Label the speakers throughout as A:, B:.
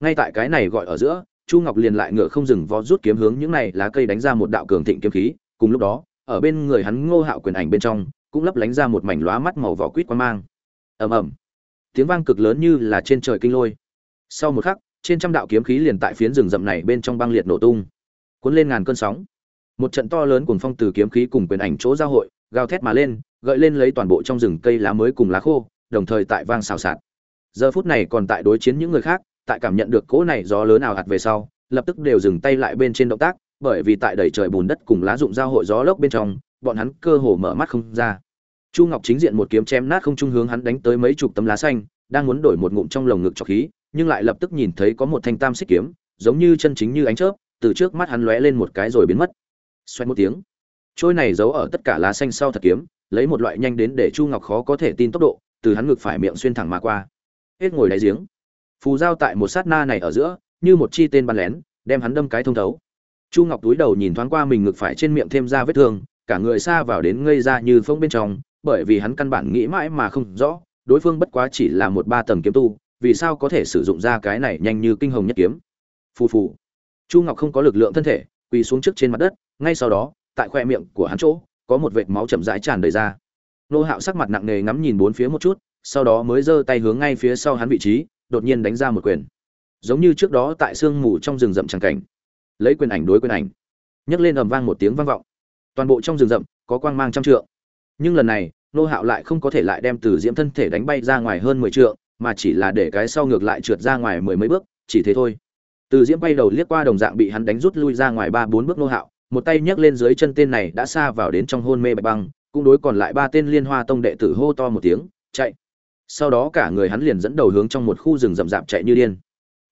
A: ngay tại cái này gọi ở giữa, chu ngọc liền lại ngựa không dừng vó rút kiếm hướng những này lá cây đánh ra một đạo cường thịnh kiếm khí. Cùng lúc đó, ở bên người hắn ngô hạo quyền ảnh bên trong, cũng lấp lánh ra một mảnh lóa mắt màu vỏ quýt quang mang. Ầm ầm. Tiếng vang cực lớn như là trên trời kinh lôi. Sau một khắc, trên trăm đạo kiếm khí liền tại phiến rừng rậm này bên trong băng liệt nổ tung. Cuốn lên ngàn cơn sóng. Một trận to lớn cùng phong từ kiếm khí cùng quyền ảnh chỗ giao hội, gào thét mà lên, gợi lên lấy toàn bộ trong rừng cây lá mới cùng lá khô, đồng thời tại vang xào xạc. Giờ phút này còn tại đối chiến những người khác tại cảm nhận được cỗ này gió lớn nào hạt về sau, lập tức đều dừng tay lại bên trên động tác, bởi vì tại đầy trời bùn đất cùng lá rụng giao hội gió lốc bên trong, bọn hắn cơ hồ mở mắt không ra. Chu ngọc chính diện một kiếm chém nát không trung hướng hắn đánh tới mấy chục tấm lá xanh, đang muốn đổi một ngụm trong lồng ngực cho khí, nhưng lại lập tức nhìn thấy có một thanh tam xích kiếm, giống như chân chính như ánh chớp, từ trước mắt hắn lóe lên một cái rồi biến mất. Xoay một tiếng, trôi này giấu ở tất cả lá xanh sau thật kiếm, lấy một loại nhanh đến để chu ngọc khó có thể tin tốc độ, từ hắn ngực phải miệng xuyên thẳng mà qua. Hết ngồi đáy giếng phù giao tại một sát na này ở giữa, như một chi tên bắn lén, đem hắn đâm cái thông thấu. Chu ngọc túi đầu nhìn thoáng qua mình ngực phải trên miệng thêm ra vết thương, cả người xa vào đến ngây ra như phông bên trong, bởi vì hắn căn bản nghĩ mãi mà không rõ, đối phương bất quá chỉ là một ba tầng kiếm tu, vì sao có thể sử dụng ra cái này nhanh như kinh hồng nhất kiếm? Phù phù. Chu ngọc không có lực lượng thân thể, quỳ xuống trước trên mặt đất, ngay sau đó, tại khoe miệng của hắn chỗ, có một vệt máu chậm rãi tràn đầy ra. Nô hạo sắc mặt nặng nề ngắm nhìn bốn phía một chút, sau đó mới giơ tay hướng ngay phía sau hắn vị trí đột nhiên đánh ra một quyền. Giống như trước đó tại sương mù trong rừng rậm tràng cảnh. Lấy quyền ảnh đối quyền ảnh. Nhấc lên ầm vang một tiếng vang vọng. Toàn bộ trong rừng rậm có quang mang trăm trượng. Nhưng lần này, nô hạo lại không có thể lại đem từ diễm thân thể đánh bay ra ngoài hơn mười trượng, mà chỉ là để cái sau ngược lại trượt ra ngoài mười mấy bước, chỉ thế thôi. Từ diễm bay đầu liếc qua đồng dạng bị hắn đánh rút lui ra ngoài ba bốn bước nô hạo, một tay nhấc lên dưới chân tên này đã xa vào đến trong hôn mê bạch băng, cũng đối còn lại ba tên liên hoa tông đệ tử hô to một tiếng, chạy! Sau đó cả người hắn liền dẫn đầu hướng trong một khu rừng rậm rạp chạy như điên.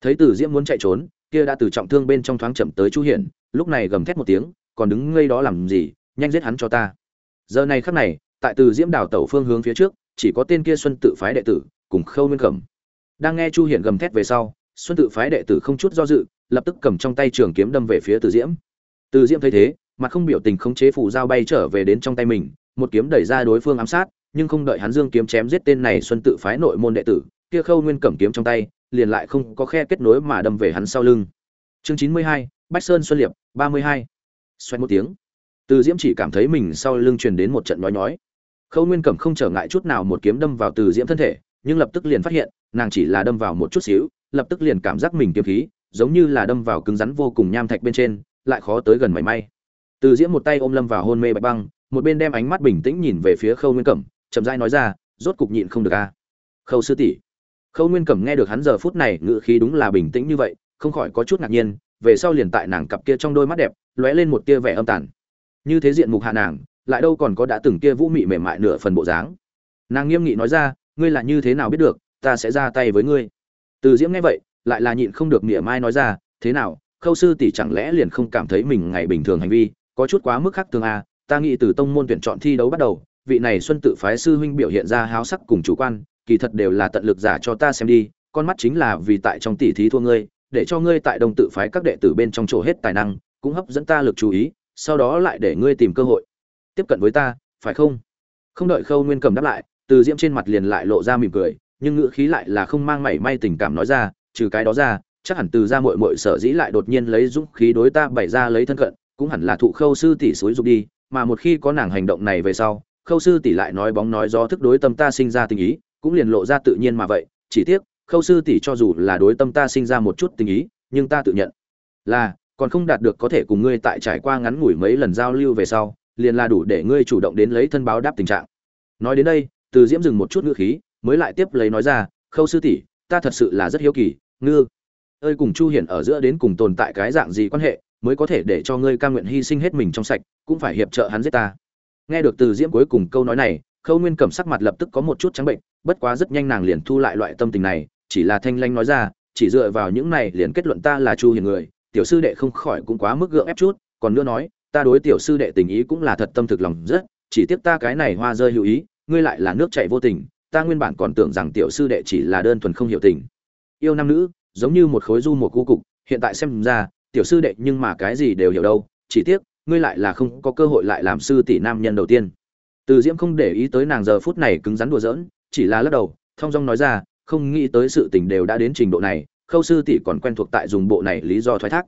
A: Thấy từ diễm muốn chạy trốn, kia đã từ trọng thương bên trong thoáng chậm tới chu hiển, lúc này gầm thét một tiếng, còn đứng ngây đó làm gì? Nhanh giết hắn cho ta. Giờ này khắc này, tại từ diễm đảo tẩu phương hướng phía trước, chỉ có tên kia xuân tự phái đệ tử cùng khâu nguyên cẩm. Đang nghe chu hiển gầm thét về sau, xuân tự phái đệ tử không chút do dự, lập tức cầm trong tay trường kiếm đâm về phía từ diễm. Từ diễm thấy thế, mặt không biểu tình khống chế phủ dao bay trở về đến trong tay mình, một kiếm đẩy ra đối phương ám sát nhưng không đợi hắn dương kiếm chém giết tên này xuân tự phái nội môn đệ tử, kia khâu nguyên cẩm kiếm trong tay, liền lại không có khe kết nối mà đâm về hắn sau lưng. Chương chín mươi hai, bách sơn xuân liệp, ba mươi hai. Xoay một tiếng. Từ diễm chỉ cảm thấy mình sau lưng truyền đến một trận nói nhói. Khâu nguyên cẩm không trở ngại chút nào một kiếm đâm vào từ diễm thân thể, nhưng lập tức liền phát hiện, nàng chỉ là đâm vào một chút xíu, lập tức liền cảm giác mình kiếm khí, giống như là đâm vào cứng rắn vô cùng nham thạch bên trên, lại khó tới gần mảy may. Từ diễm một tay ôm lâm vào hôn mê bạch băng, một bên đem ánh mắt bình tĩnh nhìn về phía khâu nguyên cẩm chậm rãi nói ra, rốt cục nhịn không được a khâu sư tỷ. Khâu nguyên cẩm nghe được hắn giờ phút này ngự khí đúng là bình tĩnh như vậy, không khỏi có chút ngạc nhiên, về sau liền tại nàng cặp kia trong đôi mắt đẹp, lóe lên một tia vẻ âm tàn. Như thế diện mục hạ nàng, lại đâu còn có đã từng kia vũ mị mềm mại nửa phần bộ dáng. Nàng nghiêm nghị nói ra, ngươi là như thế nào biết được, ta sẽ ra tay với ngươi. Từ diễm nghe vậy, lại là nhịn không được mỉa mai nói ra, thế nào, khâu sư tỷ chẳng lẽ liền không cảm thấy mình ngày bình thường hành vi, có chút quá mức khác thường à ta nghĩ từ tông môn tuyển chọn thi đấu bắt đầu vị này xuân tự phái sư huynh biểu hiện ra háo sắc cùng chủ quan, kỳ thật đều là tận lực giả cho ta xem đi, con mắt chính là vì tại trong tỷ thí thua ngươi, để cho ngươi tại đồng tự phái các đệ tử bên trong chỗ hết tài năng, cũng hấp dẫn ta lực chú ý, sau đó lại để ngươi tìm cơ hội. Tiếp cận với ta, phải không? Không đợi khâu nguyên cầm đáp lại, từ diễm trên mặt liền lại lộ ra mỉm cười, nhưng ngữ khí lại là không mang mảy may tình cảm nói ra, trừ cái đó ra, chắc hẳn từ ra mội mội sở dĩ lại đột nhiên lấy dũng khí đối ta bày ra lấy thân cận, cũng hẳn là thụ khâu sư tỷ suối dục đi, mà một khi có nàng hành động này về sau khâu sư tỷ lại nói bóng nói do thức đối tâm ta sinh ra tình ý, cũng liền lộ ra tự nhiên mà vậy, chỉ tiếc, khâu sư tỷ cho dù là đối tâm ta sinh ra một chút tình ý, nhưng ta tự nhận là còn không đạt được có thể cùng ngươi tại trải qua ngắn ngủi mấy lần giao lưu về sau, liền là đủ để ngươi chủ động đến lấy thân báo đáp tình trạng. Nói đến đây, từ diễm dừng một chút ngữ khí, mới lại tiếp lấy nói ra, khâu sư tỷ, ta thật sự là rất hiếu kỳ, ngư, ơi cùng chu hiển ở giữa đến cùng tồn tại cái dạng gì quan hệ, mới có thể để cho ngươi ca nguyện hy sinh hết mình trong sạch, cũng phải hiệp trợ hắn giết ta nghe được từ diễm cuối cùng câu nói này, khâu nguyên cẩm sắc mặt lập tức có một chút trắng bệnh, bất quá rất nhanh nàng liền thu lại loại tâm tình này, chỉ là thanh lanh nói ra, chỉ dựa vào những này liền kết luận ta là chu hiền người, tiểu sư đệ không khỏi cũng quá mức gượng ép chút, còn nữa nói, ta đối tiểu sư đệ tình ý cũng là thật tâm thực lòng rất, chỉ tiếc ta cái này hoa rơi hữu ý, ngươi lại là nước chảy vô tình, ta nguyên bản còn tưởng rằng tiểu sư đệ chỉ là đơn thuần không hiểu tình. Yêu nam nữ, giống như một khối du một cu cục, hiện tại xem ra, tiểu sư đệ nhưng mà cái gì đều hiểu đâu, chỉ tiếc ngươi lại là không có cơ hội lại làm sư tỷ nam nhân đầu tiên. Từ diễm không để ý tới nàng giờ phút này cứng rắn đùa giỡn, chỉ là lắc đầu, thong dong nói ra, không nghĩ tới sự tình đều đã đến trình độ này, khâu sư tỷ còn quen thuộc tại dùng bộ này lý do thoái thác.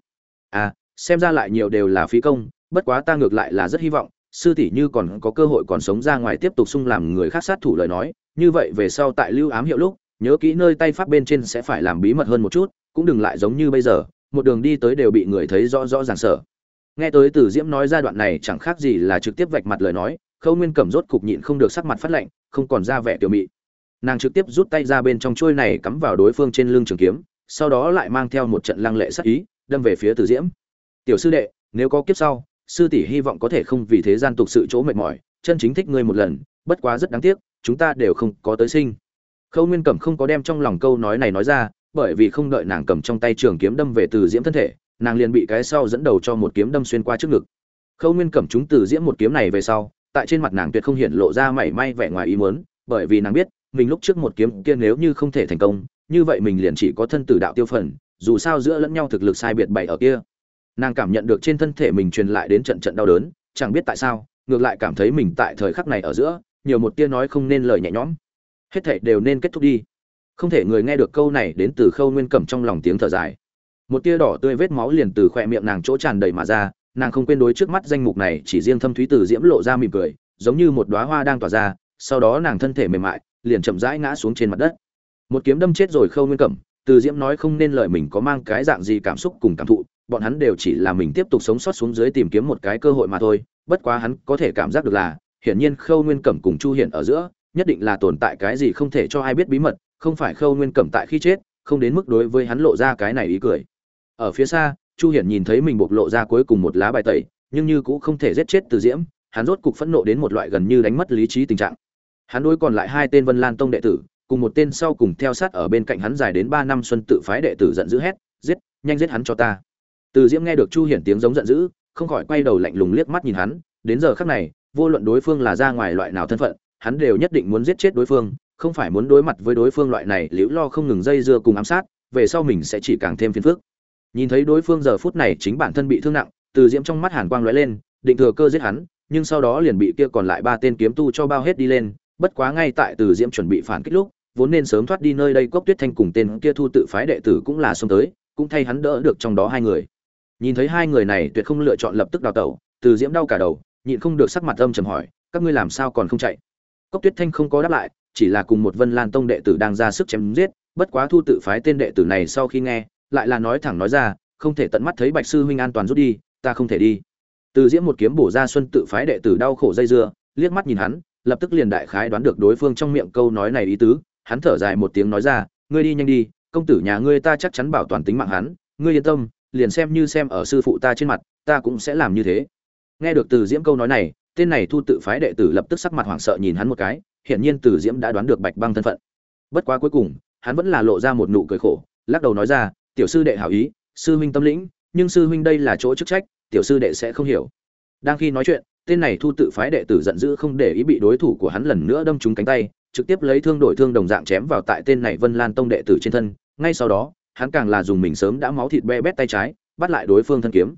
A: À xem ra lại nhiều đều là phí công, bất quá ta ngược lại là rất hy vọng, sư tỷ như còn có cơ hội còn sống ra ngoài tiếp tục sung làm người khác sát thủ lời nói, như vậy về sau tại lưu ám hiệu lúc, nhớ kỹ nơi tay pháp bên trên sẽ phải làm bí mật hơn một chút, cũng đừng lại giống như bây giờ, một đường đi tới đều bị người thấy rõ rõ ràng sở nghe tới từ diễm nói giai đoạn này chẳng khác gì là trực tiếp vạch mặt lời nói, khâu nguyên cẩm rốt cục nhịn không được sắc mặt phát lạnh, không còn ra vẻ tiểu mị. Nàng trực tiếp rút tay ra bên trong chuôi này cắm vào đối phương trên lưng trường kiếm, sau đó lại mang theo một trận lăng lệ sắc ý, đâm về phía từ diễm. Tiểu sư đệ, nếu có kiếp sau, sư tỷ hy vọng có thể không vì thế gian tục sự chỗ mệt mỏi, chân chính thích ngươi một lần, bất quá rất đáng tiếc, chúng ta đều không có tới sinh. Khâu nguyên cẩm không có đem trong lòng câu nói này nói ra, bởi vì không đợi nàng cầm trong tay trường kiếm đâm về từ diễm thân thể nàng liền bị cái sau dẫn đầu cho một kiếm đâm xuyên qua trước ngực. Khâu nguyên cẩm chúng từ diễm một kiếm này về sau, tại trên mặt nàng tuyệt không hiện lộ ra mảy may vẻ ngoài ý muốn, bởi vì nàng biết, mình lúc trước một kiếm kia nếu như không thể thành công, như vậy mình liền chỉ có thân tử đạo tiêu phần, dù sao giữa lẫn nhau thực lực sai biệt bảy ở kia. Nàng cảm nhận được trên thân thể mình truyền lại đến trận trận đau đớn, chẳng biết tại sao, ngược lại cảm thấy mình tại thời khắc này ở giữa, nhiều một tia nói không nên lời nhẹ nhõm. Hết thảy đều nên kết thúc đi. Không thể người nghe được câu này đến từ khâu nguyên cẩm trong lòng tiếng thở dài một tia đỏ tươi vết máu liền từ khỏe miệng nàng chỗ tràn đầy mà ra, nàng không quên đối trước mắt danh mục này, chỉ riêng thâm thúy từ diễm lộ ra mỉm cười, giống như một đóa hoa đang tỏa ra, sau đó nàng thân thể mềm mại, liền chậm rãi ngã xuống trên mặt đất. Một kiếm đâm chết rồi khâu nguyên cẩm, từ diễm nói không nên lời mình có mang cái dạng gì cảm xúc cùng cảm thụ, bọn hắn đều chỉ là mình tiếp tục sống sót xuống dưới tìm kiếm một cái cơ hội mà thôi, bất quá hắn có thể cảm giác được là, hiển nhiên khâu nguyên cẩm cùng chu hiển ở giữa, nhất định là tồn tại cái gì không thể cho ai biết bí mật, không phải khâu nguyên cẩm tại khi chết, không đến mức đối với hắn lộ ra cái này ý cười ở phía xa, chu hiển nhìn thấy mình bộc lộ ra cuối cùng một lá bài tẩy, nhưng như cũng không thể giết chết từ diễm, hắn rốt cục phẫn nộ đến một loại gần như đánh mất lý trí tình trạng. Hắn đối còn lại hai tên vân lan tông đệ tử, cùng một tên sau cùng theo sát ở bên cạnh hắn dài đến ba năm xuân tự phái đệ tử giận dữ hét, giết, nhanh giết hắn cho ta. Từ diễm nghe được chu hiển tiếng giống giận dữ, không khỏi quay đầu lạnh lùng liếc mắt nhìn hắn, đến giờ khắc này, vô luận đối phương là ra ngoài loại nào thân phận, hắn đều nhất định muốn giết chết đối phương, không phải muốn đối mặt với đối phương loại này, liễu lo không ngừng dây dưa cùng ám sát, về sau mình sẽ chỉ càng thêm phiền phức nhìn thấy đối phương giờ phút này chính bản thân bị thương nặng, từ diễm trong mắt hàn quang lóe lên, định thừa cơ giết hắn, nhưng sau đó liền bị kia còn lại ba tên kiếm tu cho bao hết đi lên, bất quá ngay tại từ diễm chuẩn bị phản kích lúc, vốn nên sớm thoát đi nơi đây cốc tuyết thanh cùng tên kia thu tự phái đệ tử cũng là xông tới, cũng thay hắn đỡ được trong đó hai người. Nhìn thấy hai người này tuyệt không lựa chọn lập tức đào tẩu, từ diễm đau cả đầu, nhịn không được sắc mặt âm trầm hỏi, các ngươi làm sao còn không chạy? Cốc tuyết thanh không có đáp lại, chỉ là cùng một vân lan tông đệ tử đang ra sức chém giết, bất quá thu tự phái tên đệ tử này sau khi nghe lại là nói thẳng nói ra, không thể tận mắt thấy bạch sư huynh an toàn rút đi, ta không thể đi. Từ diễm một kiếm bổ ra xuân tự phái đệ tử đau khổ dây dưa, liếc mắt nhìn hắn, lập tức liền đại khái đoán được đối phương trong miệng câu nói này ý tứ, hắn thở dài một tiếng nói ra, ngươi đi nhanh đi, công tử nhà ngươi ta chắc chắn bảo toàn tính mạng hắn, ngươi yên tâm, liền xem như xem ở sư phụ ta trên mặt, ta cũng sẽ làm như thế. Nghe được từ diễm câu nói này, tên này thu tự phái đệ tử lập tức sắc mặt hoảng sợ nhìn hắn một cái, hiển nhiên từ diễm đã đoán được bạch băng thân phận. Bất quá cuối cùng, hắn vẫn là lộ ra một nụ cười khổ, lắc đầu nói ra tiểu sư đệ hảo ý, sư huynh tâm lĩnh, nhưng sư huynh đây là chỗ chức trách, tiểu sư đệ sẽ không hiểu. Đang khi nói chuyện, tên này thu tự phái đệ tử giận dữ không để ý bị đối thủ của hắn lần nữa đâm trúng cánh tay, trực tiếp lấy thương đổi thương đồng dạng chém vào tại tên này vân lan tông đệ tử trên thân. Ngay sau đó, hắn càng là dùng mình sớm đã máu thịt be bét tay trái, bắt lại đối phương thân kiếm.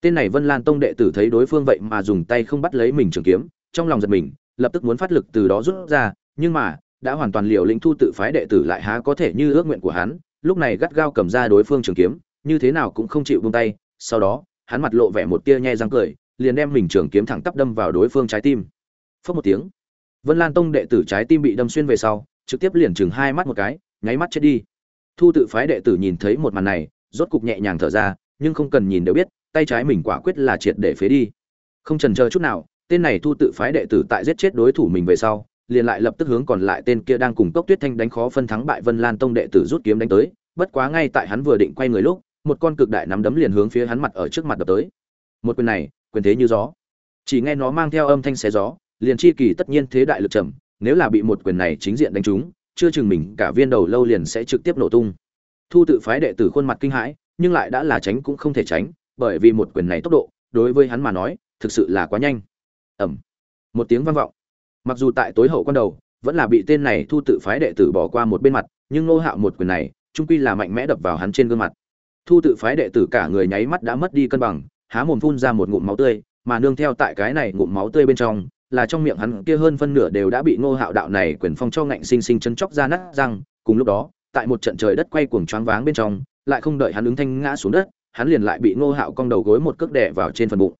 A: Tên này vân lan tông đệ tử thấy đối phương vậy mà dùng tay không bắt lấy mình trường kiếm, trong lòng giật mình, lập tức muốn phát lực từ đó rút ra, nhưng mà, đã hoàn toàn liều lĩnh thu tự phái đệ tử lại há có thể như ước nguyện của hắn lúc này gắt gao cầm ra đối phương trường kiếm, như thế nào cũng không chịu buông tay, sau đó, hắn mặt lộ vẻ một tia nhe răng cười, liền đem mình trường kiếm thẳng tắp đâm vào đối phương trái tim. Phốc một tiếng, vân lan tông đệ tử trái tim bị đâm xuyên về sau, trực tiếp liền chừng hai mắt một cái, nháy mắt chết đi. Thu tự phái đệ tử nhìn thấy một màn này, rốt cục nhẹ nhàng thở ra, nhưng không cần nhìn đều biết, tay trái mình quả quyết là triệt để phế đi. Không chần chờ chút nào, tên này thu tự phái đệ tử tại giết chết đối thủ mình về sau liền lại lập tức hướng còn lại tên kia đang cùng cốc tuyết thanh đánh khó phân thắng bại vân lan tông đệ tử rút kiếm đánh tới, bất quá ngay tại hắn vừa định quay người lúc, một con cực đại nắm đấm liền hướng phía hắn mặt ở trước mặt đập tới. Một quyền này, quyền thế như gió. Chỉ nghe nó mang theo âm thanh xé gió, liền chi kỳ tất nhiên thế đại lực trầm, nếu là bị một quyền này chính diện đánh trúng, chưa chừng mình cả viên đầu lâu liền sẽ trực tiếp nổ tung. Thu tự phái đệ tử khuôn mặt kinh hãi, nhưng lại đã là tránh cũng không thể tránh, bởi vì một quyền này tốc độ, đối với hắn mà nói, thực sự là quá nhanh. Ẩm một tiếng vang vọng mặc dù tại tối hậu quan đầu, vẫn là bị tên này thu tự phái đệ tử bỏ qua một bên mặt, nhưng ngô hạo một quyền này, trung quy là mạnh mẽ đập vào hắn trên gương mặt. Thu tự phái đệ tử cả người nháy mắt đã mất đi cân bằng, há mồm phun ra một ngụm máu tươi, mà nương theo tại cái này ngụm máu tươi bên trong, là trong miệng hắn kia hơn phân nửa đều đã bị ngô hạo đạo này quyền phong cho ngạnh sinh sinh chân chóc ra nát răng. Cùng lúc đó, tại một trận trời đất quay cuồng choáng váng bên trong, lại không đợi hắn ứng thanh ngã xuống đất, hắn liền lại bị ngô hạo cong đầu gối một cước đẻ vào trên phần bụng.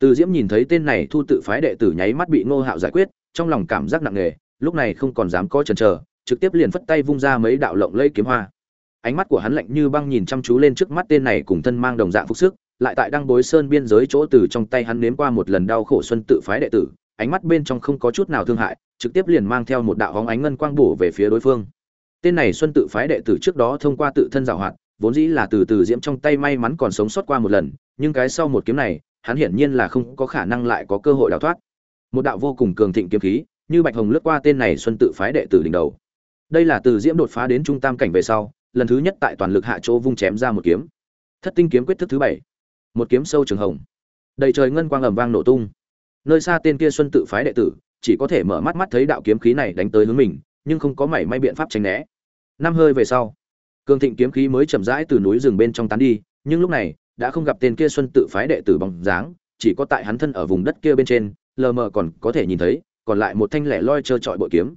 A: Từ diễm nhìn thấy tên này thu tự phái đệ tử nháy mắt bị ngô hạo giải quyết trong lòng cảm giác nặng nề, lúc này không còn dám có chần chờ, trực tiếp liền phất tay vung ra mấy đạo lộng lẫy kiếm hoa. Ánh mắt của hắn lạnh như băng nhìn chăm chú lên trước mắt tên này cùng thân mang đồng dạng phục sức, lại tại đăng bối sơn biên giới chỗ từ trong tay hắn nếm qua một lần đau khổ xuân tự phái đệ tử, ánh mắt bên trong không có chút nào thương hại, trực tiếp liền mang theo một đạo hóng ánh ngân quang bổ về phía đối phương. Tên này xuân tự phái đệ tử trước đó thông qua tự thân giảo hoạt, vốn dĩ là từ từ diễm trong tay may mắn còn sống sót qua một lần, nhưng cái sau một kiếm này, hắn hiển nhiên là không có khả năng lại có cơ hội đào thoát một đạo vô cùng cường thịnh kiếm khí, như bạch hồng lướt qua tên này xuân tự phái đệ tử đỉnh đầu. Đây là từ diễm đột phá đến trung tam cảnh về sau, lần thứ nhất tại toàn lực hạ chỗ vung chém ra một kiếm. Thất tinh kiếm quyết thức thứ bảy. Một kiếm sâu trường hồng. Đầy trời ngân quang ầm vang nổ tung. Nơi xa tên kia xuân tự phái đệ tử, chỉ có thể mở mắt mắt thấy đạo kiếm khí này đánh tới hướng mình, nhưng không có mảy may biện pháp tránh né. Năm hơi về sau, cường thịnh kiếm khí mới chậm rãi từ núi rừng bên trong tán đi, nhưng lúc này, đã không gặp tên kia xuân tự phái đệ tử bóng dáng, chỉ có tại hắn thân ở vùng đất kia bên trên lờ mờ còn có thể nhìn thấy, còn lại một thanh lẻ loi trơ trọi bội kiếm.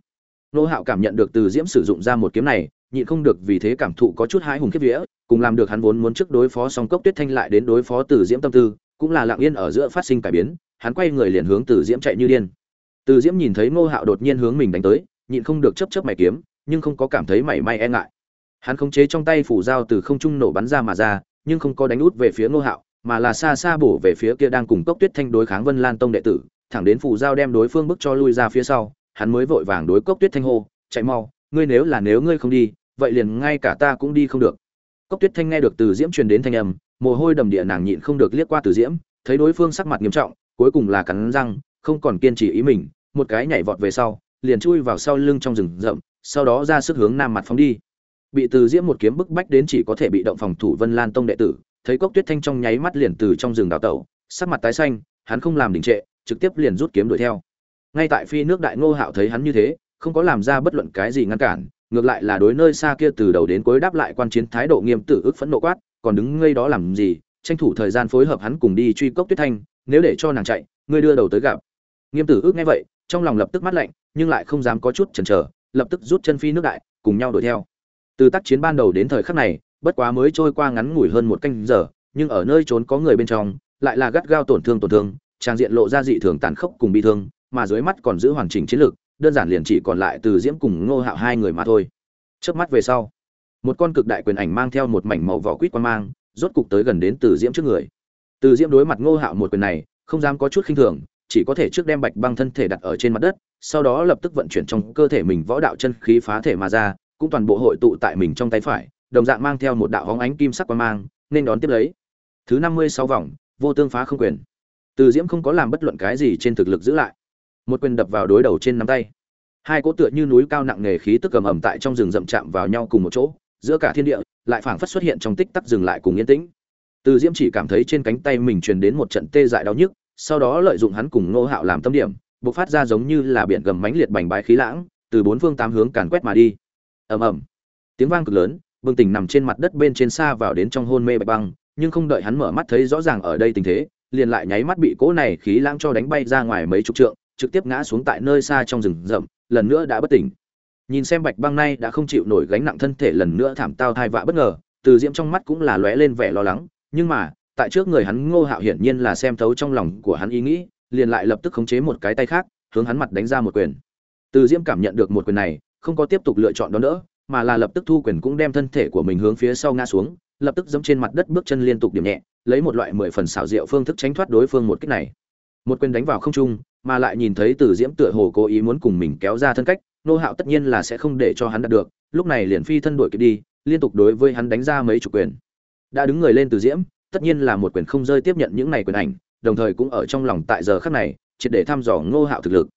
A: Nô hạo cảm nhận được từ diễm sử dụng ra một kiếm này, nhịn không được vì thế cảm thụ có chút hái hùng kiếp vía, cùng làm được hắn vốn muốn trước đối phó song cốc tuyết thanh lại đến đối phó từ diễm tâm tư, cũng là lặng yên ở giữa phát sinh cải biến, hắn quay người liền hướng từ diễm chạy như điên. Từ diễm nhìn thấy ngô hạo đột nhiên hướng mình đánh tới, nhịn không được chấp chấp mày kiếm, nhưng không có cảm thấy mảy may e ngại. Hắn khống chế trong tay phủ dao từ không trung nổ bắn ra mà ra, nhưng không có đánh út về phía ngô hạo, mà là xa xa bổ về phía kia đang cùng cốc tuyết thanh đối kháng vân lan tông đệ tử thẳng đến phủ dao đem đối phương bức cho lui ra phía sau, hắn mới vội vàng đối cốc tuyết thanh hô, chạy mau, ngươi nếu là nếu ngươi không đi, vậy liền ngay cả ta cũng đi không được. Cốc tuyết thanh nghe được từ diễm truyền đến thanh âm, mồ hôi đầm địa nàng nhịn không được liếc qua từ diễm, thấy đối phương sắc mặt nghiêm trọng, cuối cùng là cắn răng, không còn kiên trì ý mình, một cái nhảy vọt về sau, liền chui vào sau lưng trong rừng rậm, sau đó ra sức hướng nam mặt phóng đi. Bị từ diễm một kiếm bức bách đến chỉ có thể bị động phòng thủ vân lan tông đệ tử, thấy cốc tuyết thanh trong nháy mắt liền từ trong rừng đào tẩu, sắc mặt tái xanh, hắn không làm đình trệ trực tiếp liền rút kiếm đuổi theo. Ngay tại phi nước đại ngô hạo thấy hắn như thế, không có làm ra bất luận cái gì ngăn cản, ngược lại là đối nơi xa kia từ đầu đến cuối đáp lại quan chiến thái độ nghiêm tử ức phẫn nộ quát, còn đứng ngây đó làm gì, tranh thủ thời gian phối hợp hắn cùng đi truy cốc tuyết thanh, nếu để cho nàng chạy, ngươi đưa đầu tới gặp. Nghiêm tử ước nghe vậy, trong lòng lập tức mắt lạnh, nhưng lại không dám có chút chần chờ, lập tức rút chân phi nước đại, cùng nhau đuổi theo. Từ tác chiến ban đầu đến thời khắc này, bất quá mới trôi qua ngắn ngủi hơn một canh giờ, nhưng ở nơi trốn có người bên trong, lại là gắt gao tổn thương tổn thương trang diện lộ ra dị thường tàn khốc cùng bi thương, mà dưới mắt còn giữ hoàn chỉnh chiến lược, đơn giản liền chỉ còn lại từ diễm cùng ngô hạo hai người mà thôi. Chớp mắt về sau, một con cực đại quyền ảnh mang theo một mảnh màu vỏ quýt quan mang, rốt cục tới gần đến từ diễm trước người. Từ diễm đối mặt ngô hạo một quyền này, không dám có chút khinh thường, chỉ có thể trước đem bạch băng thân thể đặt ở trên mặt đất, sau đó lập tức vận chuyển trong cơ thể mình võ đạo chân khí phá thể mà ra, cũng toàn bộ hội tụ tại mình trong tay phải, đồng dạng mang theo một đạo hóng ánh kim sắc quan mang, nên đón tiếp lấy. Thứ năm mươi sáu vòng, vô tương phá không quyền từ diễm không có làm bất luận cái gì trên thực lực giữ lại. Một quyền đập vào đối đầu trên nắm tay. Hai cỗ tựa như núi cao nặng nề khí tức cầm ẩm tại trong rừng rậm chạm vào nhau cùng một chỗ, giữa cả thiên địa, lại phảng phất xuất hiện trong tích tắc dừng lại cùng yên tĩnh. Từ diễm chỉ cảm thấy trên cánh tay mình truyền đến một trận tê dại đau nhức, sau đó lợi dụng hắn cùng ngô hạo làm tâm điểm, bộc phát ra giống như là biển gầm mánh liệt bành bãi khí lãng, từ bốn phương tám hướng càn quét mà đi. Ầm ầm. Tiếng vang cực lớn bừng tỉnh nằm trên mặt đất bên trên xa vào đến trong hôn mê bạch băng, nhưng không đợi hắn mở mắt thấy rõ ràng ở đây tình thế liền lại nháy mắt bị cỗ này khí lãng cho đánh bay ra ngoài mấy chục trượng, trực tiếp ngã xuống tại nơi xa trong rừng rậm, lần nữa đã bất tỉnh. Nhìn xem bạch băng nay đã không chịu nổi gánh nặng thân thể lần nữa thảm tao thai vạ bất ngờ, từ diễm trong mắt cũng là lóe lên vẻ lo lắng, nhưng mà, tại trước người hắn ngô hạo hiển nhiên là xem thấu trong lòng của hắn ý nghĩ, liền lại lập tức khống chế một cái tay khác, hướng hắn mặt đánh ra một quyền. Từ diễm cảm nhận được một quyền này, không có tiếp tục lựa chọn đó nữa mà là lập tức thu quyền cũng đem thân thể của mình hướng phía sau ngã xuống, lập tức giẫm trên mặt đất bước chân liên tục điểm nhẹ lấy một loại mười phần xảo diệu phương thức tránh thoát đối phương một kích này. Một quyền đánh vào không trung, mà lại nhìn thấy từ diễm tựa hồ cố ý muốn cùng mình kéo ra thân cách, nô hạo tất nhiên là sẽ không để cho hắn đạt được, lúc này liền phi thân đuổi kịp đi, liên tục đối với hắn đánh ra mấy chục quyền. Đã đứng người lên từ diễm, tất nhiên là một quyền không rơi tiếp nhận những này quyền ảnh, đồng thời cũng ở trong lòng tại giờ khắc này, triệt để thăm dò ngô hạo thực lực.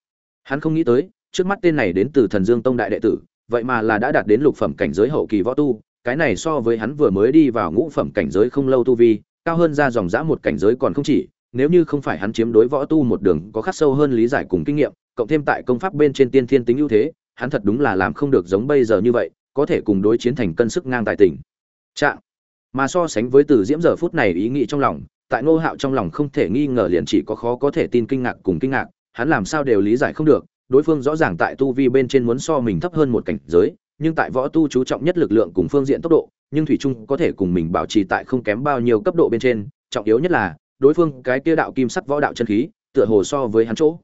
A: Hắn không nghĩ tới, trước mắt tên này đến từ thần dương tông đại đệ tử, vậy mà là đã đạt đến lục phẩm cảnh giới hậu kỳ võ tu, cái này so với hắn vừa mới đi vào ngũ phẩm cảnh giới không lâu tu vi cao hơn ra dòng dã một cảnh giới còn không chỉ, nếu như không phải hắn chiếm đối võ tu một đường có khắc sâu hơn lý giải cùng kinh nghiệm, cộng thêm tại công pháp bên trên tiên thiên tính ưu thế, hắn thật đúng là làm không được giống bây giờ như vậy, có thể cùng đối chiến thành cân sức ngang tài tình. Trạng mà so sánh với từ diễm giờ phút này ý nghĩ trong lòng, tại ngô hạo trong lòng không thể nghi ngờ liền chỉ có khó có thể tin kinh ngạc cùng kinh ngạc, hắn làm sao đều lý giải không được, đối phương rõ ràng tại tu vi bên trên muốn so mình thấp hơn một cảnh giới, nhưng tại võ tu chú trọng nhất lực lượng cùng phương diện tốc độ nhưng thủy trung có thể cùng mình bảo trì tại không kém bao nhiêu cấp độ bên trên, trọng yếu nhất là, đối phương cái kia đạo kim sắc võ đạo chân khí, tựa hồ so với hắn chỗ.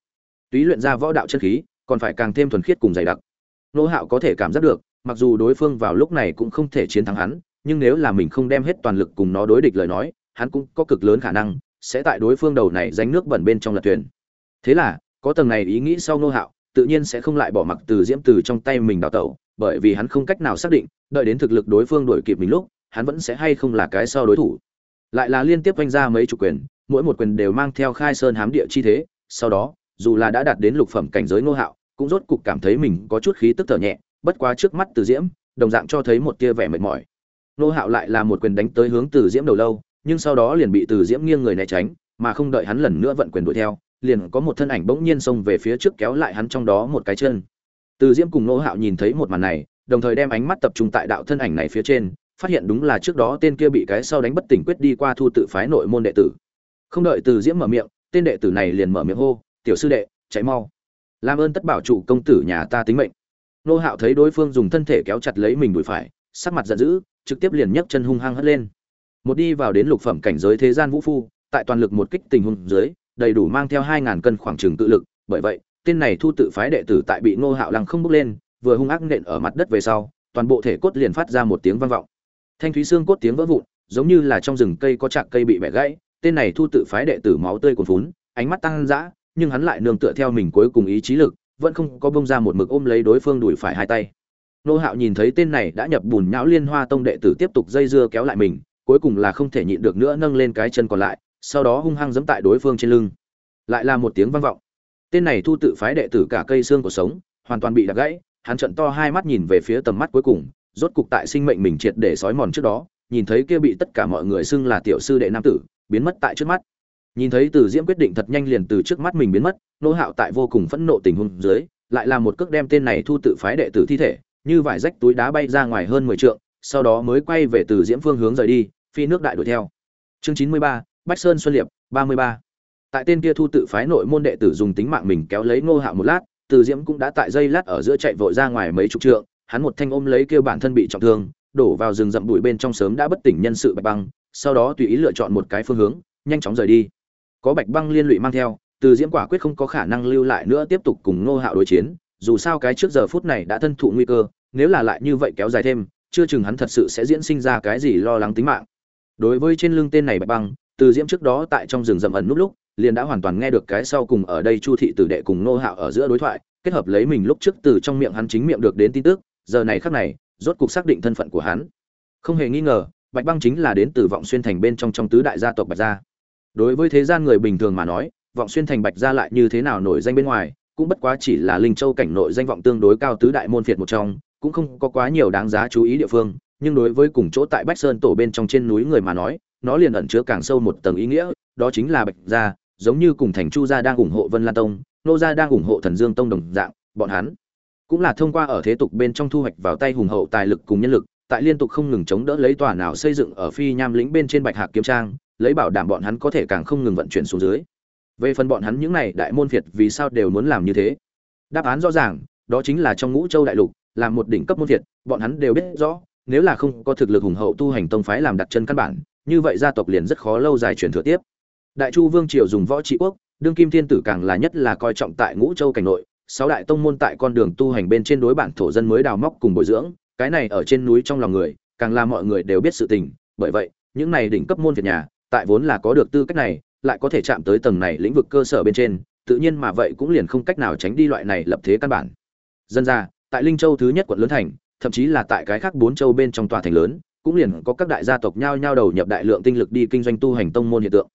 A: Túy luyện ra võ đạo chân khí, còn phải càng thêm thuần khiết cùng dày đặc. Nô hạo có thể cảm giác được, mặc dù đối phương vào lúc này cũng không thể chiến thắng hắn, nhưng nếu là mình không đem hết toàn lực cùng nó đối địch lời nói, hắn cũng có cực lớn khả năng sẽ tại đối phương đầu này danh nước bẩn bên trong lật thuyền. Thế là, có tầng này ý nghĩ sau nô hạo, tự nhiên sẽ không lại bỏ mặc từ diễm từ trong tay mình đào tẩu bởi vì hắn không cách nào xác định, đợi đến thực lực đối phương đuổi kịp mình lúc, hắn vẫn sẽ hay không là cái sau đối thủ. Lại là liên tiếp vanh ra mấy chục quyền, mỗi một quyền đều mang theo khai sơn hám địa chi thế, sau đó, dù là đã đạt đến lục phẩm cảnh giới nô hạo, cũng rốt cục cảm thấy mình có chút khí tức thở nhẹ, bất quá trước mắt từ diễm, đồng dạng cho thấy một tia vẻ mệt mỏi. Nô hạo lại là một quyền đánh tới hướng từ diễm đầu lâu, nhưng sau đó liền bị từ diễm nghiêng người né tránh, mà không đợi hắn lần nữa vận quyền đuổi theo, liền có một thân ảnh bỗng nhiên xông về phía trước kéo lại hắn trong đó một cái chân từ diễm cùng nô hạo nhìn thấy một màn này, đồng thời đem ánh mắt tập trung tại đạo thân ảnh này phía trên, phát hiện đúng là trước đó tên kia bị cái sau đánh bất tỉnh quyết đi qua thu tự phái nội môn đệ tử. Không đợi từ diễm mở miệng, tên đệ tử này liền mở miệng hô, tiểu sư đệ cháy mau. Làm ơn tất bảo chủ công tử nhà ta tính mệnh. Nô hạo thấy đối phương dùng thân thể kéo chặt lấy mình đùi phải, sắc mặt giận dữ, trực tiếp liền nhấc chân hung hăng hất lên. Một đi vào đến lục phẩm cảnh giới thế gian vũ phu, tại toàn lực một kích tình huống dưới, đầy đủ mang theo hai ngàn cân khoảng trừng tự lực, bởi vậy tên này thu tự phái đệ tử tại bị Ngô hạo lăng không bước lên, vừa hung ác nện ở mặt đất về sau, toàn bộ thể cốt liền phát ra một tiếng vang vọng. Thanh thúy xương cốt tiếng vỡ vụn, giống như là trong rừng cây có chạc cây bị bẻ gãy, tên này thu tự phái đệ tử máu tươi cuồn phún ánh mắt tăng dã, nhưng hắn lại nương tựa theo mình cuối cùng ý chí lực, vẫn không có bông ra một mực ôm lấy đối phương đuổi phải hai tay. Nô hạo nhìn thấy tên này đã nhập bùn nhão liên hoa tông đệ tử tiếp tục dây dưa kéo lại mình, cuối cùng là không thể nhịn được nữa nâng lên cái chân còn lại, sau đó hung hăng giẫm tại đối phương trên lưng. Lại là một tiếng vang vọng tên này thu tự phái đệ tử cả cây xương của sống, hoàn toàn bị đập gãy, hắn trận to hai mắt nhìn về phía tầm mắt cuối cùng, rốt cục tại sinh mệnh mình triệt để sói mòn trước đó, nhìn thấy kia bị tất cả mọi người xưng là tiểu sư đệ nam tử, biến mất tại trước mắt. Nhìn thấy từ diễm quyết định thật nhanh liền từ trước mắt mình biến mất, nô hạo tại vô cùng phẫn nộ tình huống dưới, lại là một cước đem tên này thu tự phái đệ tử thi thể, như vải rách túi đá bay ra ngoài hơn mười trượng, sau đó mới quay về từ diễm phương hướng rời đi, phi nước đại đuổi theo. Chương chín mươi ba, bách sơn xuân liệp, ba mươi ba tại tên kia thu tự phái nội môn đệ tử dùng tính mạng mình kéo lấy ngô hạo một lát, từ diễm cũng đã tại dây lát ở giữa chạy vội ra ngoài mấy chục trượng, hắn một thanh ôm lấy kêu bản thân bị trọng thương, đổ vào rừng rậm bụi bên trong sớm đã bất tỉnh nhân sự bạch băng, sau đó tùy ý lựa chọn một cái phương hướng, nhanh chóng rời đi. Có bạch băng liên lụy mang theo, từ diễm quả quyết không có khả năng lưu lại nữa tiếp tục cùng ngô hạo đối chiến, dù sao cái trước giờ phút này đã thân thụ nguy cơ, nếu là lại như vậy kéo dài thêm, chưa chừng hắn thật sự sẽ diễn sinh ra cái gì lo lắng tính mạng. Đối với trên lưng tên này bạch băng, từ diễm trước đó tại trong rừng rậm ẩn núp lúc liền đã hoàn toàn nghe được cái sau cùng ở đây chu thị tử đệ cùng nô hạo ở giữa đối thoại, kết hợp lấy mình lúc trước từ trong miệng hắn chính miệng được đến tin tức, giờ này khắc này, rốt cục xác định thân phận của hắn. Không hề nghi ngờ, bạch băng chính là đến từ vọng xuyên thành bên trong trong tứ đại gia tộc bạch gia. Đối với thế gian người bình thường mà nói, vọng xuyên thành bạch gia lại như thế nào nổi danh bên ngoài, cũng bất quá chỉ là linh châu cảnh nội danh vọng tương đối cao tứ đại môn phiệt một trong, cũng không có quá nhiều đáng giá chú ý địa phương, nhưng đối với cùng chỗ tại bách sơn tổ bên trong trên núi người mà nói, nó liền ẩn chứa càng sâu một tầng ý nghĩa, đó chính là bạch gia giống như cùng thành chu gia đang ủng hộ vân lan tông, nô gia đang ủng hộ thần dương tông đồng dạng, bọn hắn cũng là thông qua ở thế tục bên trong thu hoạch vào tay hùng hậu tài lực cùng nhân lực, tại liên tục không ngừng chống đỡ lấy tòa nào xây dựng ở phi nham lĩnh bên trên bạch hạc kiếm trang, lấy bảo đảm bọn hắn có thể càng không ngừng vận chuyển xuống dưới. Về phần bọn hắn những này đại môn việt vì sao đều muốn làm như thế? Đáp án rõ ràng, đó chính là trong ngũ châu đại lục làm một đỉnh cấp môn việt bọn hắn đều biết rõ, nếu là không có thực lực hùng hậu tu hành tông phái làm đặt chân căn bản, như vậy gia tộc liền rất khó lâu dài truyền thừa tiếp đại chu vương triều dùng võ trị quốc, đương kim thiên tử càng là nhất là coi trọng tại ngũ châu cảnh nội, sáu đại tông môn tại con đường tu hành bên trên đối bản thổ dân mới đào móc cùng bồi dưỡng, cái này ở trên núi trong lòng người, càng là mọi người đều biết sự tình, bởi vậy, những này đỉnh cấp môn việt nhà, tại vốn là có được tư cách này, lại có thể chạm tới tầng này lĩnh vực cơ sở bên trên, tự nhiên mà vậy cũng liền không cách nào tránh đi loại này lập thế căn bản. Dân ra tại linh châu thứ nhất quận lớn thành, thậm chí là tại cái khác bốn châu bên trong tòa thành lớn, cũng liền có các đại gia tộc nhao nhao đầu nhập đại lượng tinh lực đi kinh doanh tu hành tông môn hiện tượng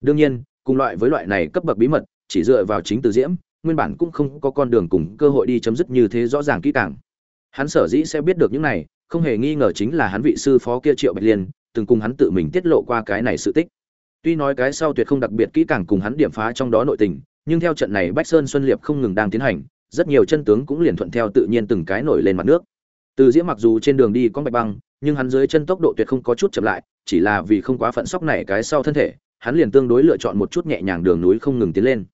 A: đương nhiên, cùng loại với loại này cấp bậc bí mật, chỉ dựa vào chính từ diễm, nguyên bản cũng không có con đường cùng cơ hội đi chấm dứt như thế rõ ràng kỹ càng. Hắn sở dĩ sẽ biết được những này, không hề nghi ngờ chính là hắn vị sư phó kia triệu bạch liên, từng cùng hắn tự mình tiết lộ qua cái này sự tích. Tuy nói cái sau tuyệt không đặc biệt kỹ càng cùng hắn điểm phá trong đó nội tình, nhưng theo trận này bách sơn xuân liệp không ngừng đang tiến hành, rất nhiều chân tướng cũng liền thuận theo tự nhiên từng cái nổi lên mặt nước. Từ diễm mặc dù trên đường đi có bạch băng, nhưng hắn dưới chân tốc độ tuyệt không có chút chậm lại, chỉ là vì không quá phận sóc này cái sau thân thể hắn liền tương đối lựa chọn một chút nhẹ nhàng đường núi không ngừng tiến lên.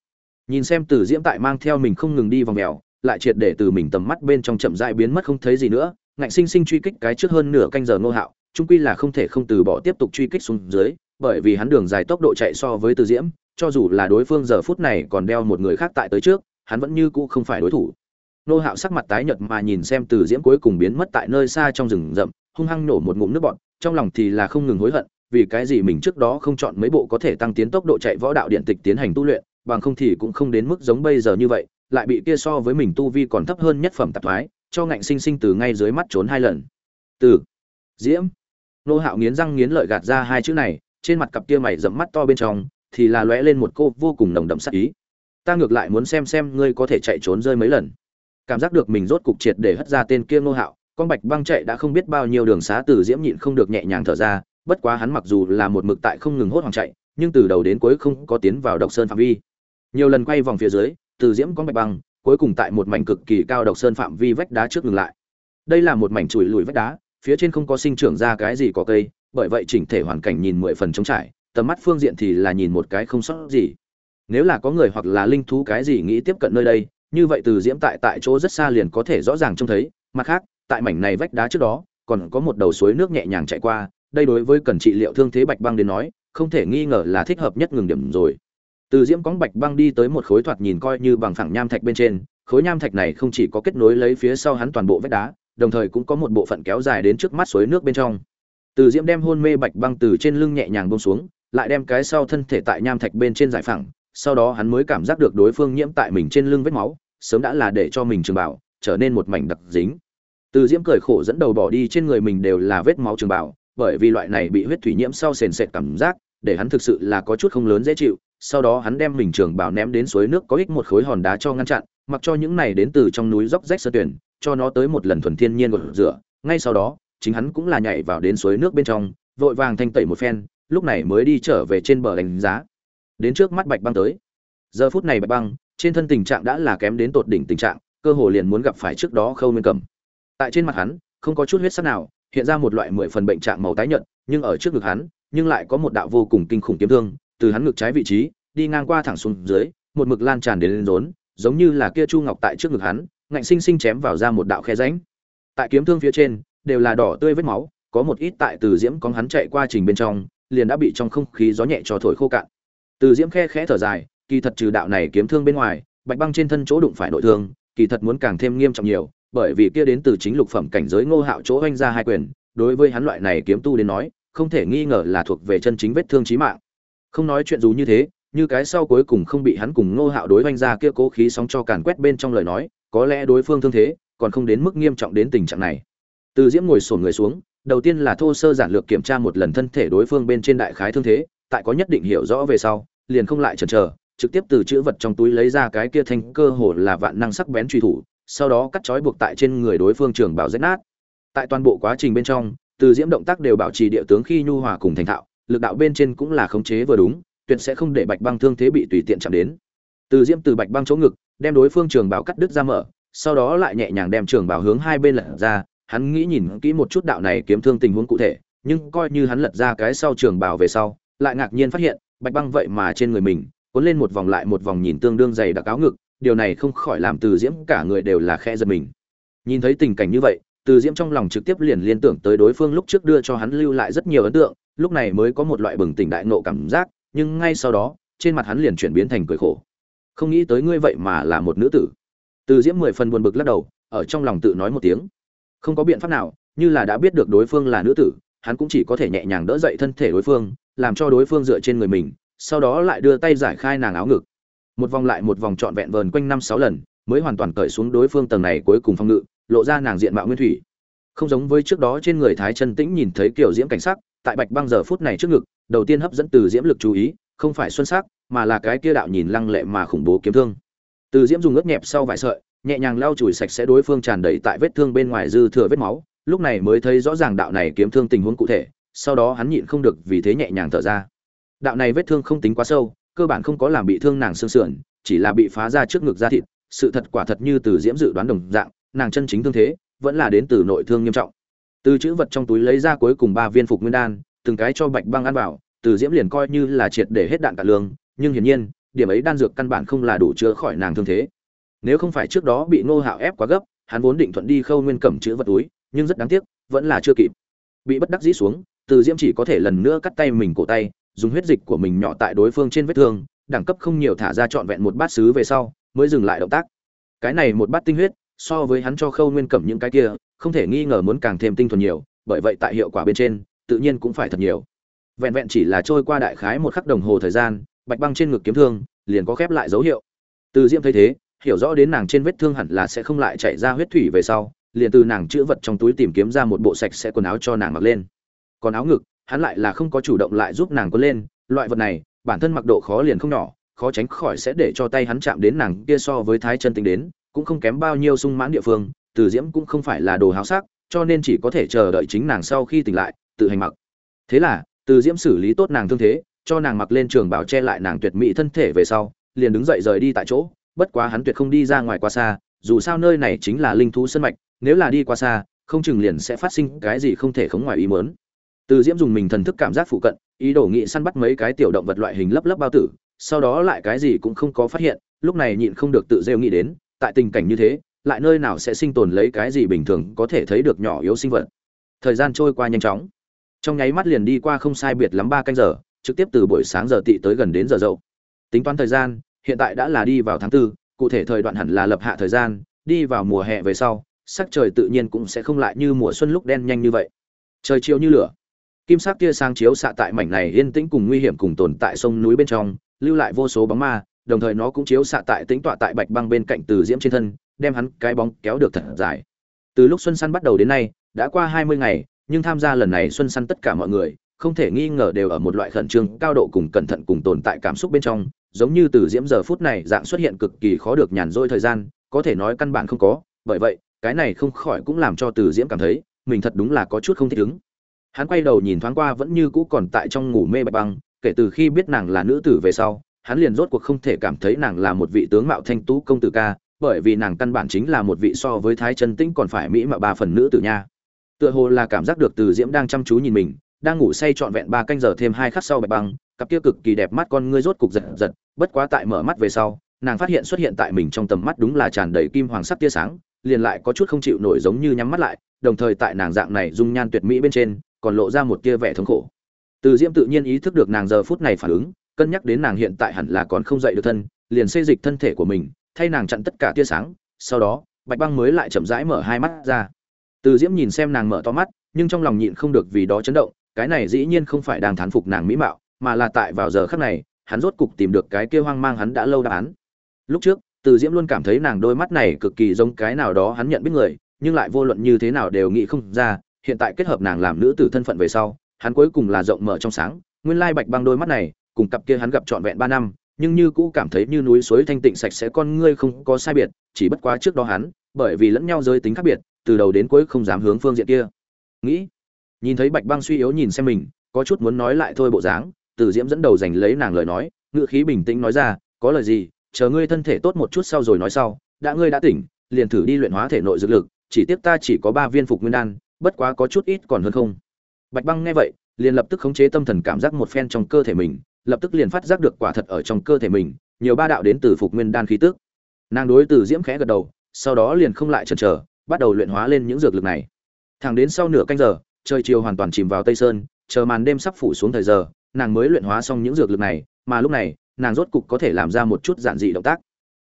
A: Nhìn xem từ diễm tại mang theo mình không ngừng đi vòng mèo, lại triệt để từ mình tầm mắt bên trong chậm rãi biến mất không thấy gì nữa, ngạnh sinh sinh truy kích cái trước hơn nửa canh giờ ngô hạo trung quy là không thể không từ bỏ tiếp tục truy kích xuống dưới, bởi vì hắn đường dài tốc độ chạy so với từ diễm, cho dù là đối phương giờ phút này còn đeo một người khác tại tới trước, hắn vẫn như cũ không phải đối thủ. Nô hạo sắc mặt tái nhợt mà nhìn xem từ diễm cuối cùng biến mất tại nơi xa trong rừng rậm, hung hăng nổ một ngụm nước bọt, trong lòng thì là không ngừng hối hận vì cái gì mình trước đó không chọn mấy bộ có thể tăng tiến tốc độ chạy võ đạo điện tịch tiến hành tu luyện, bằng không thì cũng không đến mức giống bây giờ như vậy, lại bị kia so với mình tu vi còn thấp hơn nhất phẩm tạp thoái, cho ngạnh sinh sinh từ ngay dưới mắt trốn hai lần. Từ, diễm, nô hạo nghiến răng nghiến lợi gạt ra hai chữ này, trên mặt cặp kia mày dẫm mắt to bên trong, thì là lóe lên một cô vô cùng nồng đậm sắc ý. Ta ngược lại muốn xem xem ngươi có thể chạy trốn rơi mấy lần. Cảm giác được mình rốt cục triệt để hất ra tên kia nô hạo, con bạch băng chạy đã không biết bao nhiêu đường xá từ diễm nhịn không được nhẹ nhàng thở ra bất quá hắn mặc dù là một mực tại không ngừng hốt hoảng chạy, nhưng từ đầu đến cuối không có tiến vào độc sơn phạm vi. Nhiều lần quay vòng phía dưới, từ diễm con bạch băng, cuối cùng tại một mảnh cực kỳ cao độc sơn phạm vi vách đá trước ngừng lại. Đây là một mảnh chùi lùi vách đá, phía trên không có sinh trưởng ra cái gì có cây, bởi vậy chỉnh thể hoàn cảnh nhìn mười phần trống trải, tầm mắt phương diện thì là nhìn một cái không sót gì. Nếu là có người hoặc là linh thú cái gì nghĩ tiếp cận nơi đây, như vậy từ diễm tại tại chỗ rất xa liền có thể rõ ràng trông thấy. Mặt khác, tại mảnh này vách đá trước đó, còn có một đầu suối nước nhẹ nhàng chạy qua đây đối với cần trị liệu thương thế bạch băng đến nói, không thể nghi ngờ là thích hợp nhất ngừng điểm rồi. Từ diễm cóng bạch băng đi tới một khối thoạt nhìn coi như bằng phẳng nham thạch bên trên, khối nham thạch này không chỉ có kết nối lấy phía sau hắn toàn bộ vách đá, đồng thời cũng có một bộ phận kéo dài đến trước mắt suối nước bên trong. Từ diễm đem hôn mê bạch băng từ trên lưng nhẹ nhàng bông xuống, lại đem cái sau thân thể tại nham thạch bên trên giải phẳng, sau đó hắn mới cảm giác được đối phương nhiễm tại mình trên lưng vết máu, sớm đã là để cho mình trường bảo trở nên một mảnh đặc dính. Từ diễm cười khổ dẫn đầu bỏ đi trên người mình đều là vết máu trường bảo bởi vì loại này bị huyết thủy nhiễm sau sền sệt cảm giác, để hắn thực sự là có chút không lớn dễ chịu. Sau đó hắn đem mình trường bảo ném đến suối nước có ích một khối hòn đá cho ngăn chặn, mặc cho những này đến từ trong núi dốc rách sơ tuyển, cho nó tới một lần thuần thiên nhiên gột rửa. Ngay sau đó, chính hắn cũng là nhảy vào đến suối nước bên trong, vội vàng thanh tẩy một phen, lúc này mới đi trở về trên bờ đánh giá. Đến trước mắt bạch băng tới. Giờ phút này bạch băng, trên thân tình trạng đã là kém đến tột đỉnh tình trạng, cơ hồ liền muốn gặp phải trước đó khâu nguyên cầm tại trên mặt hắn, không có chút huyết sắc nào hiện ra một loại mười phần bệnh trạng màu tái nhợt, nhưng ở trước ngực hắn, nhưng lại có một đạo vô cùng kinh khủng kiếm thương, từ hắn ngực trái vị trí, đi ngang qua thẳng xuống dưới, một mực lan tràn đến lên rốn, giống như là kia chu ngọc tại trước ngực hắn, ngạnh sinh sinh chém vào ra một đạo khe rãnh. Tại kiếm thương phía trên, đều là đỏ tươi vết máu, có một ít tại từ diễm có hắn chạy qua trình bên trong, liền đã bị trong không khí gió nhẹ cho thổi khô cạn. Từ diễm khe khẽ thở dài, kỳ thật trừ đạo này kiếm thương bên ngoài, bạch băng trên thân chỗ đụng phải nội thương, kỳ thật muốn càng thêm nghiêm trọng nhiều bởi vì kia đến từ chính lục phẩm cảnh giới ngô hạo chỗ oanh ra hai quyền, đối với hắn loại này kiếm tu đến nói, không thể nghi ngờ là thuộc về chân chính vết thương chí mạng. Không nói chuyện dù như thế, như cái sau cuối cùng không bị hắn cùng ngô hạo đối oanh ra kia cố khí sóng cho càn quét bên trong lời nói, có lẽ đối phương thương thế, còn không đến mức nghiêm trọng đến tình trạng này. Từ diễm ngồi xổm người xuống, đầu tiên là thô sơ giản lược kiểm tra một lần thân thể đối phương bên trên đại khái thương thế, tại có nhất định hiểu rõ về sau, liền không lại chần chờ, trực tiếp từ chữ vật trong túi lấy ra cái kia thanh cơ hồ là vạn năng sắc bén truy thủ sau đó cắt chói buộc tại trên người đối phương trường bảo rách nát. Tại toàn bộ quá trình bên trong, từ diễm động tác đều bảo trì địa tướng khi nhu hòa cùng thành thạo, lực đạo bên trên cũng là khống chế vừa đúng, tuyệt sẽ không để bạch băng thương thế bị tùy tiện chạm đến. Từ diễm từ bạch băng chỗ ngực, đem đối phương trường bảo cắt đứt ra mở, sau đó lại nhẹ nhàng đem trường bảo hướng hai bên lật ra, hắn nghĩ nhìn kỹ một chút đạo này kiếm thương tình huống cụ thể, nhưng coi như hắn lật ra cái sau trường bảo về sau, lại ngạc nhiên phát hiện, bạch băng vậy mà trên người mình, cuốn lên một vòng lại một vòng nhìn tương đương dày đặc áo ngực điều này không khỏi làm từ diễm cả người đều là khe giật mình. Nhìn thấy tình cảnh như vậy, từ diễm trong lòng trực tiếp liền liên tưởng tới đối phương lúc trước đưa cho hắn lưu lại rất nhiều ấn tượng, lúc này mới có một loại bừng tỉnh đại nộ cảm giác, nhưng ngay sau đó, trên mặt hắn liền chuyển biến thành cười khổ. Không nghĩ tới ngươi vậy mà là một nữ tử. Từ diễm mười phần buồn bực lắc đầu, ở trong lòng tự nói một tiếng. Không có biện pháp nào, như là đã biết được đối phương là nữ tử, hắn cũng chỉ có thể nhẹ nhàng đỡ dậy thân thể đối phương, làm cho đối phương dựa trên người mình, sau đó lại đưa tay giải khai nàng áo ngực một vòng lại một vòng trọn vẹn vờn quanh năm sáu lần, mới hoàn toàn cởi xuống đối phương tầng này cuối cùng phong ngự, lộ ra nàng diện mạo nguyên thủy. Không giống với trước đó trên người thái chân tĩnh nhìn thấy kiểu diễm cảnh sắc, tại bạch băng giờ phút này trước ngực, đầu tiên hấp dẫn từ diễm lực chú ý, không phải xuân sắc, mà là cái kia đạo nhìn lăng lệ mà khủng bố kiếm thương. Từ diễm dùng ướt nhẹp sau vải sợi, nhẹ nhàng lau chùi sạch sẽ đối phương tràn đầy tại vết thương bên ngoài dư thừa vết máu, lúc này mới thấy rõ ràng đạo này kiếm thương tình huống cụ thể, sau đó hắn nhịn không được vì thế nhẹ nhàng thở ra. Đạo này vết thương không tính quá sâu cơ bản không có làm bị thương nàng xương sườn, chỉ là bị phá ra trước ngực da thịt, sự thật quả thật như từ diễm dự đoán đồng dạng, nàng chân chính thương thế vẫn là đến từ nội thương nghiêm trọng. Từ chữ vật trong túi lấy ra cuối cùng ba viên phục nguyên đan, từng cái cho bạch băng ăn vào, từ diễm liền coi như là triệt để hết đạn cả lương, nhưng hiển nhiên, điểm ấy đan dược căn bản không là đủ chữa khỏi nàng thương thế. Nếu không phải trước đó bị ngô hạo ép quá gấp, hắn vốn định thuận đi khâu nguyên cẩm chữ vật túi, nhưng rất đáng tiếc, vẫn là chưa kịp. Bị bất đắc dĩ xuống, từ diễm chỉ có thể lần nữa cắt tay mình cổ tay dùng huyết dịch của mình nhỏ tại đối phương trên vết thương, đẳng cấp không nhiều thả ra trọn vẹn một bát xứ về sau, mới dừng lại động tác. Cái này một bát tinh huyết, so với hắn cho khâu nguyên cẩm những cái kia, không thể nghi ngờ muốn càng thêm tinh thuần nhiều, bởi vậy tại hiệu quả bên trên, tự nhiên cũng phải thật nhiều. Vẹn vẹn chỉ là trôi qua đại khái một khắc đồng hồ thời gian, bạch băng trên ngực kiếm thương liền có khép lại dấu hiệu. Từ diễm thấy thế, hiểu rõ đến nàng trên vết thương hẳn là sẽ không lại chạy ra huyết thủy về sau, liền từ nàng chữ vật trong túi tìm kiếm ra một bộ sạch sẽ quần áo cho nàng mặc lên. Còn áo ngực hắn lại là không có chủ động lại giúp nàng có lên, loại vật này, bản thân mặc độ khó liền không nhỏ, khó tránh khỏi sẽ để cho tay hắn chạm đến nàng kia so với thái chân tính đến, cũng không kém bao nhiêu sung mãn địa phương, từ diễm cũng không phải là đồ háo sắc, cho nên chỉ có thể chờ đợi chính nàng sau khi tỉnh lại, tự hành mặc. Thế là, từ diễm xử lý tốt nàng thương thế, cho nàng mặc lên trường bảo che lại nàng tuyệt mỹ thân thể về sau, liền đứng dậy rời đi tại chỗ, bất quá hắn tuyệt không đi ra ngoài quá xa, dù sao nơi này chính là linh thú sân mạch, nếu là đi quá xa, không chừng liền sẽ phát sinh cái gì không thể khống ngoài ý mớn từ diễm dùng mình thần thức cảm giác phụ cận, ý đồ nghị săn bắt mấy cái tiểu động vật loại hình lấp lấp bao tử, sau đó lại cái gì cũng không có phát hiện, lúc này nhịn không được tự rêu nghĩ đến, tại tình cảnh như thế, lại nơi nào sẽ sinh tồn lấy cái gì bình thường có thể thấy được nhỏ yếu sinh vật. Thời gian trôi qua nhanh chóng. Trong nháy mắt liền đi qua không sai biệt lắm ba canh giờ, trực tiếp từ buổi sáng giờ tị tới gần đến giờ dậu. Tính toán thời gian, hiện tại đã là đi vào tháng tư, cụ thể thời đoạn hẳn là lập hạ thời gian, đi vào mùa hè về sau, sắc trời tự nhiên cũng sẽ không lại như mùa xuân lúc đen nhanh như vậy. Trời chiều như lửa kim sắc kia sang chiếu xạ tại mảnh này yên tĩnh cùng nguy hiểm cùng tồn tại sông núi bên trong, lưu lại vô số bóng ma, đồng thời nó cũng chiếu xạ tại tĩnh tọa tại bạch băng bên cạnh từ diễm trên thân, đem hắn cái bóng kéo được thật dài. Từ lúc xuân săn bắt đầu đến nay, đã qua hai mươi ngày, nhưng tham gia lần này xuân săn tất cả mọi người, không thể nghi ngờ đều ở một loại khẩn trương, cao độ cùng cẩn thận cùng tồn tại cảm xúc bên trong, giống như từ diễm giờ phút này dạng xuất hiện cực kỳ khó được nhàn rỗi thời gian, có thể nói căn bản không có. Bởi vậy, cái này không khỏi cũng làm cho từ diễm cảm thấy, mình thật đúng là có chút không thích ứng hắn quay đầu nhìn thoáng qua vẫn như cũ còn tại trong ngủ mê bạch băng, kể từ khi biết nàng là nữ tử về sau, hắn liền rốt cuộc không thể cảm thấy nàng là một vị tướng mạo thanh tú công tử ca, bởi vì nàng căn bản chính là một vị so với thái chân tĩnh còn phải mỹ mà ba phần nữ tử nha. Tựa hồ là cảm giác được từ diễm đang chăm chú nhìn mình, đang ngủ say trọn vẹn ba canh giờ thêm hai khắc sau bạch băng, cặp kia cực kỳ đẹp mắt con ngươi rốt cục giật giật, bất quá tại mở mắt về sau, nàng phát hiện xuất hiện tại mình trong tầm mắt đúng là tràn đầy kim hoàng sắc tia sáng, liền lại có chút không chịu nổi giống như nhắm mắt lại, đồng thời tại nàng dạng này dung nhan tuyệt mỹ bên trên còn lộ ra một tia vẻ thống khổ. Từ diễm tự nhiên ý thức được nàng giờ phút này phản ứng, cân nhắc đến nàng hiện tại hẳn là còn không dậy được thân, liền xây dịch thân thể của mình, thay nàng chặn tất cả tia sáng, sau đó, bạch băng mới lại chậm rãi mở hai mắt ra. Từ diễm nhìn xem nàng mở to mắt, nhưng trong lòng nhịn không được vì đó chấn động, cái này dĩ nhiên không phải đang thán phục nàng mỹ mạo, mà là tại vào giờ khắc này, hắn rốt cục tìm được cái kia hoang mang hắn đã lâu đáp án. Lúc trước, từ diễm luôn cảm thấy nàng đôi mắt này cực kỳ giống cái nào đó hắn nhận biết người, nhưng lại vô luận như thế nào đều nghĩ không ra hiện tại kết hợp nàng làm nữ tử thân phận về sau, hắn cuối cùng là rộng mở trong sáng. Nguyên lai bạch băng đôi mắt này, cùng cặp kia hắn gặp trọn vẹn ba năm, nhưng như cũ cảm thấy như núi suối thanh tịnh sạch sẽ con ngươi không có sai biệt, chỉ bất quá trước đó hắn, bởi vì lẫn nhau giới tính khác biệt, từ đầu đến cuối không dám hướng phương diện kia. Nghĩ, nhìn thấy bạch băng suy yếu nhìn xem mình, có chút muốn nói lại thôi bộ dáng, từ diễm dẫn đầu giành lấy nàng lời nói ngựa khí bình tĩnh nói ra, có lời gì, chờ ngươi thân thể tốt một chút sau rồi nói sau, đã ngươi đã tỉnh, liền thử đi luyện hóa thể nội dược lực, chỉ tiếc ta chỉ có ba viên phục nguyên đan bất quá có chút ít còn hơn không. Bạch băng nghe vậy, liền lập tức khống chế tâm thần cảm giác một phen trong cơ thể mình, lập tức liền phát giác được quả thật ở trong cơ thể mình, nhiều ba đạo đến từ phục nguyên đan khí tức. Nàng đối từ diễm khẽ gật đầu, sau đó liền không lại chần chờ, bắt đầu luyện hóa lên những dược lực này. Thẳng đến sau nửa canh giờ, trời chiều hoàn toàn chìm vào tây sơn, chờ màn đêm sắp phủ xuống thời giờ, nàng mới luyện hóa xong những dược lực này, mà lúc này, nàng rốt cục có thể làm ra một chút giản dị động tác.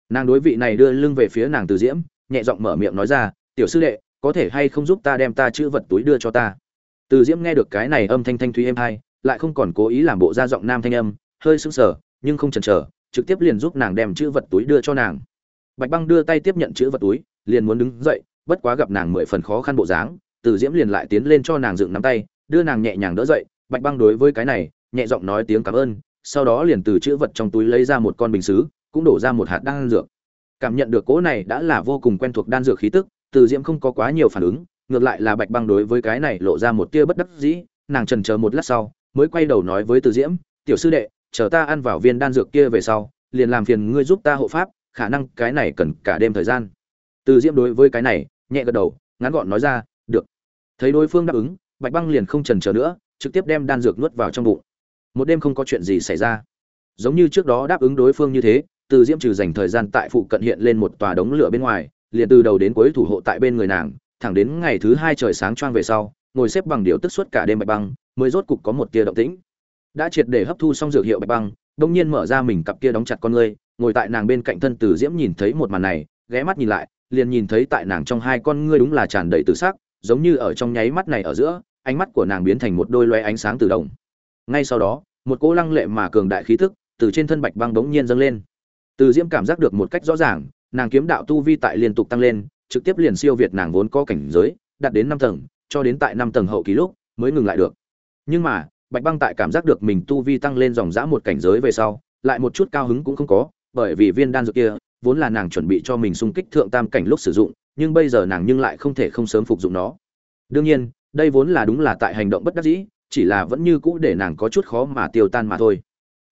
A: Nàng đối vị này đưa lưng về phía nàng từ diễm, nhẹ giọng mở miệng nói ra, tiểu sư đệ có thể hay không giúp ta đem ta chữ vật túi đưa cho ta? Từ diễm nghe được cái này âm thanh thanh thúy êm hai lại không còn cố ý làm bộ ra giọng nam thanh âm, hơi sững sờ, nhưng không chần chờ, trực tiếp liền giúp nàng đem chữ vật túi đưa cho nàng. Bạch băng đưa tay tiếp nhận chữ vật túi, liền muốn đứng dậy, bất quá gặp nàng mười phần khó khăn bộ dáng, từ diễm liền lại tiến lên cho nàng dựng nắm tay, đưa nàng nhẹ nhàng đỡ dậy. Bạch băng đối với cái này, nhẹ giọng nói tiếng cảm ơn, sau đó liền từ chữ vật trong túi lấy ra một con bình xứ, cũng đổ ra một hạt đan dược. Cảm nhận được cỗ này đã là vô cùng quen thuộc đan dược khí tức từ diễm không có quá nhiều phản ứng, ngược lại là bạch băng đối với cái này lộ ra một tia bất đắc dĩ, nàng trần chờ một lát sau, mới quay đầu nói với từ diễm, tiểu sư đệ, chờ ta ăn vào viên đan dược kia về sau, liền làm phiền ngươi giúp ta hộ pháp, khả năng cái này cần cả đêm thời gian. Từ diễm đối với cái này, nhẹ gật đầu, ngắn gọn nói ra, được. Thấy đối phương đáp ứng, bạch băng liền không trần chờ nữa, trực tiếp đem đan dược nuốt vào trong bụng. Một đêm không có chuyện gì xảy ra. Giống như trước đó đáp ứng đối phương như thế, từ diễm trừ dành thời gian tại phụ cận hiện lên một tòa đống lửa bên ngoài liền từ đầu đến cuối thủ hộ tại bên người nàng, thẳng đến ngày thứ hai trời sáng choang về sau, ngồi xếp bằng điều tức suốt cả đêm bạch băng, mới rốt cục có một tia động tĩnh. Đã triệt để hấp thu xong dược hiệu bạch băng, đông nhiên mở ra mình cặp kia đóng chặt con ngươi, ngồi tại nàng bên cạnh thân từ diễm nhìn thấy một màn này, ghé mắt nhìn lại, liền nhìn thấy tại nàng trong hai con ngươi đúng là tràn đầy tự sắc, giống như ở trong nháy mắt này ở giữa, ánh mắt của nàng biến thành một đôi loe ánh sáng từ đồng. Ngay sau đó, một cỗ lăng lệ mà cường đại khí thức từ trên thân bạch băng bỗng nhiên dâng lên. Từ diễm cảm giác được một cách rõ ràng nàng kiếm đạo tu vi tại liên tục tăng lên, trực tiếp liền siêu việt nàng vốn có cảnh giới, đạt đến năm tầng, cho đến tại năm tầng hậu kỳ lúc, mới ngừng lại được. Nhưng mà, bạch băng tại cảm giác được mình tu vi tăng lên dòng dã một cảnh giới về sau, lại một chút cao hứng cũng không có, bởi vì viên đan dược kia, vốn là nàng chuẩn bị cho mình xung kích thượng tam cảnh lúc sử dụng, nhưng bây giờ nàng nhưng lại không thể không sớm phục dụng nó. Đương nhiên, đây vốn là đúng là tại hành động bất đắc dĩ, chỉ là vẫn như cũ để nàng có chút khó mà tiêu tan mà thôi.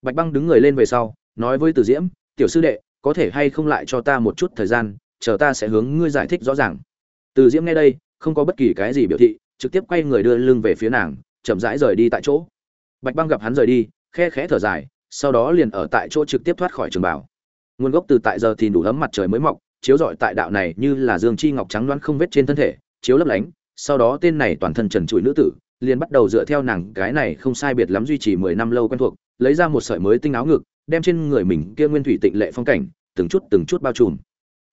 A: Bạch băng đứng người lên về sau, nói với từ diễm, tiểu sư đệ có thể hay không lại cho ta một chút thời gian, chờ ta sẽ hướng ngươi giải thích rõ ràng. Từ diễm nghe đây, không có bất kỳ cái gì biểu thị, trực tiếp quay người đưa lưng về phía nàng, chậm rãi rời đi tại chỗ. Bạch băng gặp hắn rời đi, khe khẽ thở dài, sau đó liền ở tại chỗ trực tiếp thoát khỏi trường bảo nguồn gốc từ tại giờ thì đủ ấm mặt trời mới mọc, chiếu rọi tại đạo này như là dương chi ngọc trắng loáng không vết trên thân thể, chiếu lấp lánh, sau đó tên này toàn thân trần trụi nữ tử, liền bắt đầu dựa theo nàng, cái này không sai biệt lắm duy trì mười năm lâu quen thuộc, lấy ra một sợi mới tinh áo ngực đem trên người mình kia nguyên thủy tịnh lệ phong cảnh, từng chút từng chút bao trùm.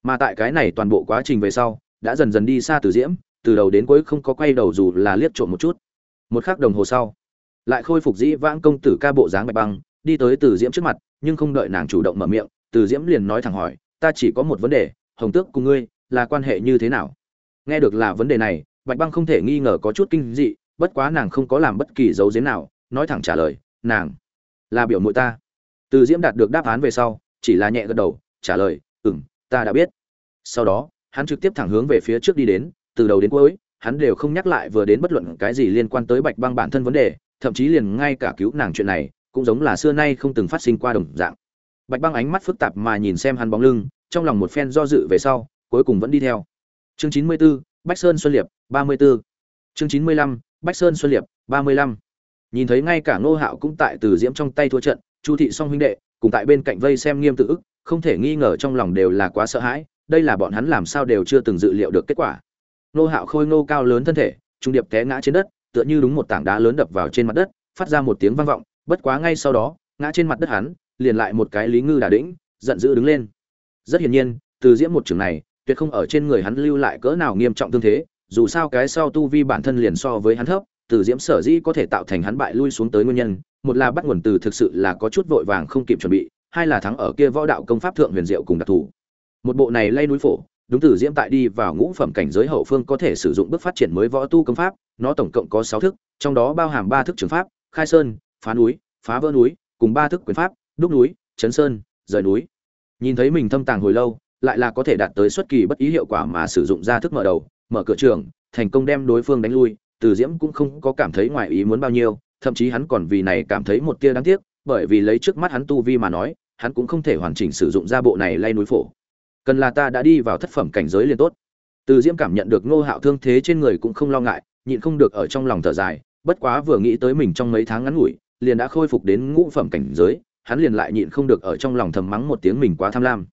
A: Mà tại cái này toàn bộ quá trình về sau, đã dần dần đi xa từ diễm, từ đầu đến cuối không có quay đầu dù là liếc trộm một chút. Một khắc đồng hồ sau, lại khôi phục dĩ vãng công tử ca bộ dáng bạch băng, đi tới từ diễm trước mặt, nhưng không đợi nàng chủ động mở miệng, từ diễm liền nói thẳng hỏi, ta chỉ có một vấn đề, hồng tước cùng ngươi là quan hệ như thế nào? Nghe được là vấn đề này, bạch băng không thể nghi ngờ có chút kinh dị, bất quá nàng không có làm bất kỳ dấu giếm nào, nói thẳng trả lời, nàng là biểu mụi ta từ diễm đạt được đáp án về sau chỉ là nhẹ gật đầu trả lời ừm ta đã biết sau đó hắn trực tiếp thẳng hướng về phía trước đi đến từ đầu đến cuối hắn đều không nhắc lại vừa đến bất luận cái gì liên quan tới bạch băng bản thân vấn đề thậm chí liền ngay cả cứu nàng chuyện này cũng giống là xưa nay không từng phát sinh qua đồng dạng bạch băng ánh mắt phức tạp mà nhìn xem hắn bóng lưng trong lòng một phen do dự về sau cuối cùng vẫn đi theo chương chín mươi 94, bách sơn xuân liệp ba mươi 34. chương chín mươi lăm, bách sơn xuân liệp ba mươi lăm. nhìn thấy ngay cả ngô hạo cũng tại từ diễm trong tay thua trận chu thị song huynh đệ, cùng tại bên cạnh vây xem nghiêm tự ức, không thể nghi ngờ trong lòng đều là quá sợ hãi, đây là bọn hắn làm sao đều chưa từng dự liệu được kết quả. Nô hạo khôi nô cao lớn thân thể, trung điệp té ngã trên đất, tựa như đúng một tảng đá lớn đập vào trên mặt đất, phát ra một tiếng vang vọng, bất quá ngay sau đó, ngã trên mặt đất hắn, liền lại một cái lý ngư đà đĩnh, giận dữ đứng lên. Rất hiển nhiên, từ diễm một trường này, tuyệt không ở trên người hắn lưu lại cỡ nào nghiêm trọng tương thế, dù sao cái sau tu vi bản thân liền so với hắn thấp từ diễm sở dĩ có thể tạo thành hắn bại lui xuống tới nguyên nhân, một là bắt nguồn từ thực sự là có chút vội vàng không kịp chuẩn bị, hai là thắng ở kia võ đạo công pháp thượng huyền diệu cùng đặc thù. Một bộ này lay núi phổ, đúng từ diễm tại đi vào ngũ phẩm cảnh giới hậu phương có thể sử dụng bước phát triển mới võ tu công pháp, nó tổng cộng có sáu thức, trong đó bao hàm ba thức trường pháp, khai sơn, phá núi, phá vỡ núi, cùng ba thức quyền pháp, đúc núi, chấn sơn, rời núi. Nhìn thấy mình thâm tàng hồi lâu, lại là có thể đạt tới xuất kỳ bất ý hiệu quả mà sử dụng ra thức mở đầu, mở cửa trường, thành công đem đối phương đánh lui từ diễm cũng không có cảm thấy ngoài ý muốn bao nhiêu, thậm chí hắn còn vì này cảm thấy một tia đáng tiếc, bởi vì lấy trước mắt hắn tu vi mà nói, hắn cũng không thể hoàn chỉnh sử dụng ra bộ này lay núi phổ. Cần là ta đã đi vào thất phẩm cảnh giới liền tốt. Từ diễm cảm nhận được ngô hạo thương thế trên người cũng không lo ngại, nhịn không được ở trong lòng thở dài, bất quá vừa nghĩ tới mình trong mấy tháng ngắn ngủi, liền đã khôi phục đến ngũ phẩm cảnh giới, hắn liền lại nhịn không được ở trong lòng thầm mắng một tiếng mình quá tham lam.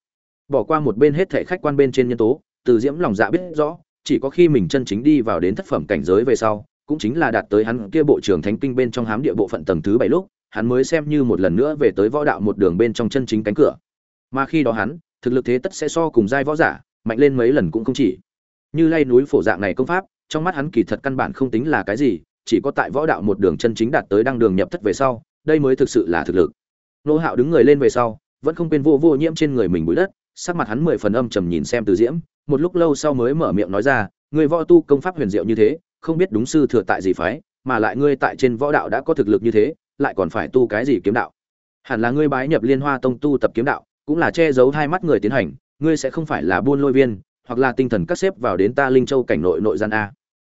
A: Bỏ qua một bên hết thể khách quan bên trên nhân tố, từ diễm lòng dạ biết rõ chỉ có khi mình chân chính đi vào đến thất phẩm cảnh giới về sau, cũng chính là đạt tới hắn kia bộ trưởng thánh kinh bên trong hám địa bộ phận tầng thứ bảy lúc, hắn mới xem như một lần nữa về tới võ đạo một đường bên trong chân chính cánh cửa. Mà khi đó hắn, thực lực thế tất sẽ so cùng giai võ giả, mạnh lên mấy lần cũng không chỉ. Như lay núi phổ dạng này công pháp, trong mắt hắn kỳ thật căn bản không tính là cái gì, chỉ có tại võ đạo một đường chân chính đạt tới đăng đường nhập thất về sau, đây mới thực sự là thực lực. Nô hạo đứng người lên về sau, vẫn không quên vô vô nhiễm trên người mình bụi đất, sắc mặt hắn mười phần âm trầm nhìn xem từ diễm một lúc lâu sau mới mở miệng nói ra người võ tu công pháp huyền diệu như thế, không biết đúng sư thừa tại gì phái, mà lại ngươi tại trên võ đạo đã có thực lực như thế, lại còn phải tu cái gì kiếm đạo? Hẳn là ngươi bái nhập liên hoa tông tu tập kiếm đạo, cũng là che giấu hai mắt người tiến hành, ngươi sẽ không phải là buôn lôi viên, hoặc là tinh thần cắt xếp vào đến ta linh châu cảnh nội nội gian a.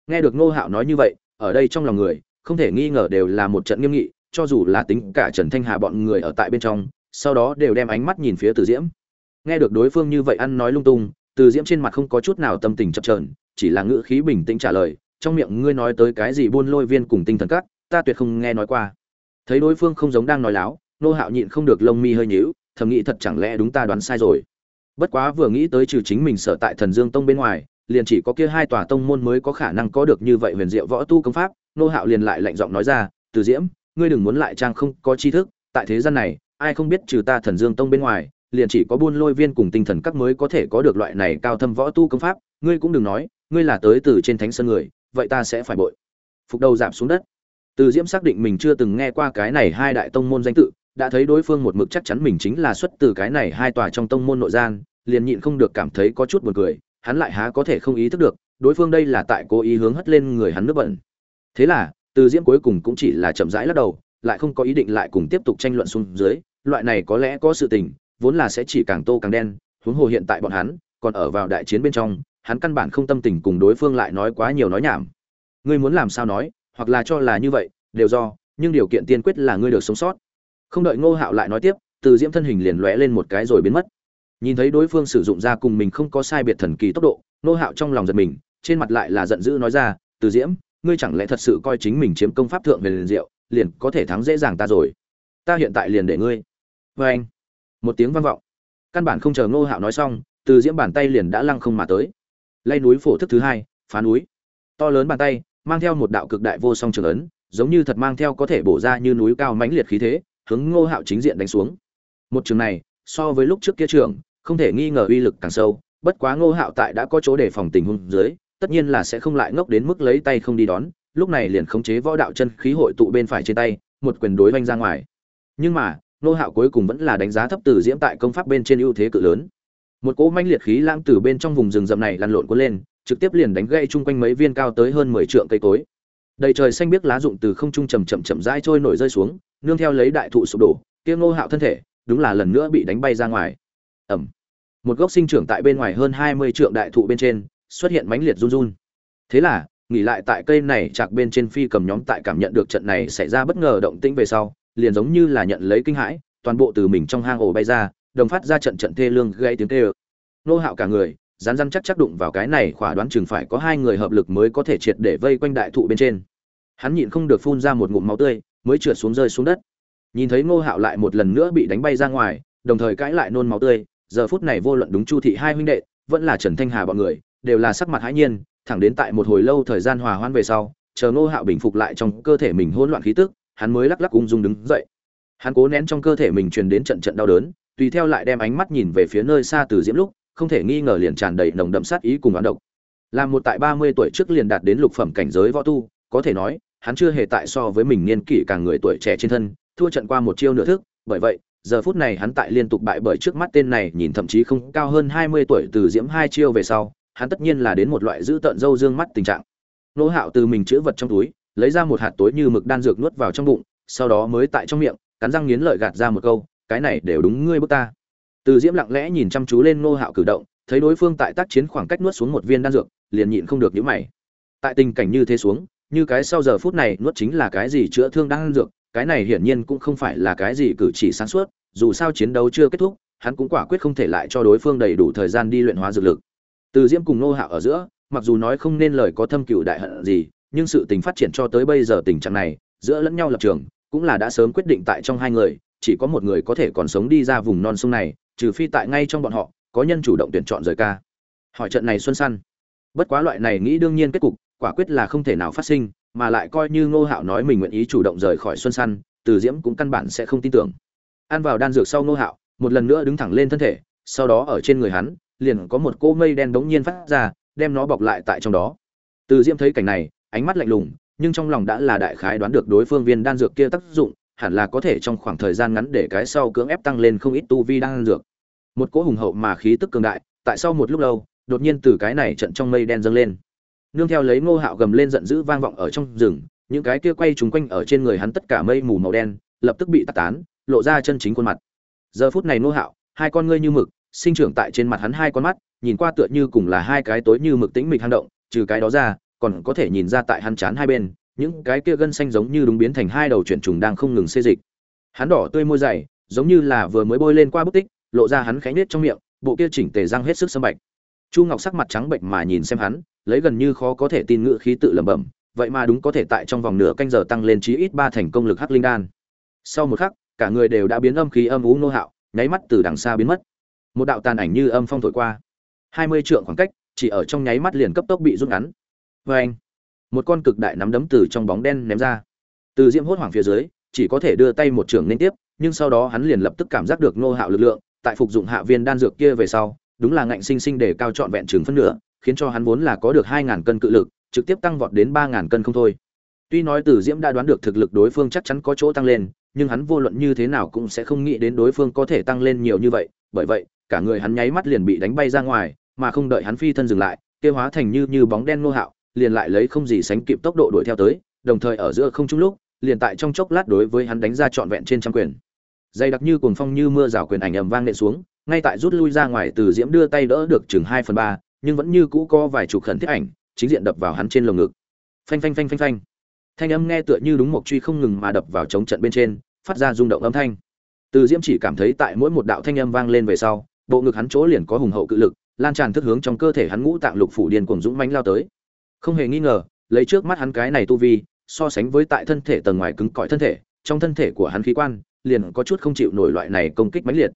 A: Nghe được ngô hạo nói như vậy, ở đây trong lòng người, không thể nghi ngờ đều là một trận nghiêm nghị, cho dù là tính cả trần thanh hà bọn người ở tại bên trong, sau đó đều đem ánh mắt nhìn phía Tử diễm. Nghe được đối phương như vậy ăn nói lung tung từ diễm trên mặt không có chút nào tâm tình chập trờn chỉ là ngữ khí bình tĩnh trả lời, trong miệng ngươi nói tới cái gì buôn lôi viên cùng tinh thần các ta tuyệt không nghe nói qua. Thấy đối phương không giống đang nói láo, nô hạo nhịn không được lông mi hơi nhíu, thầm nghĩ thật chẳng lẽ đúng ta đoán sai rồi. Bất quá vừa nghĩ tới trừ chính mình sợ tại thần dương tông bên ngoài, liền chỉ có kia hai tòa tông môn mới có khả năng có được như vậy huyền diệu võ tu công pháp, nô hạo liền lại lạnh giọng nói ra, từ diễm, ngươi đừng muốn lại trang không có tri thức, tại thế gian này, ai không biết trừ ta thần dương tông bên ngoài liền chỉ có buôn lôi viên cùng tinh thần các mới có thể có được loại này cao thâm võ tu công pháp, ngươi cũng đừng nói, ngươi là tới từ trên thánh sơn người, vậy ta sẽ phải bội. Phục đầu giảm xuống đất. Từ diễm xác định mình chưa từng nghe qua cái này hai đại tông môn danh tự, đã thấy đối phương một mực chắc chắn mình chính là xuất từ cái này hai tòa trong tông môn nội gian, liền nhịn không được cảm thấy có chút buồn cười, hắn lại há có thể không ý thức được, đối phương đây là tại cố ý hướng hất lên người hắn nước bẩn. Thế là, từ diễm cuối cùng cũng chỉ là chậm rãi lắc đầu, lại không có ý định lại cùng tiếp tục tranh luận xuống dưới, loại này có lẽ có sự tình vốn là sẽ chỉ càng tô càng đen, huống hồ hiện tại bọn hắn còn ở vào đại chiến bên trong, hắn căn bản không tâm tình cùng đối phương lại nói quá nhiều nói nhảm. Ngươi muốn làm sao nói, hoặc là cho là như vậy, đều do, nhưng điều kiện tiên quyết là ngươi được sống sót. Không đợi ngô hạo lại nói tiếp, từ diễm thân hình liền lóe lên một cái rồi biến mất. Nhìn thấy đối phương sử dụng ra cùng mình không có sai biệt thần kỳ tốc độ, ngô hạo trong lòng giật mình, trên mặt lại là giận dữ nói ra, từ diễm, ngươi chẳng lẽ thật sự coi chính mình chiếm công pháp thượng về liền diệu, liền có thể thắng dễ dàng ta rồi. Ta hiện tại liền để ngươi. Vê anh một tiếng vang vọng. Căn bản không chờ ngô hạo nói xong, từ diễm bàn tay liền đã lăng không mà tới. Lay núi phổ thức thứ hai, phá núi. To lớn bàn tay, mang theo một đạo cực đại vô song trường ấn, giống như thật mang theo có thể bổ ra như núi cao mãnh liệt khí thế, hướng ngô hạo chính diện đánh xuống. Một trường này, so với lúc trước kia trường, không thể nghi ngờ uy lực càng sâu, bất quá ngô hạo tại đã có chỗ để phòng tình huống dưới, tất nhiên là sẽ không lại ngốc đến mức lấy tay không đi đón, lúc này liền khống chế võ đạo chân khí hội tụ bên phải trên tay, một quyền đối vanh ra ngoài. Nhưng mà nô hạo cuối cùng vẫn là đánh giá thấp từ diễm tại công pháp bên trên ưu thế cự lớn. Một cỗ manh liệt khí lãng từ bên trong vùng rừng rậm này lăn lộn cuốn lên, trực tiếp liền đánh gãy chung quanh mấy viên cao tới hơn mười trượng cây cối. Đầy trời xanh biếc lá rụng từ không trung chầm chậm chậm rãi trôi nổi rơi xuống, nương theo lấy đại thụ sụp đổ tiêm ngô hạo thân thể, đúng là lần nữa bị đánh bay ra ngoài. Ẩm một gốc sinh trưởng tại bên ngoài hơn hai mươi trượng đại thụ bên trên, xuất hiện mãnh liệt run run. Thế là, nghỉ lại tại cây này chạc bên trên phi cầm nhóm tại cảm nhận được trận này xảy ra bất ngờ động tĩnh về sau liền giống như là nhận lấy kinh hãi, toàn bộ từ mình trong hang ổ bay ra, đồng phát ra trận trận thê lương gây tiếng tê ơ nô hạo cả người rán rán chắc chắc đụng vào cái này khỏa đoán chừng phải có hai người hợp lực mới có thể triệt để vây quanh đại thụ bên trên. Hắn nhịn không được phun ra một ngụm máu tươi, mới trượt xuống rơi xuống đất. Nhìn thấy ngô hạo lại một lần nữa bị đánh bay ra ngoài, đồng thời cãi lại nôn máu tươi, giờ phút này vô luận đúng chu thị hai huynh đệ, vẫn là trần thanh hà bọn người, đều là sắc mặt hãi nhiên, thẳng đến tại một hồi lâu thời gian hòa hoãn về sau, chờ ngô hạo bình phục lại trong cơ thể mình hỗn loạn khí tức hắn mới lắc lắc ung dung đứng dậy. Hắn cố nén trong cơ thể mình truyền đến trận trận đau đớn, tùy theo lại đem ánh mắt nhìn về phía nơi xa từ diễm lúc, không thể nghi ngờ liền tràn đầy nồng đậm sát ý cùng oán độc. Làm một tại ba mươi tuổi trước liền đạt đến lục phẩm cảnh giới võ tu, có thể nói, hắn chưa hề tại so với mình niên kỷ càng người tuổi trẻ trên thân, thua trận qua một chiêu nửa thức, bởi vậy, giờ phút này hắn tại liên tục bại bởi trước mắt tên này, nhìn thậm chí không cao hơn hai mươi tuổi từ diễm hai chiêu về sau, hắn tất nhiên là đến một loại dữ tợn dâu dương mắt tình trạng. Nỗ hạo từ mình chữ vật trong túi lấy ra một hạt tối như mực đan dược nuốt vào trong bụng, sau đó mới tại trong miệng, cắn răng nghiến lợi gạt ra một câu, cái này đều đúng ngươi bước ta. Từ diễm lặng lẽ nhìn chăm chú lên nô hạo cử động, thấy đối phương tại tác chiến khoảng cách nuốt xuống một viên đan dược, liền nhịn không được nhíu mày. Tại tình cảnh như thế xuống, như cái sau giờ phút này nuốt chính là cái gì chữa thương đan dược, cái này hiển nhiên cũng không phải là cái gì cử chỉ sáng suốt, dù sao chiến đấu chưa kết thúc, hắn cũng quả quyết không thể lại cho đối phương đầy đủ thời gian đi luyện hóa dược lực. Từ diễm cùng nô hạo ở giữa, mặc dù nói không nên lời có thâm cựu đại hận gì nhưng sự tình phát triển cho tới bây giờ tình trạng này, giữa lẫn nhau lập trường, cũng là đã sớm quyết định tại trong hai người, chỉ có một người có thể còn sống đi ra vùng non sông này, trừ phi tại ngay trong bọn họ, có nhân chủ động tuyển chọn rời ca. Hỏi trận này xuân săn. Bất quá loại này nghĩ đương nhiên kết cục, quả quyết là không thể nào phát sinh, mà lại coi như ngô hạo nói mình nguyện ý chủ động rời khỏi xuân săn, từ diễm cũng căn bản sẽ không tin tưởng. Ăn vào đan dược sau ngô hạo, một lần nữa đứng thẳng lên thân thể, sau đó ở trên người hắn, liền có một cô mây đen đống nhiên phát ra, đem nó bọc lại tại trong đó. Từ diễm thấy cảnh này ánh mắt lạnh lùng, nhưng trong lòng đã là đại khái đoán được đối phương viên đan dược kia tác dụng, hẳn là có thể trong khoảng thời gian ngắn để cái sau cưỡng ép tăng lên không ít tu vi đan dược. Một cỗ hùng hậu mà khí tức cường đại, tại sau một lúc lâu, đột nhiên từ cái này trận trong mây đen dâng lên. Nương theo lấy ngô hạo gầm lên giận dữ vang vọng ở trong rừng, những cái kia quay trúng quanh ở trên người hắn tất cả mây mù màu đen, lập tức bị tạt tán, lộ ra chân chính khuôn mặt. Giờ phút này ngô hạo, hai con ngươi như mực, sinh trưởng tại trên mặt hắn hai con mắt, nhìn qua tựa như cùng là hai cái tối như mực tĩnh mịch hang động, trừ cái đó ra còn có thể nhìn ra tại hắn chán hai bên, những cái kia gân xanh giống như đúng biến thành hai đầu chuyển trùng đang không ngừng xê dịch. Hắn đỏ tươi môi dày, giống như là vừa mới bôi lên qua bút tích, lộ ra hắn khẽ nết trong miệng, bộ kia chỉnh tề răng hết sức sâm bạch. Chu ngọc sắc mặt trắng bệnh mà nhìn xem hắn, lấy gần như khó có thể tin ngữ khí tự lẩm bẩm, vậy mà đúng có thể tại trong vòng nửa canh giờ tăng lên chí ít ba thành công lực hắc linh đan. Sau một khắc, cả người đều đã biến âm khí âm ú nô hạo, nháy mắt từ đằng xa biến mất. Một đạo tàn ảnh như âm phong thổi qua. Hai mươi trượng khoảng cách, chỉ ở trong nháy mắt liền cấp tốc bị rút ngắn vê anh, một con cực đại nắm đấm từ trong bóng đen ném ra. Từ diễm hốt hoảng phía dưới, chỉ có thể đưa tay một trường liên tiếp, nhưng sau đó hắn liền lập tức cảm giác được nô hạo lực lượng, tại phục dụng hạ viên đan dược kia về sau, đúng là ngạnh sinh sinh để cao trọn vẹn trường phân nửa, khiến cho hắn vốn là có được hai ngàn cân cự lực, trực tiếp tăng vọt đến ba ngàn cân không thôi. Tuy nói từ diễm đã đoán được thực lực đối phương chắc chắn có chỗ tăng lên, nhưng hắn vô luận như thế nào cũng sẽ không nghĩ đến đối phương có thể tăng lên nhiều như vậy, bởi vậy, cả người hắn nháy mắt liền bị đánh bay ra ngoài, mà không đợi hắn phi thân dừng lại kia hóa thành như như bóng đen nô hạo liền lại lấy không gì sánh kịp tốc độ đuổi theo tới, đồng thời ở giữa không trung lúc, liền tại trong chốc lát đối với hắn đánh ra trọn vẹn trên trăm quyền. Dây đặc như cuồng phong như mưa rào quyền ảnh ầm vang nện xuống, ngay tại rút lui ra ngoài từ diễm đưa tay đỡ được chừng hai phần ba, nhưng vẫn như cũ có vài chục khẩn thiết ảnh, chính diện đập vào hắn trên lồng ngực. Phanh phanh phanh phanh phanh. Thanh âm nghe tựa như đúng một truy không ngừng mà đập vào chống trận bên trên, phát ra rung động âm thanh. Từ diễm chỉ cảm thấy tại mỗi một đạo thanh âm vang lên về sau, bộ ngực hắn chỗ liền có hùng hậu cự lực, lan tràn thức hướng trong cơ thể hắn ngũ tạng lục phủ điên cuồng dũng mãnh lao tới không hề nghi ngờ, lấy trước mắt hắn cái này tu vi, so sánh với tại thân thể tầng ngoài cứng cỏi thân thể, trong thân thể của hắn khí quan, liền có chút không chịu nổi loại này công kích mãnh liệt.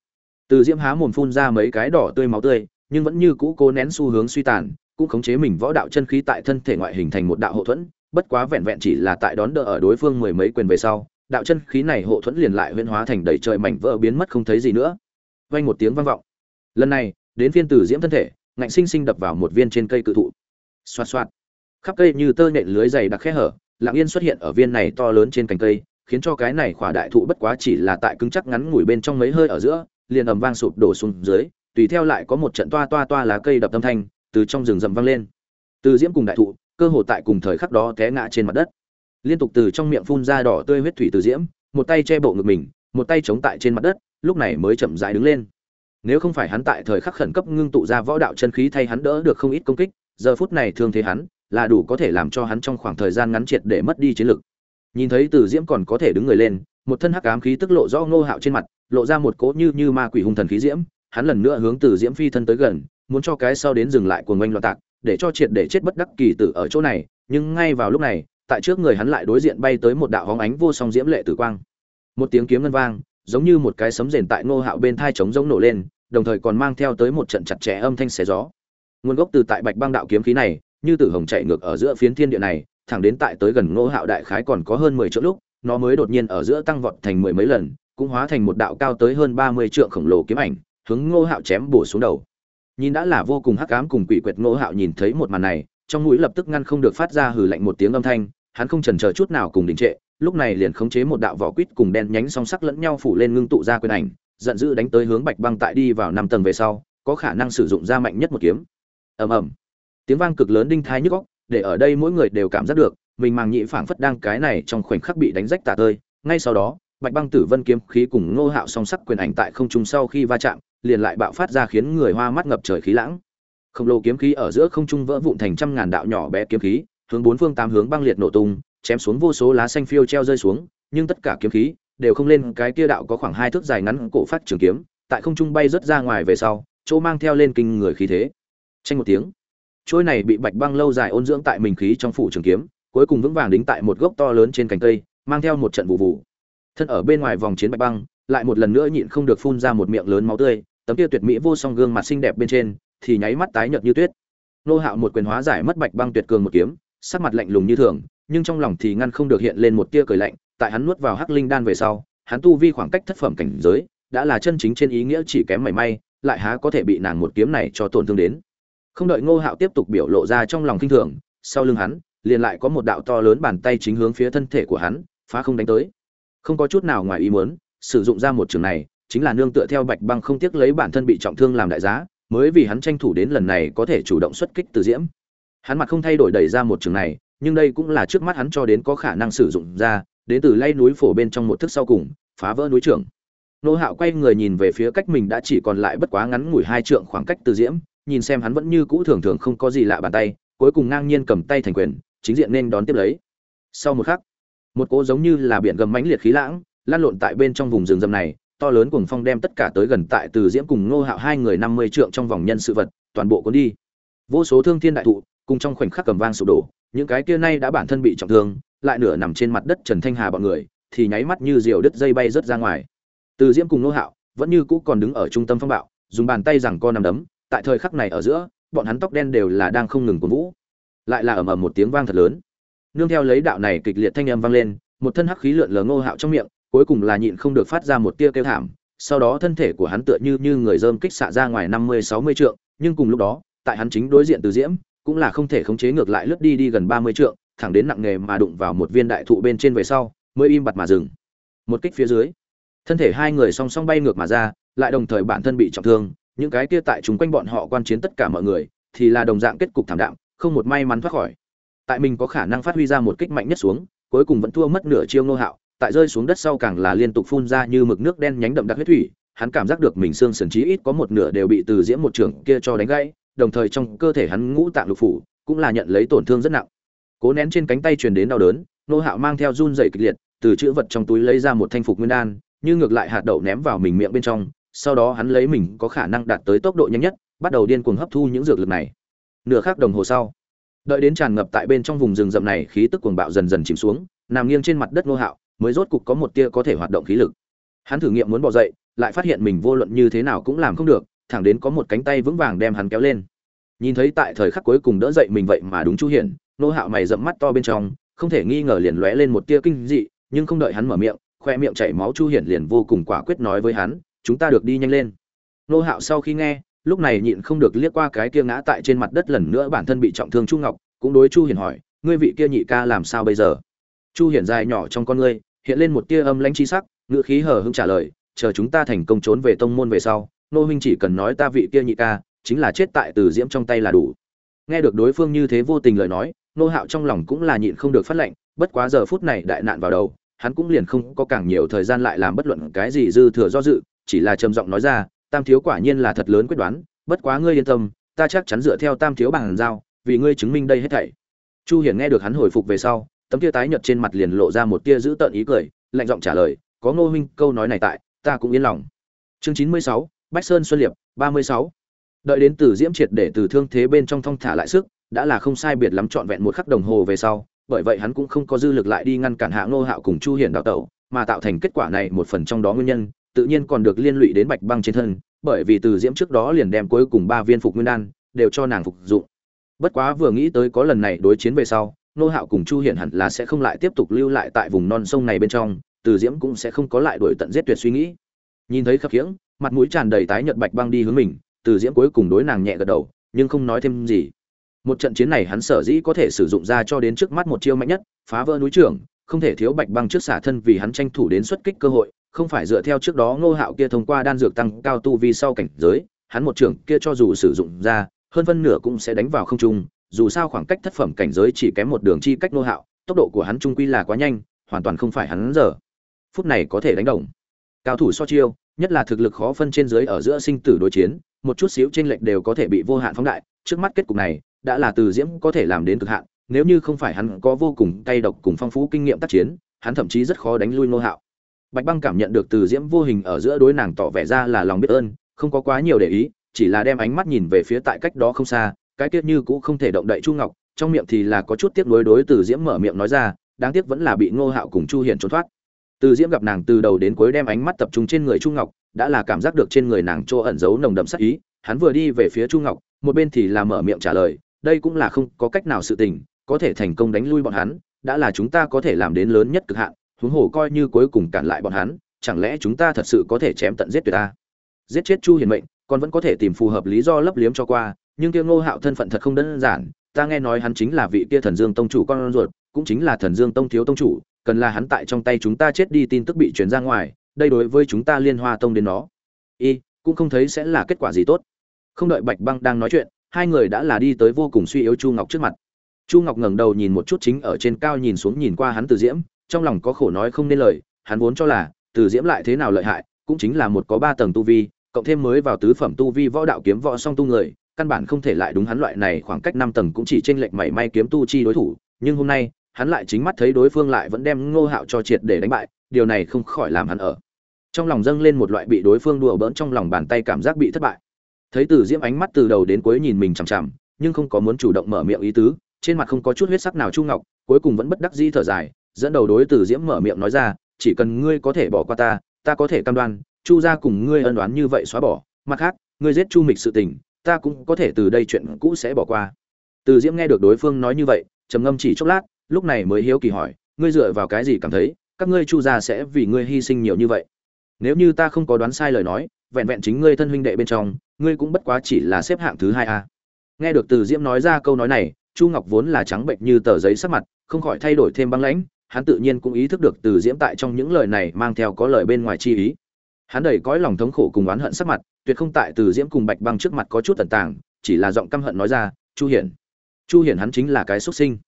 A: Từ diễm há mồm phun ra mấy cái đỏ tươi máu tươi, nhưng vẫn như cũ cố nén xu hướng suy tàn, cũng khống chế mình võ đạo chân khí tại thân thể ngoại hình thành một đạo hậu thuẫn, bất quá vẹn vẹn chỉ là tại đón đỡ ở đối phương mười mấy quyền về sau, đạo chân khí này hộ thuẫn liền lại huyễn hóa thành đầy trời mảnh vỡ biến mất không thấy gì nữa. Vang một tiếng vang vọng. Lần này, đến phiên tử diễm thân thể, ngạnh sinh sinh đập vào một viên trên cây cự thụ. Xoạt xoạt khắp cây như tơ nhện lưới dày đặc khe hở, lặng yên xuất hiện ở viên này to lớn trên cành cây, khiến cho cái này khỏa đại thụ bất quá chỉ là tại cứng chắc ngắn ngủi bên trong mấy hơi ở giữa, liền ầm vang sụp đổ xuống dưới, tùy theo lại có một trận toa toa toa lá cây đập âm thanh, từ trong rừng rậm vang lên. Từ diễm cùng đại thụ, cơ hồ tại cùng thời khắc đó té ngã trên mặt đất. Liên tục từ trong miệng phun ra đỏ tươi huyết thủy từ diễm, một tay che bộ ngực mình, một tay chống tại trên mặt đất, lúc này mới chậm rãi đứng lên. Nếu không phải hắn tại thời khắc khẩn cấp ngưng tụ ra võ đạo chân khí thay hắn đỡ được không ít công kích, giờ phút này thương thế hắn là đủ có thể làm cho hắn trong khoảng thời gian ngắn triệt để mất đi chiến lực. Nhìn thấy từ diễm còn có thể đứng người lên, một thân hắc ám khí tức lộ rõ ngô hạo trên mặt, lộ ra một cỗ như như ma quỷ hung thần khí diễm. Hắn lần nữa hướng từ diễm phi thân tới gần, muốn cho cái sau đến dừng lại cuồng oanh loạn tạc, để cho triệt để chết bất đắc kỳ tử ở chỗ này. Nhưng ngay vào lúc này, tại trước người hắn lại đối diện bay tới một đạo hóng ánh vô song diễm lệ tử quang. Một tiếng kiếm ngân vang, giống như một cái sấm rền tại ngô hạo bên thai trống giống nổ lên, đồng thời còn mang theo tới một trận chặt chẽ âm thanh xé gió. Nguồn gốc từ tại bạch băng đạo kiếm khí này như tử hồng chạy ngược ở giữa phiến thiên địa này, thẳng đến tại tới gần ngô hạo đại khái còn có hơn mười triệu lúc, nó mới đột nhiên ở giữa tăng vọt thành mười mấy lần, cũng hóa thành một đạo cao tới hơn ba mươi trượng khổng lồ kiếm ảnh, hướng ngô hạo chém bổ xuống đầu. Nhìn đã là vô cùng hắc ám cùng quỷ quyệt, ngô hạo nhìn thấy một màn này, trong mũi lập tức ngăn không được phát ra hừ lạnh một tiếng âm thanh, hắn không chần chờ chút nào cùng đình trệ, lúc này liền khống chế một đạo vỏ quýt cùng đen nhánh song sắc lẫn nhau phủ lên ngưng tụ ra quyền ảnh, giận dữ đánh tới hướng bạch băng tại đi vào năm tầng về sau, có khả năng sử dụng ra mạnh nhất một kiếm. Ầm ầm tiếng vang cực lớn đinh thai nhức óc, để ở đây mỗi người đều cảm giác được, mình màng nhị phảng phất đang cái này trong khoảnh khắc bị đánh rách tả tơi. Ngay sau đó, bạch băng tử vân kiếm khí cùng ngô hạo song sắc quyền ảnh tại không trung sau khi va chạm, liền lại bạo phát ra khiến người hoa mắt ngập trời khí lãng. Khổng lồ kiếm khí ở giữa không trung vỡ vụn thành trăm ngàn đạo nhỏ bé kiếm khí, hướng bốn phương tám hướng băng liệt nổ tung, chém xuống vô số lá xanh phiêu treo rơi xuống, nhưng tất cả kiếm khí đều không lên cái kia đạo có khoảng hai thước dài ngắn cổ phát trường kiếm, tại không trung bay rất ra ngoài về sau, chỗ mang theo lên kinh người khí thế. Tranh một tiếng trôi này bị bạch băng lâu dài ôn dưỡng tại mình khí trong phủ trường kiếm, cuối cùng vững vàng đính tại một gốc to lớn trên cành cây, mang theo một trận vụ vụ. Thân ở bên ngoài vòng chiến bạch băng, lại một lần nữa nhịn không được phun ra một miệng lớn máu tươi, tấm kia tuyệt mỹ vô song gương mặt xinh đẹp bên trên, thì nháy mắt tái nhợt như tuyết. Nô hạo một quyền hóa giải mất bạch băng tuyệt cường một kiếm, sắc mặt lạnh lùng như thường, nhưng trong lòng thì ngăn không được hiện lên một tia cười lạnh, tại hắn nuốt vào hắc linh đan về sau, hắn tu vi khoảng cách thất phẩm cảnh giới, đã là chân chính trên ý nghĩa chỉ kém mảy may, lại há có thể bị nàng một kiếm này cho tổn thương đến không đợi ngô hạo tiếp tục biểu lộ ra trong lòng kinh thường, sau lưng hắn, liền lại có một đạo to lớn bàn tay chính hướng phía thân thể của hắn, phá không đánh tới. Không có chút nào ngoài ý muốn, sử dụng ra một trường này, chính là nương tựa theo bạch băng không tiếc lấy bản thân bị trọng thương làm đại giá, mới vì hắn tranh thủ đến lần này có thể chủ động xuất kích từ diễm. Hắn mặt không thay đổi đẩy ra một trường này, nhưng đây cũng là trước mắt hắn cho đến có khả năng sử dụng ra, đến từ lay núi phổ bên trong một thức sau cùng, phá vỡ núi trưởng. Nô hạo quay người nhìn về phía cách mình đã chỉ còn lại bất quá ngắn ngủi hai trượng khoảng cách từ diễm nhìn xem hắn vẫn như cũ thường thường không có gì lạ bàn tay, cuối cùng ngang nhiên cầm tay thành quyền, chính diện nên đón tiếp lấy. Sau một khắc, một cỗ giống như là biển gầm mãnh liệt khí lãng, lan lộn tại bên trong vùng rừng rậm này, to lớn cuồng phong đem tất cả tới gần tại từ diễm cùng ngô hạo hai người năm mươi trượng trong vòng nhân sự vật, toàn bộ cuốn đi. Vô số thương thiên đại thụ, cùng trong khoảnh khắc cầm vang sụp đổ, những cái kia nay đã bản thân bị trọng thương, lại nửa nằm trên mặt đất trần thanh hà bọn người, thì nháy mắt như diều đứt dây bay rớt ra ngoài. Từ diễm cùng ngô hạo vẫn như cũ còn đứng ở trung tâm phong bạo, dùng bàn tay giằng co nằm đấm tại thời khắc này ở giữa, bọn hắn tóc đen đều là đang không ngừng cổ vũ. Lại là ầm ầm một tiếng vang thật lớn. Nương theo lấy đạo này kịch liệt thanh âm vang lên, một thân hắc khí lượn lờ ngô hạo trong miệng, cuối cùng là nhịn không được phát ra một tia kêu thảm. Sau đó thân thể của hắn tựa như như người dơm kích xạ ra ngoài năm mươi, sáu mươi trượng, nhưng cùng lúc đó, tại hắn chính đối diện từ diễm, cũng là không thể khống chế ngược lại lướt đi đi gần ba mươi trượng, thẳng đến nặng nghề mà đụng vào một viên đại thụ bên trên về sau, mới im bặt mà dừng. Một kích phía dưới, thân thể hai người song song bay ngược mà ra, lại đồng thời bản thân bị trọng thương những cái kia tại chúng quanh bọn họ quan chiến tất cả mọi người, thì là đồng dạng kết cục thảm đạm, không một may mắn thoát khỏi. Tại mình có khả năng phát huy ra một kích mạnh nhất xuống, cuối cùng vẫn thua mất nửa chiêu nô hạo, tại rơi xuống đất sau càng là liên tục phun ra như mực nước đen nhánh đậm đặc huyết thủy, hắn cảm giác được mình xương sườn chí ít có một nửa đều bị từ diễm một trường kia cho đánh gãy, đồng thời trong cơ thể hắn ngũ tạng lục phủ cũng là nhận lấy tổn thương rất nặng. Cố nén trên cánh tay truyền đến đau đớn, nô hạo mang theo run dày kịch liệt, từ chữ vật trong túi lấy ra một thanh phục nguyên đan, như ngược lại hạt đậu ném vào mình miệng bên trong sau đó hắn lấy mình có khả năng đạt tới tốc độ nhanh nhất, bắt đầu điên cuồng hấp thu những dược lực này. Nửa khắc đồng hồ sau, đợi đến tràn ngập tại bên trong vùng rừng rậm này, khí tức cuồng bạo dần dần chìm xuống, nằm nghiêng trên mặt đất nô hạo, mới rốt cục có một tia có thể hoạt động khí lực. Hắn thử nghiệm muốn bò dậy, lại phát hiện mình vô luận như thế nào cũng làm không được, thẳng đến có một cánh tay vững vàng đem hắn kéo lên. Nhìn thấy tại thời khắc cuối cùng đỡ dậy mình vậy mà đúng chu hiển, nô hạo mày rậm mắt to bên trong, không thể nghi ngờ liền lóe lên một tia kinh dị, nhưng không đợi hắn mở miệng, khoe miệng chảy máu chu hiển liền vô cùng quả quyết nói với hắn chúng ta được đi nhanh lên. Nô hạo sau khi nghe, lúc này nhịn không được liếc qua cái kia ngã tại trên mặt đất lần nữa bản thân bị trọng thương chu ngọc, cũng đối chu hiển hỏi, ngươi vị kia nhị ca làm sao bây giờ? Chu hiển dài nhỏ trong con ngươi, hiện lên một tia âm lãnh chi sắc ngựa khí hờ hững trả lời, chờ chúng ta thành công trốn về tông môn về sau, nô huynh chỉ cần nói ta vị kia nhị ca, chính là chết tại từ diễm trong tay là đủ. Nghe được đối phương như thế vô tình lời nói, nô hạo trong lòng cũng là nhịn không được phát lệnh, bất quá giờ phút này đại nạn vào đầu, hắn cũng liền không có càng nhiều thời gian lại làm bất luận cái gì dư thừa do dự chỉ là trầm giọng nói ra, tam thiếu quả nhiên là thật lớn quyết đoán, bất quá ngươi yên tâm, ta chắc chắn dựa theo tam thiếu bằng giao, vì ngươi chứng minh đây hết thảy. Chu hiển nghe được hắn hồi phục về sau, tấm tia tái nhợt trên mặt liền lộ ra một tia giữ tợn ý cười, lạnh giọng trả lời, có ngô huynh, câu nói này tại, ta cũng yên lòng. Chương chín mươi sáu, bách sơn xuân liệp, ba mươi sáu. Đợi đến từ diễm triệt để từ thương thế bên trong thong thả lại sức, đã là không sai biệt lắm trọn vẹn một khắc đồng hồ về sau, bởi vậy hắn cũng không có dư lực lại đi ngăn cản hạ ngô hạo cùng chu hiển đào tẩu, mà tạo thành kết quả này một phần trong đó nguyên nhân tự nhiên còn được liên lụy đến bạch băng trên thân, bởi vì từ diễm trước đó liền đem cuối cùng ba viên phục nguyên đan đều cho nàng phục dụng. Bất quá vừa nghĩ tới có lần này đối chiến về sau, nô hạo cùng chu hiển hẳn là sẽ không lại tiếp tục lưu lại tại vùng non sông này bên trong, từ diễm cũng sẽ không có lại đuổi tận giết tuyệt suy nghĩ. Nhìn thấy khập khiễng, mặt mũi tràn đầy tái nhợt bạch băng đi hướng mình, từ diễm cuối cùng đối nàng nhẹ gật đầu, nhưng không nói thêm gì. Một trận chiến này hắn sở dĩ có thể sử dụng ra cho đến trước mắt một chiêu mạnh nhất, phá vỡ núi trưởng, không thể thiếu bạch băng trước xả thân vì hắn tranh thủ đến xuất kích cơ hội không phải dựa theo trước đó ngô hạo kia thông qua đan dược tăng cao tu vi sau cảnh giới, hắn một trưởng kia cho dù sử dụng ra, hơn phân nửa cũng sẽ đánh vào không trung, dù sao khoảng cách thất phẩm cảnh giới chỉ kém một đường chi cách ngô hạo, tốc độ của hắn trung quy là quá nhanh, hoàn toàn không phải hắn giờ. Phút này có thể đánh đồng. Cao thủ so chiêu, nhất là thực lực khó phân trên dưới ở giữa sinh tử đối chiến, một chút xíu chênh lệch đều có thể bị vô hạn phóng đại, trước mắt kết cục này, đã là từ diễm có thể làm đến cực hạn, nếu như không phải hắn có vô cùng cay độc cùng phong phú kinh nghiệm tác chiến, hắn thậm chí rất khó đánh lui ngô hạo bạch băng cảm nhận được từ diễm vô hình ở giữa đối nàng tỏ vẻ ra là lòng biết ơn, không có quá nhiều để ý, chỉ là đem ánh mắt nhìn về phía tại cách đó không xa, cái tiết như cũng không thể động đậy chu ngọc, trong miệng thì là có chút tiếc nuối đối từ diễm mở miệng nói ra, đáng tiếc vẫn là bị ngô hạo cùng chu hiển trốn thoát. Từ diễm gặp nàng từ đầu đến cuối đem ánh mắt tập trung trên người chu ngọc, đã là cảm giác được trên người nàng chỗ ẩn giấu nồng đậm sắc ý, hắn vừa đi về phía chu ngọc, một bên thì là mở miệng trả lời, đây cũng là không có cách nào sự tình, có thể thành công đánh lui bọn hắn, đã là chúng ta có thể làm đến lớn nhất cực hạn huống hồ coi như cuối cùng cản lại bọn hắn, chẳng lẽ chúng ta thật sự có thể chém tận giết tuyệt ta? Giết chết chu hiền mệnh, còn vẫn có thể tìm phù hợp lý do lấp liếm cho qua, nhưng kia ngô hạo thân phận thật không đơn giản, ta nghe nói hắn chính là vị kia thần dương tông chủ con ruột, cũng chính là thần dương tông thiếu tông chủ, cần là hắn tại trong tay chúng ta chết đi tin tức bị truyền ra ngoài, đây đối với chúng ta liên hoa tông đến nó. Y, cũng không thấy sẽ là kết quả gì tốt. Không đợi bạch băng đang nói chuyện, hai người đã là đi tới vô cùng suy yếu chu ngọc trước mặt. Chu ngọc ngẩng đầu nhìn một chút chính ở trên cao nhìn xuống nhìn qua hắn từ diễm trong lòng có khổ nói không nên lời, hắn vốn cho là, từ diễm lại thế nào lợi hại, cũng chính là một có ba tầng tu vi, cộng thêm mới vào tứ phẩm tu vi võ đạo kiếm võ song tu người, căn bản không thể lại đúng hắn loại này khoảng cách năm tầng cũng chỉ chênh lệch mảy may kiếm tu chi đối thủ, nhưng hôm nay, hắn lại chính mắt thấy đối phương lại vẫn đem ngô hạo cho triệt để đánh bại, điều này không khỏi làm hắn ở. Trong lòng dâng lên một loại bị đối phương đùa bỡn trong lòng bàn tay cảm giác bị thất bại. Thấy từ diễm ánh mắt từ đầu đến cuối nhìn mình chằm chằm, nhưng không có muốn chủ động mở miệng ý tứ, trên mặt không có chút huyết sắc nào chu ngọc, cuối cùng vẫn bất đắc dĩ thở dài dẫn đầu đối từ diễm mở miệng nói ra, chỉ cần ngươi có thể bỏ qua ta ta có thể cam đoan, chu ra cùng ngươi ân đoán như vậy xóa bỏ. Mặt khác, ngươi giết chu mịch sự tình, ta cũng có thể từ đây chuyện cũ sẽ bỏ qua. Từ diễm nghe được đối phương nói như vậy, trầm ngâm chỉ chốc lát, lúc này mới hiếu kỳ hỏi, ngươi dựa vào cái gì cảm thấy, các ngươi chu gia sẽ vì ngươi hy sinh nhiều như vậy? Nếu như ta không có đoán sai lời nói, vẹn vẹn chính ngươi thân huynh đệ bên trong, ngươi cũng bất quá chỉ là xếp hạng thứ hai a. Nghe được từ diễm nói ra câu nói này, chu ngọc vốn là trắng bệnh như tờ giấy sắc mặt, không khỏi thay đổi thêm băng lãnh hắn tự nhiên cũng ý thức được từ diễm tại trong những lời này mang theo có lời bên ngoài chi ý. Hắn đầy cõi lòng thống khổ cùng oán hận sắc mặt, tuyệt không tại từ diễm cùng bạch băng trước mặt có chút tận tàng, chỉ là giọng căm hận nói ra, chu hiển chu hiển hắn chính là cái xuất sinh.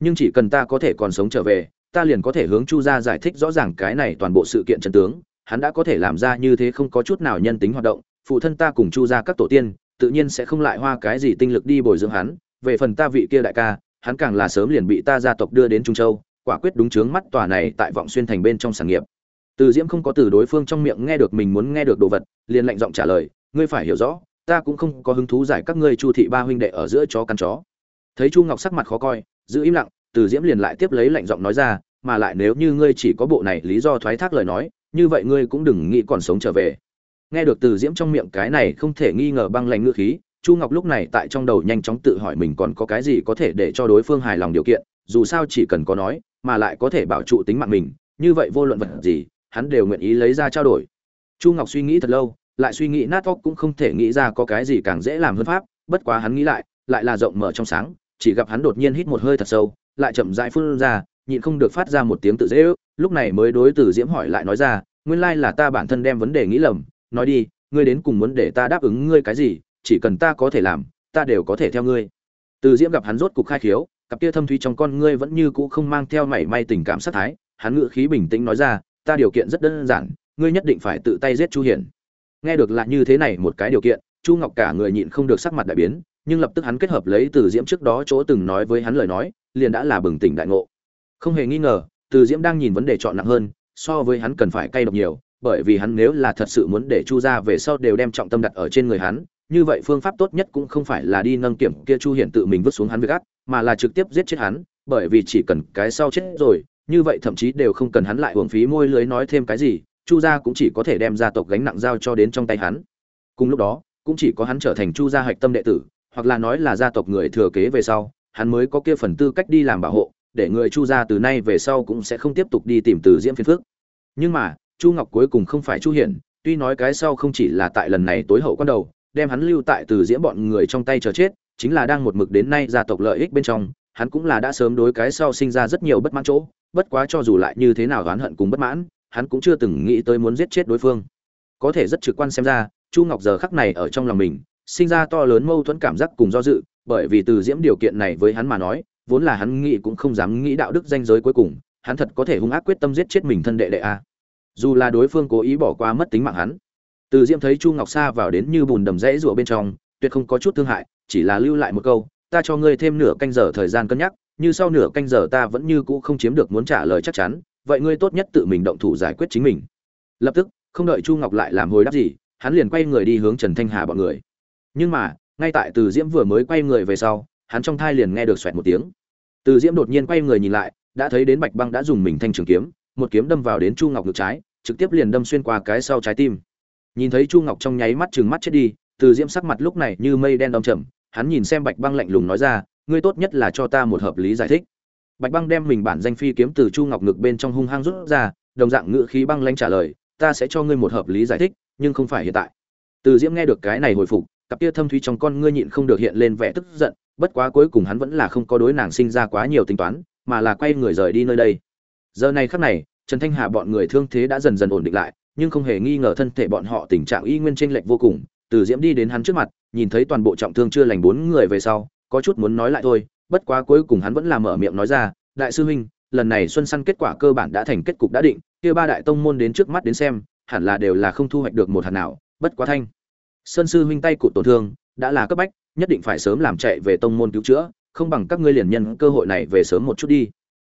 A: Nhưng chỉ cần ta có thể còn sống trở về, ta liền có thể hướng chu ra giải thích rõ ràng cái này toàn bộ sự kiện chân tướng. Hắn đã có thể làm ra như thế không có chút nào nhân tính hoạt động, phụ thân ta cùng chu gia các tổ tiên, tự nhiên sẽ không lại hoa cái gì tinh lực đi bồi dưỡng hắn. Về phần ta vị kia đại ca, hắn càng là sớm liền bị ta gia tộc đưa đến trung châu quả quyết đúng chướng mắt tòa này tại vọng xuyên thành bên trong sản nghiệp. Từ diễm không có từ đối phương trong miệng nghe được mình muốn nghe được đồ vật, liền lạnh giọng trả lời, ngươi phải hiểu rõ, ta cũng không có hứng thú giải các ngươi chu thị ba huynh đệ ở giữa chó căn chó. Thấy chu ngọc sắc mặt khó coi, giữ im lặng, từ diễm liền lại tiếp lấy lạnh giọng nói ra, mà lại nếu như ngươi chỉ có bộ này lý do thoái thác lời nói, như vậy ngươi cũng đừng nghĩ còn sống trở về. Nghe được từ diễm trong miệng cái này không thể nghi ngờ băng lạnh ngữ khí, chu ngọc lúc này tại trong đầu nhanh chóng tự hỏi mình còn có cái gì có thể để cho đối phương hài lòng điều kiện, dù sao chỉ cần có nói mà lại có thể bảo trụ tính mạng mình, như vậy vô luận vật gì, hắn đều nguyện ý lấy ra trao đổi. Chu ngọc suy nghĩ thật lâu, lại suy nghĩ nát óc cũng không thể nghĩ ra có cái gì càng dễ làm hơn pháp, bất quá hắn nghĩ lại lại là rộng mở trong sáng, chỉ gặp hắn đột nhiên hít một hơi thật sâu, lại chậm rãi phun ra, nhịn không được phát ra một tiếng tự dễ ước, lúc này mới đối từ diễm hỏi lại nói ra, nguyên lai là ta bản thân đem vấn đề nghĩ lầm, nói đi, ngươi đến cùng muốn để ta đáp ứng ngươi cái gì, chỉ cần ta có thể làm, ta đều có thể theo ngươi. Từ diễm gặp hắn rốt cục khai khiếu cặp kia thâm thúy trong con ngươi vẫn như cũ không mang theo mảy may tình cảm sát thái, hắn ngự khí bình tĩnh nói ra, ta điều kiện rất đơn giản, ngươi nhất định phải tự tay giết chu hiển. Nghe được là như thế này một cái điều kiện, chu ngọc cả người nhịn không được sắc mặt đại biến, nhưng lập tức hắn kết hợp lấy từ diễm trước đó chỗ từng nói với hắn lời nói, liền đã là bừng tỉnh đại ngộ. Không hề nghi ngờ, từ diễm đang nhìn vấn đề chọn nặng hơn, so với hắn cần phải cay độc nhiều, bởi vì hắn nếu là thật sự muốn để chu ra về sau đều đem trọng tâm đặt ở trên người hắn như vậy phương pháp tốt nhất cũng không phải là đi nâng kiểm kia chu hiển tự mình vứt xuống hắn với gắt mà là trực tiếp giết chết hắn, bởi vì chỉ cần cái sau chết rồi, như vậy thậm chí đều không cần hắn lại hưởng phí môi lưới nói thêm cái gì, chu gia cũng chỉ có thể đem gia tộc gánh nặng giao cho đến trong tay hắn. Cùng lúc đó, cũng chỉ có hắn trở thành chu gia hạch tâm đệ tử, hoặc là nói là gia tộc người thừa kế về sau, hắn mới có kia phần tư cách đi làm bảo hộ, để người chu gia từ nay về sau cũng sẽ không tiếp tục đi tìm từ diễm phiền phước nhưng mà, chu ngọc cuối cùng không phải chu hiển, tuy nói cái sau không chỉ là tại lần này tối hậu quan đầu đem hắn lưu tại từ diễm bọn người trong tay chờ chết, chính là đang một mực đến nay gia tộc lợi ích bên trong, hắn cũng là đã sớm đối cái sau sinh ra rất nhiều bất mãn chỗ, bất quá cho dù lại như thế nào oán hận cùng bất mãn, hắn cũng chưa từng nghĩ tới muốn giết chết đối phương. Có thể rất trực quan xem ra, chu ngọc giờ khắc này ở trong lòng mình, sinh ra to lớn mâu thuẫn cảm giác cùng do dự, bởi vì từ diễm điều kiện này với hắn mà nói, vốn là hắn nghĩ cũng không dám nghĩ đạo đức danh giới cuối cùng, hắn thật có thể hung ác quyết tâm giết chết mình thân đệ đệ a. Dù là đối phương cố ý bỏ qua mất tính mạng hắn từ diễm thấy chu ngọc sa vào đến như bùn đầm rẽ rủa bên trong, tuyệt không có chút thương hại, chỉ là lưu lại một câu, ta cho ngươi thêm nửa canh giờ thời gian cân nhắc, như sau nửa canh giờ ta vẫn như cũ không chiếm được muốn trả lời chắc chắn, vậy ngươi tốt nhất tự mình động thủ giải quyết chính mình. Lập tức, không đợi chu ngọc lại làm hồi đáp gì, hắn liền quay người đi hướng trần thanh hà bọn người. Nhưng mà, ngay tại từ diễm vừa mới quay người về sau, hắn trong thai liền nghe được xoẹt một tiếng. Từ diễm đột nhiên quay người nhìn lại, đã thấy đến bạch băng đã dùng mình thanh trường kiếm, một kiếm đâm vào đến chu ngọc ngực trái, trực tiếp liền đâm xuyên qua cái sau trái tim nhìn thấy chu ngọc trong nháy mắt chừng mắt chết đi, từ diễm sắc mặt lúc này như mây đen đong trầm hắn nhìn xem bạch băng lạnh lùng nói ra, ngươi tốt nhất là cho ta một hợp lý giải thích. Bạch băng đem mình bản danh phi kiếm từ chu ngọc ngực bên trong hung hăng rút ra, đồng dạng ngự khí băng lãnh trả lời, ta sẽ cho ngươi một hợp lý giải thích, nhưng không phải hiện tại. Từ diễm nghe được cái này hồi phục, cặp kia thâm thúy trong con ngươi nhịn không được hiện lên vẻ tức giận, bất quá cuối cùng hắn vẫn là không có đối nàng sinh ra quá nhiều tính toán, mà là quay người rời đi nơi đây. Giờ này khắc này, trần thanh hà bọn người thương thế đã dần dần ổn định lại nhưng không hề nghi ngờ thân thể bọn họ tình trạng y nguyên chênh lệch vô cùng. Từ diễm đi đến hắn trước mặt, nhìn thấy toàn bộ trọng thương chưa lành bốn người về sau, có chút muốn nói lại thôi, bất quá cuối cùng hắn vẫn là mở miệng nói ra, đại sư huynh, lần này xuân săn kết quả cơ bản đã thành kết cục đã định, kia ba đại tông môn đến trước mắt đến xem, hẳn là đều là không thu hoạch được một hạt nào, bất quá thanh. Sơn sư huynh tay cụt tổn thương, đã là cấp bách, nhất định phải sớm làm chạy về tông môn cứu chữa, không bằng các ngươi liền nhân cơ hội này về sớm một chút đi.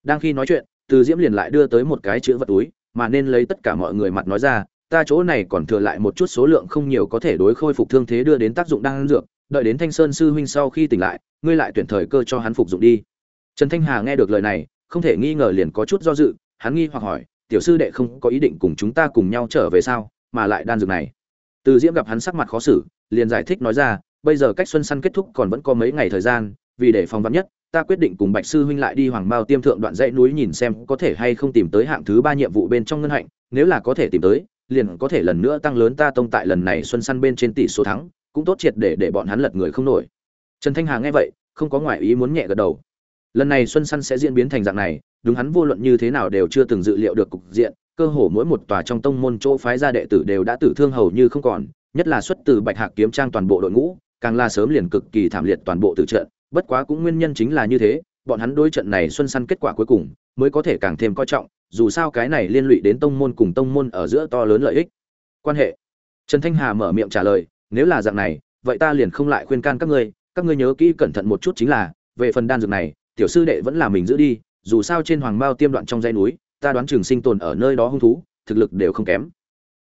A: Đang khi nói chuyện, từ diễm liền lại đưa tới một cái chữ vật túi mà nên lấy tất cả mọi người mặt nói ra, ta chỗ này còn thừa lại một chút số lượng không nhiều có thể đối khôi phục thương thế đưa đến tác dụng đang dược, đợi đến thanh sơn sư huynh sau khi tỉnh lại, ngươi lại tuyển thời cơ cho hắn phục dụng đi. Trần thanh hà nghe được lời này, không thể nghi ngờ liền có chút do dự, hắn nghi hoặc hỏi, tiểu sư đệ không có ý định cùng chúng ta cùng nhau trở về sao, mà lại đan dược này. Từ diễm gặp hắn sắc mặt khó xử, liền giải thích nói ra, bây giờ cách xuân săn kết thúc còn vẫn có mấy ngày thời gian, vì để phòng vắn nhất ta quyết định cùng bạch sư huynh lại đi hoàng bao tiêm thượng đoạn dãy núi nhìn xem có thể hay không tìm tới hạng thứ ba nhiệm vụ bên trong ngân hạnh, nếu là có thể tìm tới, liền có thể lần nữa tăng lớn ta tông tại lần này xuân săn bên trên tỷ số thắng, cũng tốt triệt để để bọn hắn lật người không nổi. Trần thanh hà nghe vậy, không có ngoại ý muốn nhẹ gật đầu. Lần này xuân săn sẽ diễn biến thành dạng này, đúng hắn vô luận như thế nào đều chưa từng dự liệu được cục diện, cơ hồ mỗi một tòa trong tông môn chỗ phái gia đệ tử đều đã tử thương hầu như không còn, nhất là xuất từ bạch hạc kiếm trang toàn bộ đội ngũ, càng là sớm liền cực kỳ thảm liệt toàn bộ tử trận bất quá cũng nguyên nhân chính là như thế, bọn hắn đối trận này xuân săn kết quả cuối cùng mới có thể càng thêm coi trọng, dù sao cái này liên lụy đến tông môn cùng tông môn ở giữa to lớn lợi ích. Quan hệ. Trần thanh hà mở miệng trả lời, nếu là dạng này, vậy ta liền không lại khuyên can các ngươi các ngươi nhớ kỹ cẩn thận một chút chính là, về phần đan dược này, tiểu sư đệ vẫn là mình giữ đi, dù sao trên hoàng mao tiêm đoạn trong dãy núi, ta đoán trường sinh tồn ở nơi đó hung thú, thực lực đều không kém.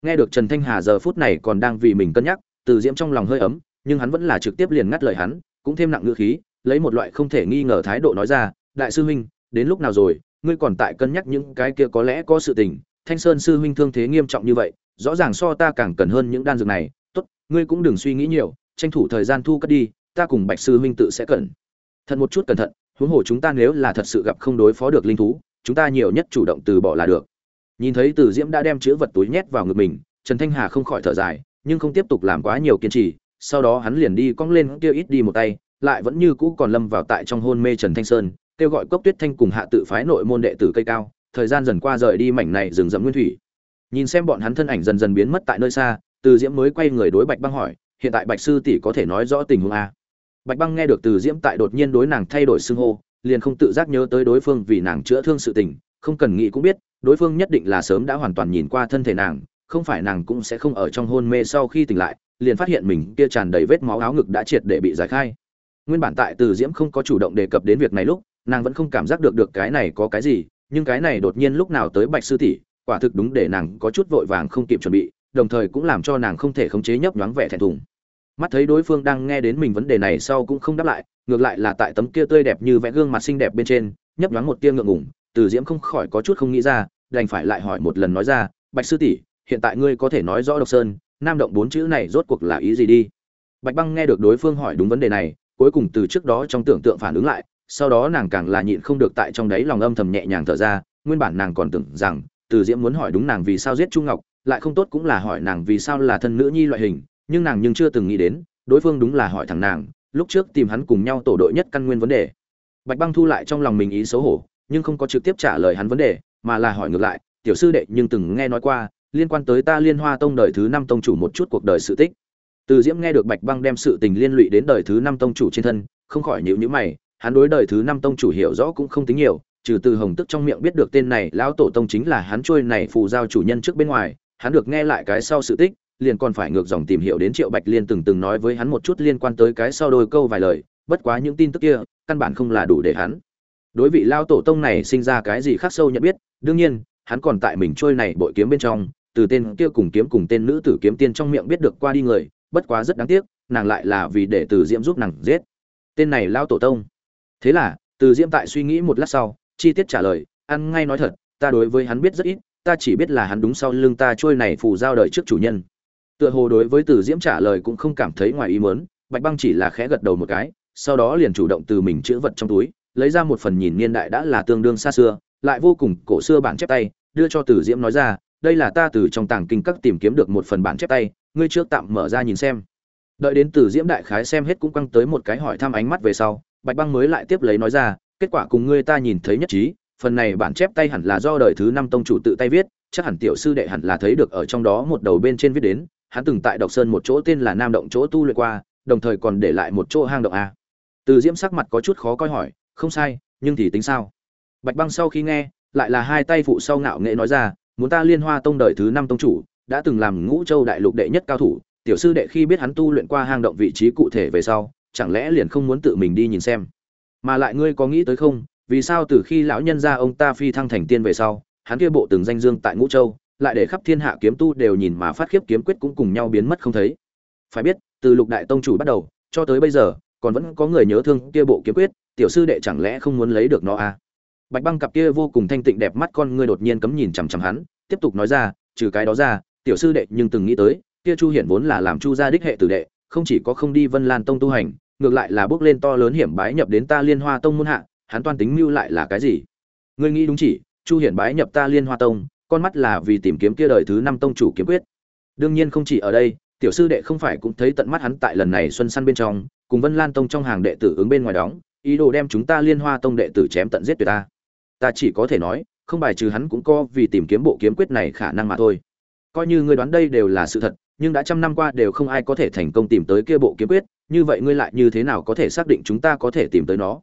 A: Nghe được trần thanh hà giờ phút này còn đang vì mình cân nhắc, từ diễm trong lòng hơi ấm, nhưng hắn vẫn là trực tiếp liền ngắt lời hắn, cũng thêm nặng ngữ khí lấy một loại không thể nghi ngờ thái độ nói ra, đại sư huynh, đến lúc nào rồi? Ngươi còn tại cân nhắc những cái kia có lẽ có sự tình. Thanh sơn sư huynh thương thế nghiêm trọng như vậy, rõ ràng so ta càng cần hơn những đan dược này. Tốt, ngươi cũng đừng suy nghĩ nhiều, tranh thủ thời gian thu cất đi, ta cùng bạch sư huynh tự sẽ cẩn thận một chút cẩn thận, huống hồ chúng ta nếu là thật sự gặp không đối phó được linh thú, chúng ta nhiều nhất chủ động từ bỏ là được. Nhìn thấy từ diễm đã đem chữ vật túi nhét vào ngực mình, trần thanh hà không khỏi thở dài, nhưng không tiếp tục làm quá nhiều kiên trì, sau đó hắn liền đi cong lên kia ít đi một tay lại vẫn như cũ còn lâm vào tại trong hôn mê trần thanh sơn, kêu gọi cốc tuyết thanh cùng hạ tự phái nội môn đệ tử cây cao, thời gian dần qua rời đi mảnh này rừng rậm nguyên thủy. Nhìn xem bọn hắn thân ảnh dần dần biến mất tại nơi xa, từ diễm mới quay người đối bạch băng hỏi, hiện tại bạch sư tỷ có thể nói rõ tình huống a? Bạch băng nghe được từ diễm tại đột nhiên đối nàng thay đổi xưng hô, liền không tự giác nhớ tới đối phương vì nàng chữa thương sự tình, không cần nghĩ cũng biết, đối phương nhất định là sớm đã hoàn toàn nhìn qua thân thể nàng, không phải nàng cũng sẽ không ở trong hôn mê sau khi tỉnh lại, liền phát hiện mình kia tràn đầy vết máu áo ngực đã triệt để bị giải khai nguyên bản tại từ diễm không có chủ động đề cập đến việc này lúc, nàng vẫn không cảm giác được được cái này có cái gì, nhưng cái này đột nhiên lúc nào tới bạch sư tỷ, quả thực đúng để nàng có chút vội vàng không kịp chuẩn bị, đồng thời cũng làm cho nàng không thể khống chế nhấp nhoáng vẻ thẹn thùng. Mắt thấy đối phương đang nghe đến mình vấn đề này sau cũng không đáp lại, ngược lại là tại tấm kia tươi đẹp như vẽ gương mặt xinh đẹp bên trên, nhấp nhoáng một tia ngượng ngủng từ diễm không khỏi có chút không nghĩ ra, đành phải lại hỏi một lần nói ra, bạch sư tỷ, hiện tại ngươi có thể nói rõ độc sơn, nam động bốn chữ này rốt cuộc là ý gì đi? Bạch băng nghe được đối phương hỏi đúng vấn đề này cuối cùng từ trước đó trong tưởng tượng phản ứng lại, sau đó nàng càng là nhịn không được tại trong đấy lòng âm thầm nhẹ nhàng thở ra, nguyên bản nàng còn tưởng rằng, từ diễm muốn hỏi đúng nàng vì sao giết trung ngọc, lại không tốt cũng là hỏi nàng vì sao là thân nữ nhi loại hình, nhưng nàng nhưng chưa từng nghĩ đến, đối phương đúng là hỏi thằng nàng, lúc trước tìm hắn cùng nhau tổ đội nhất căn nguyên vấn đề. Bạch băng thu lại trong lòng mình ý xấu hổ, nhưng không có trực tiếp trả lời hắn vấn đề, mà là hỏi ngược lại, tiểu sư đệ, nhưng từng nghe nói qua, liên quan tới ta liên hoa tông đời thứ năm tông chủ một chút cuộc đời sự tích từ diễm nghe được bạch băng đem sự tình liên lụy đến đời thứ năm tông chủ trên thân, không khỏi nhịu nhữ mày, hắn đối đời thứ năm tông chủ hiểu rõ cũng không tính nhiều, trừ từ hồng tức trong miệng biết được tên này lão tổ tông chính là hắn trôi này phù giao chủ nhân trước bên ngoài, hắn được nghe lại cái sau sự tích, liền còn phải ngược dòng tìm hiểu đến triệu bạch liên từng từng nói với hắn một chút liên quan tới cái sau đôi câu vài lời, bất quá những tin tức kia, căn bản không là đủ để hắn. Đối vị lao tổ tông này sinh ra cái gì khác sâu nhận biết, đương nhiên, hắn còn tại mình trôi này bội kiếm bên trong, từ tên kia cùng kiếm cùng tên nữ tử kiếm tiên trong miệng biết được qua đi người bất quá rất đáng tiếc, nàng lại là vì để từ diễm giúp nàng giết. Tên này lao tổ tông. Thế là, từ diễm tại suy nghĩ một lát sau, chi tiết trả lời, ăn ngay nói thật, ta đối với hắn biết rất ít, ta chỉ biết là hắn đúng sau lưng ta trôi này phù giao đời trước chủ nhân. Tựa hồ đối với từ diễm trả lời cũng không cảm thấy ngoài ý mớn bạch băng chỉ là khẽ gật đầu một cái, sau đó liền chủ động từ mình chữ vật trong túi, lấy ra một phần nhìn niên đại đã là tương đương xa xưa, lại vô cùng cổ xưa bản chép tay, đưa cho từ diễm nói ra đây là ta từ trong tàng kinh các tìm kiếm được một phần bản chép tay, ngươi trước tạm mở ra nhìn xem. Đợi đến từ diễm đại khái xem hết cũng căng tới một cái hỏi thăm ánh mắt về sau, bạch băng mới lại tiếp lấy nói ra, kết quả cùng ngươi ta nhìn thấy nhất trí, phần này bản chép tay hẳn là do đời thứ năm tông chủ tự tay viết, chắc hẳn tiểu sư đệ hẳn là thấy được ở trong đó một đầu bên trên viết đến, hắn từng tại độc sơn một chỗ tên là nam động chỗ tu luyện qua, đồng thời còn để lại một chỗ hang động a. Từ diễm sắc mặt có chút khó coi hỏi, không sai, nhưng thì tính sao? Bạch băng sau khi nghe, lại là hai tay phụ sau ngạo nghệ nói ra muốn ta liên hoa tông đời thứ năm tông chủ, đã từng làm ngũ châu đại lục đệ nhất cao thủ, tiểu sư đệ khi biết hắn tu luyện qua hang động vị trí cụ thể về sau, chẳng lẽ liền không muốn tự mình đi nhìn xem? Mà lại ngươi có nghĩ tới không, vì sao từ khi lão nhân gia ông ta phi thăng thành tiên về sau, hắn kia bộ từng danh dương tại ngũ châu, lại để khắp thiên hạ kiếm tu đều nhìn mà phát khiếp kiếm quyết cũng cùng nhau biến mất không thấy? Phải biết, từ lục đại tông chủ bắt đầu, cho tới bây giờ, còn vẫn có người nhớ thương kia bộ kiếm quyết, tiểu sư đệ chẳng lẽ không muốn lấy được nó à? Bạch băng cặp kia vô cùng thanh tịnh đẹp mắt con ngươi đột nhiên cấm nhìn chằm chằm hắn, tiếp tục nói ra, trừ cái đó ra, tiểu sư đệ nhưng từng nghĩ tới, kia chu hiển vốn là làm chu gia đích hệ tử đệ, không chỉ có không đi vân lan tông tu hành, ngược lại là bước lên to lớn hiểm bái nhập đến ta liên hoa tông môn hạ, hắn toan tính mưu lại là cái gì? Ngươi nghĩ đúng chỉ, chu hiển bái nhập ta liên hoa tông, con mắt là vì tìm kiếm kia đời thứ năm tông chủ kiếm quyết. Đương nhiên không chỉ ở đây, tiểu sư đệ không phải cũng thấy tận mắt hắn tại lần này xuân săn bên trong, cùng vân lan tông trong hàng đệ tử ứng bên ngoài đóng, ý đồ đem chúng ta liên hoa tông đệ tử chém tận giết tuyệt ta ta chỉ có thể nói, không bài trừ hắn cũng có vì tìm kiếm bộ kiếm quyết này khả năng mà thôi. Coi như ngươi đoán đây đều là sự thật, nhưng đã trăm năm qua đều không ai có thể thành công tìm tới kia bộ kiếm quyết, như vậy ngươi lại như thế nào có thể xác định chúng ta có thể tìm tới nó?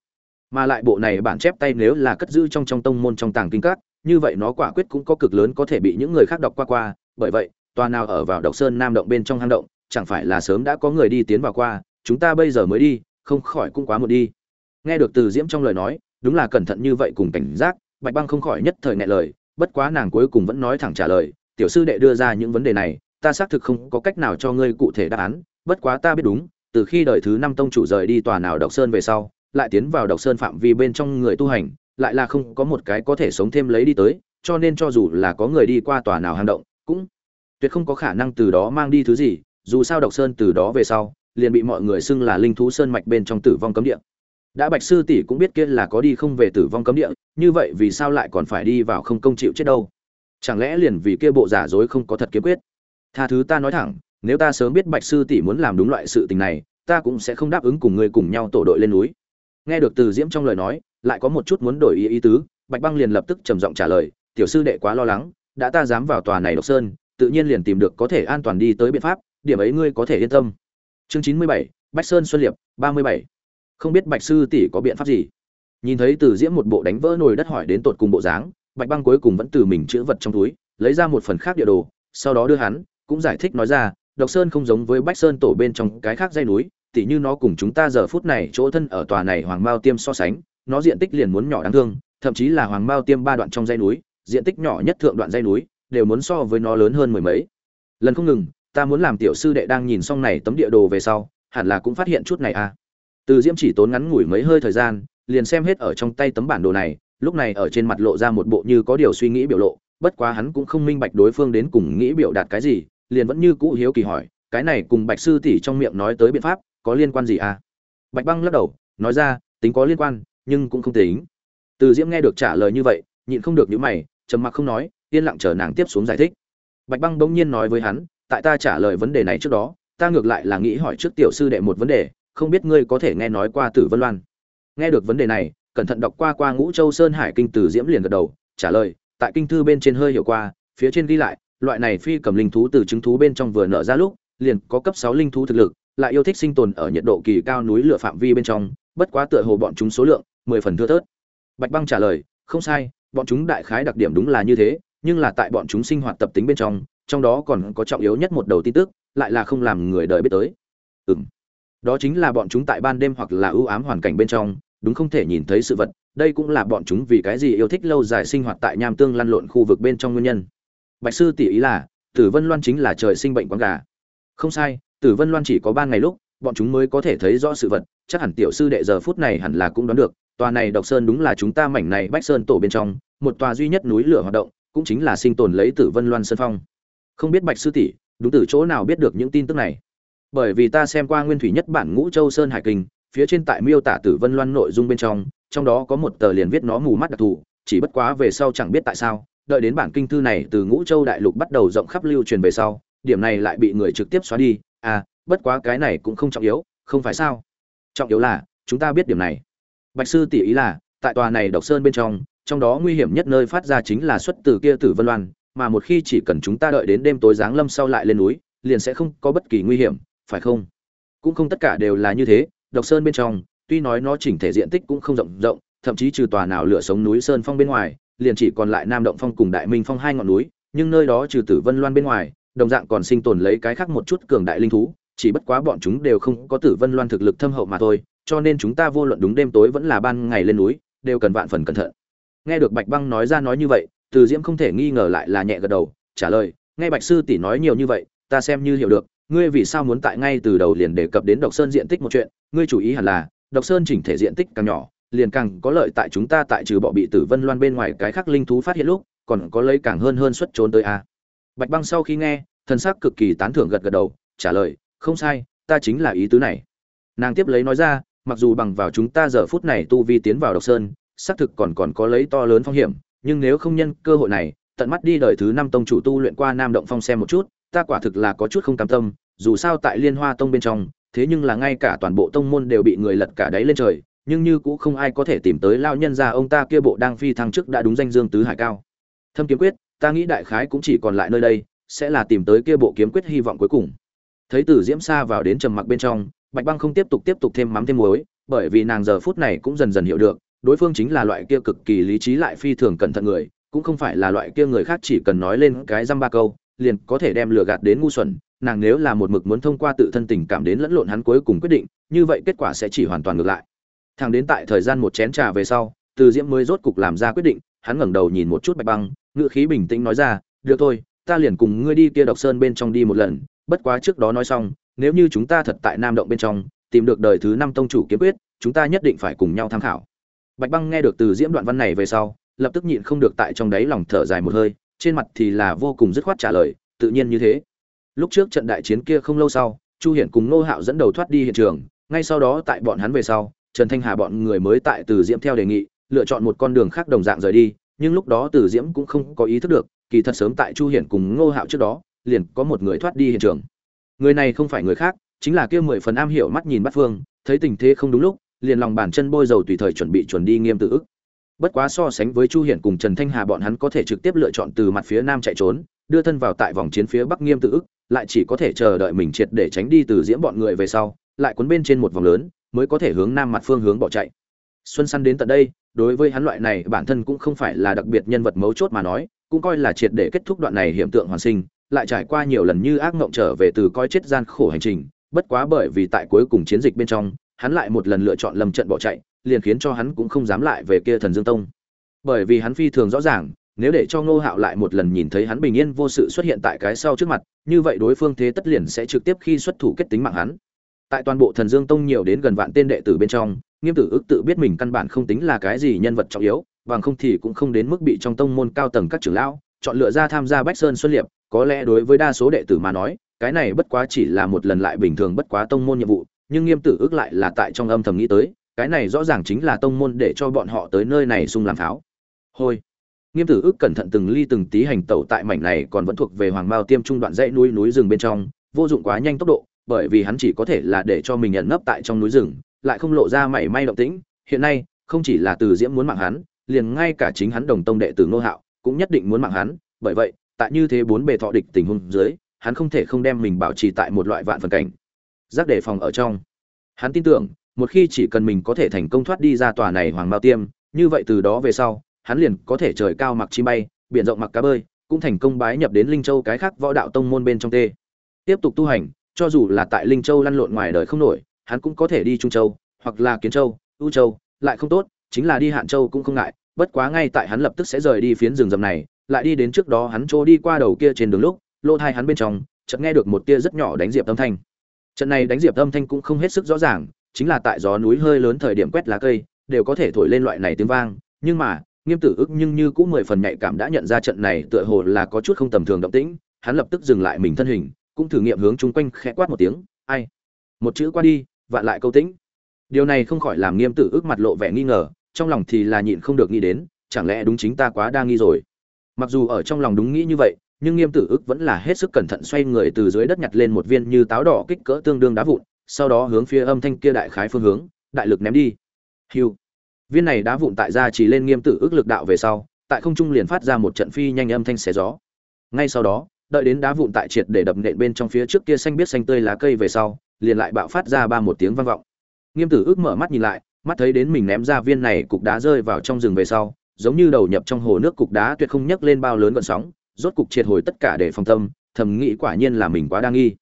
A: Mà lại bộ này bản chép tay nếu là cất giữ trong trong tông môn trong tàng kinh các, như vậy nó quả quyết cũng có cực lớn có thể bị những người khác đọc qua qua, bởi vậy, tòa nào ở vào độc sơn nam động bên trong hang động, chẳng phải là sớm đã có người đi tiến vào qua, chúng ta bây giờ mới đi, không khỏi cũng quá một đi. Nghe được từ diễm trong lời nói đúng là cẩn thận như vậy cùng cảnh giác, bạch băng không khỏi nhất thời ngại lời, bất quá nàng cuối cùng vẫn nói thẳng trả lời, tiểu sư đệ đưa ra những vấn đề này, ta xác thực không có cách nào cho ngươi cụ thể đáp án, bất quá ta biết đúng, từ khi đời thứ năm tông chủ rời đi tòa nào độc sơn về sau, lại tiến vào độc sơn phạm vi bên trong người tu hành, lại là không có một cái có thể sống thêm lấy đi tới, cho nên cho dù là có người đi qua tòa nào hang động, cũng tuyệt không có khả năng từ đó mang đi thứ gì, dù sao độc sơn từ đó về sau, liền bị mọi người xưng là linh thú sơn mạch bên trong tử vong cấm địa đã bạch sư tỷ cũng biết kia là có đi không về tử vong cấm địa, như vậy vì sao lại còn phải đi vào không công chịu chết đâu? Chẳng lẽ liền vì kia bộ giả dối không có thật kiếm quyết? Tha thứ ta nói thẳng, nếu ta sớm biết bạch sư tỷ muốn làm đúng loại sự tình này, ta cũng sẽ không đáp ứng cùng ngươi cùng nhau tổ đội lên núi. Nghe được từ diễm trong lời nói, lại có một chút muốn đổi ý ý tứ, bạch băng liền lập tức trầm giọng trả lời, tiểu sư đệ quá lo lắng, đã ta dám vào tòa này độc sơn, tự nhiên liền tìm được có thể an toàn đi tới biện pháp, điểm ấy ngươi có thể yên tâm. Chương chín mươi bảy, bách sơn xuân liệp, ba mươi bảy không biết bạch sư tỷ có biện pháp gì? Nhìn thấy từ diễm một bộ đánh vỡ nồi đất hỏi đến tột cùng bộ dáng, bạch băng cuối cùng vẫn từ mình chữ vật trong túi, lấy ra một phần khác địa đồ, sau đó đưa hắn, cũng giải thích nói ra, độc sơn không giống với bách sơn tổ bên trong cái khác dây núi, tỉ như nó cùng chúng ta giờ phút này chỗ thân ở tòa này hoàng mao tiêm so sánh, nó diện tích liền muốn nhỏ đáng thương, thậm chí là hoàng mao tiêm ba đoạn trong dây núi, diện tích nhỏ nhất thượng đoạn dây núi, đều muốn so với nó lớn hơn mười mấy. Lần không ngừng, ta muốn làm tiểu sư đệ đang nhìn xong này tấm địa đồ về sau, hẳn là cũng phát hiện chút này à từ diễm chỉ tốn ngắn ngủi mấy hơi thời gian, liền xem hết ở trong tay tấm bản đồ này, lúc này ở trên mặt lộ ra một bộ như có điều suy nghĩ biểu lộ, bất quá hắn cũng không minh bạch đối phương đến cùng nghĩ biểu đạt cái gì, liền vẫn như cũ hiếu kỳ hỏi, cái này cùng bạch sư tỷ trong miệng nói tới biện pháp, có liên quan gì à? Bạch băng lắc đầu, nói ra, tính có liên quan, nhưng cũng không tính. Từ diễm nghe được trả lời như vậy, nhịn không được những mày, trầm mặc không nói, yên lặng chờ nàng tiếp xuống giải thích. Bạch băng bỗng nhiên nói với hắn, tại ta trả lời vấn đề này trước đó, ta ngược lại là nghĩ hỏi trước tiểu sư đệ một vấn đề không biết ngươi có thể nghe nói qua tử vân loan. Nghe được vấn đề này, cẩn thận đọc qua qua ngũ châu sơn hải kinh Tử diễm liền gật đầu, trả lời, tại kinh thư bên trên hơi hiểu qua, phía trên ghi lại, loại này phi cầm linh thú từ trứng thú bên trong vừa nở ra lúc, liền có cấp sáu linh thú thực lực, lại yêu thích sinh tồn ở nhiệt độ kỳ cao núi lửa phạm vi bên trong, bất quá tựa hồ bọn chúng số lượng, mười phần thưa thớt. Bạch băng trả lời, không sai, bọn chúng đại khái đặc điểm đúng là như thế, nhưng là tại bọn chúng sinh hoạt tập tính bên trong trong đó còn có trọng yếu nhất một đầu tin tức, lại là không làm người đời biết tới. Ừm đó chính là bọn chúng tại ban đêm hoặc là ưu ám hoàn cảnh bên trong, đúng không thể nhìn thấy sự vật, đây cũng là bọn chúng vì cái gì yêu thích lâu dài sinh hoạt tại nham tương lăn lộn khu vực bên trong nguyên nhân. Bạch sư tỷ ý là, tử vân loan chính là trời sinh bệnh quán gà. Không sai, tử vân loan chỉ có ban ngày lúc, bọn chúng mới có thể thấy rõ sự vật, chắc hẳn tiểu sư đệ giờ phút này hẳn là cũng đoán được, tòa này độc sơn đúng là chúng ta mảnh này bách sơn tổ bên trong, một tòa duy nhất núi lửa hoạt động, cũng chính là sinh tồn lấy tử vân loan sơn phong. Không biết bạch sư tỷ, đúng từ chỗ nào biết được những tin tức này? Bởi vì ta xem qua nguyên thủy nhất bản ngũ châu sơn hải kinh, phía trên tại miêu tả tử vân loan nội dung bên trong trong đó có một tờ liền viết nó mù mắt đặc thù, chỉ bất quá về sau chẳng biết tại sao, đợi đến bản kinh thư này từ ngũ châu đại lục bắt đầu rộng khắp lưu truyền về sau, điểm này lại bị người trực tiếp xóa đi à bất quá cái này cũng không trọng yếu, không phải sao? Trọng yếu là, chúng ta biết điểm này. Bạch sư tỷ ý là, tại tòa này độc sơn bên trong trong đó nguy hiểm nhất nơi phát ra chính là xuất từ kia tử vân loan, mà một khi chỉ cần chúng ta đợi đến đêm tối giáng lâm sau lại lên núi, liền sẽ không có bất kỳ nguy hiểm phải không? Cũng không tất cả đều là như thế, độc sơn bên trong, tuy nói nó chỉnh thể diện tích cũng không rộng rộng, thậm chí trừ tòa nào lửa sống núi sơn phong bên ngoài, liền chỉ còn lại nam động phong cùng đại minh phong hai ngọn núi, nhưng nơi đó trừ tử vân loan bên ngoài, đồng dạng còn sinh tồn lấy cái khác một chút cường đại linh thú, chỉ bất quá bọn chúng đều không có tử vân loan thực lực thâm hậu mà thôi, cho nên chúng ta vô luận đúng đêm tối vẫn là ban ngày lên núi, đều cần vạn phần cẩn thận. Nghe được bạch băng nói ra nói như vậy, từ diễm không thể nghi ngờ lại là nhẹ gật đầu, trả lời, nghe bạch sư tỷ nói nhiều như vậy, ta xem như hiểu được ngươi vì sao muốn tại ngay từ đầu liền đề cập đến độc sơn diện tích một chuyện? Ngươi chủ ý hẳn là, độc sơn chỉnh thể diện tích càng nhỏ, liền càng có lợi tại chúng ta tại trừ bọ bị tử vân loan bên ngoài cái khác linh thú phát hiện lúc, còn có lấy càng hơn hơn suất trốn tới a. Bạch băng sau khi nghe thân xác cực kỳ tán thưởng gật gật đầu, trả lời, không sai, ta chính là ý tứ này. Nàng tiếp lấy nói ra, mặc dù bằng vào chúng ta giờ phút này tu vi tiến vào độc sơn, xác thực còn còn có lấy to lớn phong hiểm, nhưng nếu không nhân cơ hội này, tận mắt đi đời thứ năm tông chủ tu luyện qua nam động phong xem một chút ta quả thực là có chút không cam tâm, dù sao tại liên hoa tông bên trong, thế nhưng là ngay cả toàn bộ tông môn đều bị người lật cả đáy lên trời, nhưng như cũng không ai có thể tìm tới lao nhân gia ông ta kia bộ đang phi thăng trước đã đúng danh dương tứ hải cao. Thâm kiếm quyết, ta nghĩ đại khái cũng chỉ còn lại nơi đây, sẽ là tìm tới kia bộ kiếm quyết hy vọng cuối cùng. Thấy tử diễm xa vào đến trầm mặc bên trong, bạch băng không tiếp tục tiếp tục thêm mắm thêm muối, bởi vì nàng giờ phút này cũng dần dần hiểu được, đối phương chính là loại kia cực kỳ lý trí lại phi thường cẩn thận người, cũng không phải là loại kia người khác chỉ cần nói lên cái răm ba câu liền có thể đem lừa gạt đến ngu xuẩn, nàng nếu là một mực muốn thông qua tự thân tình cảm đến lẫn lộn hắn cuối cùng quyết định, như vậy kết quả sẽ chỉ hoàn toàn ngược lại. Thằng đến tại thời gian một chén trà về sau, từ diễm mới rốt cục làm ra quyết định, hắn ngẩng đầu nhìn một chút bạch băng ngự khí bình tĩnh nói ra, được thôi, ta liền cùng ngươi đi kia độc sơn bên trong đi một lần, bất quá trước đó nói xong, nếu như chúng ta thật tại nam động bên trong, tìm được đời thứ năm tông chủ kiếm quyết, chúng ta nhất định phải cùng nhau tham khảo. Bạch băng nghe được từ diễm đoạn văn này về sau, lập tức nhịn không được tại trong đáy lòng thở dài một hơi trên mặt thì là vô cùng dứt khoát trả lời, tự nhiên như thế. Lúc trước trận đại chiến kia không lâu sau, chu hiển cùng nô hạo dẫn đầu thoát đi hiện trường, ngay sau đó tại bọn hắn về sau, trần thanh hà bọn người mới tại từ diễm theo đề nghị, lựa chọn một con đường khác đồng dạng rời đi, nhưng lúc đó từ diễm cũng không có ý thức được, kỳ thật sớm tại chu hiển cùng ngô hạo trước đó, liền có một người thoát đi hiện trường. Người này không phải người khác, chính là kia mười phần am hiểu mắt nhìn bắt phương, thấy tình thế không đúng lúc, liền lòng bàn chân bôi dầu tùy thời chuẩn bị chuẩn đi nghiêm tự ức bất quá so sánh với chu hiển cùng trần thanh hà bọn hắn có thể trực tiếp lựa chọn từ mặt phía nam chạy trốn, đưa thân vào tại vòng chiến phía bắc nghiêm tự ức, lại chỉ có thể chờ đợi mình triệt để tránh đi từ diễm bọn người về sau, lại cuốn bên trên một vòng lớn, mới có thể hướng nam mặt phương hướng bỏ chạy. Xuân săn đến tận đây, đối với hắn loại này, bản thân cũng không phải là đặc biệt nhân vật mấu chốt mà nói, cũng coi là triệt để kết thúc đoạn này hiện tượng hoàn sinh, lại trải qua nhiều lần như ác mộng trở về từ coi chết gian khổ hành trình, bất quá bởi vì tại cuối cùng chiến dịch bên trong, hắn lại một lần lựa chọn lầm trận bỏ chạy liền khiến cho hắn cũng không dám lại về kia thần dương tông. Bởi vì hắn phi thường rõ ràng, nếu để cho ngô hạo lại một lần nhìn thấy hắn bình yên vô sự xuất hiện tại cái sau trước mặt, như vậy đối phương thế tất liền sẽ trực tiếp khi xuất thủ kết tính mạng hắn. Tại toàn bộ thần dương tông nhiều đến gần vạn tên đệ tử bên trong, nghiêm tử ước tự biết mình căn bản không tính là cái gì nhân vật trọng yếu, bằng không thì cũng không đến mức bị trong tông môn cao tầng các trưởng lão chọn lựa ra tham gia bách sơn xuân liệp, có lẽ đối với đa số đệ tử mà nói, cái này bất quá chỉ là một lần lại bình thường bất quá tông môn nhiệm vụ, nhưng nghiêm tử ước lại là tại trong âm thầm nghĩ tới cái này rõ ràng chính là tông môn để cho bọn họ tới nơi này xung làm pháo. Hôi. Nghiêm tử ước cẩn thận từng ly từng tí hành tẩu tại mảnh này còn vẫn thuộc về hoàng mao tiêm trung đoạn dãy núi núi rừng bên trong, vô dụng quá nhanh tốc độ, bởi vì hắn chỉ có thể là để cho mình nhận nấp tại trong núi rừng, lại không lộ ra mảy may động tĩnh. Hiện nay, không chỉ là từ diễm muốn mạng hắn, liền ngay cả chính hắn đồng tông đệ tử ngô hạo cũng nhất định muốn mạng hắn. Bởi vậy, tại như thế bốn bề thọ địch tình huống dưới, hắn không thể không đem mình bảo trì tại một loại vạn phần cảnh, giác đề phòng ở trong. Hắn tin tưởng một khi chỉ cần mình có thể thành công thoát đi ra tòa này hoàng mao tiêm, như vậy từ đó về sau, hắn liền có thể trời cao mặc chi bay, biển rộng mặc cá bơi, cũng thành công bái nhập đến linh châu cái khác võ đạo tông môn bên trong tê. Tiếp tục tu hành, cho dù là tại linh châu lăn lộn ngoài đời không nổi, hắn cũng có thể đi trung châu, hoặc là kiến châu, u châu, lại không tốt, chính là đi hạn châu cũng không ngại, bất quá ngay tại hắn lập tức sẽ rời đi phiến rừng rầm này, lại đi đến trước đó hắn trô đi qua đầu kia trên đường lúc lô thai hắn bên trong, chợt nghe được một tia rất nhỏ đánh diệp âm thanh. Trận này đánh diệp âm thanh cũng không hết sức rõ ràng chính là tại gió núi hơi lớn thời điểm quét lá cây, đều có thể thổi lên loại này tiếng vang, nhưng mà, nghiêm tử ức nhưng như cũng mười phần nhạy cảm đã nhận ra trận này tựa hồ là có chút không tầm thường động tĩnh, hắn lập tức dừng lại mình thân hình, cũng thử nghiệm hướng chung quanh khẽ quát một tiếng, ai? Một chữ qua đi, vạn lại câu tĩnh. Điều này không khỏi làm nghiêm tử ức mặt lộ vẻ nghi ngờ, trong lòng thì là nhịn không được nghĩ đến, chẳng lẽ đúng chính ta quá đa nghi rồi? Mặc dù ở trong lòng đúng nghĩ như vậy, nhưng nghiêm tử ức vẫn là hết sức cẩn thận xoay người từ dưới đất nhặt lên một viên như táo đỏ kích cỡ tương đương đá vụn sau đó hướng phía âm thanh kia đại khái phương hướng, đại lực ném đi. Hiu. Viên này đá vụn tại ra chỉ lên nghiêm tử ước lực đạo về sau, tại không trung liền phát ra một trận phi nhanh âm thanh xé gió. Ngay sau đó, đợi đến đá vụn tại triệt để đập nện bên trong phía trước kia xanh biết xanh tươi lá cây về sau, liền lại bạo phát ra ba một tiếng vang vọng. Nghiêm tử ước mở mắt nhìn lại, mắt thấy đến mình ném ra viên này cục đá rơi vào trong rừng về sau, giống như đầu nhập trong hồ nước cục đá tuyệt không nhấc lên bao lớn gợn sóng, rốt cục triệt hồi tất cả để phòng tâm, thầm nghĩ quả nhiên là mình quá đa nghi.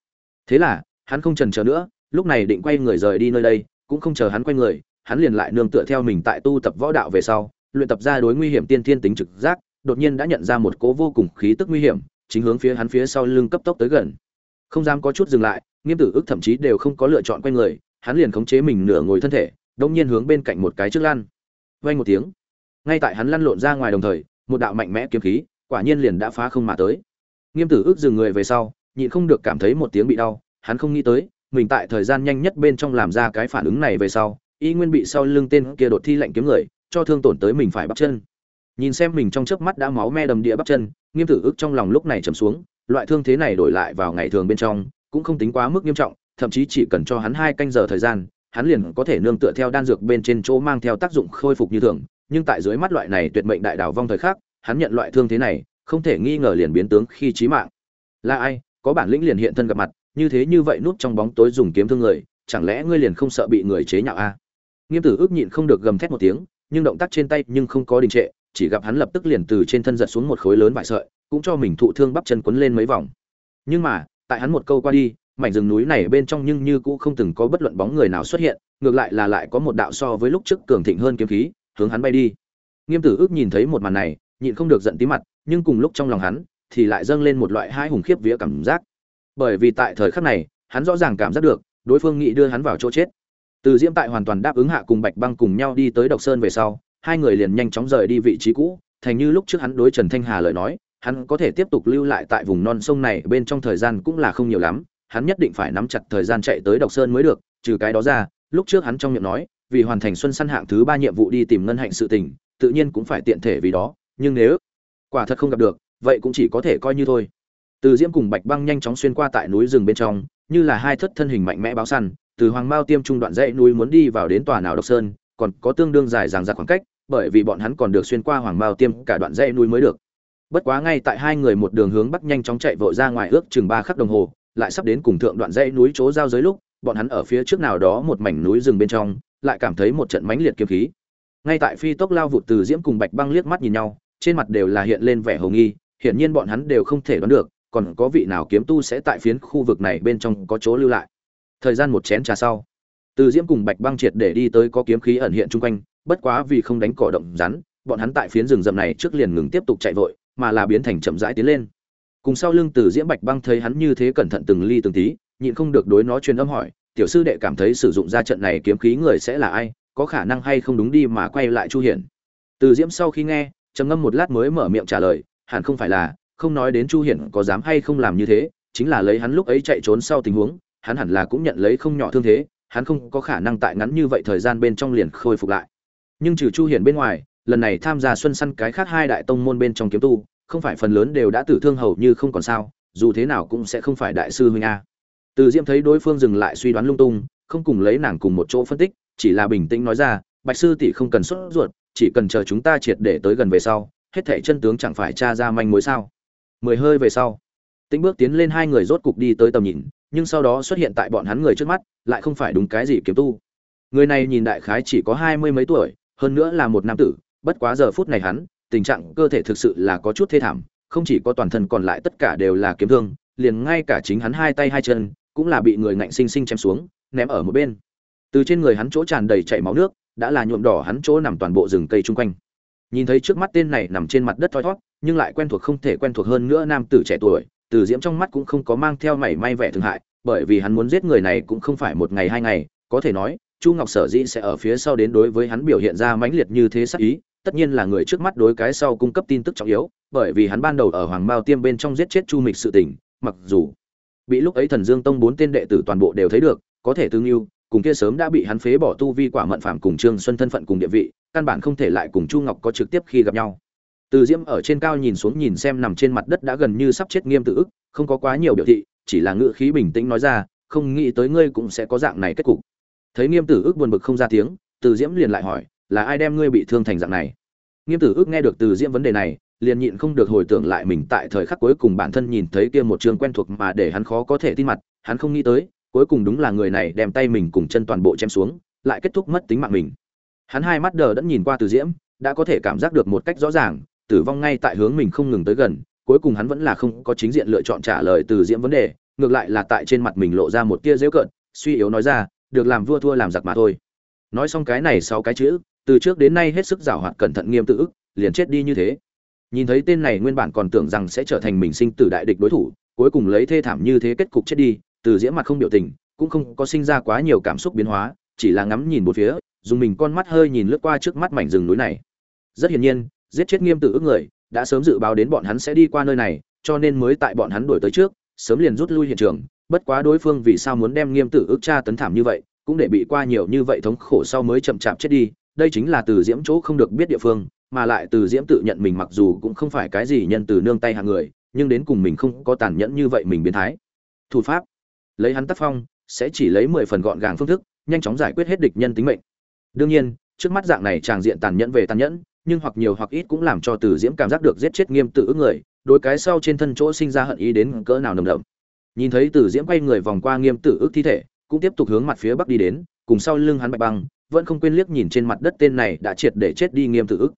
A: Thế là, hắn không chần chờ nữa lúc này định quay người rời đi nơi đây, cũng không chờ hắn quay người, hắn liền lại nương tựa theo mình tại tu tập võ đạo về sau, luyện tập ra đối nguy hiểm tiên thiên tính trực giác, đột nhiên đã nhận ra một cố vô cùng khí tức nguy hiểm, chính hướng phía hắn phía sau lưng cấp tốc tới gần. Không dám có chút dừng lại, nghiêm tử ức thậm chí đều không có lựa chọn quay người, hắn liền khống chế mình nửa ngồi thân thể đông nhiên hướng bên cạnh một cái trước lăn. Vay một tiếng. Ngay tại hắn lăn lộn ra ngoài đồng thời, một đạo mạnh mẽ kiếm khí, quả nhiên liền đã phá không mà tới. Nghiêm tử ức dừng người về sau, nhịn không được cảm thấy một tiếng bị đau, hắn không nghĩ tới mình tại thời gian nhanh nhất bên trong làm ra cái phản ứng này về sau, y nguyên bị sau lưng tên kia đột thi lạnh kiếm người, cho thương tổn tới mình phải bắp chân. Nhìn xem mình trong chớp mắt đã máu me đầm địa bắp chân, nghiêm tử ức trong lòng lúc này trầm xuống, loại thương thế này đổi lại vào ngày thường bên trong, cũng không tính quá mức nghiêm trọng, thậm chí chỉ cần cho hắn hai canh giờ thời gian, hắn liền có thể nương tựa theo đan dược bên trên chỗ mang theo tác dụng khôi phục như thường, nhưng tại dưới mắt loại này tuyệt mệnh đại đảo vong thời khắc, hắn nhận loại thương thế này, không thể nghi ngờ liền biến tướng khi chí mạng. Là ai? Có bản lĩnh liền hiện thân gặp mặt như thế như vậy núp trong bóng tối dùng kiếm thương người, chẳng lẽ ngươi liền không sợ bị người chế nhạo a nghiêm tử ước nhịn không được gầm thét một tiếng, nhưng động tác trên tay nhưng không có đình trệ, chỉ gặp hắn lập tức liền từ trên thân giật xuống một khối lớn vải sợi, cũng cho mình thụ thương bắp chân quấn lên mấy vòng. Nhưng mà, tại hắn một câu qua đi, mảnh rừng núi này bên trong nhưng như cũng không từng có bất luận bóng người nào xuất hiện, ngược lại là lại có một đạo so với lúc trước cường thịnh hơn kiếm khí, hướng hắn bay đi. Nghiêm tử ước nhìn thấy một màn này, nhịn không được giận tí mặt, nhưng cùng lúc trong lòng hắn, thì lại dâng lên một loại hai hùng khiếp vía cảm giác bởi vì tại thời khắc này, hắn rõ ràng cảm giác được, đối phương nghĩ đưa hắn vào chỗ chết. Từ diễm tại hoàn toàn đáp ứng hạ cùng bạch băng cùng nhau đi tới độc sơn về sau, hai người liền nhanh chóng rời đi vị trí cũ, thành như lúc trước hắn đối trần thanh hà lời nói, hắn có thể tiếp tục lưu lại tại vùng non sông này bên trong thời gian cũng là không nhiều lắm, hắn nhất định phải nắm chặt thời gian chạy tới độc sơn mới được, trừ cái đó ra, lúc trước hắn trong miệng nói, vì hoàn thành xuân săn hạng thứ ba nhiệm vụ đi tìm ngân hạnh sự tình, tự nhiên cũng phải tiện thể vì đó, nhưng nếu quả thật không gặp được, vậy cũng chỉ có thể coi như thôi từ diễm cùng bạch băng nhanh chóng xuyên qua tại núi rừng bên trong, như là hai thất thân hình mạnh mẽ báo săn, từ hoàng mao tiêm trung đoạn dãy núi muốn đi vào đến tòa nào độc sơn, còn có tương đương dài dàng dặc khoảng cách, bởi vì bọn hắn còn được xuyên qua hoàng mao tiêm cả đoạn dãy núi mới được. Bất quá ngay tại hai người một đường hướng bắc nhanh chóng chạy vội ra ngoài ước chừng ba khắc đồng hồ, lại sắp đến cùng thượng đoạn dãy núi chỗ giao giới lúc, bọn hắn ở phía trước nào đó một mảnh núi rừng bên trong, lại cảm thấy một trận mãnh liệt kiếm khí. Ngay tại phi tốc lao vụt từ diễm cùng bạch băng liếc mắt nhìn nhau, trên mặt đều là hiện lên vẻ hồ nghi, hiển nhiên bọn hắn đều không thể đoán được còn có vị nào kiếm tu sẽ tại phiến khu vực này bên trong có chỗ lưu lại. Thời gian một chén trà sau, từ diễm cùng bạch băng triệt để đi tới có kiếm khí ẩn hiện chung quanh, bất quá vì không đánh cỏ động rắn, bọn hắn tại phiến rừng rậm này trước liền ngừng tiếp tục chạy vội, mà là biến thành chậm rãi tiến lên. Cùng sau lưng từ diễm bạch băng thấy hắn như thế cẩn thận từng ly từng tí, nhịn không được đối nó truyền âm hỏi, tiểu sư đệ cảm thấy sử dụng ra trận này kiếm khí người sẽ là ai, có khả năng hay không đúng đi mà quay lại chu hiển? Từ diễm sau khi nghe, trầm ngâm một lát mới mở miệng trả lời, hẳn không phải là không nói đến chu hiển có dám hay không làm như thế, chính là lấy hắn lúc ấy chạy trốn sau tình huống, hắn hẳn là cũng nhận lấy không nhỏ thương thế, hắn không có khả năng tại ngắn như vậy thời gian bên trong liền khôi phục lại. Nhưng trừ chu hiển bên ngoài, lần này tham gia xuân săn cái khác hai đại tông môn bên trong kiếm tu, không phải phần lớn đều đã tử thương hầu như không còn sao, dù thế nào cũng sẽ không phải đại sư huynh a. Từ diễm thấy đối phương dừng lại suy đoán lung tung, không cùng lấy nàng cùng một chỗ phân tích, chỉ là bình tĩnh nói ra, bạch sư tỷ không cần sốt ruột, chỉ cần chờ chúng ta triệt để tới gần về sau, hết thảy chân tướng chẳng phải tra ra manh mối sao? Mười hơi về sau. Tĩnh bước tiến lên hai người rốt cục đi tới tầm nhìn, nhưng sau đó xuất hiện tại bọn hắn người trước mắt, lại không phải đúng cái gì kiếm tu. Người này nhìn đại khái chỉ có hai mươi mấy tuổi, hơn nữa là một nam tử, bất quá giờ phút này hắn, tình trạng cơ thể thực sự là có chút thê thảm, không chỉ có toàn thân còn lại tất cả đều là kiếm thương, liền ngay cả chính hắn hai tay hai chân, cũng là bị người ngạnh sinh sinh chém xuống, ném ở một bên. Từ trên người hắn chỗ tràn đầy chảy máu nước, đã là nhuộm đỏ hắn chỗ nằm toàn bộ rừng cây chung quanh nhìn thấy trước mắt tên này nằm trên mặt đất thoi thót nhưng lại quen thuộc không thể quen thuộc hơn nữa nam tử trẻ tuổi, từ diễm trong mắt cũng không có mang theo mảy may vẻ thương hại, bởi vì hắn muốn giết người này cũng không phải một ngày hai ngày, có thể nói, chu ngọc sở dĩ sẽ ở phía sau đến đối với hắn biểu hiện ra mãnh liệt như thế sắc ý, tất nhiên là người trước mắt đối cái sau cung cấp tin tức trọng yếu, bởi vì hắn ban đầu ở hoàng mao tiêm bên trong giết chết chu mịch sự tình, mặc dù bị lúc ấy thần dương tông bốn tên đệ tử toàn bộ đều thấy được, có thể tương yêu cùng kia sớm đã bị hắn phế bỏ tu vi quả mận phạm cùng trương xuân thân phận cùng địa vị, căn bản không thể lại cùng chu ngọc có trực tiếp khi gặp nhau. Từ diễm ở trên cao nhìn xuống nhìn xem nằm trên mặt đất đã gần như sắp chết nghiêm tử ức, không có quá nhiều biểu thị, chỉ là ngữ khí bình tĩnh nói ra, không nghĩ tới ngươi cũng sẽ có dạng này kết cục. Thấy nghiêm tử ức buồn bực không ra tiếng, từ diễm liền lại hỏi, là ai đem ngươi bị thương thành dạng này? Nghiêm tử ức nghe được từ diễm vấn đề này, liền nhịn không được hồi tưởng lại mình tại thời khắc cuối cùng bản thân nhìn thấy kia một trường quen thuộc mà để hắn khó có thể tin mặt, hắn không nghĩ tới cuối cùng đúng là người này đem tay mình cùng chân toàn bộ chém xuống, lại kết thúc mất tính mạng mình. Hắn hai mắt đờ đẫn nhìn qua từ diễm, đã có thể cảm giác được một cách rõ ràng, tử vong ngay tại hướng mình không ngừng tới gần, cuối cùng hắn vẫn là không có chính diện lựa chọn trả lời từ diễm vấn đề, ngược lại là tại trên mặt mình lộ ra một tia dễu cợt, suy yếu nói ra, được làm vua thua làm giặc mà thôi. Nói xong cái này sau cái chữ, từ trước đến nay hết sức giảo hoạt cẩn thận nghiêm tự ức, liền chết đi như thế. Nhìn thấy tên này nguyên bản còn tưởng rằng sẽ trở thành mình sinh tử đại địch đối thủ, cuối cùng lấy thê thảm như thế kết cục chết đi từ diễm mặt không biểu tình, cũng không có sinh ra quá nhiều cảm xúc biến hóa, chỉ là ngắm nhìn một phía, dùng mình con mắt hơi nhìn lướt qua trước mắt mảnh rừng núi này. Rất hiển nhiên, giết chết nghiêm tử ước người, đã sớm dự báo đến bọn hắn sẽ đi qua nơi này, cho nên mới tại bọn hắn đuổi tới trước, sớm liền rút lui hiện trường. Bất quá đối phương vì sao muốn đem nghiêm tử ước tra tấn thảm như vậy, cũng để bị qua nhiều như vậy thống khổ sau mới chậm chạp chết đi. Đây chính là từ diễm chỗ không được biết địa phương, mà lại từ diễm tự nhận mình mặc dù cũng không phải cái gì nhân từ nương tay hàng người, nhưng đến cùng mình không có tàn nhẫn như vậy mình biến thái. Thủ pháp lấy hắn tác phong, sẽ chỉ lấy mười phần gọn gàng phương thức, nhanh chóng giải quyết hết địch nhân tính mệnh. Đương nhiên, trước mắt dạng này tràng diện tàn nhẫn về tàn nhẫn, nhưng hoặc nhiều hoặc ít cũng làm cho từ diễm cảm giác được giết chết nghiêm tự ước người đôi cái sau trên thân chỗ sinh ra hận ý đến cỡ nào nồng đậm. Nhìn thấy từ diễm quay người vòng qua nghiêm tự ước thi thể, cũng tiếp tục hướng mặt phía bắc đi đến, cùng sau lưng hắn bạch băng, vẫn không quên liếc nhìn trên mặt đất tên này đã triệt để chết đi nghiêm tự ước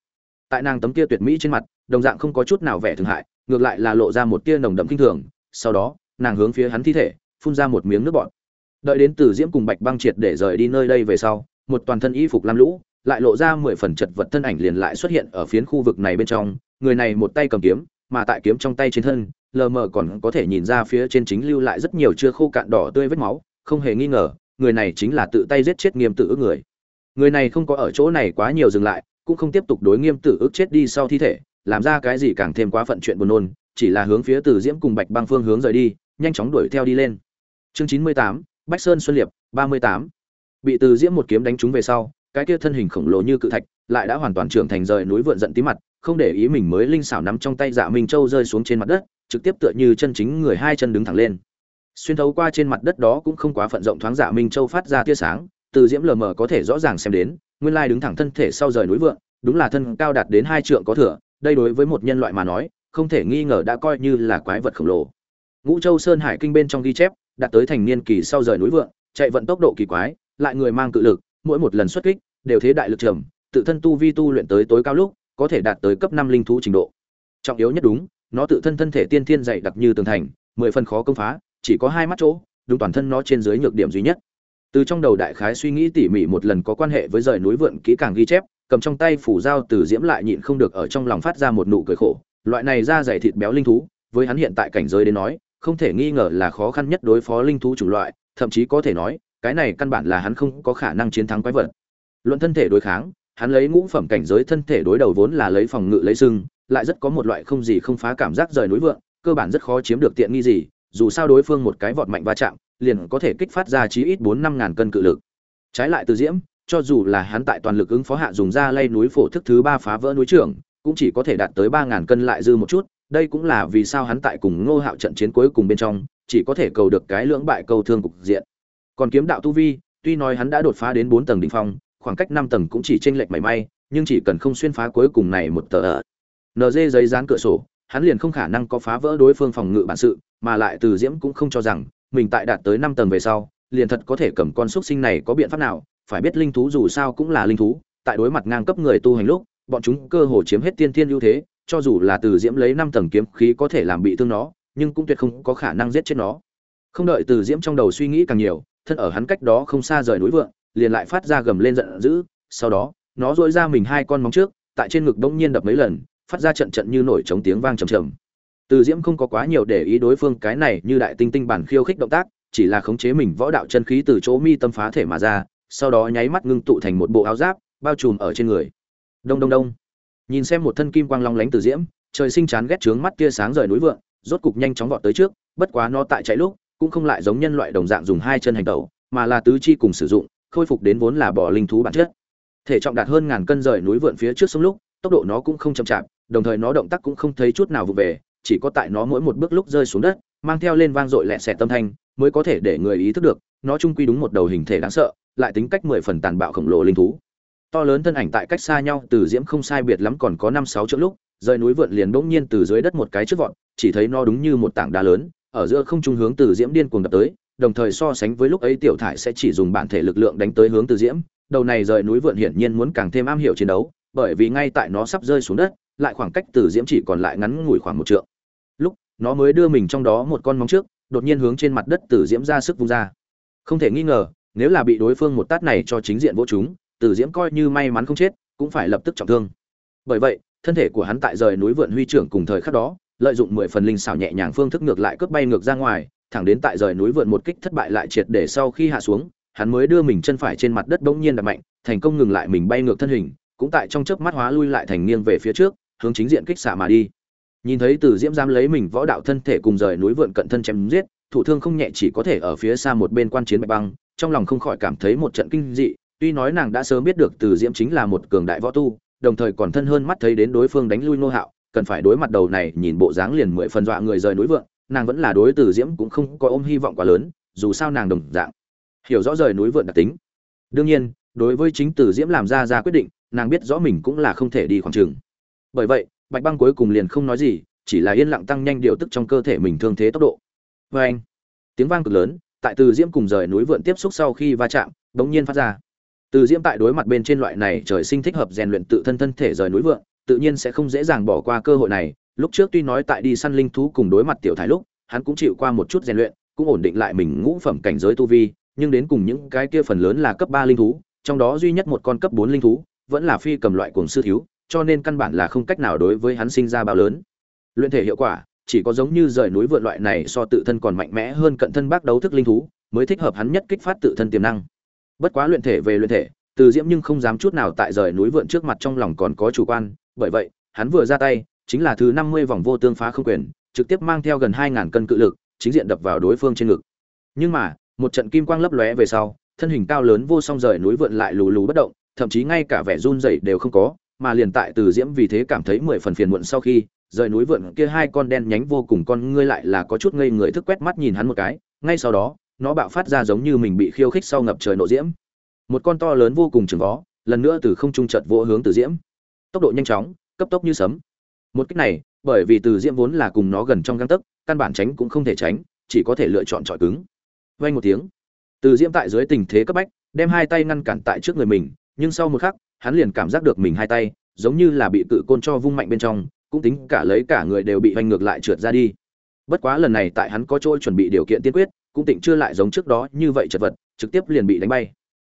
A: tại nàng tấm kia tuyệt mỹ trên mặt, đồng dạng không có chút nào vẻ thương hại, ngược lại là lộ ra một tia nồng đậm kinh thường, sau đó, nàng hướng phía hắn thi thể phun ra một miếng nước bọt. Đợi đến từ diễm cùng bạch băng triệt để rời đi nơi đây về sau, một toàn thân y phục lam lũ, lại lộ ra mười phần chật vật thân ảnh liền lại xuất hiện ở phiến khu vực này bên trong. Người này một tay cầm kiếm, mà tại kiếm trong tay trên thân, lờ mờ còn có thể nhìn ra phía trên chính lưu lại rất nhiều chưa khô cạn đỏ tươi vết máu, không hề nghi ngờ, người này chính là tự tay giết chết nghiêm tử ước người. Người này không có ở chỗ này quá nhiều dừng lại, cũng không tiếp tục đối nghiêm tử ước chết đi sau thi thể, làm ra cái gì càng thêm quá phận chuyện buồn nôn, chỉ là hướng phía từ diễm cùng bạch băng phương hướng rời đi, nhanh chóng đuổi theo đi lên chương chín mươi tám, bách sơn xuân liệp, ba mươi tám. Bị từ diễm một kiếm đánh trúng về sau, cái kia thân hình khổng lồ như cự thạch lại đã hoàn toàn trưởng thành rời núi vượn giận tí mặt, không để ý mình mới linh xảo nắm trong tay dạ minh châu rơi xuống trên mặt đất, trực tiếp tựa như chân chính người hai chân đứng thẳng lên. Xuyên thấu qua trên mặt đất đó cũng không quá phận rộng thoáng dạ minh châu phát ra tia sáng, từ diễm lờ mờ có thể rõ ràng xem đến, nguyên lai đứng thẳng thân thể sau rời núi vượn, đúng là thân cao đạt đến hai trượng có thừa, đây đối với một nhân loại mà nói, không thể nghi ngờ đã coi như là quái vật khổng lồ. Ngũ châu sơn hải kinh bên trong ghi chép đạt tới thành niên kỳ sau rời núi vượng, chạy vận tốc độ kỳ quái, lại người mang cự lực, mỗi một lần xuất kích, đều thế đại lực trầm, tự thân tu vi tu luyện tới tối cao lúc, có thể đạt tới cấp năm linh thú trình độ. Trọng yếu nhất đúng, nó tự thân thân thể tiên thiên dày đặc như tường thành, mười phần khó công phá, chỉ có hai mắt chỗ, đúng toàn thân nó trên dưới nhược điểm duy nhất. Từ trong đầu đại khái suy nghĩ tỉ mỉ một lần có quan hệ với rời núi vượn kỹ càng ghi chép, cầm trong tay phủ dao từ diễm lại nhịn không được ở trong lòng phát ra một nụ cười khổ. Loại này da dày thịt béo linh thú, với hắn hiện tại cảnh giới đến nói không thể nghi ngờ là khó khăn nhất đối phó linh thú chủng loại, thậm chí có thể nói, cái này căn bản là hắn không có khả năng chiến thắng quái vật. Luận thân thể đối kháng, hắn lấy ngũ phẩm cảnh giới thân thể đối đầu vốn là lấy phòng ngự lấy sưng lại rất có một loại không gì không phá cảm giác rời núi vượng, cơ bản rất khó chiếm được tiện nghi gì, dù sao đối phương một cái vọt mạnh va chạm, liền có thể kích phát ra chí ít bốn năm ngàn cân cự lực. Trái lại từ diễm, cho dù là hắn tại toàn lực ứng phó hạ dùng ra lay núi phổ thức thứ ba phá vỡ núi trưởng, cũng chỉ có thể đạt tới ba ngàn cân lại dư một chút đây cũng là vì sao hắn tại cùng ngô hạo trận chiến cuối cùng bên trong, chỉ có thể cầu được cái lưỡng bại câu thương cục diện. Còn kiếm đạo tu vi, tuy nói hắn đã đột phá đến bốn tầng đỉnh phong, khoảng cách năm tầng cũng chỉ chênh lệch mảy may, nhưng chỉ cần không xuyên phá cuối cùng này một tờ ở. Nd giấy dán cửa sổ, hắn liền không khả năng có phá vỡ đối phương phòng ngự bản sự, mà lại từ diễm cũng không cho rằng, mình tại đạt tới năm tầng về sau, liền thật có thể cầm con xúc sinh này có biện pháp nào, phải biết linh thú dù sao cũng là linh thú, tại đối mặt ngang cấp người tu hành lúc, bọn chúng cơ hồ chiếm hết tiên thiên ưu thế cho dù là từ diễm lấy năm tầng kiếm khí có thể làm bị thương nó, nhưng cũng tuyệt không có khả năng giết chết nó. Không đợi từ diễm trong đầu suy nghĩ càng nhiều, thân ở hắn cách đó không xa rời núi vượng, liền lại phát ra gầm lên giận dữ, sau đó, nó dội ra mình hai con móng trước, tại trên ngực đông nhiên đập mấy lần, phát ra trận trận như nổi trống tiếng vang trầm trầm. Từ diễm không có quá nhiều để ý đối phương cái này như đại tinh tinh bản khiêu khích động tác, chỉ là khống chế mình võ đạo chân khí từ chỗ mi tâm phá thể mà ra, sau đó nháy mắt ngưng tụ thành một bộ áo giáp, bao trùm ở trên người. Đông đông đông nhìn xem một thân kim quang long lánh từ diễm, trời sinh chán ghét trướng mắt tia sáng rời núi vượng, rốt cục nhanh chóng vọt tới trước, bất quá nó tại chạy lúc, cũng không lại giống nhân loại đồng dạng dùng hai chân hành tẩu, mà là tứ chi cùng sử dụng, khôi phục đến vốn là bỏ linh thú bản chất. Thể trọng đạt hơn ngàn cân rời núi vượn phía trước sông lúc, tốc độ nó cũng không chậm chạp, đồng thời nó động tác cũng không thấy chút nào vụ về, chỉ có tại nó mỗi một bước lúc rơi xuống đất, mang theo lên vang dội lẹ xẹt tâm thanh, mới có thể để người ý thức được, nó trung quy đúng một đầu hình thể đáng sợ, lại tính cách mười phần tàn bạo khổng lồ linh thú to lớn thân ảnh tại cách xa nhau, từ diễm không sai biệt lắm còn có năm sáu chỗ lúc, rời núi vượn liền bỗng nhiên từ dưới đất một cái trước vọt, chỉ thấy nó đúng như một tảng đá lớn, ở giữa không trung hướng từ diễm điên cuồng đập tới, đồng thời so sánh với lúc ấy tiểu thải sẽ chỉ dùng bản thể lực lượng đánh tới hướng từ diễm, đầu này rời núi vượn hiển nhiên muốn càng thêm am hiểu chiến đấu, bởi vì ngay tại nó sắp rơi xuống đất, lại khoảng cách từ diễm chỉ còn lại ngắn ngủi khoảng một trượng. Lúc, nó mới đưa mình trong đó một con móng trước, đột nhiên hướng trên mặt đất từ diễm ra sức vung ra. Không thể nghi ngờ, nếu là bị đối phương một tát này cho chính diện vô chúng Tử diễm coi như may mắn không chết, cũng phải lập tức trọng thương. Bởi vậy, thân thể của hắn tại rời núi vượn huy trưởng cùng thời khắc đó, lợi dụng mười phần linh xảo nhẹ nhàng phương thức ngược lại cướp bay ngược ra ngoài, thẳng đến tại rời núi vượn một kích thất bại lại triệt để sau khi hạ xuống, hắn mới đưa mình chân phải trên mặt đất bỗng nhiên đạp mạnh, thành công ngừng lại mình bay ngược thân hình, cũng tại trong chớp mắt hóa lui lại thành nghiêng về phía trước, hướng chính diện kích xạ mà đi. Nhìn thấy từ diễm dám lấy mình võ đạo thân thể cùng rời núi vượn cận thân chém giết, thủ thương không nhẹ chỉ có thể ở phía xa một bên quan chiến bạch băng, trong lòng không khỏi cảm thấy một trận kinh dị tuy nói nàng đã sớm biết được từ diễm chính là một cường đại võ tu, đồng thời còn thân hơn mắt thấy đến đối phương đánh lui nô hạo, cần phải đối mặt đầu này nhìn bộ dáng liền mười phần dọa người rời núi vượng, nàng vẫn là đối từ diễm cũng không có ôm hy vọng quá lớn, dù sao nàng đồng dạng hiểu rõ rời núi vượng đặc tính. Đương nhiên, đối với chính từ diễm làm ra ra quyết định, nàng biết rõ mình cũng là không thể đi khoảng trường bởi vậy, bạch băng cuối cùng liền không nói gì, chỉ là yên lặng tăng nhanh điều tức trong cơ thể mình thương thế tốc độ. Vê anh tiếng vang cực lớn, tại từ diễm cùng rời núi vượn tiếp xúc sau khi va chạm đống nhiên phát ra từ diễm tại đối mặt bên trên loại này, trời sinh thích hợp rèn luyện tự thân thân thể rời núi vượn tự nhiên sẽ không dễ dàng bỏ qua cơ hội này. Lúc trước tuy nói tại đi săn linh thú cùng đối mặt tiểu thái lúc, hắn cũng chịu qua một chút rèn luyện, cũng ổn định lại mình ngũ phẩm cảnh giới tu vi, nhưng đến cùng những cái kia phần lớn là cấp ba linh thú, trong đó duy nhất một con cấp bốn linh thú, vẫn là phi cầm loại cuồng sư thiếu, cho nên căn bản là không cách nào đối với hắn sinh ra bao lớn. Luyện thể hiệu quả, chỉ có giống như rời núi vượn loại này so tự thân còn mạnh mẽ hơn cận thân bác đấu thức linh thú, mới thích hợp hắn nhất kích phát tự thân tiềm năng bất quá luyện thể về luyện thể, từ diễm nhưng không dám chút nào tại rời núi vượn trước mặt trong lòng còn có chủ quan, bởi vậy, hắn vừa ra tay, chính là thứ năm mươi vòng vô tương phá không quyền, trực tiếp mang theo gần hai ngàn cân cự lực, chính diện đập vào đối phương trên ngực. Nhưng mà, một trận kim quang lấp lóe về sau, thân hình cao lớn vô song rời núi vượn lại lù lù bất động, thậm chí ngay cả vẻ run rẩy đều không có, mà liền tại từ diễm vì thế cảm thấy mười phần phiền muộn sau khi, rời núi vượn kia hai con đen nhánh vô cùng con ngươi lại là có chút ngây người thức quét mắt nhìn hắn một cái, ngay sau đó nó bạo phát ra giống như mình bị khiêu khích sau ngập trời nộ diễm. Một con to lớn vô cùng chừng vó lần nữa từ không trung chợt vỗ hướng từ diễm. Tốc độ nhanh chóng, cấp tốc như sấm. Một cách này, bởi vì từ diễm vốn là cùng nó gần trong găng tấc, căn bản tránh cũng không thể tránh, chỉ có thể lựa chọn trọi cứng. Vay một tiếng. Từ diễm tại dưới tình thế cấp bách, đem hai tay ngăn cản tại trước người mình, nhưng sau một khắc, hắn liền cảm giác được mình hai tay, giống như là bị cự côn cho vung mạnh bên trong, cũng tính cả lấy cả người đều bị vanh ngược lại trượt ra đi. Bất quá lần này tại hắn có chỗ chuẩn bị điều kiện tiên quyết cũng tịnh chưa lại giống trước đó như vậy chật vật, trực tiếp liền bị đánh bay.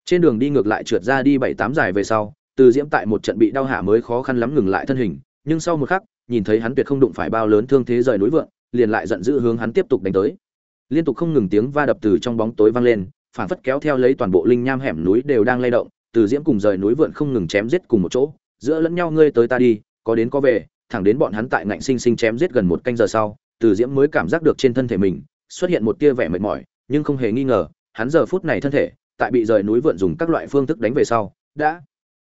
A: Trên đường đi ngược lại trượt ra đi bảy tám dài về sau, từ diễm tại một trận bị đau hạ mới khó khăn lắm ngừng lại thân hình, nhưng sau một khắc, nhìn thấy hắn tuyệt không đụng phải bao lớn thương thế rời núi vượng, liền lại giận dữ hướng hắn tiếp tục đánh tới. Liên tục không ngừng tiếng va đập từ trong bóng tối vang lên, phản phất kéo theo lấy toàn bộ linh nham hẻm núi đều đang lay động, từ diễm cùng rời núi vượn không ngừng chém giết cùng một chỗ, giữa lẫn nhau ngươi tới ta đi, có đến có về, thẳng đến bọn hắn tại ngạnh sinh sinh chém giết gần một canh giờ sau, từ diễm mới cảm giác được trên thân thể mình xuất hiện một tia vẻ mệt mỏi, nhưng không hề nghi ngờ, hắn giờ phút này thân thể, tại bị rời núi vượn dùng các loại phương thức đánh về sau, đã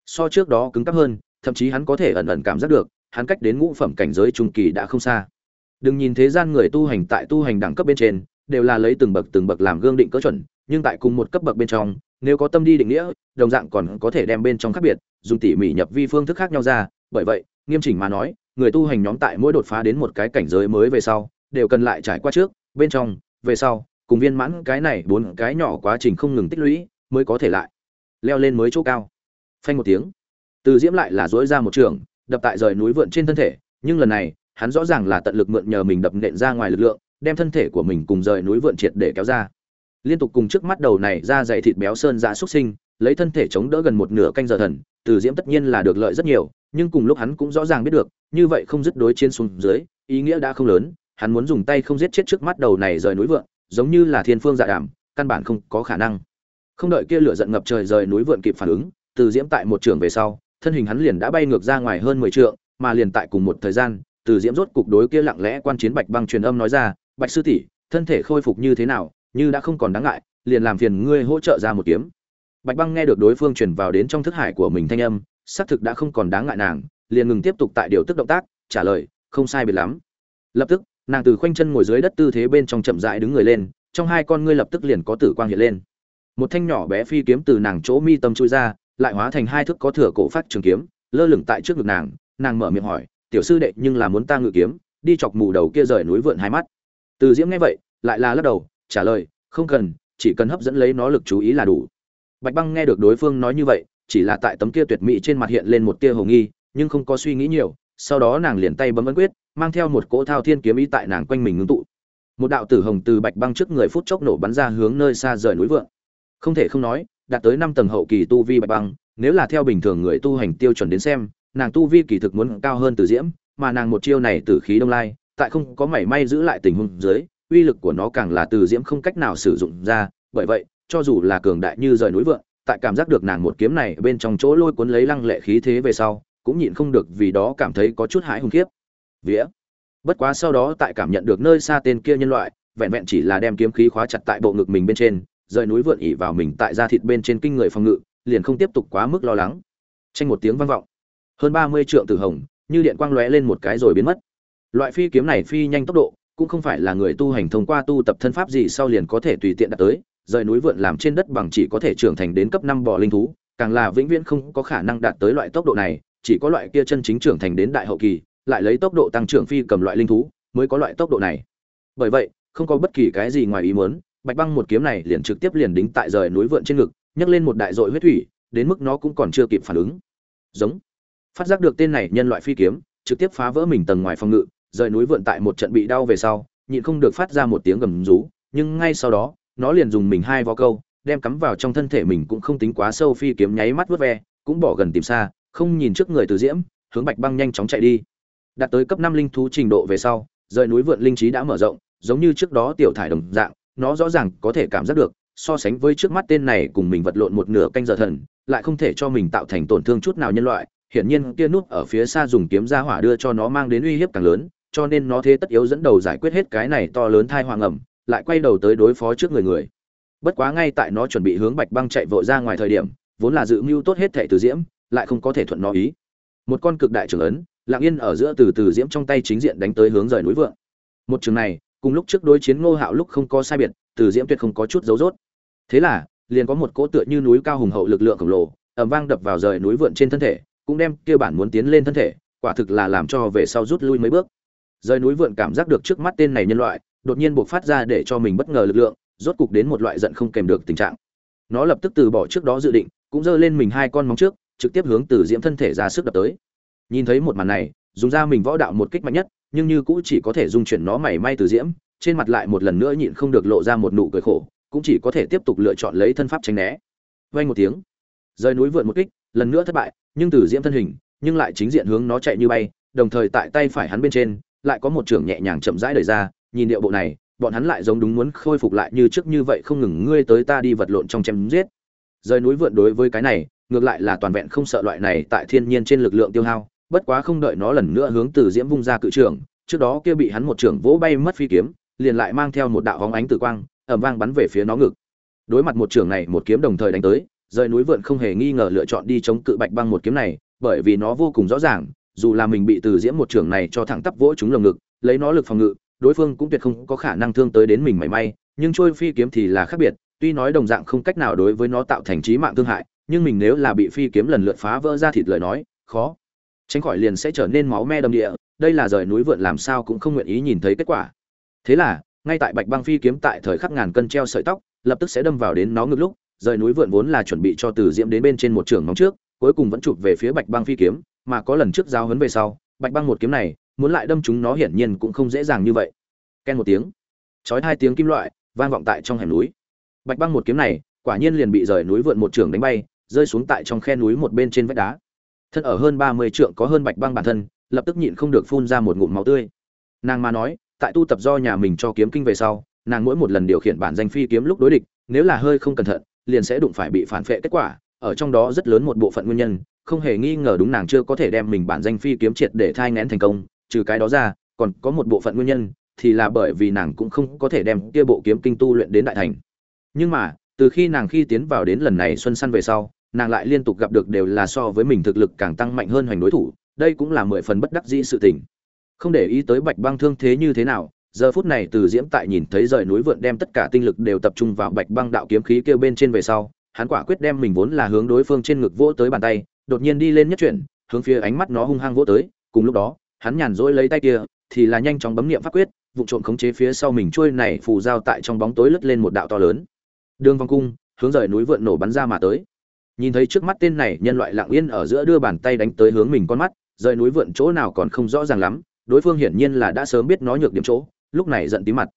A: so trước đó cứng cáp hơn, thậm chí hắn có thể ẩn ẩn cảm giác được, hắn cách đến ngũ phẩm cảnh giới trung kỳ đã không xa. Đừng nhìn thế gian người tu hành tại tu hành đẳng cấp bên trên, đều là lấy từng bậc từng bậc làm gương định cỡ chuẩn, nhưng tại cùng một cấp bậc bên trong, nếu có tâm đi định nghĩa, đồng dạng còn có thể đem bên trong khác biệt, dùng tỉ mỉ nhập vi phương thức khác nhau ra. Bởi vậy, nghiêm chỉnh mà nói, người tu hành nhóm tại mỗi đột phá đến một cái cảnh giới mới về sau, đều cần lại trải qua trước bên trong, về sau, cùng viên mãn cái này bốn cái nhỏ quá trình không ngừng tích lũy, mới có thể lại leo lên mới chỗ cao. Phanh một tiếng, từ diễm lại là dối ra một trường, đập tại rời núi vượn trên thân thể, nhưng lần này, hắn rõ ràng là tận lực mượn nhờ mình đập nện ra ngoài lực lượng, đem thân thể của mình cùng rời núi vượn triệt để kéo ra. Liên tục cùng trước mắt đầu này ra dày thịt béo sơn ra xuất sinh, lấy thân thể chống đỡ gần một nửa canh giờ thần, từ diễm tất nhiên là được lợi rất nhiều, nhưng cùng lúc hắn cũng rõ ràng biết được, như vậy không dứt đối chiến xuống dưới, ý nghĩa đã không lớn hắn muốn dùng tay không giết chết trước mắt đầu này rời núi vượn, giống như là thiên phương dạ đàm, căn bản không có khả năng. Không đợi kia lửa giận ngập trời rời núi vượn kịp phản ứng, từ diễm tại một trường về sau, thân hình hắn liền đã bay ngược ra ngoài hơn mười trượng, mà liền tại cùng một thời gian, từ diễm rốt cục đối kia lặng lẽ quan chiến bạch băng truyền âm nói ra, bạch sư tỷ, thân thể khôi phục như thế nào, như đã không còn đáng ngại, liền làm phiền ngươi hỗ trợ ra một kiếm. Bạch băng nghe được đối phương truyền vào đến trong thức hải của mình thanh âm, xác thực đã không còn đáng ngại nàng, liền ngừng tiếp tục tại điều tức động tác, trả lời, không sai biệt lắm. Lập tức nàng từ khoanh chân ngồi dưới đất tư thế bên trong chậm rãi đứng người lên, trong hai con ngươi lập tức liền có tử quang hiện lên. Một thanh nhỏ bé phi kiếm từ nàng chỗ mi tâm chui ra, lại hóa thành hai thước có thừa cổ phát trường kiếm, lơ lửng tại trước ngực nàng nàng mở miệng hỏi, tiểu sư đệ, nhưng là muốn ta ngự kiếm, đi chọc mù đầu kia rời núi vượn hai mắt. Từ diễm nghe vậy, lại là lắc đầu, trả lời, không cần, chỉ cần hấp dẫn lấy nó lực chú ý là đủ. Bạch băng nghe được đối phương nói như vậy, chỉ là tại tấm kia tuyệt mỹ trên mặt hiện lên một tia hồ nghi, nhưng không có suy nghĩ nhiều, sau đó nàng liền tay bấm ấn quyết mang theo một cỗ thao thiên kiếm ý tại nàng quanh mình ngưng tụ. Một đạo tử hồng từ bạch băng trước người phút chốc nổ bắn ra hướng nơi xa rời núi vượng. Không thể không nói, đạt tới năm tầng hậu kỳ tu vi bạch băng, nếu là theo bình thường người tu hành tiêu chuẩn đến xem, nàng tu vi kỳ thực muốn cao hơn từ diễm, mà nàng một chiêu này tử khí đông lai, tại không có mảy may giữ lại tình huống dưới, uy lực của nó càng là từ diễm không cách nào sử dụng ra, bởi vậy, cho dù là cường đại như rời núi vượng, tại cảm giác được nàng một kiếm này bên trong chỗ lôi cuốn lấy lăng lệ khí thế về sau, cũng nhịn không được vì đó cảm thấy có chút hãi hùng khiếp vía. Bất quá sau đó tại cảm nhận được nơi xa tên kia nhân loại, vẹn vẹn chỉ là đem kiếm khí khóa chặt tại bộ ngực mình bên trên, rời núi vượn ỉ vào mình tại da thịt bên trên kinh người phòng ngự, liền không tiếp tục quá mức lo lắng. Tranh một tiếng vang vọng. Hơn ba mươi trượng tử hồng, như điện quang lóe lên một cái rồi biến mất. Loại phi kiếm này phi nhanh tốc độ, cũng không phải là người tu hành thông qua tu tập thân pháp gì sau liền có thể tùy tiện đạt tới, rời núi vượn làm trên đất bằng chỉ có thể trưởng thành đến cấp năm bò linh thú, càng là vĩnh viễn không có khả năng đạt tới loại tốc độ này, chỉ có loại kia chân chính trưởng thành đến đại hậu kỳ lại lấy tốc độ tăng trưởng phi cầm loại linh thú mới có loại tốc độ này. Bởi vậy, không có bất kỳ cái gì ngoài ý muốn, bạch băng một kiếm này liền trực tiếp liền đính tại rời núi vượn trên ngực, nhấc lên một đại dội huyết thủy, đến mức nó cũng còn chưa kịp phản ứng. Giống. Phát giác được tên này nhân loại phi kiếm, trực tiếp phá vỡ mình tầng ngoài phòng ngự, rời núi vượn tại một trận bị đau về sau, nhịn không được phát ra một tiếng gầm rú, nhưng ngay sau đó, nó liền dùng mình hai vo câu, đem cắm vào trong thân thể mình cũng không tính quá sâu phi kiếm nháy mắt vớt ve, cũng bỏ gần tìm xa, không nhìn trước người từ diễm, hướng bạch băng nhanh chóng chạy đi đạt tới cấp năm linh thú trình độ về sau, rời núi vượn linh trí đã mở rộng, giống như trước đó tiểu thải đồng dạng, nó rõ ràng có thể cảm giác được, so sánh với trước mắt tên này cùng mình vật lộn một nửa canh giờ thần, lại không thể cho mình tạo thành tổn thương chút nào nhân loại. Hiển nhiên kia núp ở phía xa dùng kiếm ra hỏa đưa cho nó mang đến uy hiếp càng lớn, cho nên nó thế tất yếu dẫn đầu giải quyết hết cái này to lớn thai hoàng ẩm, lại quay đầu tới đối phó trước người người. Bất quá ngay tại nó chuẩn bị hướng bạch băng chạy vội ra ngoài thời điểm, vốn là dự mưu tốt hết thệ từ diễm, lại không có thể thuận nó ý. Một con cực đại trưởng ấn lặng yên ở giữa từ từ diễm trong tay chính diện đánh tới hướng rời núi vượng. Một trường này, cùng lúc trước đối chiến ngô hạo lúc không có sai biệt, từ diễm tuyệt không có chút dấu dốt. Thế là, liền có một cỗ tựa như núi cao hùng hậu lực lượng khổng lồ ẩm vang đập vào rời núi vượn trên thân thể, cũng đem kia bản muốn tiến lên thân thể, quả thực là làm cho về sau rút lui mấy bước. Rời núi vượn cảm giác được trước mắt tên này nhân loại, đột nhiên buộc phát ra để cho mình bất ngờ lực lượng, rốt cục đến một loại giận không kèm được tình trạng. Nó lập tức từ bỏ trước đó dự định, cũng giơ lên mình hai con móng trước, trực tiếp hướng từ diễm thân thể ra sức đập tới nhìn thấy một màn này, dùng ra mình võ đạo một kích mạnh nhất, nhưng như cũ chỉ có thể dung chuyển nó mảy may từ diễm, trên mặt lại một lần nữa nhịn không được lộ ra một nụ cười khổ, cũng chỉ có thể tiếp tục lựa chọn lấy thân pháp tránh né. Vang một tiếng rơi núi vượn một kích, lần nữa thất bại, nhưng từ diễm thân hình, nhưng lại chính diện hướng nó chạy như bay, đồng thời tại tay phải hắn bên trên, lại có một trường nhẹ nhàng chậm rãi đời ra, nhìn điệu bộ này, bọn hắn lại giống đúng muốn khôi phục lại như trước như vậy không ngừng, ngươi tới ta đi vật lộn trong chém giết. Rơi núi vượn đối với cái này, ngược lại là toàn vẹn không sợ loại này tại thiên nhiên trên lực lượng tiêu hao bất quá không đợi nó lần nữa hướng từ diễm vung ra cự trường trước đó kia bị hắn một trường vỗ bay mất phi kiếm, liền lại mang theo một đạo hóng ánh tử quang ẩm vang bắn về phía nó ngực. Đối mặt một trường này, một kiếm đồng thời đánh tới, rời núi vượn không hề nghi ngờ lựa chọn đi chống cự bạch băng một kiếm này, bởi vì nó vô cùng rõ ràng, dù là mình bị từ diễm một trường này cho thẳng tắp vỗ chúng lồng ngực, lấy nó lực phòng ngự, đối phương cũng tuyệt không có khả năng thương tới đến mình mảy may, nhưng trôi phi kiếm thì là khác biệt, tuy nói đồng dạng không cách nào đối với nó tạo thành trí mạng thương hại, nhưng mình nếu là bị phi kiếm lần lượt phá vỡ ra thịt lời nói, khó tránh khỏi liền sẽ trở nên máu me đầm địa, đây là rời núi vượn làm sao cũng không nguyện ý nhìn thấy kết quả. Thế là, ngay tại bạch băng phi kiếm tại thời khắc ngàn cân treo sợi tóc, lập tức sẽ đâm vào đến nó ngực lúc, rời núi vượn vốn là chuẩn bị cho từ diễm đến bên trên một trường nóng trước, cuối cùng vẫn chụp về phía bạch băng phi kiếm, mà có lần trước giao hấn về sau, bạch băng một kiếm này, muốn lại đâm chúng nó hiển nhiên cũng không dễ dàng như vậy. Ken một tiếng, chói hai tiếng kim loại, vang vọng tại trong hẻm núi. Bạch băng một kiếm này, quả nhiên liền bị rời núi vượn một trường đánh bay, rơi xuống tại trong khe núi một bên trên vách đá thân ở hơn ba mươi trượng có hơn bạch băng bản thân, lập tức nhịn không được phun ra một ngụm máu tươi. Nàng mà nói, tại tu tập do nhà mình cho kiếm kinh về sau, nàng mỗi một lần điều khiển bản danh phi kiếm lúc đối địch, nếu là hơi không cẩn thận, liền sẽ đụng phải bị phản phệ kết quả. Ở trong đó rất lớn một bộ phận nguyên nhân, không hề nghi ngờ đúng nàng chưa có thể đem mình bản danh phi kiếm triệt để thai ngén thành công, trừ cái đó ra, còn có một bộ phận nguyên nhân, thì là bởi vì nàng cũng không có thể đem kia bộ kiếm kinh tu luyện đến đại thành. Nhưng mà, từ khi nàng khi tiến vào đến lần này xuân săn về sau nàng lại liên tục gặp được đều là so với mình thực lực càng tăng mạnh hơn hoành đối thủ, đây cũng là mười phần bất đắc dĩ sự tình. Không để ý tới bạch băng thương thế như thế nào, giờ phút này từ diễm tại nhìn thấy rời núi vượn đem tất cả tinh lực đều tập trung vào bạch băng đạo kiếm khí kêu bên trên về sau, hắn quả quyết đem mình vốn là hướng đối phương trên ngực vỗ tới bàn tay, đột nhiên đi lên nhất chuyển, hướng phía ánh mắt nó hung hăng vỗ tới, cùng lúc đó, hắn nhàn rỗi lấy tay kia, thì là nhanh chóng bấm niệm pháp quyết, vụ trộm khống chế phía sau mình trôi này phù dao tại trong bóng tối lướt lên một đạo to lớn. Đường vòng cung, hướng rời núi vượn nổ bắn ra mà tới nhìn thấy trước mắt tên này, nhân loại lặng yên ở giữa đưa bàn tay đánh tới hướng mình con mắt, rời núi vượn chỗ nào còn không rõ ràng lắm, đối phương hiển nhiên là đã sớm biết nó nhược điểm chỗ, lúc này giận tí mặt.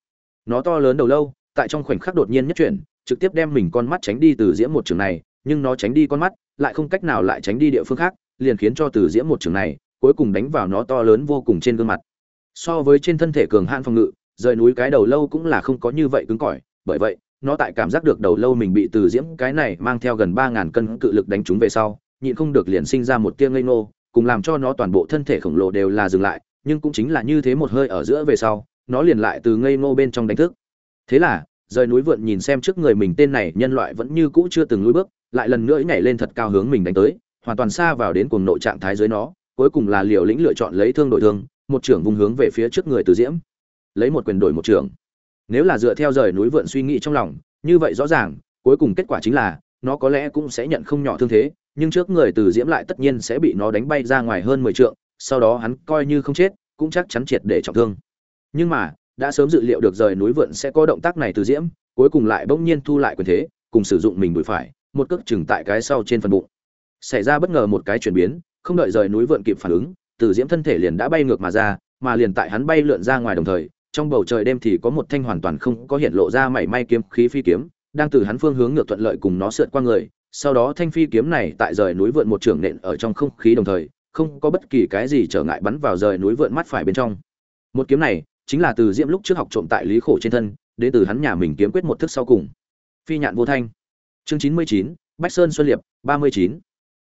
A: Nó to lớn đầu lâu, tại trong khoảnh khắc đột nhiên nhất chuyển, trực tiếp đem mình con mắt tránh đi từ diễm một trường này, nhưng nó tránh đi con mắt, lại không cách nào lại tránh đi địa phương khác, liền khiến cho từ diễm một trường này, cuối cùng đánh vào nó to lớn vô cùng trên gương mặt. So với trên thân thể cường hạn phòng ngự, rời núi cái đầu lâu cũng là không có như vậy cứng cỏi, bởi vậy nó tại cảm giác được đầu lâu mình bị từ diễm cái này mang theo gần ba ngàn cân cự lực đánh trúng về sau, nhịn không được liền sinh ra một tia ngây ngô, cùng làm cho nó toàn bộ thân thể khổng lồ đều là dừng lại, nhưng cũng chính là như thế một hơi ở giữa về sau, nó liền lại từ ngây ngô bên trong đánh thức. Thế là, rời núi vượn nhìn xem trước người mình tên này nhân loại vẫn như cũ chưa từng lùi bước, lại lần nữa nhảy lên thật cao hướng mình đánh tới, hoàn toàn xa vào đến cuồng nội trạng thái dưới nó, cuối cùng là liều lĩnh lựa chọn lấy thương đổi thương, một trưởng vùng hướng về phía trước người từ diễm. Lấy một quyền đổi một trưởng nếu là dựa theo rời núi vượn suy nghĩ trong lòng, như vậy rõ ràng, cuối cùng kết quả chính là, nó có lẽ cũng sẽ nhận không nhỏ thương thế, nhưng trước người từ diễm lại tất nhiên sẽ bị nó đánh bay ra ngoài hơn mười trượng, sau đó hắn coi như không chết, cũng chắc chắn triệt để trọng thương. Nhưng mà, đã sớm dự liệu được rời núi vượn sẽ có động tác này từ diễm, cuối cùng lại bỗng nhiên thu lại quyền thế, cùng sử dụng mình đùi phải, một cước chừng tại cái sau trên phần bụng. Xảy ra bất ngờ một cái chuyển biến, không đợi rời núi vượn kịp phản ứng, từ diễm thân thể liền đã bay ngược mà ra, mà liền tại hắn bay lượn ra ngoài đồng thời trong bầu trời đêm thì có một thanh hoàn toàn không có hiện lộ ra mảy may kiếm khí phi kiếm, đang từ hắn phương hướng ngược thuận lợi cùng nó sượt qua người. Sau đó thanh phi kiếm này tại rời núi vượn một trường nện ở trong không khí đồng thời, không có bất kỳ cái gì trở ngại bắn vào rời núi vượn mắt phải bên trong. Một kiếm này chính là từ diễm lúc trước học trộm tại lý khổ trên thân, đến từ hắn nhà mình kiếm quyết một thức sau cùng. Phi nhạn vô thanh. Chương chín mươi chín, bách sơn xuân liệp, ba mươi chín.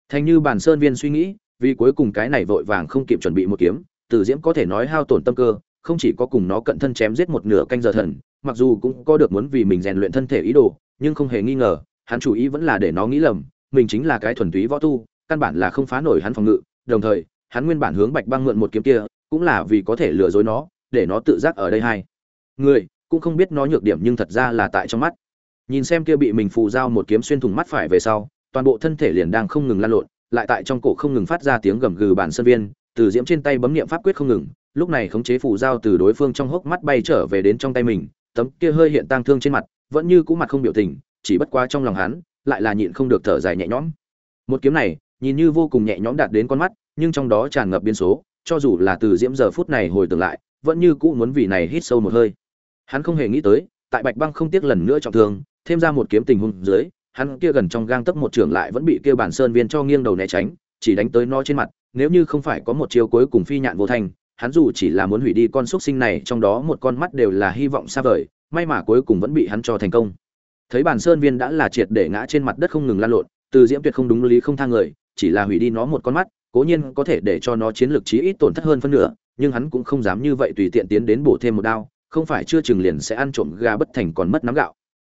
A: Thành như bản sơn viên suy nghĩ, vì cuối cùng cái này vội vàng không kịp chuẩn bị một kiếm, từ diễm có thể nói hao tổn tâm cơ không chỉ có cùng nó cận thân chém giết một nửa canh giờ thần, mặc dù cũng có được muốn vì mình rèn luyện thân thể ý đồ, nhưng không hề nghi ngờ, hắn chủ ý vẫn là để nó nghĩ lầm, mình chính là cái thuần túy võ tu, căn bản là không phá nổi hắn phòng ngự, đồng thời, hắn nguyên bản hướng bạch băng mượn một kiếm kia, cũng là vì có thể lừa dối nó, để nó tự giác ở đây hay. Người, cũng không biết nó nhược điểm nhưng thật ra là tại trong mắt. Nhìn xem kia bị mình phù dao một kiếm xuyên thủng mắt phải về sau, toàn bộ thân thể liền đang không ngừng lăn lộn, lại tại trong cổ không ngừng phát ra tiếng gầm gừ bản sân viên, từ diễm trên tay bấm niệm pháp quyết không ngừng lúc này khống chế phù dao từ đối phương trong hốc mắt bay trở về đến trong tay mình, tấm kia hơi hiện tang thương trên mặt, vẫn như cũ mặt không biểu tình, chỉ bất quá trong lòng hắn, lại là nhịn không được thở dài nhẹ nhõm. Một kiếm này, nhìn như vô cùng nhẹ nhõm đạt đến con mắt, nhưng trong đó tràn ngập biến số, cho dù là từ diễm giờ phút này hồi tưởng lại, vẫn như cũ muốn vì này hít sâu một hơi. Hắn không hề nghĩ tới, tại bạch băng không tiếc lần nữa trọng thương, thêm ra một kiếm tình huống dưới, hắn kia gần trong gang tấc một trưởng lại vẫn bị kia bản sơn viên cho nghiêng đầu né tránh, chỉ đánh tới nó trên mặt, nếu như không phải có một chiêu cuối cùng phi nhạn vô thành hắn dù chỉ là muốn hủy đi con xúc sinh này, trong đó một con mắt đều là hy vọng xa vời, may mà cuối cùng vẫn bị hắn cho thành công. Thấy bản sơn viên đã là triệt để ngã trên mặt đất không ngừng lan lộn, từ diễm tuyệt không đúng lý không thang người, chỉ là hủy đi nó một con mắt, cố nhiên có thể để cho nó chiến lược chí ít tổn thất hơn phân nửa, nhưng hắn cũng không dám như vậy tùy tiện tiến đến bổ thêm một đao, không phải chưa chừng liền sẽ ăn trộm gà bất thành còn mất nắm gạo.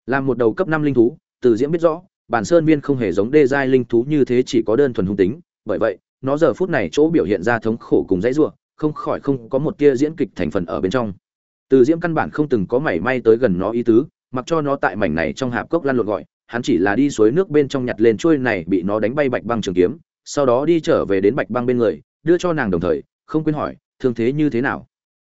A: Làm một đầu cấp năm linh thú, từ diễm biết rõ bản sơn viên không hề giống đê giai linh thú như thế chỉ có đơn thuần hung tính, bởi vậy, nó giờ phút này chỗ biểu hiện ra thống khổ cùng dãy rủa không khỏi không có một tia diễn kịch thành phần ở bên trong. Từ diễm căn bản không từng có mảy may tới gần nó ý tứ, mặc cho nó tại mảnh này trong hạp cốc lăn lộn gọi, hắn chỉ là đi suối nước bên trong nhặt lên chuôi này bị nó đánh bay bạch băng trường kiếm, sau đó đi trở về đến bạch băng bên người, đưa cho nàng đồng thời, không quên hỏi, thương thế như thế nào?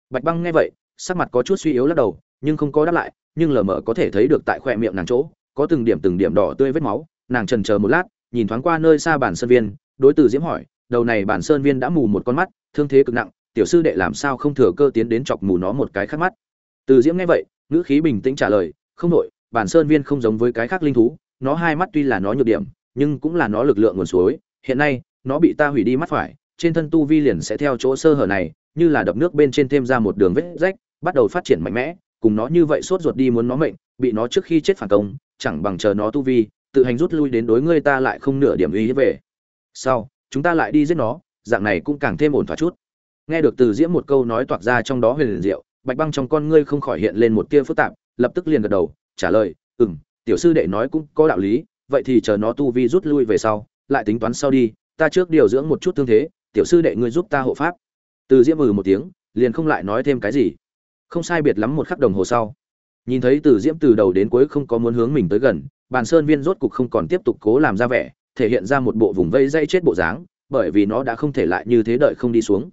A: Bạch băng nghe vậy, sắc mặt có chút suy yếu lắc đầu, nhưng không có đáp lại, nhưng lờ mờ có thể thấy được tại khoe miệng nàng chỗ, có từng điểm từng điểm đỏ tươi vết máu, nàng trần chờ một lát, nhìn thoáng qua nơi xa bản sơn viên, đối từ diễm hỏi, đầu này bản sơn viên đã mù một con mắt, thương thế cực nặng tiểu sư đệ làm sao không thừa cơ tiến đến chọc mù nó một cái khác mắt. Từ diễm nghe vậy, ngữ khí bình tĩnh trả lời, không nội bản sơn viên không giống với cái khác linh thú, nó hai mắt tuy là nó nhược điểm, nhưng cũng là nó lực lượng nguồn suối. Hiện nay, nó bị ta hủy đi mắt phải, trên thân tu vi liền sẽ theo chỗ sơ hở này, như là đập nước bên trên thêm ra một đường vết rách, bắt đầu phát triển mạnh mẽ. Cùng nó như vậy sốt ruột đi muốn nó mệnh, bị nó trước khi chết phản công, chẳng bằng chờ nó tu vi, tự hành rút lui đến đối ngươi ta lại không nửa điểm uy về. Sau, chúng ta lại đi giết nó, dạng này cũng càng thêm ổn thỏa chút nghe được từ diễm một câu nói toạc ra trong đó huyền diệu, bạch băng trong con ngươi không khỏi hiện lên một tia phức tạp, lập tức liền gật đầu, trả lời, ừm, tiểu sư đệ nói cũng có đạo lý, vậy thì chờ nó tu vi rút lui về sau, lại tính toán sau đi, ta trước điều dưỡng một chút thương thế, tiểu sư đệ ngươi giúp ta hộ pháp. Từ diễm ừ một tiếng, liền không lại nói thêm cái gì. Không sai biệt lắm một khắc đồng hồ sau, nhìn thấy từ diễm từ đầu đến cuối không có muốn hướng mình tới gần, bàn sơn viên rốt cục không còn tiếp tục cố làm ra vẻ, thể hiện ra một bộ vùng vây dây chết bộ dáng, bởi vì nó đã không thể lại như thế đợi không đi xuống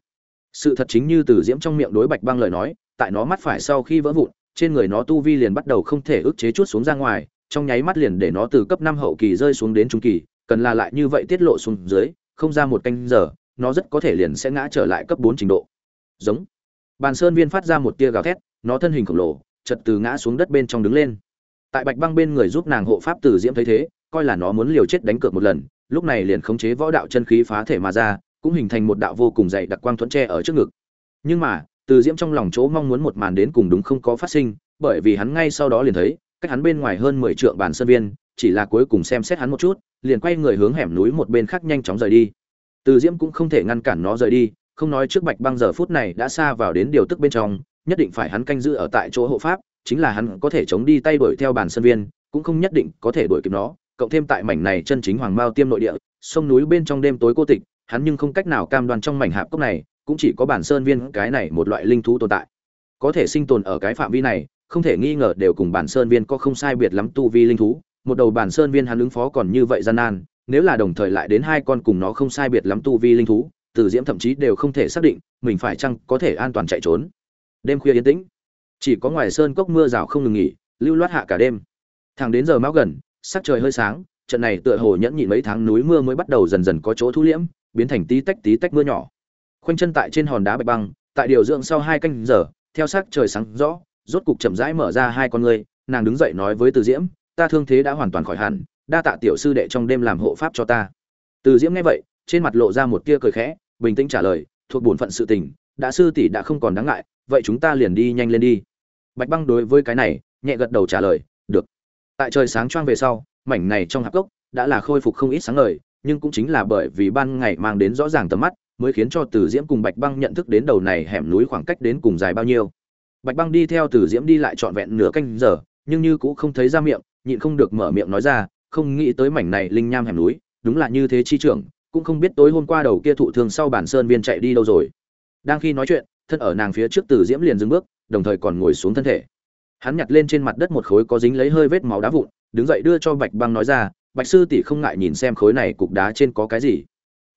A: sự thật chính như từ diễm trong miệng đối bạch băng lời nói, tại nó mắt phải sau khi vỡ vụn, trên người nó tu vi liền bắt đầu không thể ức chế chút xuống ra ngoài, trong nháy mắt liền để nó từ cấp năm hậu kỳ rơi xuống đến trung kỳ, cần là lại như vậy tiết lộ xuống dưới, không ra một canh giờ, nó rất có thể liền sẽ ngã trở lại cấp bốn trình độ. Giống. Bàn sơn viên phát ra một tia gào thét, nó thân hình khổng lồ, chật từ ngã xuống đất bên trong đứng lên. Tại bạch băng bên người giúp nàng hộ pháp từ diễm thấy thế, coi là nó muốn liều chết đánh cược một lần, lúc này liền khống chế võ đạo chân khí phá thể mà ra cũng hình thành một đạo vô cùng dày đặc quang thuẫn tre ở trước ngực. Nhưng mà, từ diễm trong lòng chỗ mong muốn một màn đến cùng đúng không có phát sinh, bởi vì hắn ngay sau đó liền thấy, cách hắn bên ngoài hơn mười trượng bàn sân viên, chỉ là cuối cùng xem xét hắn một chút, liền quay người hướng hẻm núi một bên khác nhanh chóng rời đi. Từ diễm cũng không thể ngăn cản nó rời đi, không nói trước bạch băng giờ phút này đã xa vào đến điều tức bên trong, nhất định phải hắn canh giữ ở tại chỗ hộ pháp, chính là hắn có thể chống đi tay đuổi theo bàn sân viên, cũng không nhất định có thể đuổi kịp nó. Cộng thêm tại mảnh này chân chính hoàng mao tiêm nội địa, sông núi bên trong đêm tối cô tịch hắn nhưng không cách nào cam đoan trong mảnh hạp cốc này cũng chỉ có bản sơn viên cái này một loại linh thú tồn tại. Có thể sinh tồn ở cái phạm vi này, không thể nghi ngờ đều cùng bản sơn viên có không sai biệt lắm tu vi linh thú. Một đầu bản sơn viên hắn ứng phó còn như vậy gian nan, nếu là đồng thời lại đến hai con cùng nó không sai biệt lắm tu vi linh thú, từ diễm thậm chí đều không thể xác định mình phải chăng có thể an toàn chạy trốn. Đêm khuya yên tĩnh, chỉ có ngoài sơn cốc mưa rào không ngừng nghỉ, lưu loát hạ cả đêm. Thẳng đến giờ máu gần, sắc trời hơi sáng, trận này tựa hồ nhẫn nhịn mấy tháng núi mưa mới bắt đầu dần dần có chỗ thu liễm biến thành tí tách tí tách mưa nhỏ. Khoanh chân tại trên hòn đá bạch băng, tại điều dưỡng sau hai canh giờ, theo sắc trời sáng rõ, rốt cục chậm rãi mở ra hai con người nàng đứng dậy nói với từ diễm, ta thương thế đã hoàn toàn khỏi hẳn, đa tạ tiểu sư đệ trong đêm làm hộ pháp cho ta. Từ diễm nghe vậy, trên mặt lộ ra một tia cười khẽ, bình tĩnh trả lời, thuộc bổn phận sự tình, đã sư tỷ đã không còn đáng ngại, vậy chúng ta liền đi nhanh lên đi. Bạch băng đối với cái này, nhẹ gật đầu trả lời, được. Tại trời sáng choang về sau, mảnh này trong hạp gốc, đã là khôi phục không ít sáng ngời nhưng cũng chính là bởi vì ban ngày mang đến rõ ràng tầm mắt, mới khiến cho từ diễm cùng bạch băng nhận thức đến đầu này hẻm núi khoảng cách đến cùng dài bao nhiêu. Bạch băng đi theo từ diễm đi lại trọn vẹn nửa canh giờ, nhưng như cũng không thấy ra miệng, nhịn không được mở miệng nói ra, không nghĩ tới mảnh này linh nham hẻm núi, đúng là như thế chi trưởng, cũng không biết tối hôm qua đầu kia thụ thương sau bản sơn viên chạy đi đâu rồi. Đang khi nói chuyện, thân ở nàng phía trước từ diễm liền dừng bước, đồng thời còn ngồi xuống thân thể. Hắn nhặt lên trên mặt đất một khối có dính lấy hơi vết máu đá vụn, đứng dậy đưa cho bạch băng nói ra bạch sư tỷ không ngại nhìn xem khối này cục đá trên có cái gì.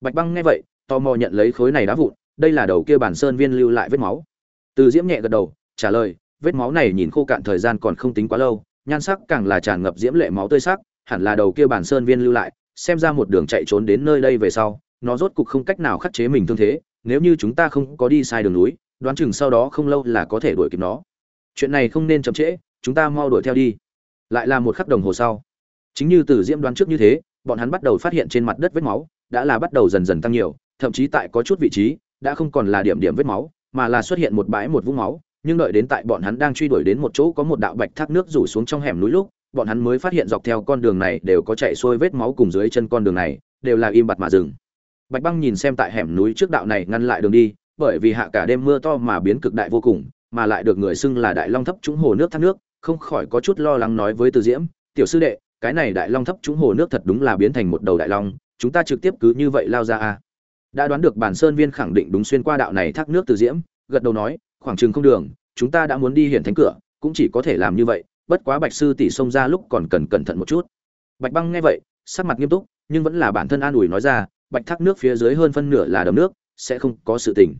A: Bạch băng nghe vậy, tò mò nhận lấy khối này đá vụn, đây là đầu kia bản sơn viên lưu lại vết máu. Từ diễm nhẹ gật đầu, trả lời, vết máu này nhìn khô cạn thời gian còn không tính quá lâu, nhan sắc càng là tràn ngập diễm lệ máu tươi sắc, hẳn là đầu kia bản sơn viên lưu lại, xem ra một đường chạy trốn đến nơi đây về sau, nó rốt cục không cách nào khắc chế mình thương thế, nếu như chúng ta không có đi sai đường núi, đoán chừng sau đó không lâu là có thể đuổi kịp nó. Chuyện này không nên chậm trễ, chúng ta mau đuổi theo đi. Lại là một khắc đồng hồ sau chính như từ diễm đoán trước như thế, bọn hắn bắt đầu phát hiện trên mặt đất vết máu đã là bắt đầu dần dần tăng nhiều, thậm chí tại có chút vị trí đã không còn là điểm điểm vết máu, mà là xuất hiện một bãi một vũng máu. Nhưng đợi đến tại bọn hắn đang truy đuổi đến một chỗ có một đạo bạch thác nước rủ xuống trong hẻm núi lúc, bọn hắn mới phát hiện dọc theo con đường này đều có chạy xuôi vết máu cùng dưới chân con đường này đều là im bặt mà dừng. Bạch băng nhìn xem tại hẻm núi trước đạo này ngăn lại đường đi, bởi vì hạ cả đêm mưa to mà biến cực đại vô cùng, mà lại được người xưng là đại long thấp trũng hồ nước thác nước, không khỏi có chút lo lắng nói với từ diễm, tiểu sư đệ cái này đại long thấp trúng hồ nước thật đúng là biến thành một đầu đại long, chúng ta trực tiếp cứ như vậy lao ra a. Đã đoán được bản sơn viên khẳng định đúng xuyên qua đạo này thác nước từ diễm, gật đầu nói, khoảng chừng không đường, chúng ta đã muốn đi hiển thánh cửa, cũng chỉ có thể làm như vậy, bất quá bạch sư tỷ xông ra lúc còn cần cẩn thận một chút. Bạch băng nghe vậy, sắc mặt nghiêm túc, nhưng vẫn là bản thân an ủi nói ra, bạch thác nước phía dưới hơn phân nửa là đầm nước, sẽ không có sự tình.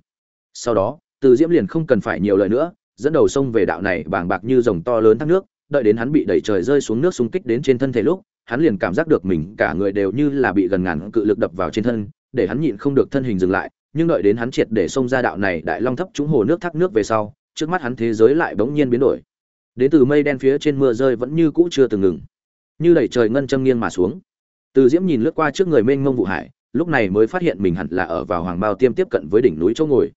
A: Sau đó, từ diễm liền không cần phải nhiều lời nữa, dẫn đầu sông về đạo này bàng bạc như dòng to lớn thác nước đợi đến hắn bị đẩy trời rơi xuống nước xung kích đến trên thân thể lúc, hắn liền cảm giác được mình cả người đều như là bị gần ngàn cự lực đập vào trên thân, để hắn nhịn không được thân hình dừng lại, nhưng đợi đến hắn triệt để xông ra đạo này đại long thấp trúng hồ nước thác nước về sau, trước mắt hắn thế giới lại bỗng nhiên biến đổi. Đến từ mây đen phía trên mưa rơi vẫn như cũ chưa từng ngừng, như đẩy trời ngân châm nghiêng mà xuống. Từ diễm nhìn lướt qua trước người mênh mông vụ hải, lúc này mới phát hiện mình hẳn là ở vào hoàng bao tiêm tiếp cận với đỉnh núi chỗ ngồi.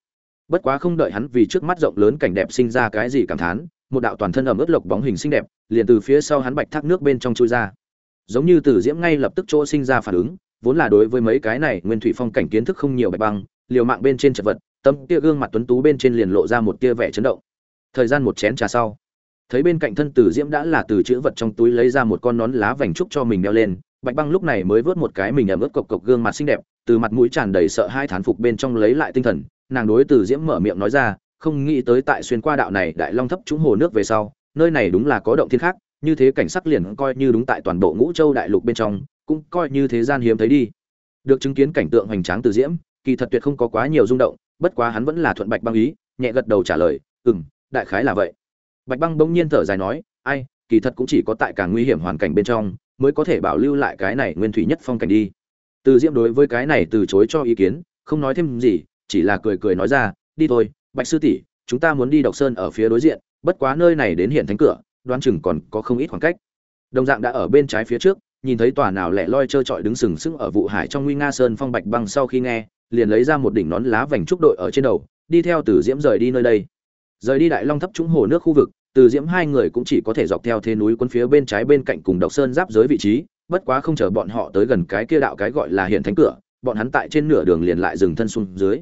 A: Bất quá không đợi hắn vì trước mắt rộng lớn cảnh đẹp sinh ra cái gì cảm thán một đạo toàn thân ẩm ướt lộc bóng hình xinh đẹp, liền từ phía sau hắn bạch thác nước bên trong chui ra. Giống như từ diễm ngay lập tức chỗ sinh ra phản ứng, vốn là đối với mấy cái này nguyên thủy phong cảnh kiến thức không nhiều bạch băng, liều mạng bên trên chật vật, tâm tia gương mặt tuấn tú bên trên liền lộ ra một tia vẻ chấn động. Thời gian một chén trà sau, thấy bên cạnh thân tử diễm đã là từ chữ vật trong túi lấy ra một con nón lá vành trúc cho mình đeo lên, bạch băng lúc này mới vớt một cái mình ẩm ướt cộc cộc gương mặt xinh đẹp, từ mặt mũi tràn đầy sợ hai thán phục bên trong lấy lại tinh thần, nàng đối Tử diễm mở miệng nói ra không nghĩ tới tại xuyên qua đạo này đại long thấp trúng hồ nước về sau, nơi này đúng là có động thiên khác, như thế cảnh sắc liền coi như đúng tại toàn bộ ngũ châu đại lục bên trong, cũng coi như thế gian hiếm thấy đi. Được chứng kiến cảnh tượng hoành tráng từ diễm, kỳ thật tuyệt không có quá nhiều rung động, bất quá hắn vẫn là thuận bạch băng ý, nhẹ gật đầu trả lời ừ m đại khái là vậy. Bạch băng bỗng nhiên thở dài nói, ai, kỳ thật cũng chỉ có tại càng nguy hiểm hoàn cảnh bên trong, mới có thể bảo lưu lại cái này nguyên thủy nhất phong cảnh đi. Từ diễm đối với cái này từ chối cho ý kiến, không nói thêm gì, chỉ là cười cười nói ra, đi thôi bạch sư tỷ, chúng ta muốn đi độc sơn ở phía đối diện, bất quá nơi này đến hiện thánh cửa, đoán chừng còn có không ít khoảng cách. Đồng dạng đã ở bên trái phía trước, nhìn thấy tòa nào lẻ loi trơ trọi đứng sừng sững ở vụ hải trong nguy nga sơn phong bạch băng sau khi nghe, liền lấy ra một đỉnh nón lá vành trúc đội ở trên đầu, đi theo từ diễm rời đi nơi đây. Rời đi đại long thấp trũng hồ nước khu vực, từ diễm hai người cũng chỉ có thể dọc theo thế núi quân phía bên trái bên cạnh cùng độc sơn giáp giới vị trí, bất quá không chờ bọn họ tới gần cái kia đạo cái gọi là hiện thánh cửa, bọn hắn tại trên nửa đường liền lại dừng thân xuống dưới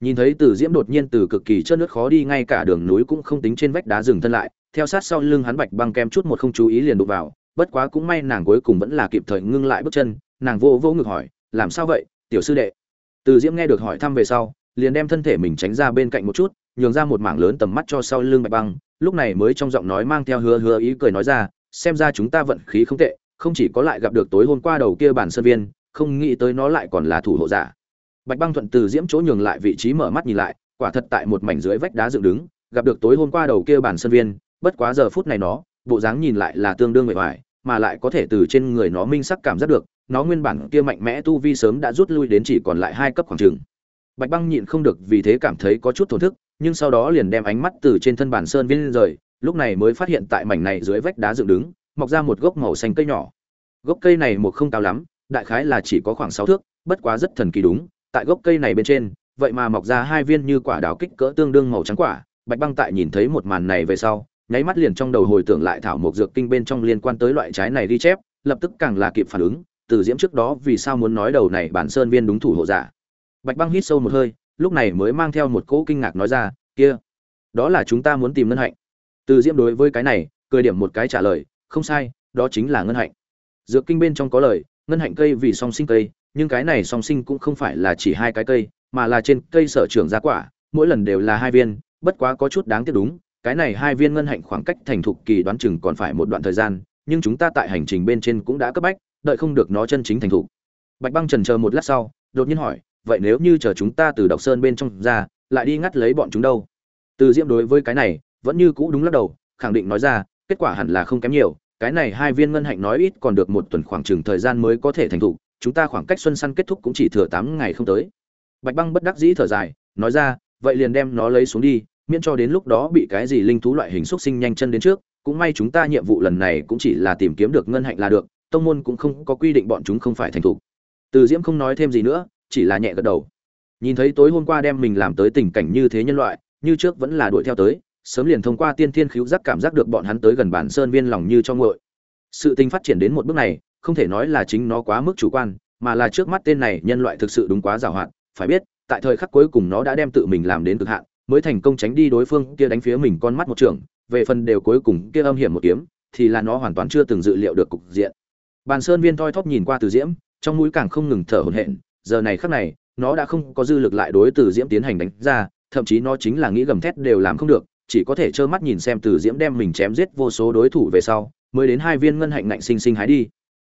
A: nhìn thấy từ diễm đột nhiên từ cực kỳ trơn nước khó đi, ngay cả đường núi cũng không tính trên vách đá dừng thân lại. Theo sát sau lưng hắn bạch băng kem chút một không chú ý liền đụng vào. Bất quá cũng may nàng cuối cùng vẫn là kịp thời ngưng lại bước chân. Nàng vô vô ngực hỏi, làm sao vậy, tiểu sư đệ? Từ diễm nghe được hỏi thăm về sau, liền đem thân thể mình tránh ra bên cạnh một chút, nhường ra một mảng lớn tầm mắt cho sau lưng bạch băng. Lúc này mới trong giọng nói mang theo hứa hứa ý cười nói ra, xem ra chúng ta vận khí không tệ, không chỉ có lại gặp được tối hôm qua đầu kia bản sơn viên, không nghĩ tới nó lại còn là thủ hộ giả bạch băng thuận từ diễm chỗ nhường lại vị trí mở mắt nhìn lại, quả thật tại một mảnh dưới vách đá dựng đứng, gặp được tối hôm qua đầu kia bản sơn viên, bất quá giờ phút này nó, bộ dáng nhìn lại là tương đương mệt mỏi, mà lại có thể từ trên người nó minh sắc cảm giác được, nó nguyên bản kia mạnh mẽ tu vi sớm đã rút lui đến chỉ còn lại hai cấp khoảng trường bạch băng nhịn không được vì thế cảm thấy có chút thổn thức, nhưng sau đó liền đem ánh mắt từ trên thân bản sơn viên rời, lúc này mới phát hiện tại mảnh này dưới vách đá dựng đứng, mọc ra một gốc màu xanh cây nhỏ. Gốc cây này một không cao lắm, đại khái là chỉ có khoảng sáu thước, bất quá rất thần kỳ đúng tại gốc cây này bên trên, vậy mà mọc ra hai viên như quả đào kích cỡ tương đương màu trắng quả. Bạch băng tại nhìn thấy một màn này về sau, nháy mắt liền trong đầu hồi tưởng lại thảo mộc dược kinh bên trong liên quan tới loại trái này ghi chép, lập tức càng là kịp phản ứng, từ diễm trước đó vì sao muốn nói đầu này bản sơn viên đúng thủ hộ giả. Bạch băng hít sâu một hơi, lúc này mới mang theo một cỗ kinh ngạc nói ra, kia, đó là chúng ta muốn tìm ngân hạnh. Từ diễm đối với cái này, cười điểm một cái trả lời, không sai, đó chính là ngân hạnh. Dược kinh bên trong có lời, ngân hạnh cây vì song sinh cây nhưng cái này song sinh cũng không phải là chỉ hai cái cây, mà là trên cây sở trưởng ra quả, mỗi lần đều là hai viên, bất quá có chút đáng tiếc đúng, cái này hai viên ngân hạnh khoảng cách thành thục kỳ đoán chừng còn phải một đoạn thời gian, nhưng chúng ta tại hành trình bên trên cũng đã cấp bách, đợi không được nó chân chính thành thục. Bạch băng trần chờ một lát sau, đột nhiên hỏi, vậy nếu như chờ chúng ta từ độc sơn bên trong ra, lại đi ngắt lấy bọn chúng đâu? Từ diễm đối với cái này, vẫn như cũ đúng lắc đầu, khẳng định nói ra, kết quả hẳn là không kém nhiều, cái này hai viên ngân hạnh nói ít còn được một tuần khoảng chừng thời gian mới có thể thành thục chúng ta khoảng cách xuân săn kết thúc cũng chỉ thừa tám ngày không tới. Bạch băng bất đắc dĩ thở dài, nói ra, vậy liền đem nó lấy xuống đi, miễn cho đến lúc đó bị cái gì linh thú loại hình xuất sinh nhanh chân đến trước, cũng may chúng ta nhiệm vụ lần này cũng chỉ là tìm kiếm được ngân hạnh là được, tông môn cũng không có quy định bọn chúng không phải thành thục. Từ diễm không nói thêm gì nữa, chỉ là nhẹ gật đầu. Nhìn thấy tối hôm qua đem mình làm tới tình cảnh như thế nhân loại, như trước vẫn là đuổi theo tới, sớm liền thông qua tiên thiên khíu giác cảm giác được bọn hắn tới gần bản sơn viên lòng như cho ngội sự tình phát triển đến một bước này không thể nói là chính nó quá mức chủ quan, mà là trước mắt tên này nhân loại thực sự đúng quá giàu hạn. Phải biết, tại thời khắc cuối cùng nó đã đem tự mình làm đến cực hạn, mới thành công tránh đi đối phương kia đánh phía mình con mắt một trường. Về phần đều cuối cùng kia âm hiểm một kiếm, thì là nó hoàn toàn chưa từng dự liệu được cục diện. Bàn sơn viên thoi thóp nhìn qua từ diễm, trong mũi càng không ngừng thở hổn hển. Giờ này khắc này, nó đã không có dư lực lại đối từ diễm tiến hành đánh ra, thậm chí nó chính là nghĩ gầm thét đều làm không được, chỉ có thể trơ mắt nhìn xem từ diễm đem mình chém giết vô số đối thủ về sau, mới đến hai viên ngân hạnh ngạnh sinh sinh hái đi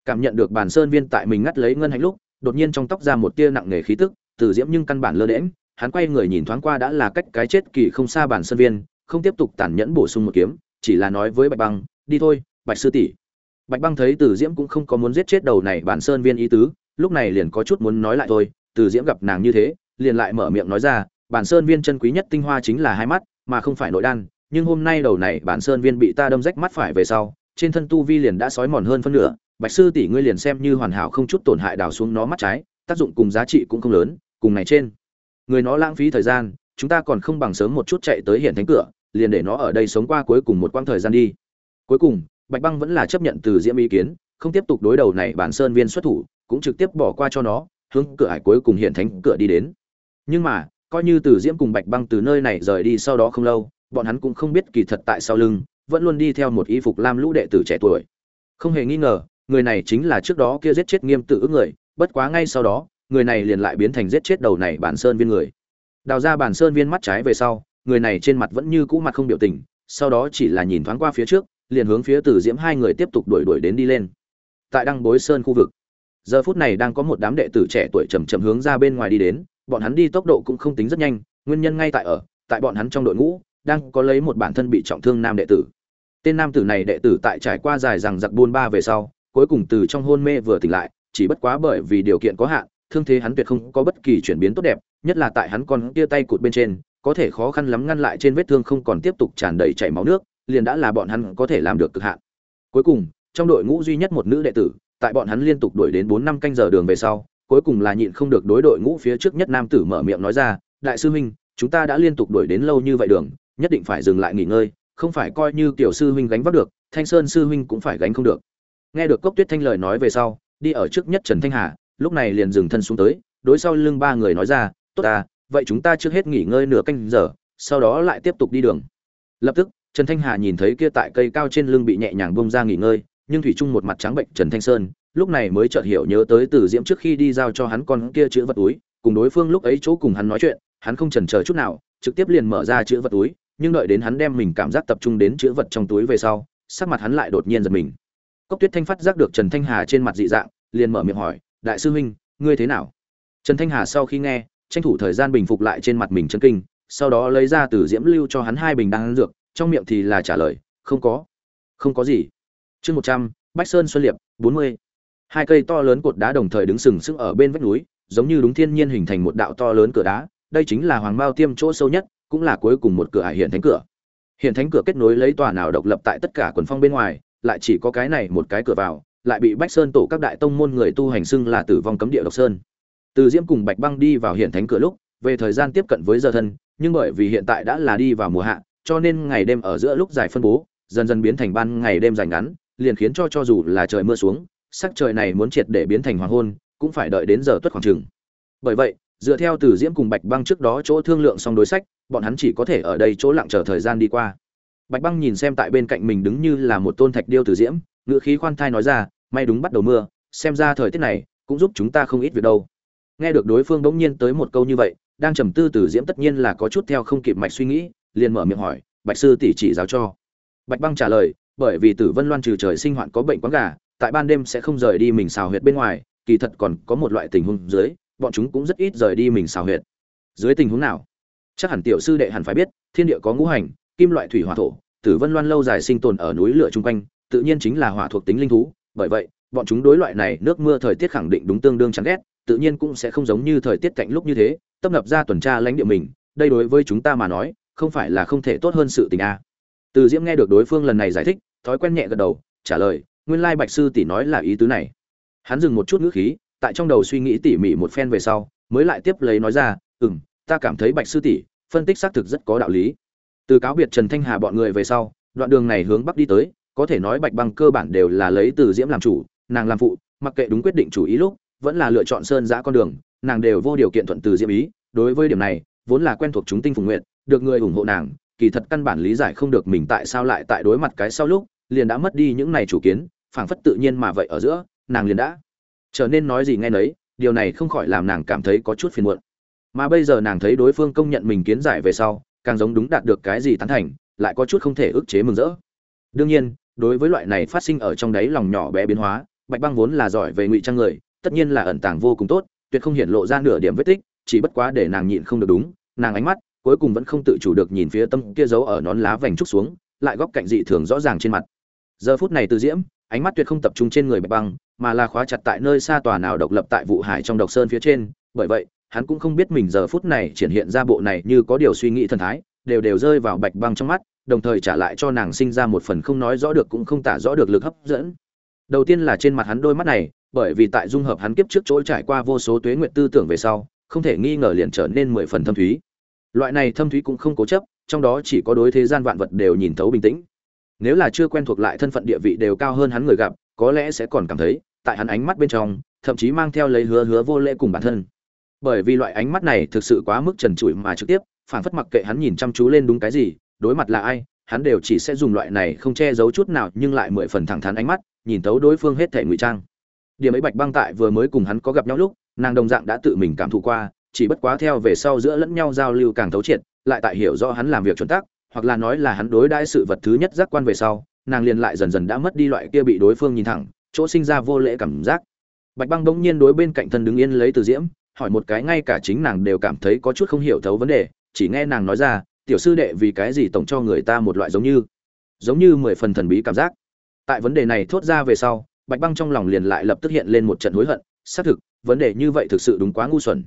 A: cảm nhận được bàn sơn viên tại mình ngắt lấy ngân hạnh lúc, đột nhiên trong tóc ra một tia nặng nề khí tức, từ diễm nhưng căn bản lơ đễm hắn quay người nhìn thoáng qua đã là cách cái chết kỳ không xa bàn sơn viên, không tiếp tục tàn nhẫn bổ sung một kiếm, chỉ là nói với bạch băng, đi thôi, bạch sư tỷ. Bạch băng thấy từ diễm cũng không có muốn giết chết đầu này bàn sơn viên ý tứ, lúc này liền có chút muốn nói lại thôi, từ diễm gặp nàng như thế, liền lại mở miệng nói ra bản sơn viên chân quý nhất tinh hoa chính là hai mắt, mà không phải nội đan, nhưng hôm nay đầu này bản sơn viên bị ta đâm rách mắt phải về sau, trên thân tu vi liền đã sói mòn hơn phân nửa bạch sư tỷ ngươi liền xem như hoàn hảo không chút tổn hại đào xuống nó mắt trái, tác dụng cùng giá trị cũng không lớn, cùng này trên. Người nó lãng phí thời gian, chúng ta còn không bằng sớm một chút chạy tới hiện thánh cửa, liền để nó ở đây sống qua cuối cùng một quãng thời gian đi. Cuối cùng, bạch băng vẫn là chấp nhận từ diễm ý kiến, không tiếp tục đối đầu này bản sơn viên xuất thủ, cũng trực tiếp bỏ qua cho nó, hướng cửa hải cuối cùng hiện thánh cửa đi đến. Nhưng mà, coi như từ diễm cùng bạch băng từ nơi này rời đi sau đó không lâu, bọn hắn cũng không biết kỳ thật tại sau lưng, vẫn luôn đi theo một y phục lam lũ đệ tử trẻ tuổi. Không hề nghi ngờ người này chính là trước đó kia giết chết nghiêm tự ước người, bất quá ngay sau đó, người này liền lại biến thành giết chết đầu này bản sơn viên người. Đào ra bản sơn viên mắt trái về sau, người này trên mặt vẫn như cũ mặt không biểu tình, sau đó chỉ là nhìn thoáng qua phía trước, liền hướng phía từ diễm hai người tiếp tục đuổi đuổi đến đi lên. Tại đăng bối sơn khu vực, giờ phút này đang có một đám đệ tử trẻ tuổi chầm chậm hướng ra bên ngoài đi đến, bọn hắn đi tốc độ cũng không tính rất nhanh, nguyên nhân ngay tại ở, tại bọn hắn trong đội ngũ, đang có lấy một bản thân bị trọng thương nam đệ tử. Tên nam tử này đệ tử tại trải qua dài rằng giặc buôn ba về sau cuối cùng từ trong hôn mê vừa tỉnh lại, chỉ bất quá bởi vì điều kiện có hạn, thương thế hắn tuyệt không có bất kỳ chuyển biến tốt đẹp, nhất là tại hắn còn kia tay cụt bên trên, có thể khó khăn lắm ngăn lại trên vết thương không còn tiếp tục tràn đầy chảy máu nước, liền đã là bọn hắn có thể làm được cực hạn. Cuối cùng, trong đội ngũ duy nhất một nữ đệ tử, tại bọn hắn liên tục đuổi đến bốn năm canh giờ đường về sau, cuối cùng là nhịn không được đối đội ngũ phía trước nhất nam tử mở miệng nói ra, đại sư huynh, chúng ta đã liên tục đuổi đến lâu như vậy đường, nhất định phải dừng lại nghỉ ngơi, không phải coi như tiểu sư huynh gánh vác được, thanh sơn sư huynh cũng phải gánh không được nghe được cốc tuyết thanh lời nói về sau, đi ở trước nhất trần thanh hà, lúc này liền dừng thân xuống tới, đối sau lưng ba người nói ra, tốt ta, vậy chúng ta trước hết nghỉ ngơi nửa canh giờ, sau đó lại tiếp tục đi đường. Lập tức, trần thanh hà nhìn thấy kia tại cây cao trên lưng bị nhẹ nhàng bông ra nghỉ ngơi, nhưng thủy trung một mặt trắng bệnh trần thanh sơn, lúc này mới chợt hiểu nhớ tới từ diễm trước khi đi giao cho hắn con kia chữ vật túi, cùng đối phương lúc ấy chỗ cùng hắn nói chuyện, hắn không chần chờ chút nào, trực tiếp liền mở ra chữ vật túi, nhưng đợi đến hắn đem mình cảm giác tập trung đến chữ vật trong túi về sau, sắc mặt hắn lại đột nhiên giật mình cốc tuyết thanh phát giác được trần thanh hà trên mặt dị dạng, liền mở miệng hỏi, đại sư huynh, ngươi thế nào? Trần thanh hà sau khi nghe, tranh thủ thời gian bình phục lại trên mặt mình chân kinh, sau đó lấy ra từ diễm lưu cho hắn hai bình đan dược, trong miệng thì là trả lời, không có. Không có gì. Chương một trăm, bách sơn xuân liệp, bốn mươi. Hai cây to lớn cột đá đồng thời đứng sừng sững ở bên vách núi, giống như đúng thiên nhiên hình thành một đạo to lớn cửa đá, đây chính là hoàng mao tiêm chỗ sâu nhất, cũng là cuối cùng một cửa ải hiện thánh cửa. Hiện thánh cửa kết nối lấy tòa nào độc lập tại tất cả quần phong bên ngoài lại chỉ có cái này một cái cửa vào, lại bị bách sơn tổ các đại tông môn người tu hành xưng là tử vong cấm địa độc sơn. Từ diễm cùng bạch băng đi vào hiện thánh cửa lúc, về thời gian tiếp cận với giờ thân, nhưng bởi vì hiện tại đã là đi vào mùa hạ, cho nên ngày đêm ở giữa lúc dài phân bố, dần dần biến thành ban ngày đêm dài ngắn, liền khiến cho cho dù là trời mưa xuống, sắc trời này muốn triệt để biến thành hoàng hôn, cũng phải đợi đến giờ tuất khoảng chừng. Bởi vậy, dựa theo từ diễm cùng bạch băng trước đó chỗ thương lượng xong đối sách, bọn hắn chỉ có thể ở đây chỗ lặng chờ thời gian đi qua bạch băng nhìn xem tại bên cạnh mình đứng như là một tôn thạch điêu tử diễm, ngữ khí khoan thai nói ra, may đúng bắt đầu mưa, xem ra thời tiết này cũng giúp chúng ta không ít việc đâu. Nghe được đối phương bỗng nhiên tới một câu như vậy, đang trầm tư tử diễm tất nhiên là có chút theo không kịp mạch suy nghĩ, liền mở miệng hỏi, bạch sư tỷ chỉ giáo cho. Bạch băng trả lời, bởi vì tử vân loan trừ trời sinh hoạn có bệnh quán gà, tại ban đêm sẽ không rời đi mình xào huyệt bên ngoài, kỳ thật còn có một loại tình huống dưới, bọn chúng cũng rất ít rời đi mình xào huyệt. Dưới tình huống nào? Chắc hẳn tiểu sư đệ hẳn phải biết, thiên địa có ngũ hành kim loại thủy hỏa thổ, tử vân loan lâu dài sinh tồn ở núi lửa chung quanh, tự nhiên chính là hỏa thuộc tính linh thú, bởi vậy, bọn chúng đối loại này nước mưa thời tiết khẳng định đúng tương đương chán ghét, tự nhiên cũng sẽ không giống như thời tiết cạnh lúc như thế tập nập ra tuần tra lãnh địa mình, đây đối với chúng ta mà nói, không phải là không thể tốt hơn sự tình a. Từ diễm nghe được đối phương lần này giải thích, thói quen nhẹ gật đầu, trả lời, nguyên lai bạch sư tỷ nói là ý tứ này. Hắn dừng một chút ngữ khí, tại trong đầu suy nghĩ tỉ mỉ một phen về sau, mới lại tiếp lấy nói ra ừ m ta cảm thấy bạch sư tỷ phân tích xác thực rất có đạo lý từ cáo biệt trần thanh hà bọn người về sau, đoạn đường này hướng bắc đi tới, có thể nói bạch băng cơ bản đều là lấy từ diễm làm chủ, nàng làm phụ, mặc kệ đúng quyết định chủ ý lúc, vẫn là lựa chọn sơn giã con đường, nàng đều vô điều kiện thuận từ diễm ý. Đối với điểm này, vốn là quen thuộc chúng tinh phùng nguyện được người ủng hộ nàng, kỳ thật căn bản lý giải không được mình tại sao lại tại đối mặt cái sau lúc, liền đã mất đi những này chủ kiến, phảng phất tự nhiên mà vậy ở giữa, nàng liền đã trở nên nói gì nghe nấy, điều này không khỏi làm nàng cảm thấy có chút phiền muộn. Mà bây giờ nàng thấy đối phương công nhận mình kiến giải về sau càng giống đúng đạt được cái gì tán thành, lại có chút không thể ức chế mừng rỡ. Đương nhiên, đối với loại này phát sinh ở trong đáy lòng nhỏ bé biến hóa, bạch băng vốn là giỏi về ngụy trang người, tất nhiên là ẩn tàng vô cùng tốt, tuyệt không hiện lộ ra nửa điểm vết tích, chỉ bất quá để nàng nhịn không được đúng, nàng ánh mắt cuối cùng vẫn không tự chủ được nhìn phía tâm kia giấu ở nón lá vành trúc xuống, lại góc cạnh dị thường rõ ràng trên mặt. Giờ phút này từ diễm, ánh mắt tuyệt không tập trung trên người bạch băng, mà là khóa chặt tại nơi xa tòa nào độc lập tại vụ hải trong độc sơn phía trên, bởi vậy hắn cũng không biết mình giờ phút này triển hiện ra bộ này như có điều suy nghĩ thần thái, đều đều rơi vào bạch băng trong mắt, đồng thời trả lại cho nàng sinh ra một phần không nói rõ được cũng không tả rõ được lực hấp dẫn. Đầu tiên là trên mặt hắn đôi mắt này, bởi vì tại dung hợp hắn kiếp trước chỗ trải qua vô số tuế nguyện tư tưởng về sau, không thể nghi ngờ liền trở nên mười phần thâm thúy. Loại này thâm thúy cũng không cố chấp, trong đó chỉ có đối thế gian vạn vật đều nhìn thấu bình tĩnh. Nếu là chưa quen thuộc lại thân phận địa vị đều cao hơn hắn người gặp, có lẽ sẽ còn cảm thấy, tại hắn ánh mắt bên trong, thậm chí mang theo lấy hứa hứa vô lễ cùng bản thân bởi vì loại ánh mắt này thực sự quá mức trần trụi mà trực tiếp phản phất mặc kệ hắn nhìn chăm chú lên đúng cái gì, đối mặt là ai, hắn đều chỉ sẽ dùng loại này không che giấu chút nào nhưng lại mười phần thẳng thắn ánh mắt, nhìn tấu đối phương hết thể ngụy trang. Điểm ấy bạch băng tại vừa mới cùng hắn có gặp nhau lúc, nàng đồng dạng đã tự mình cảm thụ qua, chỉ bất quá theo về sau giữa lẫn nhau giao lưu càng thấu triệt, lại tại hiểu rõ hắn làm việc chuẩn tắc, hoặc là nói là hắn đối đãi sự vật thứ nhất giác quan về sau, nàng liền lại dần dần đã mất đi loại kia bị đối phương nhìn thẳng, chỗ sinh ra vô lễ cảm giác. Bạch băng bỗng nhiên đối bên cạnh thân đứng yên lấy từ diễm hỏi một cái ngay cả chính nàng đều cảm thấy có chút không hiểu thấu vấn đề, chỉ nghe nàng nói ra, tiểu sư đệ, vì cái gì tổng cho người ta một loại giống như giống như mười phần thần bí cảm giác? Tại vấn đề này thốt ra về sau, bạch băng trong lòng liền lại lập tức hiện lên một trận hối hận, xác thực, vấn đề như vậy thực sự đúng quá ngu xuẩn.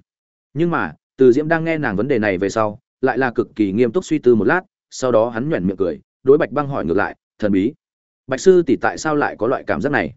A: Nhưng mà, từ diễm đang nghe nàng vấn đề này về sau, lại là cực kỳ nghiêm túc suy tư một lát, sau đó hắn nhoẻn miệng cười, đối bạch băng hỏi ngược lại, thần bí, bạch sư tỷ tại sao lại có loại cảm giác này?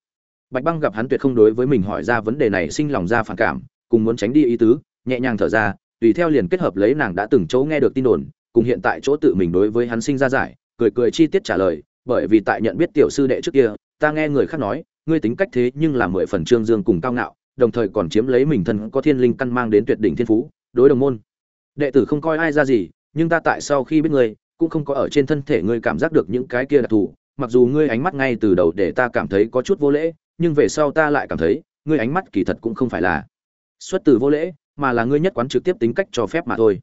A: Bạch băng gặp hắn tuyệt không đối với mình hỏi ra vấn đề này sinh lòng ra phản cảm cùng muốn tránh đi ý tứ, nhẹ nhàng thở ra, tùy theo liền kết hợp lấy nàng đã từng chỗ nghe được tin đồn, cùng hiện tại chỗ tự mình đối với hắn sinh ra giải, cười cười chi tiết trả lời, bởi vì tại nhận biết tiểu sư đệ trước kia, ta nghe người khác nói, ngươi tính cách thế nhưng là mười phần trương dương cùng cao ngạo, đồng thời còn chiếm lấy mình thân có thiên linh căn mang đến tuyệt đỉnh thiên phú, đối đồng môn. Đệ tử không coi ai ra gì, nhưng ta tại sau khi biết ngươi, cũng không có ở trên thân thể ngươi cảm giác được những cái kia đặc thù, mặc dù ngươi ánh mắt ngay từ đầu để ta cảm thấy có chút vô lễ, nhưng về sau ta lại cảm thấy, ngươi ánh mắt kỳ thật cũng không phải là xuất từ vô lễ, mà là ngươi nhất quán trực tiếp tính cách cho phép mà thôi.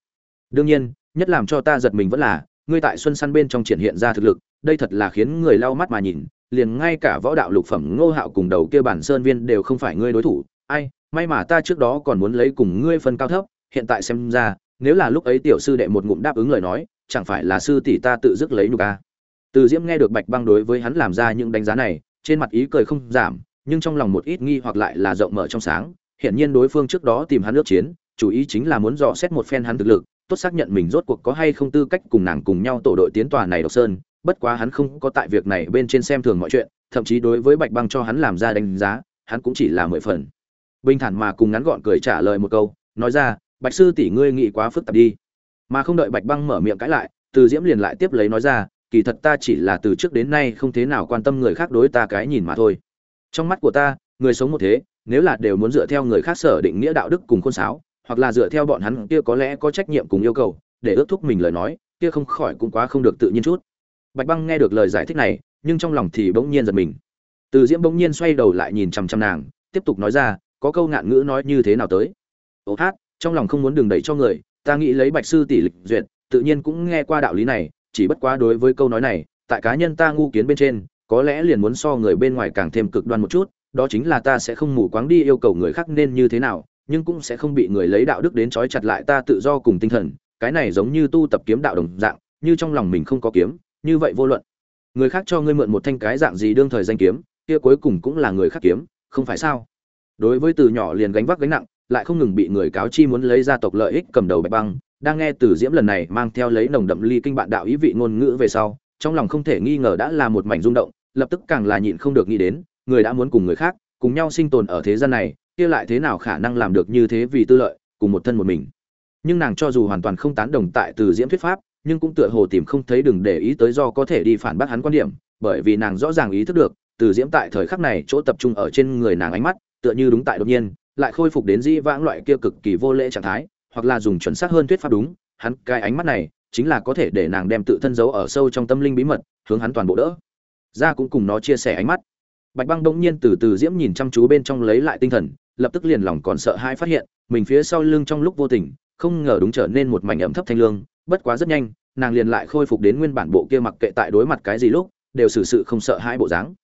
A: Đương nhiên, nhất làm cho ta giật mình vẫn là, ngươi tại xuân săn bên trong triển hiện ra thực lực, đây thật là khiến người lau mắt mà nhìn, liền ngay cả võ đạo lục phẩm ngô hạo cùng đầu kia bản sơn viên đều không phải ngươi đối thủ. Ai, may mà ta trước đó còn muốn lấy cùng ngươi phân cao thấp, hiện tại xem ra, nếu là lúc ấy tiểu sư đệ một ngụm đáp ứng lời nói, chẳng phải là sư tỷ ta tự dứt lấy nhục a từ diễm nghe được bạch băng đối với hắn làm ra những đánh giá này, trên mặt ý cười không giảm, nhưng trong lòng một ít nghi hoặc lại là rộng mở trong sáng hiển nhiên đối phương trước đó tìm hắn nước chiến, chủ ý chính là muốn dò xét một phen hắn thực lực, tốt xác nhận mình rốt cuộc có hay không tư cách cùng nàng cùng nhau tổ đội tiến tòa này độc sơn, bất quá hắn không có tại việc này bên trên xem thường mọi chuyện, thậm chí đối với bạch băng cho hắn làm ra đánh giá, hắn cũng chỉ là mười phần. Bình thản mà cùng ngắn gọn cười trả lời một câu, nói ra, bạch sư tỷ ngươi nghĩ quá phức tạp đi. Mà không đợi bạch băng mở miệng cãi lại, từ diễm liền lại tiếp lấy nói ra, kỳ thật ta chỉ là từ trước đến nay không thế nào quan tâm người khác đối ta cái nhìn mà thôi. Trong mắt của ta, người sống một thế nếu là đều muốn dựa theo người khác sở định nghĩa đạo đức cùng khôn sáo, hoặc là dựa theo bọn hắn kia có lẽ có trách nhiệm cùng yêu cầu, để ước thúc mình lời nói, kia không khỏi cũng quá không được tự nhiên chút. Bạch băng nghe được lời giải thích này, nhưng trong lòng thì bỗng nhiên giật mình. Từ diễm bỗng nhiên xoay đầu lại nhìn chằm chằm nàng, tiếp tục nói ra, có câu ngạn ngữ nói như thế nào tới? Ô hát, trong lòng không muốn đường đẩy cho người, ta nghĩ lấy bạch sư tỷ lịch duyệt, tự nhiên cũng nghe qua đạo lý này, chỉ bất quá đối với câu nói này, tại cá nhân ta ngu kiến bên trên, có lẽ liền muốn so người bên ngoài càng thêm cực đoan một chút đó chính là ta sẽ không mù quáng đi yêu cầu người khác nên như thế nào, nhưng cũng sẽ không bị người lấy đạo đức đến trói chặt lại ta tự do cùng tinh thần, cái này giống như tu tập kiếm đạo đồng dạng, như trong lòng mình không có kiếm, như vậy vô luận. Người khác cho ngươi mượn một thanh cái dạng gì đương thời danh kiếm, kia cuối cùng cũng là người khác kiếm, không phải sao? Đối với từ nhỏ liền gánh vác gánh nặng, lại không ngừng bị người cáo chi muốn lấy gia tộc lợi ích cầm đầu bạch băng, đang nghe từ diễm lần này mang theo lấy nồng đậm ly kinh bạn đạo ý vị ngôn ngữ về sau, trong lòng không thể nghi ngờ đã là một mảnh rung động, lập tức càng là nhịn không được nghĩ đến người đã muốn cùng người khác, cùng nhau sinh tồn ở thế gian này, kia lại thế nào khả năng làm được như thế vì tư lợi, cùng một thân một mình. Nhưng nàng cho dù hoàn toàn không tán đồng tại từ diễm thuyết pháp, nhưng cũng tựa hồ tìm không thấy đừng để ý tới do có thể đi phản bác hắn quan điểm, bởi vì nàng rõ ràng ý thức được, từ diễm tại thời khắc này chỗ tập trung ở trên người nàng ánh mắt, tựa như đúng tại đột nhiên, lại khôi phục đến dĩ vãng loại kia cực kỳ vô lễ trạng thái, hoặc là dùng chuẩn xác hơn thuyết pháp đúng, hắn, cái ánh mắt này, chính là có thể để nàng đem tự thân giấu ở sâu trong tâm linh bí mật, hướng hắn toàn bộ đỡ. Ra cũng cùng nó chia sẻ ánh mắt bạch băng bỗng nhiên từ từ diễm nhìn chăm chú bên trong lấy lại tinh thần, lập tức liền lòng còn sợ hãi phát hiện, mình phía sau lưng trong lúc vô tình, không ngờ đúng trở nên một mảnh ẩm thấp thanh lương, bất quá rất nhanh, nàng liền lại khôi phục đến nguyên bản bộ kia mặc kệ tại đối mặt cái gì lúc, đều xử sự không sợ hãi bộ dáng.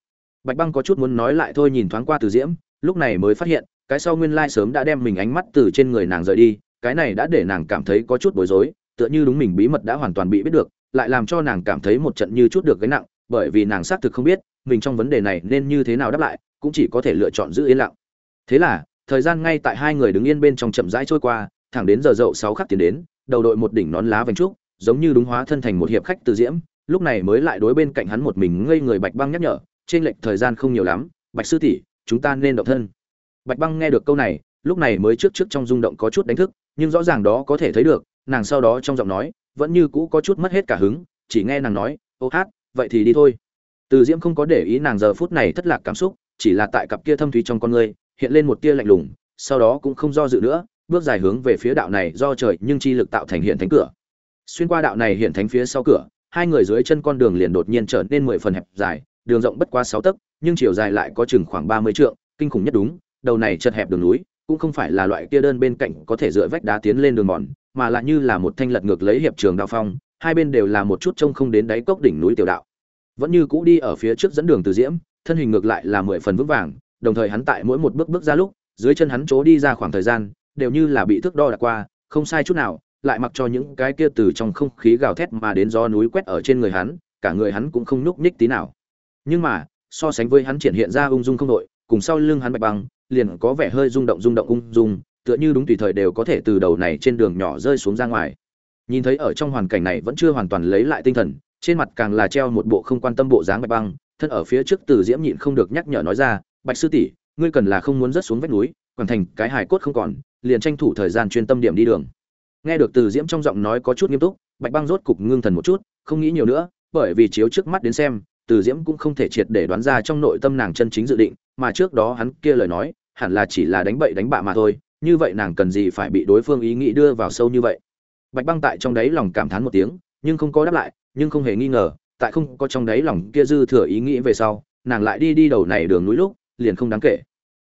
A: Bạch băng có chút muốn nói lại thôi nhìn thoáng qua từ diễm, lúc này mới phát hiện, cái sau nguyên lai sớm đã đem mình ánh mắt từ trên người nàng rời đi, cái này đã để nàng cảm thấy có chút bối rối, tựa như đúng mình bí mật đã hoàn toàn bị biết được, lại làm cho nàng cảm thấy một trận như chút được gánh nặng, bởi vì nàng xác thực không biết mình trong vấn đề này nên như thế nào đáp lại, cũng chỉ có thể lựa chọn giữ yên lặng. Thế là, thời gian ngay tại hai người đứng yên bên trong chậm rãi trôi qua, thẳng đến giờ dậu sáu khắc tiến đến, đầu đội một đỉnh nón lá vành trúc, giống như đúng hóa thân thành một hiệp khách từ diễm, lúc này mới lại đối bên cạnh hắn một mình ngây người bạch băng nhắc nhở, trên lệch thời gian không nhiều lắm, bạch sư tỷ, chúng ta nên động thân. Bạch băng nghe được câu này, lúc này mới trước trước trong rung động có chút đánh thức, nhưng rõ ràng đó có thể thấy được, nàng sau đó trong giọng nói, vẫn như cũ có chút mất hết cả hứng, chỉ nghe nàng nói, ô hát, vậy thì đi thôi từ diễm không có để ý nàng giờ phút này thất lạc cảm xúc, chỉ là tại cặp kia thâm thúy trong con ngươi, hiện lên một tia lạnh lùng, sau đó cũng không do dự nữa, bước dài hướng về phía đạo này do trời nhưng chi lực tạo thành hiện thánh cửa. Xuyên qua đạo này hiện thánh phía sau cửa, hai người dưới chân con đường liền đột nhiên trở nên mười phần hẹp dài, đường rộng bất quá sáu tấc, nhưng chiều dài lại có chừng khoảng ba mươi trượng, kinh khủng nhất đúng, đầu này chật hẹp đường núi, cũng không phải là loại kia đơn bên cạnh có thể dựa vách đá tiến lên đường mòn, mà là như là một thanh lật ngược lấy hiệp trường đạo phong, hai bên đều là một chút trông không đến đáy cốc đỉnh núi tiểu đạo vẫn như cũ đi ở phía trước dẫn đường từ diễm, thân hình ngược lại là mười phần vững vàng, đồng thời hắn tại mỗi một bước bước ra lúc, dưới chân hắn chỗ đi ra khoảng thời gian, đều như là bị thước đo đạc qua, không sai chút nào, lại mặc cho những cái kia từ trong không khí gào thét mà đến do núi quét ở trên người hắn, cả người hắn cũng không nhúc nhích tí nào. Nhưng mà, so sánh với hắn triển hiện ra ung dung không đội, cùng sau lưng hắn bạch băng, liền có vẻ hơi rung động rung động ung dung, tựa như đúng tùy thời đều có thể từ đầu này trên đường nhỏ rơi xuống ra ngoài. Nhìn thấy ở trong hoàn cảnh này vẫn chưa hoàn toàn lấy lại tinh thần trên mặt càng là treo một bộ không quan tâm bộ dáng bạch băng, thân ở phía trước từ diễm nhịn không được nhắc nhở nói ra, bạch sư tỷ, ngươi cần là không muốn rớt xuống vách núi hoàn thành cái hài cốt không còn, liền tranh thủ thời gian chuyên tâm điểm đi đường. Nghe được từ diễm trong giọng nói có chút nghiêm túc, bạch băng rốt cục ngưng thần một chút, không nghĩ nhiều nữa, bởi vì chiếu trước mắt đến xem, từ diễm cũng không thể triệt để đoán ra trong nội tâm nàng chân chính dự định, mà trước đó hắn kia lời nói, hẳn là chỉ là đánh bậy đánh bạ mà thôi, như vậy nàng cần gì phải bị đối phương ý nghĩ đưa vào sâu như vậy? Bạch băng tại trong đấy lòng cảm thán một tiếng, nhưng không có đáp lại nhưng không hề nghi ngờ, tại không có trong đáy lòng kia dư thừa ý nghĩ về sau, nàng lại đi đi đầu này đường núi lúc, liền không đáng kể.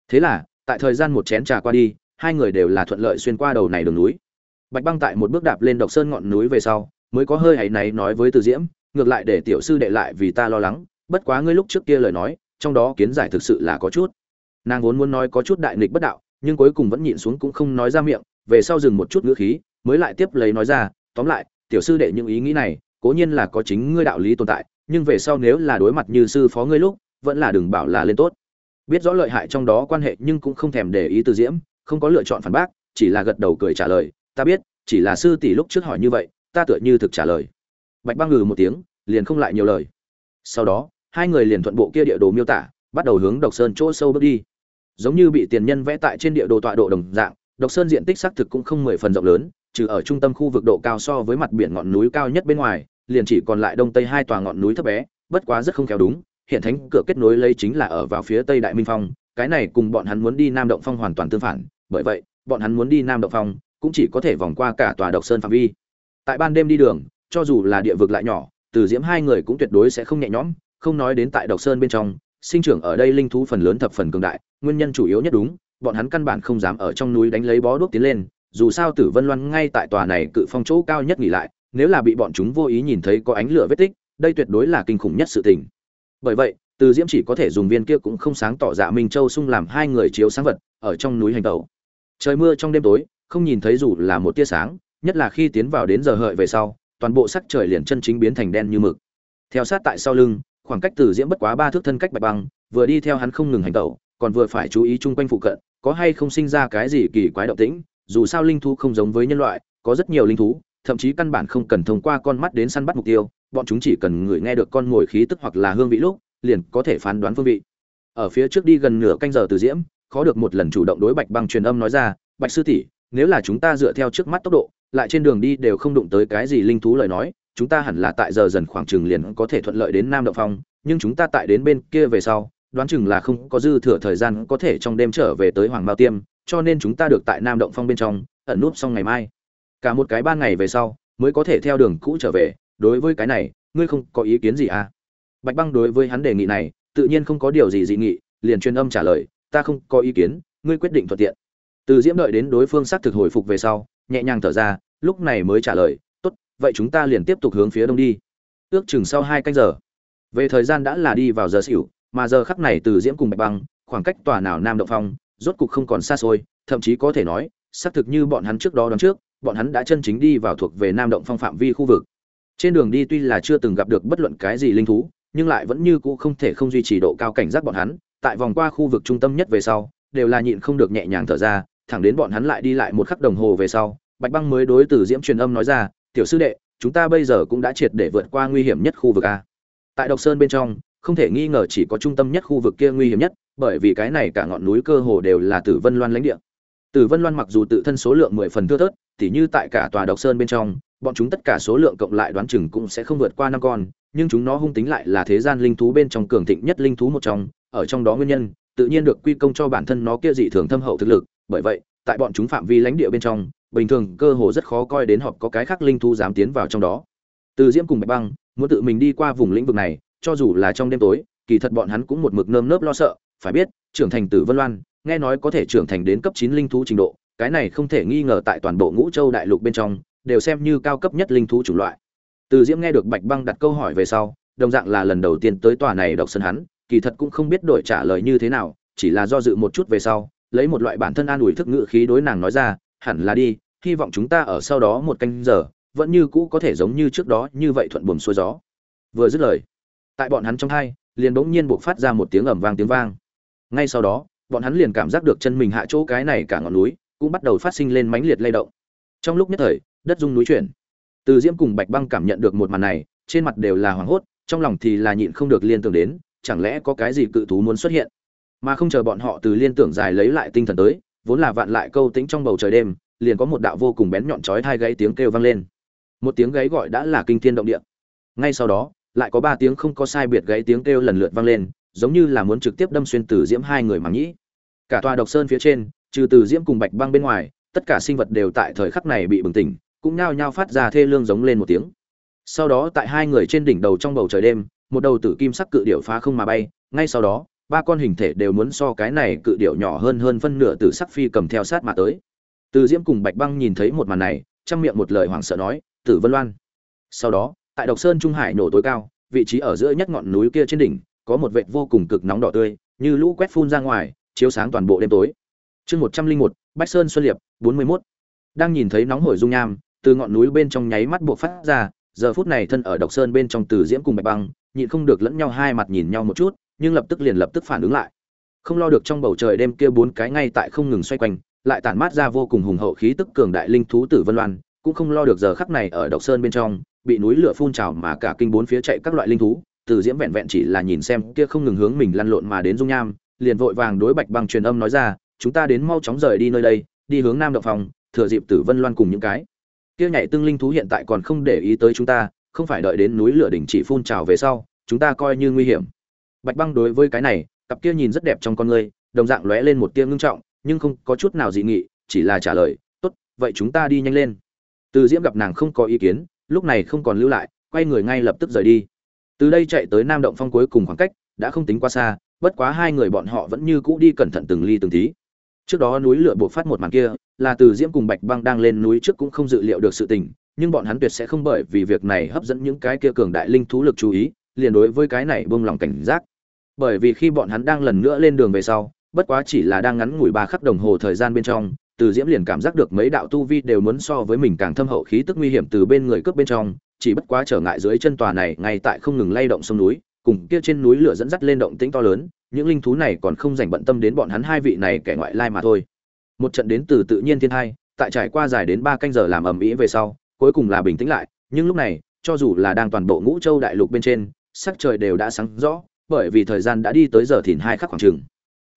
A: Thế là, tại thời gian một chén trà qua đi, hai người đều là thuận lợi xuyên qua đầu này đường núi. Bạch băng tại một bước đạp lên độc sơn ngọn núi về sau, mới có hơi hay náy nói với từ diễm, ngược lại để tiểu sư đệ lại vì ta lo lắng, bất quá ngươi lúc trước kia lời nói, trong đó kiến giải thực sự là có chút. Nàng vốn muốn nói có chút đại nghịch bất đạo, nhưng cuối cùng vẫn nhịn xuống cũng không nói ra miệng, về sau dừng một chút ngữ khí, mới lại tiếp lấy nói ra, tóm lại, tiểu sư đệ những ý nghĩ này cố nhiên là có chính ngươi đạo lý tồn tại, nhưng về sau nếu là đối mặt như sư phó ngươi lúc, vẫn là đừng bảo là lên tốt. Biết rõ lợi hại trong đó quan hệ nhưng cũng không thèm để ý từ diễm, không có lựa chọn phản bác, chỉ là gật đầu cười trả lời, ta biết, chỉ là sư tỷ lúc trước hỏi như vậy, ta tựa như thực trả lời. Bạch băng ngừ một tiếng, liền không lại nhiều lời. Sau đó, hai người liền thuận bộ kia địa đồ miêu tả, bắt đầu hướng độc sơn chỗ sâu bước đi. Giống như bị tiền nhân vẽ tại trên địa đồ tọa độ đồng dạng, độc sơn diện tích xác thực cũng không mười phần rộng lớn trừ ở trung tâm khu vực độ cao so với mặt biển ngọn núi cao nhất bên ngoài, liền chỉ còn lại đông tây hai tòa ngọn núi thấp bé, bất quá rất không khéo đúng, hiện thánh cửa kết nối lấy chính là ở vào phía tây đại minh phong, cái này cùng bọn hắn muốn đi nam động phong hoàn toàn tương phản, bởi vậy, bọn hắn muốn đi nam động phong cũng chỉ có thể vòng qua cả tòa độc sơn phạm vi. Tại ban đêm đi đường, cho dù là địa vực lại nhỏ, từ diễm hai người cũng tuyệt đối sẽ không nhẹ nhõm, không nói đến tại độc sơn bên trong, sinh trưởng ở đây linh thú phần lớn thập phần cường đại, nguyên nhân chủ yếu nhất đúng, bọn hắn căn bản không dám ở trong núi đánh lấy bó đuốc tiến lên dù sao tử vân loan ngay tại tòa này cự phong chỗ cao nhất nghỉ lại, nếu là bị bọn chúng vô ý nhìn thấy có ánh lửa vết tích, đây tuyệt đối là kinh khủng nhất sự tình. Bởi vậy, từ diễm chỉ có thể dùng viên kia cũng không sáng tỏ dạ minh châu xung làm hai người chiếu sáng vật, ở trong núi hành tẩu. Trời mưa trong đêm tối, không nhìn thấy dù là một tia sáng, nhất là khi tiến vào đến giờ hợi về sau, toàn bộ sắc trời liền chân chính biến thành đen như mực. Theo sát tại sau lưng, khoảng cách từ diễm bất quá ba thước thân cách bạch băng, vừa đi theo hắn không ngừng hành tẩu, còn vừa phải chú ý chung quanh phụ cận, có hay không sinh ra cái gì kỳ quái động tĩnh dù sao linh thú không giống với nhân loại, có rất nhiều linh thú, thậm chí căn bản không cần thông qua con mắt đến săn bắt mục tiêu, bọn chúng chỉ cần người nghe được con ngồi khí tức hoặc là hương vị lúc, liền có thể phán đoán phương vị. Ở phía trước đi gần nửa canh giờ từ diễm, khó được một lần chủ động đối bạch băng truyền âm nói ra, bạch sư tỷ, nếu là chúng ta dựa theo trước mắt tốc độ, lại trên đường đi đều không đụng tới cái gì linh thú lời nói, chúng ta hẳn là tại giờ dần khoảng chừng liền có thể thuận lợi đến nam động phong, nhưng chúng ta tại đến bên kia về sau đoán chừng là không có dư thừa thời gian có thể trong đêm trở về tới hoàng mao tiêm, cho nên chúng ta được tại nam động phong bên trong, ẩn núp xong ngày mai. Cả một cái ban ngày về sau, mới có thể theo đường cũ trở về. Đối với cái này, ngươi không có ý kiến gì à? Bạch băng đối với hắn đề nghị này, tự nhiên không có điều gì dị nghị, liền truyền âm trả lời, ta không có ý kiến, ngươi quyết định thuận tiện. Từ diễm đợi đến đối phương xác thực hồi phục về sau, nhẹ nhàng thở ra, lúc này mới trả lời, tốt, vậy chúng ta liền tiếp tục hướng phía đông đi. Ước chừng sau hai canh giờ. Về thời gian đã là đi vào giờ xỉu mà giờ khắc này từ diễm cùng bạch băng, khoảng cách tòa nào nam động phong, rốt cục không còn xa xôi, thậm chí có thể nói, xác thực như bọn hắn trước đó đón trước, bọn hắn đã chân chính đi vào thuộc về nam động phong phạm vi khu vực. Trên đường đi tuy là chưa từng gặp được bất luận cái gì linh thú, nhưng lại vẫn như cũ không thể không duy trì độ cao cảnh giác bọn hắn, tại vòng qua khu vực trung tâm nhất về sau, đều là nhịn không được nhẹ nhàng thở ra, thẳng đến bọn hắn lại đi lại một khắc đồng hồ về sau, bạch băng mới đối từ diễm truyền âm nói ra, tiểu sư đệ, chúng ta bây giờ cũng đã triệt để vượt qua nguy hiểm nhất khu vực a. Tại độc sơn bên trong không thể nghi ngờ chỉ có trung tâm nhất khu vực kia nguy hiểm nhất, bởi vì cái này cả ngọn núi cơ hồ đều là tử vân loan lãnh địa. Tử vân loan mặc dù tự thân số lượng mười phần thưa thớt, tỉ như tại cả tòa độc sơn bên trong, bọn chúng tất cả số lượng cộng lại đoán chừng cũng sẽ không vượt qua năm con, nhưng chúng nó hung tính lại là thế gian linh thú bên trong cường thịnh nhất linh thú một trong, ở trong đó nguyên nhân, tự nhiên được quy công cho bản thân nó kia dị thường thâm hậu thực lực, bởi vậy, tại bọn chúng phạm vi lãnh địa bên trong, bình thường cơ hồ rất khó coi đến họp có cái khác linh thú dám tiến vào trong đó. Từ diễm cùng bạch băng, muốn tự mình đi qua vùng lĩnh vực này cho dù là trong đêm tối, kỳ thật bọn hắn cũng một mực nơm nớp lo sợ, phải biết, trưởng thành tử vân loan, nghe nói có thể trưởng thành đến cấp chín linh thú trình độ, cái này không thể nghi ngờ tại toàn bộ ngũ châu đại lục bên trong, đều xem như cao cấp nhất linh thú chủng loại. Từ diễm nghe được bạch băng đặt câu hỏi về sau, đồng dạng là lần đầu tiên tới tòa này độc sân hắn, kỳ thật cũng không biết đổi trả lời như thế nào, chỉ là do dự một chút về sau, lấy một loại bản thân an ủi thức ngữ khí đối nàng nói ra, hẳn là đi, hy vọng chúng ta ở sau đó một canh giờ, vẫn như cũ có thể giống như trước đó như vậy thuận buồm xuôi gió. Vừa dứt lời tại bọn hắn trong hai, liền bỗng nhiên buộc phát ra một tiếng ầm vang tiếng vang. Ngay sau đó, bọn hắn liền cảm giác được chân mình hạ chỗ cái này cả ngọn núi cũng bắt đầu phát sinh lên mãnh liệt lay động. Trong lúc nhất thời, đất rung núi chuyển. Từ diễm cùng bạch băng cảm nhận được một màn này, trên mặt đều là hoảng hốt, trong lòng thì là nhịn không được liên tưởng đến, chẳng lẽ có cái gì cự thú muốn xuất hiện? Mà không chờ bọn họ từ liên tưởng dài lấy lại tinh thần tới, vốn là vạn lại câu tính trong bầu trời đêm, liền có một đạo vô cùng bén nhọn chói thai gáy tiếng kêu vang lên. Một tiếng gáy gọi đã là kinh thiên động địa. Ngay sau đó lại có ba tiếng không có sai biệt gãy tiếng kêu lần lượt vang lên, giống như là muốn trực tiếp đâm xuyên từ diễm hai người mà nhĩ. Cả tòa độc sơn phía trên, trừ từ diễm cùng bạch băng bên ngoài, tất cả sinh vật đều tại thời khắc này bị bừng tỉnh, cũng nhao nhao phát ra thê lương giống lên một tiếng. Sau đó tại hai người trên đỉnh đầu trong bầu trời đêm, một đầu tử kim sắc cự điểu phá không mà bay, ngay sau đó, ba con hình thể đều muốn so cái này cự điểu nhỏ hơn hơn phân nửa từ sắc phi cầm theo sát mà tới. Từ diễm cùng bạch băng nhìn thấy một màn này, trong miệng một lời hoảng sợ nói, tử vân loan. Sau đó tại độc sơn trung hải nổ tối cao, vị trí ở giữa nhất ngọn núi kia trên đỉnh, có một vệt vô cùng cực nóng đỏ tươi, như lũ quét phun ra ngoài, chiếu sáng toàn bộ đêm tối. Chương một trăm linh một, bách sơn xuân liệp, bốn mươi mốt. Đang nhìn thấy nóng hổi dung nham, từ ngọn núi bên trong nháy mắt buộc phát ra, giờ phút này thân ở độc sơn bên trong từ diễm cùng bạch băng, nhịn không được lẫn nhau hai mặt nhìn nhau một chút, nhưng lập tức liền lập tức phản ứng lại. Không lo được trong bầu trời đêm kia bốn cái ngay tại không ngừng xoay quanh, lại tản mát ra vô cùng hùng hậu khí tức cường đại linh thú tử vân loan cũng không lo được giờ khắc này ở độc sơn bên trong, bị núi lửa phun trào mà cả kinh bốn phía chạy các loại linh thú, từ diễm vẹn vẹn chỉ là nhìn xem kia không ngừng hướng mình lăn lộn mà đến dung nham, liền vội vàng đối bạch băng truyền âm nói ra, chúng ta đến mau chóng rời đi nơi đây, đi hướng nam động phòng thừa dịp tử vân loan cùng những cái kia nhảy tương linh thú hiện tại còn không để ý tới chúng ta, không phải đợi đến núi lửa đỉnh chỉ phun trào về sau, chúng ta coi như nguy hiểm. Bạch băng đối với cái này, cặp kia nhìn rất đẹp trong con người, đồng dạng lóe lên một tia ngưng trọng, nhưng không có chút nào dị nghị, chỉ là trả lời, tốt, vậy chúng ta đi nhanh lên từ diễm gặp nàng không có ý kiến, lúc này không còn lưu lại, quay người ngay lập tức rời đi. Từ đây chạy tới nam động phong cuối cùng khoảng cách, đã không tính quá xa, bất quá hai người bọn họ vẫn như cũ đi cẩn thận từng ly từng tí. Trước đó núi lửa buộc phát một màn kia, là từ diễm cùng bạch băng đang lên núi trước cũng không dự liệu được sự tình, nhưng bọn hắn tuyệt sẽ không bởi vì việc này hấp dẫn những cái kia cường đại linh thú lực chú ý, liền đối với cái này buông lòng cảnh giác. Bởi vì khi bọn hắn đang lần nữa lên đường về sau, bất quá chỉ là đang ngắn ngủi ba khắc đồng hồ thời gian bên trong từ diễm liền cảm giác được mấy đạo tu vi đều muốn so với mình càng thâm hậu khí tức nguy hiểm từ bên người cướp bên trong, chỉ bất quá trở ngại dưới chân tòa này ngay tại không ngừng lay động sông núi, cùng kia trên núi lửa dẫn dắt lên động tĩnh to lớn, những linh thú này còn không dành bận tâm đến bọn hắn hai vị này kẻ ngoại lai mà thôi. Một trận đến từ tự nhiên thiên hai, tại trải qua dài đến ba canh giờ làm ầm ĩ về sau, cuối cùng là bình tĩnh lại, nhưng lúc này, cho dù là đang toàn bộ ngũ châu đại lục bên trên, sắc trời đều đã sáng rõ, bởi vì thời gian đã đi tới giờ thìn hai khắc khoảng chừng.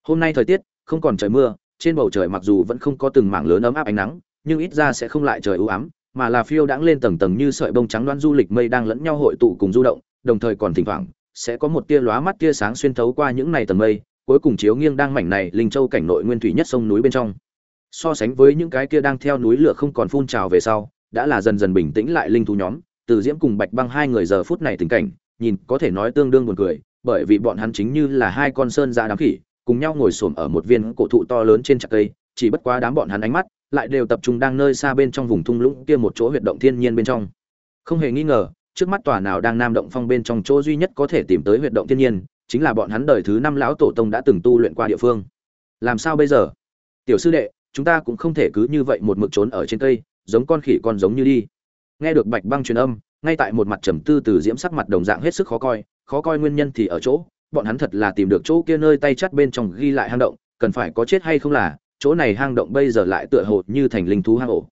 A: Hôm nay thời tiết, không còn trời mưa trên bầu trời mặc dù vẫn không có từng mảng lớn ấm áp ánh nắng, nhưng ít ra sẽ không lại trời ưu ám, mà là phiêu đãng lên tầng tầng như sợi bông trắng đoan du lịch mây đang lẫn nhau hội tụ cùng du động, đồng thời còn thỉnh thoảng sẽ có một tia lóa mắt tia sáng xuyên thấu qua những này tầng mây, cuối cùng chiếu nghiêng đang mảnh này linh châu cảnh nội nguyên thủy nhất sông núi bên trong. So sánh với những cái kia đang theo núi lửa không còn phun trào về sau, đã là dần dần bình tĩnh lại linh thú nhóm, từ diễm cùng bạch băng hai người giờ phút này tình cảnh, nhìn có thể nói tương đương buồn cười, bởi vì bọn hắn chính như là hai con sơn ra đám khỉ cùng nhau ngồi xổm ở một viên cổ thụ to lớn trên chặt cây, chỉ bất quá đám bọn hắn ánh mắt lại đều tập trung đang nơi xa bên trong vùng thung lũng kia một chỗ huyệt động thiên nhiên bên trong. Không hề nghi ngờ, trước mắt tòa nào đang nam động phong bên trong chỗ duy nhất có thể tìm tới huyệt động thiên nhiên, chính là bọn hắn đời thứ năm lão tổ tông đã từng tu luyện qua địa phương. Làm sao bây giờ? Tiểu sư đệ, chúng ta cũng không thể cứ như vậy một mực trốn ở trên cây, giống con khỉ con giống như đi. Nghe được bạch băng truyền âm, ngay tại một mặt trầm tư từ diễm sắc mặt đồng dạng hết sức khó coi khó coi nguyên nhân thì ở chỗ bọn hắn thật là tìm được chỗ kia nơi tay chắt bên trong ghi lại hang động, cần phải có chết hay không là, chỗ này hang động bây giờ lại tựa hồ như thành linh thú hang ổ.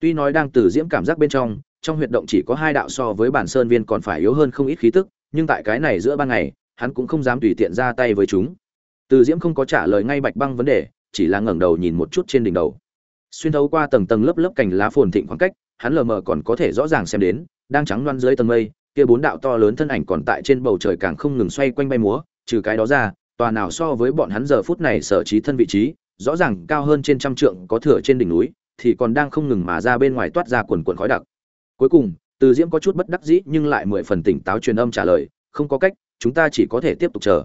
A: Tuy nói đang từ diễm cảm giác bên trong trong huyệt động chỉ có hai đạo so với bản sơn viên còn phải yếu hơn không ít khí tức, nhưng tại cái này giữa ban ngày, hắn cũng không dám tùy tiện ra tay với chúng. Từ diễm không có trả lời ngay bạch băng vấn đề, chỉ là ngẩng đầu nhìn một chút trên đỉnh đầu. Xuyên thấu qua tầng tầng lớp lớp cành lá phồn thịnh khoảng cách, hắn lờ mờ còn có thể rõ ràng xem đến, đang trắng loan dưới tầng mây kia bốn đạo to lớn thân ảnh còn tại trên bầu trời càng không ngừng xoay quanh bay múa, trừ cái đó ra, tòa nào so với bọn hắn giờ phút này sở trí thân vị trí, rõ ràng cao hơn trên trăm trượng có thừa trên đỉnh núi, thì còn đang không ngừng mà ra bên ngoài toát ra quần quần khói đặc. Cuối cùng, từ diễm có chút bất đắc dĩ nhưng lại mười phần tỉnh táo truyền âm trả lời, không có cách, chúng ta chỉ có thể tiếp tục chờ.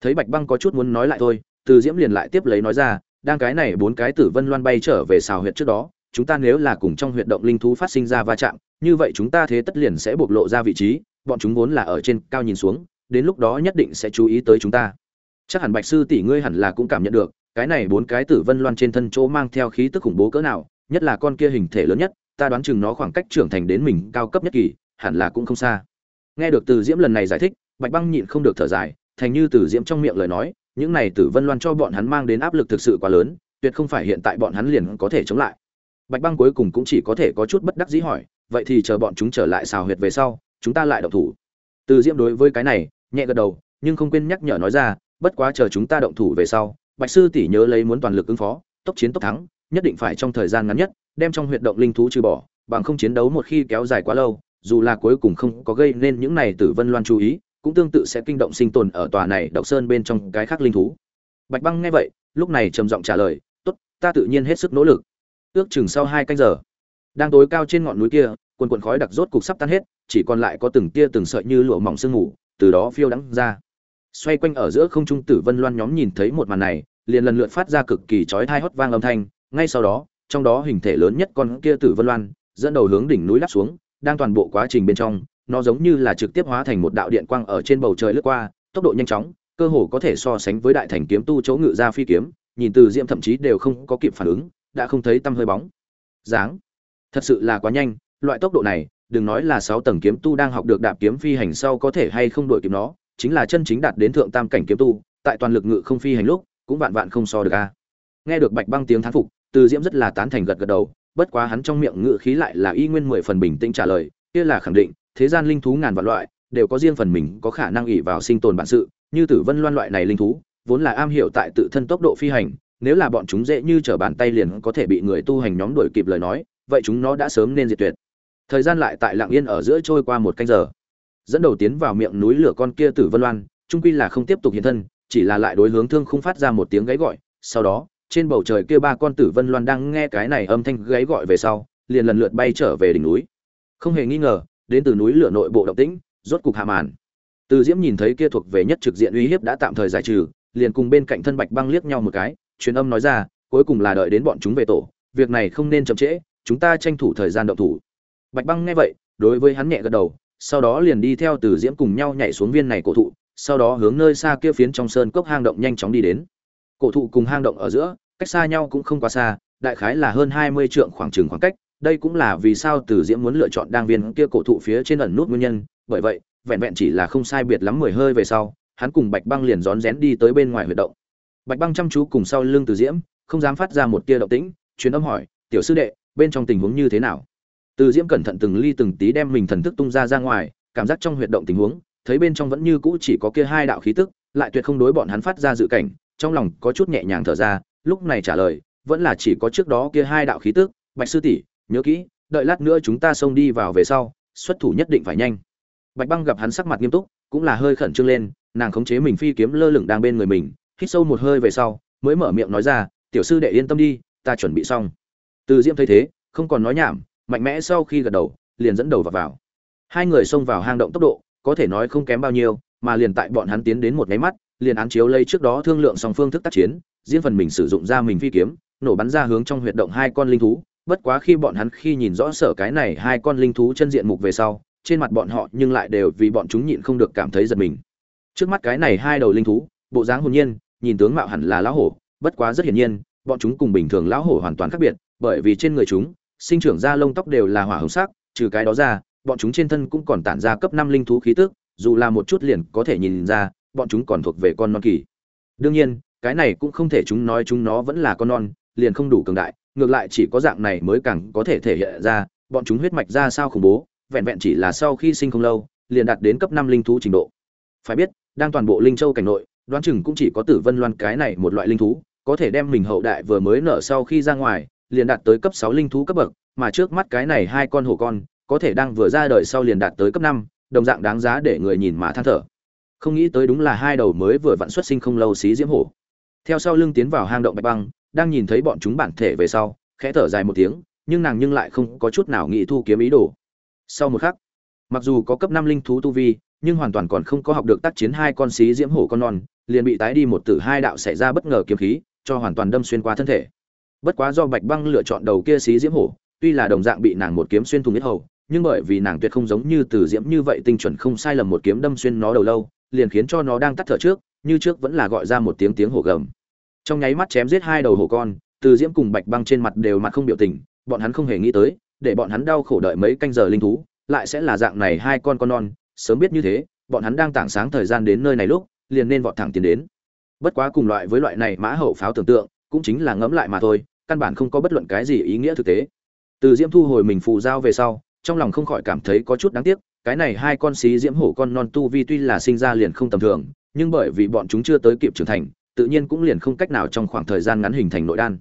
A: Thấy bạch băng có chút muốn nói lại thôi, từ diễm liền lại tiếp lấy nói ra, đang cái này bốn cái tử vân loan bay trở về xào huyệt trước đó chúng ta nếu là cùng trong huyệt động linh thú phát sinh ra va chạm, như vậy chúng ta thế tất liền sẽ bộc lộ ra vị trí, bọn chúng vốn là ở trên cao nhìn xuống, đến lúc đó nhất định sẽ chú ý tới chúng ta. Chắc hẳn bạch sư tỷ ngươi hẳn là cũng cảm nhận được, cái này bốn cái tử vân loan trên thân chỗ mang theo khí tức khủng bố cỡ nào, nhất là con kia hình thể lớn nhất, ta đoán chừng nó khoảng cách trưởng thành đến mình cao cấp nhất kỳ, hẳn là cũng không xa. Nghe được từ diễm lần này giải thích, bạch băng nhịn không được thở dài, thành như từ diễm trong miệng lời nói, những này tử vân loan cho bọn hắn mang đến áp lực thực sự quá lớn, tuyệt không phải hiện tại bọn hắn liền có thể chống lại bạch băng cuối cùng cũng chỉ có thể có chút bất đắc dĩ hỏi, vậy thì chờ bọn chúng trở lại xào huyệt về sau, chúng ta lại động thủ? Từ diễm đối với cái này, nhẹ gật đầu, nhưng không quên nhắc nhở nói ra, bất quá chờ chúng ta động thủ về sau, bạch sư tỷ nhớ lấy muốn toàn lực ứng phó, tốc chiến tốc thắng, nhất định phải trong thời gian ngắn nhất, đem trong huyệt động linh thú trừ bỏ, bằng không chiến đấu một khi kéo dài quá lâu, dù là cuối cùng không có gây nên những này tử vân loan chú ý, cũng tương tự sẽ kinh động sinh tồn ở tòa này độc sơn bên trong cái khác linh thú. Bạch băng nghe vậy, lúc này trầm giọng trả lời, tốt, ta tự nhiên hết sức nỗ lực ước chừng sau hai canh giờ. Đang tối cao trên ngọn núi kia, quần quần khói đặc rốt cục sắp tan hết, chỉ còn lại có từng tia từng sợi như lụa mỏng sương mù, từ đó phiêu đắng ra. Xoay quanh ở giữa không trung tử vân loan nhóm nhìn thấy một màn này, liền lần lượt phát ra cực kỳ chói tai hót vang âm thanh, ngay sau đó, trong đó hình thể lớn nhất con kia tử vân loan, dẫn đầu hướng đỉnh núi lắp xuống, đang toàn bộ quá trình bên trong, nó giống như là trực tiếp hóa thành một đạo điện quang ở trên bầu trời lướt qua, tốc độ nhanh chóng, cơ hồ có thể so sánh với đại thành kiếm tu chỗ ngự ra phi kiếm, nhìn từ diệm thậm chí đều không có kịp phản ứng đã không thấy tăm hơi bóng. Dáng. Thật sự là quá nhanh, loại tốc độ này, đừng nói là sáu tầng kiếm tu đang học được đạp kiếm phi hành sau có thể hay không đội kịp nó, chính là chân chính đạt đến thượng tam cảnh kiếm tu, tại toàn lực ngự không phi hành lúc, cũng vạn vạn không so được a. Nghe được bạch băng tiếng thán phục, từ diễm rất là tán thành gật gật đầu, bất quá hắn trong miệng ngự khí lại là y nguyên mười phần bình tĩnh trả lời, kia là khẳng định, thế gian linh thú ngàn vạn loại, đều có riêng phần mình có khả năng ỉ vào sinh tồn bản sự, như tử vân loan loại này linh thú, vốn là am hiểu tại tự thân tốc độ phi hành nếu là bọn chúng dễ như trở bàn tay liền có thể bị người tu hành nhóm đuổi kịp lời nói, vậy chúng nó đã sớm nên diệt tuyệt. Thời gian lại tại lặng yên ở giữa trôi qua một canh giờ. Dẫn đầu tiến vào miệng núi lửa con kia tử vân loan, trung quy là không tiếp tục hiện thân, chỉ là lại đối hướng thương không phát ra một tiếng gáy gọi, sau đó, trên bầu trời kia ba con tử vân loan đang nghe cái này âm thanh gáy gọi về sau, liền lần lượt bay trở về đỉnh núi. Không hề nghi ngờ, đến từ núi lửa nội bộ động tĩnh, rốt cục hạ màn. Từ diễm nhìn thấy kia thuộc về nhất trực diện uy hiếp đã tạm thời giải trừ, liền cùng bên cạnh thân bạch băng liếc nhau một cái truyền âm nói ra, cuối cùng là đợi đến bọn chúng về tổ, việc này không nên chậm trễ, chúng ta tranh thủ thời gian động thủ. Bạch băng nghe vậy, đối với hắn nhẹ gật đầu, sau đó liền đi theo từ diễm cùng nhau nhảy xuống viên này cổ thụ, sau đó hướng nơi xa kia phiến trong sơn cốc hang động nhanh chóng đi đến. Cổ thụ cùng hang động ở giữa, cách xa nhau cũng không quá xa, đại khái là hơn hai mươi trượng khoảng trừng khoảng cách, đây cũng là vì sao từ diễm muốn lựa chọn đang viên kia cổ thụ phía trên ẩn nút nguyên nhân, bởi vậy, vẹn vẹn chỉ là không sai biệt lắm mười hơi về sau, hắn cùng bạch băng liền rón rén đi tới bên ngoài huyệt động bạch băng chăm chú cùng sau lưng từ diễm, không dám phát ra một tia động tĩnh, truyền âm hỏi, tiểu sư đệ, bên trong tình huống như thế nào? Từ diễm cẩn thận từng ly từng tí đem mình thần thức tung ra ra ngoài, cảm giác trong huyệt động tình huống, thấy bên trong vẫn như cũ chỉ có kia hai đạo khí tức, lại tuyệt không đối bọn hắn phát ra dự cảnh, trong lòng có chút nhẹ nhàng thở ra, lúc này trả lời, vẫn là chỉ có trước đó kia hai đạo khí tức, bạch sư tỷ, nhớ kỹ, đợi lát nữa chúng ta xông đi vào về sau, xuất thủ nhất định phải nhanh. Bạch băng gặp hắn sắc mặt nghiêm túc, cũng là hơi khẩn trương lên, nàng khống chế mình phi kiếm lơ lửng đang bên người mình hít sâu một hơi về sau mới mở miệng nói ra tiểu sư đệ yên tâm đi ta chuẩn bị xong. Từ diễm thấy thế không còn nói nhảm mạnh mẽ sau khi gật đầu liền dẫn đầu vào, vào. hai người xông vào hang động tốc độ có thể nói không kém bao nhiêu mà liền tại bọn hắn tiến đến một nháy mắt liền án chiếu lây trước đó thương lượng song phương thức tác chiến riêng phần mình sử dụng ra mình phi kiếm nổ bắn ra hướng trong huyệt động hai con linh thú. Bất quá khi bọn hắn khi nhìn rõ sở cái này hai con linh thú chân diện mục về sau trên mặt bọn họ nhưng lại đều vì bọn chúng nhịn không được cảm thấy giật mình. Trước mắt cái này hai đầu linh thú bộ dáng hồn nhiên nhìn tướng mạo hẳn là lão hổ, bất quá rất hiển nhiên, bọn chúng cùng bình thường lão hổ hoàn toàn khác biệt, bởi vì trên người chúng, sinh trưởng ra lông tóc đều là hỏa hồng sắc, trừ cái đó ra, bọn chúng trên thân cũng còn tản ra cấp năm linh thú khí tức, dù là một chút liền có thể nhìn ra, bọn chúng còn thuộc về con non kỳ. Đương nhiên, cái này cũng không thể chúng nói chúng nó vẫn là con non, liền không đủ cường đại, ngược lại chỉ có dạng này mới càng có thể thể hiện ra, bọn chúng huyết mạch ra sao khủng bố, vẹn vẹn chỉ là sau khi sinh không lâu, liền đạt đến cấp năm linh thú trình độ. Phải biết, đang toàn bộ linh châu cảnh nội đoán chừng cũng chỉ có tử vân loan cái này một loại linh thú, có thể đem mình hậu đại vừa mới nở sau khi ra ngoài, liền đạt tới cấp sáu linh thú cấp bậc, mà trước mắt cái này hai con hổ con, có thể đang vừa ra đời sau liền đạt tới cấp năm, đồng dạng đáng giá để người nhìn mà than thở. Không nghĩ tới đúng là hai đầu mới vừa vặn xuất sinh không lâu xí diễm hổ. Theo sau lưng tiến vào hang động bạch băng, đang nhìn thấy bọn chúng bản thể về sau, khẽ thở dài một tiếng, nhưng nàng nhưng lại không có chút nào nghĩ thu kiếm ý đồ. Sau một khắc, mặc dù có cấp năm linh thú tu vi, nhưng hoàn toàn còn không có học được tác chiến hai con xí diễm hổ con non liền bị tái đi một tử hai đạo xảy ra bất ngờ kiếm khí, cho hoàn toàn đâm xuyên qua thân thể. Bất quá do bạch băng lựa chọn đầu kia xí diễm hổ, tuy là đồng dạng bị nàng một kiếm xuyên thủng huyết hầu, nhưng bởi vì nàng tuyệt không giống như từ diễm như vậy tinh chuẩn không sai lầm một kiếm đâm xuyên nó đầu lâu, liền khiến cho nó đang tắt thở trước, như trước vẫn là gọi ra một tiếng tiếng hổ gầm. Trong nháy mắt chém giết hai đầu hổ con từ diễm cùng bạch băng trên mặt đều mặt không biểu tình, bọn hắn không hề nghĩ tới, để bọn hắn đau khổ đợi mấy canh giờ linh thú, lại sẽ là dạng này hai con con non, sớm biết như thế, bọn hắn đang tảng sáng thời gian đến nơi này lúc liền nên vọt thẳng tiến đến. Bất quá cùng loại với loại này mã hậu pháo tưởng tượng, cũng chính là ngẫm lại mà thôi, căn bản không có bất luận cái gì ý nghĩa thực tế. Từ diễm thu hồi mình phù giao về sau, trong lòng không khỏi cảm thấy có chút đáng tiếc, cái này hai con xí diễm hổ con non tu vi tuy là sinh ra liền không tầm thường, nhưng bởi vì bọn chúng chưa tới kịp trưởng thành, tự nhiên cũng liền không cách nào trong khoảng thời gian ngắn hình thành nội đan.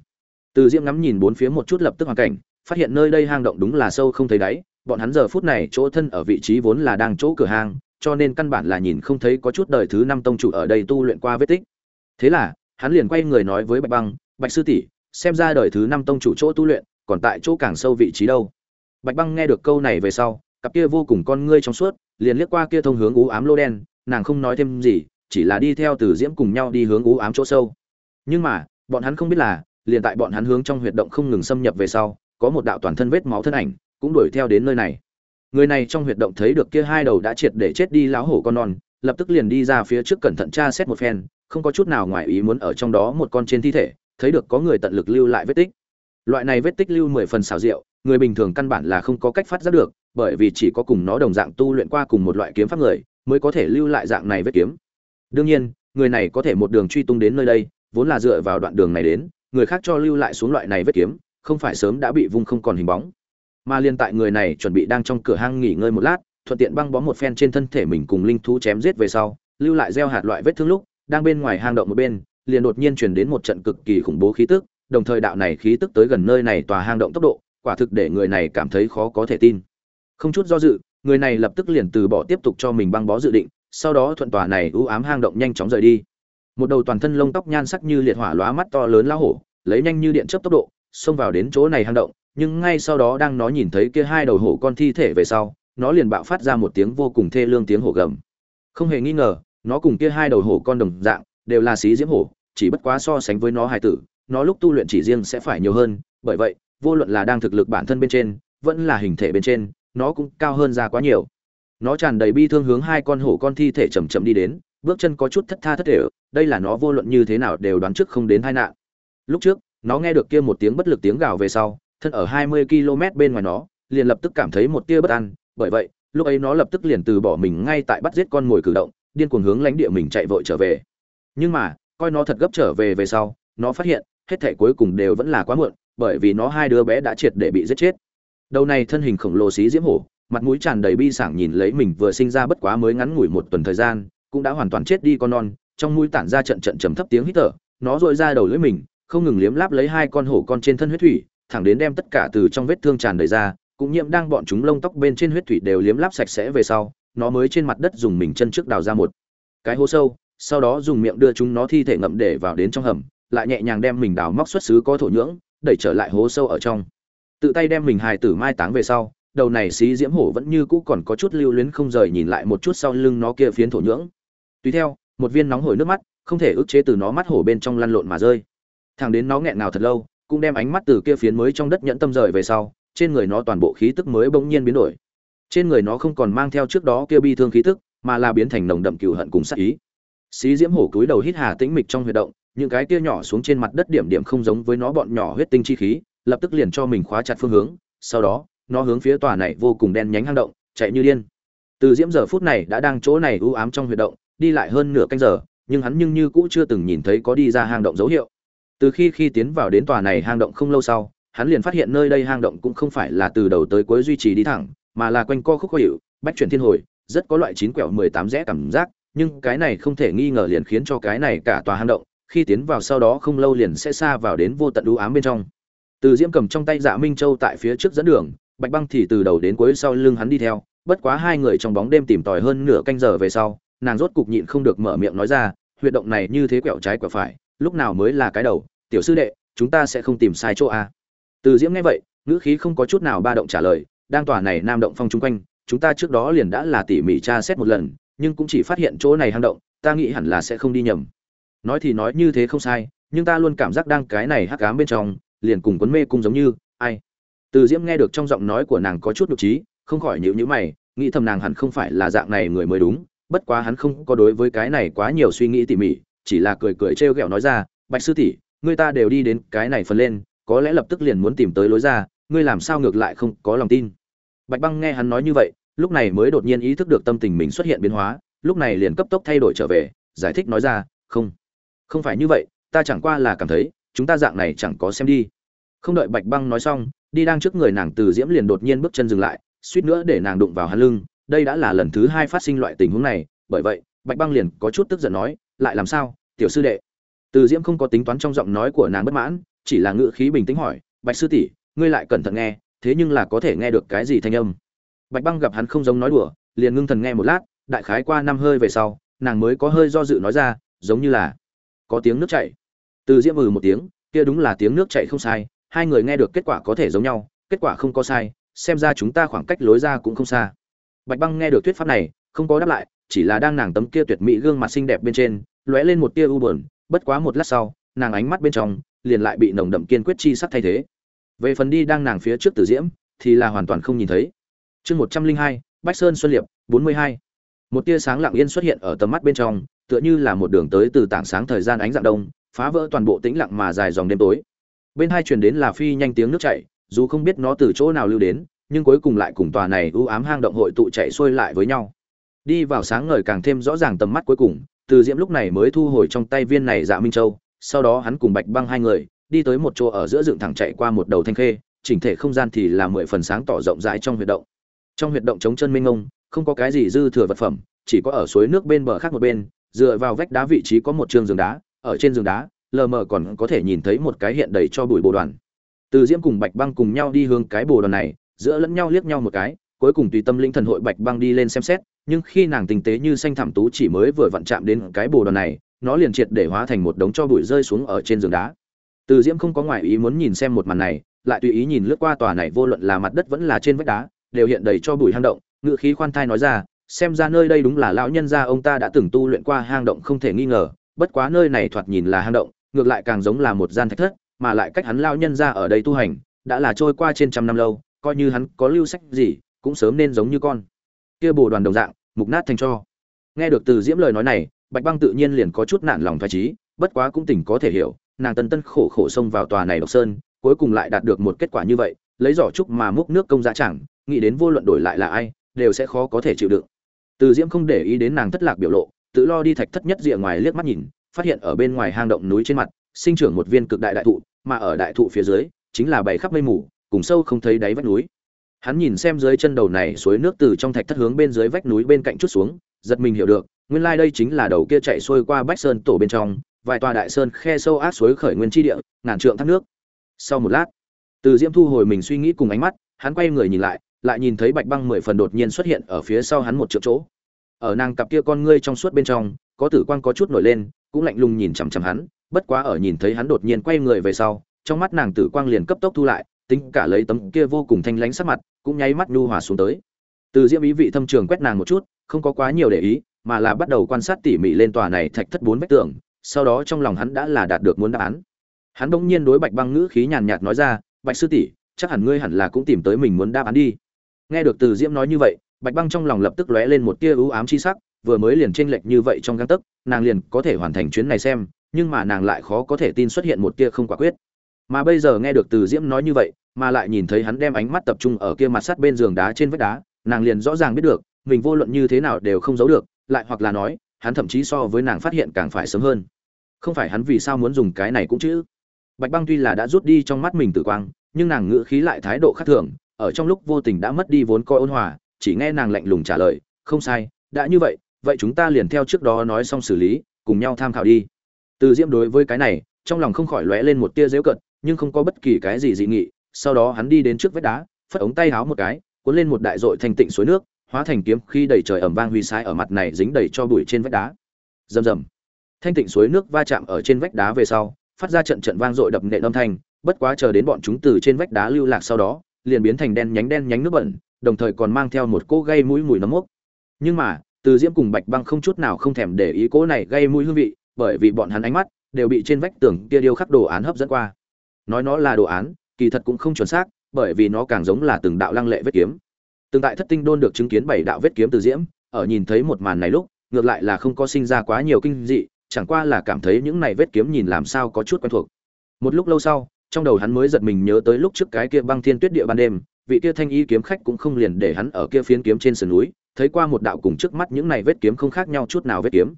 A: Từ diễm ngắm nhìn bốn phía một chút lập tức hoàn cảnh, phát hiện nơi đây hang động đúng là sâu không thấy đáy, bọn hắn giờ phút này chỗ thân ở vị trí vốn là đang chỗ cửa hang cho nên căn bản là nhìn không thấy có chút đời thứ năm tông chủ ở đây tu luyện qua vết tích. Thế là, hắn liền quay người nói với bạch băng, bạch sư tỷ, xem ra đời thứ năm tông chủ chỗ tu luyện còn tại chỗ càng sâu vị trí đâu. Bạch băng nghe được câu này về sau, cặp kia vô cùng con ngươi trong suốt, liền liếc qua kia thông hướng ú ám lô đen, nàng không nói thêm gì, chỉ là đi theo từ diễm cùng nhau đi hướng ú ám chỗ sâu. Nhưng mà, bọn hắn không biết là, liền tại bọn hắn hướng trong huyệt động không ngừng xâm nhập về sau, có một đạo toàn thân vết máu thân ảnh, cũng đuổi theo đến nơi này người này trong huyệt động thấy được kia hai đầu đã triệt để chết đi láo hổ con non, lập tức liền đi ra phía trước cẩn thận tra xét một phen, không có chút nào ngoài ý muốn ở trong đó một con trên thi thể, thấy được có người tận lực lưu lại vết tích. Loại này vết tích lưu mười phần xảo rượu người bình thường căn bản là không có cách phát giác được, bởi vì chỉ có cùng nó đồng dạng tu luyện qua cùng một loại kiếm pháp người, mới có thể lưu lại dạng này vết kiếm. Đương nhiên, người này có thể một đường truy tung đến nơi đây, vốn là dựa vào đoạn đường này đến, người khác cho lưu lại xuống loại này vết kiếm, không phải sớm đã bị vung không còn hình bóng mà liên tại người này chuẩn bị đang trong cửa hang nghỉ ngơi một lát, thuận tiện băng bó một phen trên thân thể mình cùng linh thú chém giết về sau, lưu lại gieo hạt loại vết thương lúc, đang bên ngoài hang động một bên, liền đột nhiên truyền đến một trận cực kỳ khủng bố khí tức, đồng thời đạo này khí tức tới gần nơi này tòa hang động tốc độ, quả thực để người này cảm thấy khó có thể tin. Không chút do dự, người này lập tức liền từ bỏ tiếp tục cho mình băng bó dự định, sau đó thuận tòa này ưu ám hang động nhanh chóng rời đi. Một đầu toàn thân lông tóc nhan sắc như liệt hỏa lóa mắt to lớn lao hổ, lấy nhanh như điện chớp tốc độ, xông vào đến chỗ này hang động nhưng ngay sau đó đang nó nhìn thấy kia hai đầu hổ con thi thể về sau, nó liền bạo phát ra một tiếng vô cùng thê lương tiếng hổ gầm. Không hề nghi ngờ, nó cùng kia hai đầu hổ con đồng dạng, đều là xí diễm hổ, chỉ bất quá so sánh với nó hài tử, nó lúc tu luyện chỉ riêng sẽ phải nhiều hơn, bởi vậy, vô luận là đang thực lực bản thân bên trên, vẫn là hình thể bên trên, nó cũng cao hơn ra quá nhiều. Nó tràn đầy bi thương hướng hai con hổ con thi thể chậm chậm đi đến, bước chân có chút thất tha thất thể đây là nó vô luận như thế nào đều đoán trước không đến tai nạn. Lúc trước, nó nghe được kia một tiếng bất lực tiếng gào về sau thân ở 20 km bên ngoài nó, liền lập tức cảm thấy một tia bất an, bởi vậy, lúc ấy nó lập tức liền từ bỏ mình ngay tại bắt giết con mồi cử động, điên cuồng hướng lãnh địa mình chạy vội trở về. Nhưng mà, coi nó thật gấp trở về về sau, nó phát hiện, hết thảy cuối cùng đều vẫn là quá muộn, bởi vì nó hai đứa bé đã triệt để bị giết chết. Đầu này thân hình khổng lồ xí diễm hổ, mặt mũi tràn đầy bi sảng nhìn lấy mình vừa sinh ra bất quá mới ngắn ngủi một tuần thời gian, cũng đã hoàn toàn chết đi con non, trong mũi tản ra trận trận trầm thấp tiếng hít thở, nó dội ra đầu lưỡi mình, không ngừng liếm láp lấy hai con hổ con trên thân huyết thủy thẳng đến đem tất cả từ trong vết thương tràn đầy ra, cũng nhiễm đang bọn chúng lông tóc bên trên huyết thủy đều liếm láp sạch sẽ về sau, nó mới trên mặt đất dùng mình chân trước đào ra một cái hố sâu, sau đó dùng miệng đưa chúng nó thi thể ngậm để vào đến trong hầm, lại nhẹ nhàng đem mình đào móc xuất xứ có thổ nhưỡng, đẩy trở lại hố sâu ở trong. Tự tay đem mình hài tử mai táng về sau, đầu này xí diễm hổ vẫn như cũ còn có chút lưu luyến không rời nhìn lại một chút sau lưng nó kia phiến thổ nhưỡng. Tùy theo, một viên nóng hổi nước mắt, không thể ức chế từ nó mắt hổ bên trong lăn lộn mà rơi. Thằng đến nó nghẹn nào thật lâu cũng đem ánh mắt từ kia phiến mới trong đất nhẫn tâm rời về sau, trên người nó toàn bộ khí tức mới bỗng nhiên biến đổi. Trên người nó không còn mang theo trước đó kia bi thương khí tức, mà là biến thành nồng đậm cừu hận cùng sát ý. Xí diễm hổ cúi đầu hít hà tĩnh mịch trong huy động, những cái kia nhỏ xuống trên mặt đất điểm điểm không giống với nó bọn nhỏ huyết tinh chi khí, lập tức liền cho mình khóa chặt phương hướng, sau đó, nó hướng phía tòa này vô cùng đen nhánh hang động, chạy như điên. Từ diễm giờ phút này đã đang chỗ này u ám trong huy động, đi lại hơn nửa canh giờ, nhưng hắn nhưng như cũ chưa từng nhìn thấy có đi ra hang động dấu hiệu từ khi khi tiến vào đến tòa này hang động không lâu sau, hắn liền phát hiện nơi đây hang động cũng không phải là từ đầu tới cuối duy trì đi thẳng, mà là quanh co khúc khó hiệu bách chuyển thiên hồi, rất có loại chín quẹo mười tám rẽ cảm giác, nhưng cái này không thể nghi ngờ liền khiến cho cái này cả tòa hang động, khi tiến vào sau đó không lâu liền sẽ xa vào đến vô tận đũ ám bên trong. Từ diễm cầm trong tay dạ minh châu tại phía trước dẫn đường, bạch băng thì từ đầu đến cuối sau lưng hắn đi theo, bất quá hai người trong bóng đêm tìm tòi hơn nửa canh giờ về sau, nàng rốt cục nhịn không được mở miệng nói ra, huyệt động này như thế quẹo trái quẹo phải lúc nào mới là cái đầu, tiểu sư đệ, chúng ta sẽ không tìm sai chỗ a từ diễm nghe vậy, ngữ khí không có chút nào ba động trả lời, đang tòa này nam động phong chung quanh, chúng ta trước đó liền đã là tỉ mỉ tra xét một lần, nhưng cũng chỉ phát hiện chỗ này hang động, ta nghĩ hẳn là sẽ không đi nhầm. Nói thì nói như thế không sai, nhưng ta luôn cảm giác đang cái này hắc ám bên trong, liền cùng quấn mê cung giống như, ai. Từ diễm nghe được trong giọng nói của nàng có chút nhục trí, không khỏi nhịu nhữ mày, nghĩ thầm nàng hẳn không phải là dạng này người mới đúng, bất quá hắn không có đối với cái này quá nhiều suy nghĩ tỉ mỉ chỉ là cười cười trêu ghẹo nói ra, bạch sư tỷ người ta đều đi đến cái này phần lên, có lẽ lập tức liền muốn tìm tới lối ra, ngươi làm sao ngược lại không có lòng tin? Bạch băng nghe hắn nói như vậy, lúc này mới đột nhiên ý thức được tâm tình mình xuất hiện biến hóa, lúc này liền cấp tốc thay đổi trở về, giải thích nói ra, không không phải như vậy, ta chẳng qua là cảm thấy, chúng ta dạng này chẳng có xem đi. Không đợi bạch băng nói xong, đi đang trước người nàng từ diễm liền đột nhiên bước chân dừng lại, suýt nữa để nàng đụng vào hắn lưng, đây đã là lần thứ hai phát sinh loại tình huống này, bởi vậy, bạch băng liền có chút tức giận nói, lại làm sao? Tiểu sư đệ. Từ diễm không có tính toán trong giọng nói của nàng bất mãn, chỉ là ngữ khí bình tĩnh hỏi, bạch sư tỷ, ngươi lại cẩn thận nghe, thế nhưng là có thể nghe được cái gì thanh âm? Bạch băng gặp hắn không giống nói đùa, liền ngưng thần nghe một lát, đại khái qua năm hơi về sau, nàng mới có hơi do dự nói ra, giống như là có tiếng nước chảy. Từ diễm ừ một tiếng, kia đúng là tiếng nước chảy không sai, hai người nghe được kết quả có thể giống nhau, kết quả không có sai, xem ra chúng ta khoảng cách lối ra cũng không xa. Bạch băng nghe được thuyết pháp này, không có đáp lại, chỉ là đang nàng tấm kia tuyệt mỹ gương mặt xinh đẹp bên trên lóe lên một tia u buồn, bất quá một lát sau, nàng ánh mắt bên trong liền lại bị nồng đậm kiên quyết chi sắc thay thế. Về phần đi đang nàng phía trước tử diễm, thì là hoàn toàn không nhìn thấy. Chương một trăm linh hai, bách sơn xuân liệp, bốn mươi hai. Một tia sáng lặng yên xuất hiện ở tầm mắt bên trong, tựa như là một đường tới từ tảng sáng thời gian ánh dạng đông, phá vỡ toàn bộ tĩnh lặng mà dài dòng đêm tối. Bên hai truyền đến là phi nhanh tiếng nước chảy, dù không biết nó từ chỗ nào lưu đến, nhưng cuối cùng lại cùng tòa này u ám hang động hội tụ chạy xuôi lại với nhau. Đi vào sáng ngời càng thêm rõ ràng tầm mắt cuối cùng từ diễm lúc này mới thu hồi trong tay viên này dạ minh châu, sau đó hắn cùng bạch băng hai người đi tới một chỗ ở giữa dựng thẳng chạy qua một đầu thanh khê, chỉnh thể không gian thì là mười phần sáng tỏ rộng rãi trong huyệt động. Trong huyệt động chống chân minh ngông không có cái gì dư thừa vật phẩm, chỉ có ở suối nước bên bờ khác một bên, dựa vào vách đá vị trí có một trường giường đá, ở trên giường đá, lờ mờ còn có thể nhìn thấy một cái hiện đầy cho bụi bồ đoàn. Từ diễm cùng bạch băng cùng nhau đi hướng cái bồ đoàn này, giữa lẫn nhau liếc nhau một cái cuối cùng tùy tâm linh thần hội bạch băng đi lên xem xét, nhưng khi nàng tinh tế như xanh thảm tú chỉ mới vừa vặn chạm đến cái bồ đoàn này, nó liền triệt để hóa thành một đống cho bụi rơi xuống ở trên giường đá. Từ diễm không có ngoại ý muốn nhìn xem một màn này, lại tùy ý nhìn lướt qua tòa này vô luận là mặt đất vẫn là trên vách đá, đều hiện đầy cho bụi hang động ngự khí khoan thai nói ra, xem ra nơi đây đúng là lão nhân gia ông ta đã từng tu luyện qua hang động không thể nghi ngờ, bất quá nơi này thoạt nhìn là hang động, ngược lại càng giống là một gian thạch thất, mà lại cách hắn lão nhân gia ở đây tu hành, đã là trôi qua trên trăm năm lâu, coi như hắn có lưu sách gì cũng sớm nên giống như con. Kia bồ đoàn đồng dạng, mục nát thành cho. Nghe được từ diễm lời nói này, bạch băng tự nhiên liền có chút nản lòng thoải trí bất quá cũng tỉnh có thể hiểu, nàng tân tân khổ khổ xông vào tòa này độc sơn, cuối cùng lại đạt được một kết quả như vậy, lấy giỏ trúc mà múc nước công giá chẳng, nghĩ đến vô luận đổi lại là ai, đều sẽ khó có thể chịu đựng. Từ diễm không để ý đến nàng thất lạc biểu lộ, tự lo đi thạch thất nhất rìa ngoài liếc mắt nhìn, phát hiện ở bên ngoài hang động núi trên mặt, sinh trưởng một viên cực đại đại thụ, mà ở đại thụ phía dưới, chính là bầy khắp mây mù, cùng sâu không thấy đáy vách núi hắn nhìn xem dưới chân đầu này suối nước từ trong thạch thất hướng bên dưới vách núi bên cạnh chút xuống, giật mình hiểu được, nguyên lai đây chính là đầu kia chạy xuôi qua bách sơn tổ bên trong, vài tòa đại sơn khe sâu ác suối khởi nguyên chi địa, ngàn trượng thác nước. Sau một lát, từ diễm thu hồi mình suy nghĩ cùng ánh mắt, hắn quay người nhìn lại lại nhìn thấy bạch băng mười phần đột nhiên xuất hiện ở phía sau hắn một trượng chỗ. Ở nàng cặp kia con ngươi trong suốt bên trong, có tử quang có chút nổi lên, cũng lạnh lùng nhìn chằm chằm hắn, bất quá ở nhìn thấy hắn đột nhiên quay người về sau, trong mắt nàng tử quang liền cấp tốc thu lại tính cả lấy tấm kia vô cùng thanh lánh sắc mặt, cũng nháy mắt nhu hòa xuống tới. Từ diễm ý vị thâm trường quét nàng một chút, không có quá nhiều để ý, mà là bắt đầu quan sát tỉ mỉ lên tòa này thạch thất bốn vách tường, sau đó trong lòng hắn đã là đạt được muốn đáp án. Hắn bỗng nhiên đối bạch băng ngữ khí nhàn nhạt nói ra, bạch sư tỷ, chắc hẳn ngươi hẳn là cũng tìm tới mình muốn đáp án đi. Nghe được từ diễm nói như vậy, bạch băng trong lòng lập tức lóe lên một tia ưu ám chi sắc, vừa mới liền chênh lệch như vậy trong găng tấc, nàng liền có thể hoàn thành chuyến này xem, nhưng mà nàng lại khó có thể tin xuất hiện một tia không quả quyết mà bây giờ nghe được từ diễm nói như vậy, mà lại nhìn thấy hắn đem ánh mắt tập trung ở kia mặt sắt bên giường đá trên vách đá, nàng liền rõ ràng biết được, mình vô luận như thế nào đều không giấu được, lại hoặc là nói, hắn thậm chí so với nàng phát hiện càng phải sớm hơn. Không phải hắn vì sao muốn dùng cái này cũng chứ? Bạch băng tuy là đã rút đi trong mắt mình tử quang, nhưng nàng ngữ khí lại thái độ khác thường, ở trong lúc vô tình đã mất đi vốn coi ôn hòa, chỉ nghe nàng lạnh lùng trả lời, không sai, đã như vậy vậy chúng ta liền theo trước đó nói xong xử lý, cùng nhau tham khảo đi. Từ diễm đối với cái này, trong lòng không khỏi lóe lên một tia dễu cận nhưng không có bất kỳ cái gì dị nghị. Sau đó hắn đi đến trước vách đá, phất ống tay háo một cái, cuốn lên một đại dội thanh tịnh suối nước, hóa thành kiếm khi đầy trời ẩm vang huy sai ở mặt này dính đầy cho bụi trên vách đá. Rầm rầm. Thanh tịnh suối nước va chạm ở trên vách đá về sau, phát ra trận trận vang dội đập nện âm thanh, bất quá chờ đến bọn chúng từ trên vách đá lưu lạc sau đó, liền biến thành đen nhánh đen nhánh nước bẩn, đồng thời còn mang theo một cỗ gây mũi mùi nấm mốc. Nhưng mà, từ diễm cùng bạch băng không chút nào không thèm để ý cỗ này gây mũi hương vị, bởi vì bọn hắn ánh mắt đều bị trên vách tường kia điêu khắc đồ án hấp dẫn qua nói nó là đồ án, kỳ thật cũng không chuẩn xác, bởi vì nó càng giống là từng đạo lăng lệ vết kiếm. Từng tại thất tinh đôn được chứng kiến bảy đạo vết kiếm từ diễm, ở nhìn thấy một màn này lúc, ngược lại là không có sinh ra quá nhiều kinh dị, chẳng qua là cảm thấy những này vết kiếm nhìn làm sao có chút quen thuộc. Một lúc lâu sau, trong đầu hắn mới giật mình nhớ tới lúc trước cái kia băng thiên tuyết địa ban đêm, vị kia thanh y kiếm khách cũng không liền để hắn ở kia phiến kiếm trên sườn núi, thấy qua một đạo cùng trước mắt những này vết kiếm không khác nhau chút nào vết kiếm.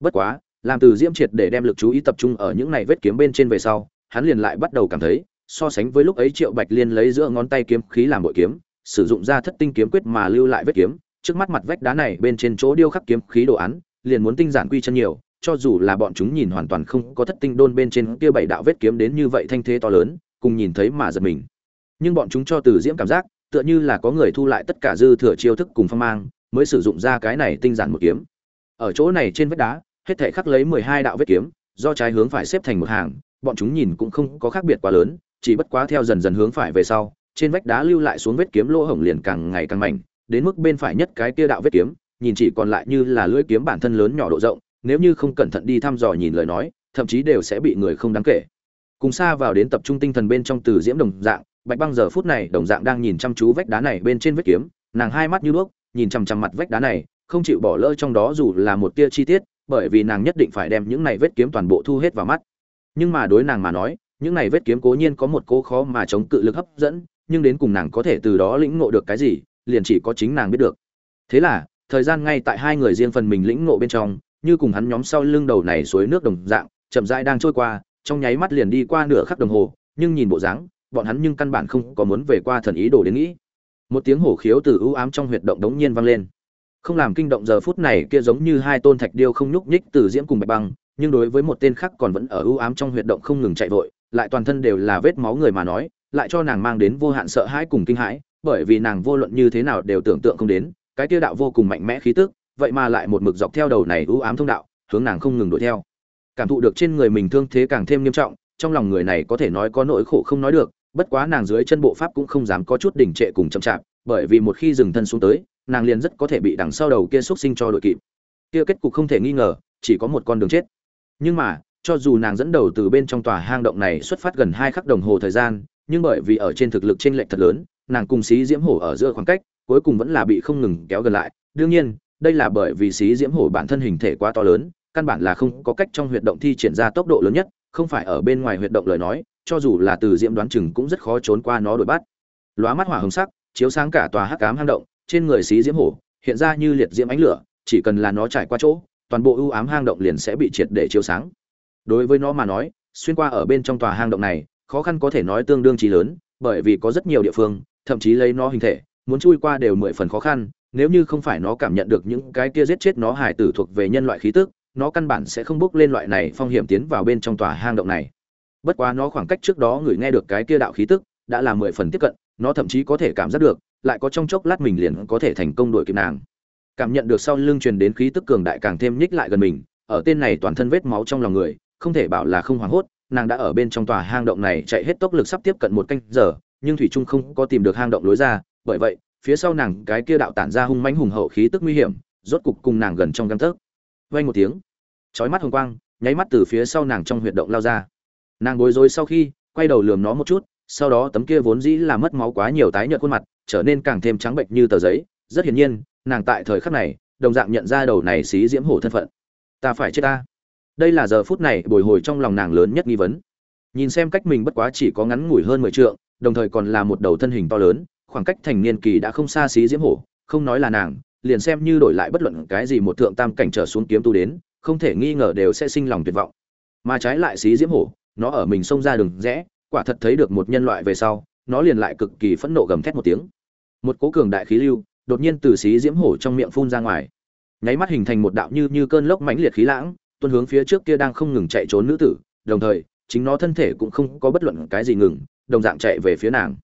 A: Bất quá, làm từ diễm triệt để đem lực chú ý tập trung ở những này vết kiếm bên trên về sau hắn liền lại bắt đầu cảm thấy, so sánh với lúc ấy triệu bạch liên lấy giữa ngón tay kiếm khí làm bội kiếm, sử dụng ra thất tinh kiếm quyết mà lưu lại vết kiếm, trước mắt mặt vách đá này bên trên chỗ điêu khắc kiếm khí đồ án, liền muốn tinh giản quy chân nhiều, cho dù là bọn chúng nhìn hoàn toàn không có thất tinh đôn bên trên kia bảy đạo vết kiếm đến như vậy thanh thế to lớn, cùng nhìn thấy mà giật mình. Nhưng bọn chúng cho từ diễm cảm giác, tựa như là có người thu lại tất cả dư thừa chiêu thức cùng phong mang, mới sử dụng ra cái này tinh giản một kiếm. Ở chỗ này trên vách đá, hết thể khắc lấy mười hai đạo vết kiếm, do trái hướng phải xếp thành một hàng bọn chúng nhìn cũng không có khác biệt quá lớn chỉ bất quá theo dần dần hướng phải về sau trên vách đá lưu lại xuống vết kiếm lỗ hổng liền càng ngày càng mạnh, đến mức bên phải nhất cái kia đạo vết kiếm nhìn chỉ còn lại như là lưỡi kiếm bản thân lớn nhỏ độ rộng nếu như không cẩn thận đi thăm dò nhìn lời nói thậm chí đều sẽ bị người không đáng kể. Cùng xa vào đến tập trung tinh thần bên trong từ diễm đồng dạng bạch băng giờ phút này đồng dạng đang nhìn chăm chú vách đá này bên trên vết kiếm nàng hai mắt như đuốc nhìn chằm chằm mặt vách đá này không chịu bỏ lỡ trong đó dù là một tia chi tiết bởi vì nàng nhất định phải đem những này vết kiếm toàn bộ thu hết vào mắt nhưng mà đối nàng mà nói, những này vết kiếm cố nhiên có một cố khó mà chống cự lực hấp dẫn, nhưng đến cùng nàng có thể từ đó lĩnh ngộ được cái gì, liền chỉ có chính nàng biết được. Thế là, thời gian ngay tại hai người riêng phần mình lĩnh ngộ bên trong, như cùng hắn nhóm sau lưng đầu này suối nước đồng dạng, chậm rãi đang trôi qua, trong nháy mắt liền đi qua nửa khắc đồng hồ, nhưng nhìn bộ dáng, bọn hắn nhưng căn bản không có muốn về qua thần ý đồ đến nghĩ. Một tiếng hổ khiếu từ ưu ám trong huyệt động đống nhiên vang lên. Không làm kinh động giờ phút này kia giống như hai tôn thạch điêu không nhúc nhích từ diễm cùng bạch băng nhưng đối với một tên khác còn vẫn ở ưu ám trong huyệt động không ngừng chạy vội, lại toàn thân đều là vết máu người mà nói, lại cho nàng mang đến vô hạn sợ hãi cùng kinh hãi, bởi vì nàng vô luận như thế nào đều tưởng tượng không đến, cái kia đạo vô cùng mạnh mẽ khí tức, vậy mà lại một mực dọc theo đầu này ưu ám thông đạo, hướng nàng không ngừng đuổi theo. Cảm thụ được trên người mình thương thế càng thêm nghiêm trọng, trong lòng người này có thể nói có nỗi khổ không nói được, bất quá nàng dưới chân bộ pháp cũng không dám có chút đỉnh trệ cùng chậm chạp, bởi vì một khi dừng thân xuống tới, nàng liền rất có thể bị đằng sau đầu kia xúc sinh cho đội kịp. Kia kết cục không thể nghi ngờ, chỉ có một con đường chết nhưng mà, cho dù nàng dẫn đầu từ bên trong tòa hang động này xuất phát gần hai khắc đồng hồ thời gian, nhưng bởi vì ở trên thực lực trên lệch thật lớn, nàng cùng xí diễm hổ ở giữa khoảng cách, cuối cùng vẫn là bị không ngừng kéo gần lại. Đương nhiên, đây là bởi vì xí diễm hổ bản thân hình thể quá to lớn, căn bản là không có cách trong huyệt động thi triển ra tốc độ lớn nhất, không phải ở bên ngoài huyệt động lời nói, cho dù là từ diễm đoán chừng cũng rất khó trốn qua nó đuổi bắt. Lóa mắt hỏa hồng sắc, chiếu sáng cả tòa hắc ám hang động, trên người xí diễm hổ, hiện ra như liệt diễm ánh lửa, chỉ cần là nó trải qua chỗ toàn bộ ưu ám hang động liền sẽ bị triệt để chiếu sáng. Đối với nó mà nói, xuyên qua ở bên trong tòa hang động này, khó khăn có thể nói tương đương chí lớn, bởi vì có rất nhiều địa phương, thậm chí lấy nó hình thể, muốn chui qua đều mười phần khó khăn, nếu như không phải nó cảm nhận được những cái kia giết chết nó hải tử thuộc về nhân loại khí tức, nó căn bản sẽ không bước lên loại này phong hiểm tiến vào bên trong tòa hang động này. Bất quá nó khoảng cách trước đó người nghe được cái kia đạo khí tức, đã là mười phần tiếp cận, nó thậm chí có thể cảm giác được, lại có trong chốc lát mình liền có thể thành công đuổi kịp nàng cảm nhận được sau lưng truyền đến khí tức cường đại càng thêm nhích lại gần mình, ở tên này toàn thân vết máu trong lòng người, không thể bảo là không hoảng hốt, nàng đã ở bên trong tòa hang động này chạy hết tốc lực sắp tiếp cận một canh giờ, nhưng thủy trung không có tìm được hang động lối ra, bởi vậy, phía sau nàng cái kia đạo tản ra hung mãnh hùng hậu khí tức nguy hiểm, rốt cục cùng nàng gần trong găng tấc. Vay một tiếng, chói mắt hồng quang, nháy mắt từ phía sau nàng trong huyệt động lao ra. Nàng bối rối sau khi, quay đầu lườm nó một chút, sau đó tấm kia vốn dĩ là mất máu quá nhiều tái nhợt khuôn mặt, trở nên càng thêm trắng bệnh như tờ giấy rất hiển nhiên, nàng tại thời khắc này, đồng dạng nhận ra đầu này xí diễm hổ thân phận. Ta phải chết ta. Đây là giờ phút này bồi hồi trong lòng nàng lớn nhất nghi vấn. Nhìn xem cách mình bất quá chỉ có ngắn ngủi hơn mười trượng, đồng thời còn là một đầu thân hình to lớn, khoảng cách thành niên kỳ đã không xa xí diễm hổ, không nói là nàng, liền xem như đổi lại bất luận cái gì một thượng tam cảnh trở xuống kiếm tu đến, không thể nghi ngờ đều sẽ sinh lòng tuyệt vọng. Mà trái lại xí diễm hổ, nó ở mình xông ra đường rẽ, quả thật thấy được một nhân loại về sau, nó liền lại cực kỳ phẫn nộ gầm thét một tiếng. Một cố cường đại khí lưu đột nhiên từ xí diễm hổ trong miệng phun ra ngoài. Nháy mắt hình thành một đạo như như cơn lốc mãnh liệt khí lãng, tuôn hướng phía trước kia đang không ngừng chạy trốn nữ tử, đồng thời, chính nó thân thể cũng không có bất luận cái gì ngừng, đồng dạng chạy về phía nàng.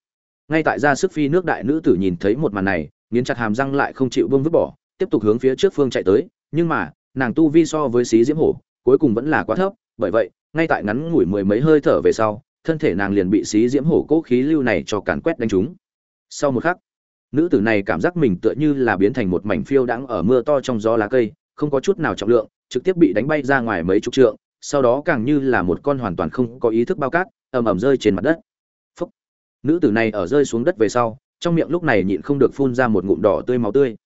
A: Ngay tại ra sức phi nước đại nữ tử nhìn thấy một màn này, nghiến chặt hàm răng lại không chịu vương vứt bỏ, tiếp tục hướng phía trước phương chạy tới, nhưng mà, nàng tu vi so với xí diễm hổ, cuối cùng vẫn là quá thấp, bởi vậy, ngay tại ngắn ngủi mười mấy hơi thở về sau, thân thể nàng liền bị xí diễm hổ cố khí lưu này cho càn quét đánh trúng. Sau một khắc nữ tử này cảm giác mình tựa như là biến thành một mảnh phiêu đãng ở mưa to trong gió lá cây, không có chút nào trọng lượng, trực tiếp bị đánh bay ra ngoài mấy chục trượng, sau đó càng như là một con hoàn toàn không có ý thức bao cát, ầm ầm rơi trên mặt đất. Phúc. nữ tử này ở rơi xuống đất về sau, trong miệng lúc này nhịn không được phun ra một ngụm đỏ tươi máu tươi.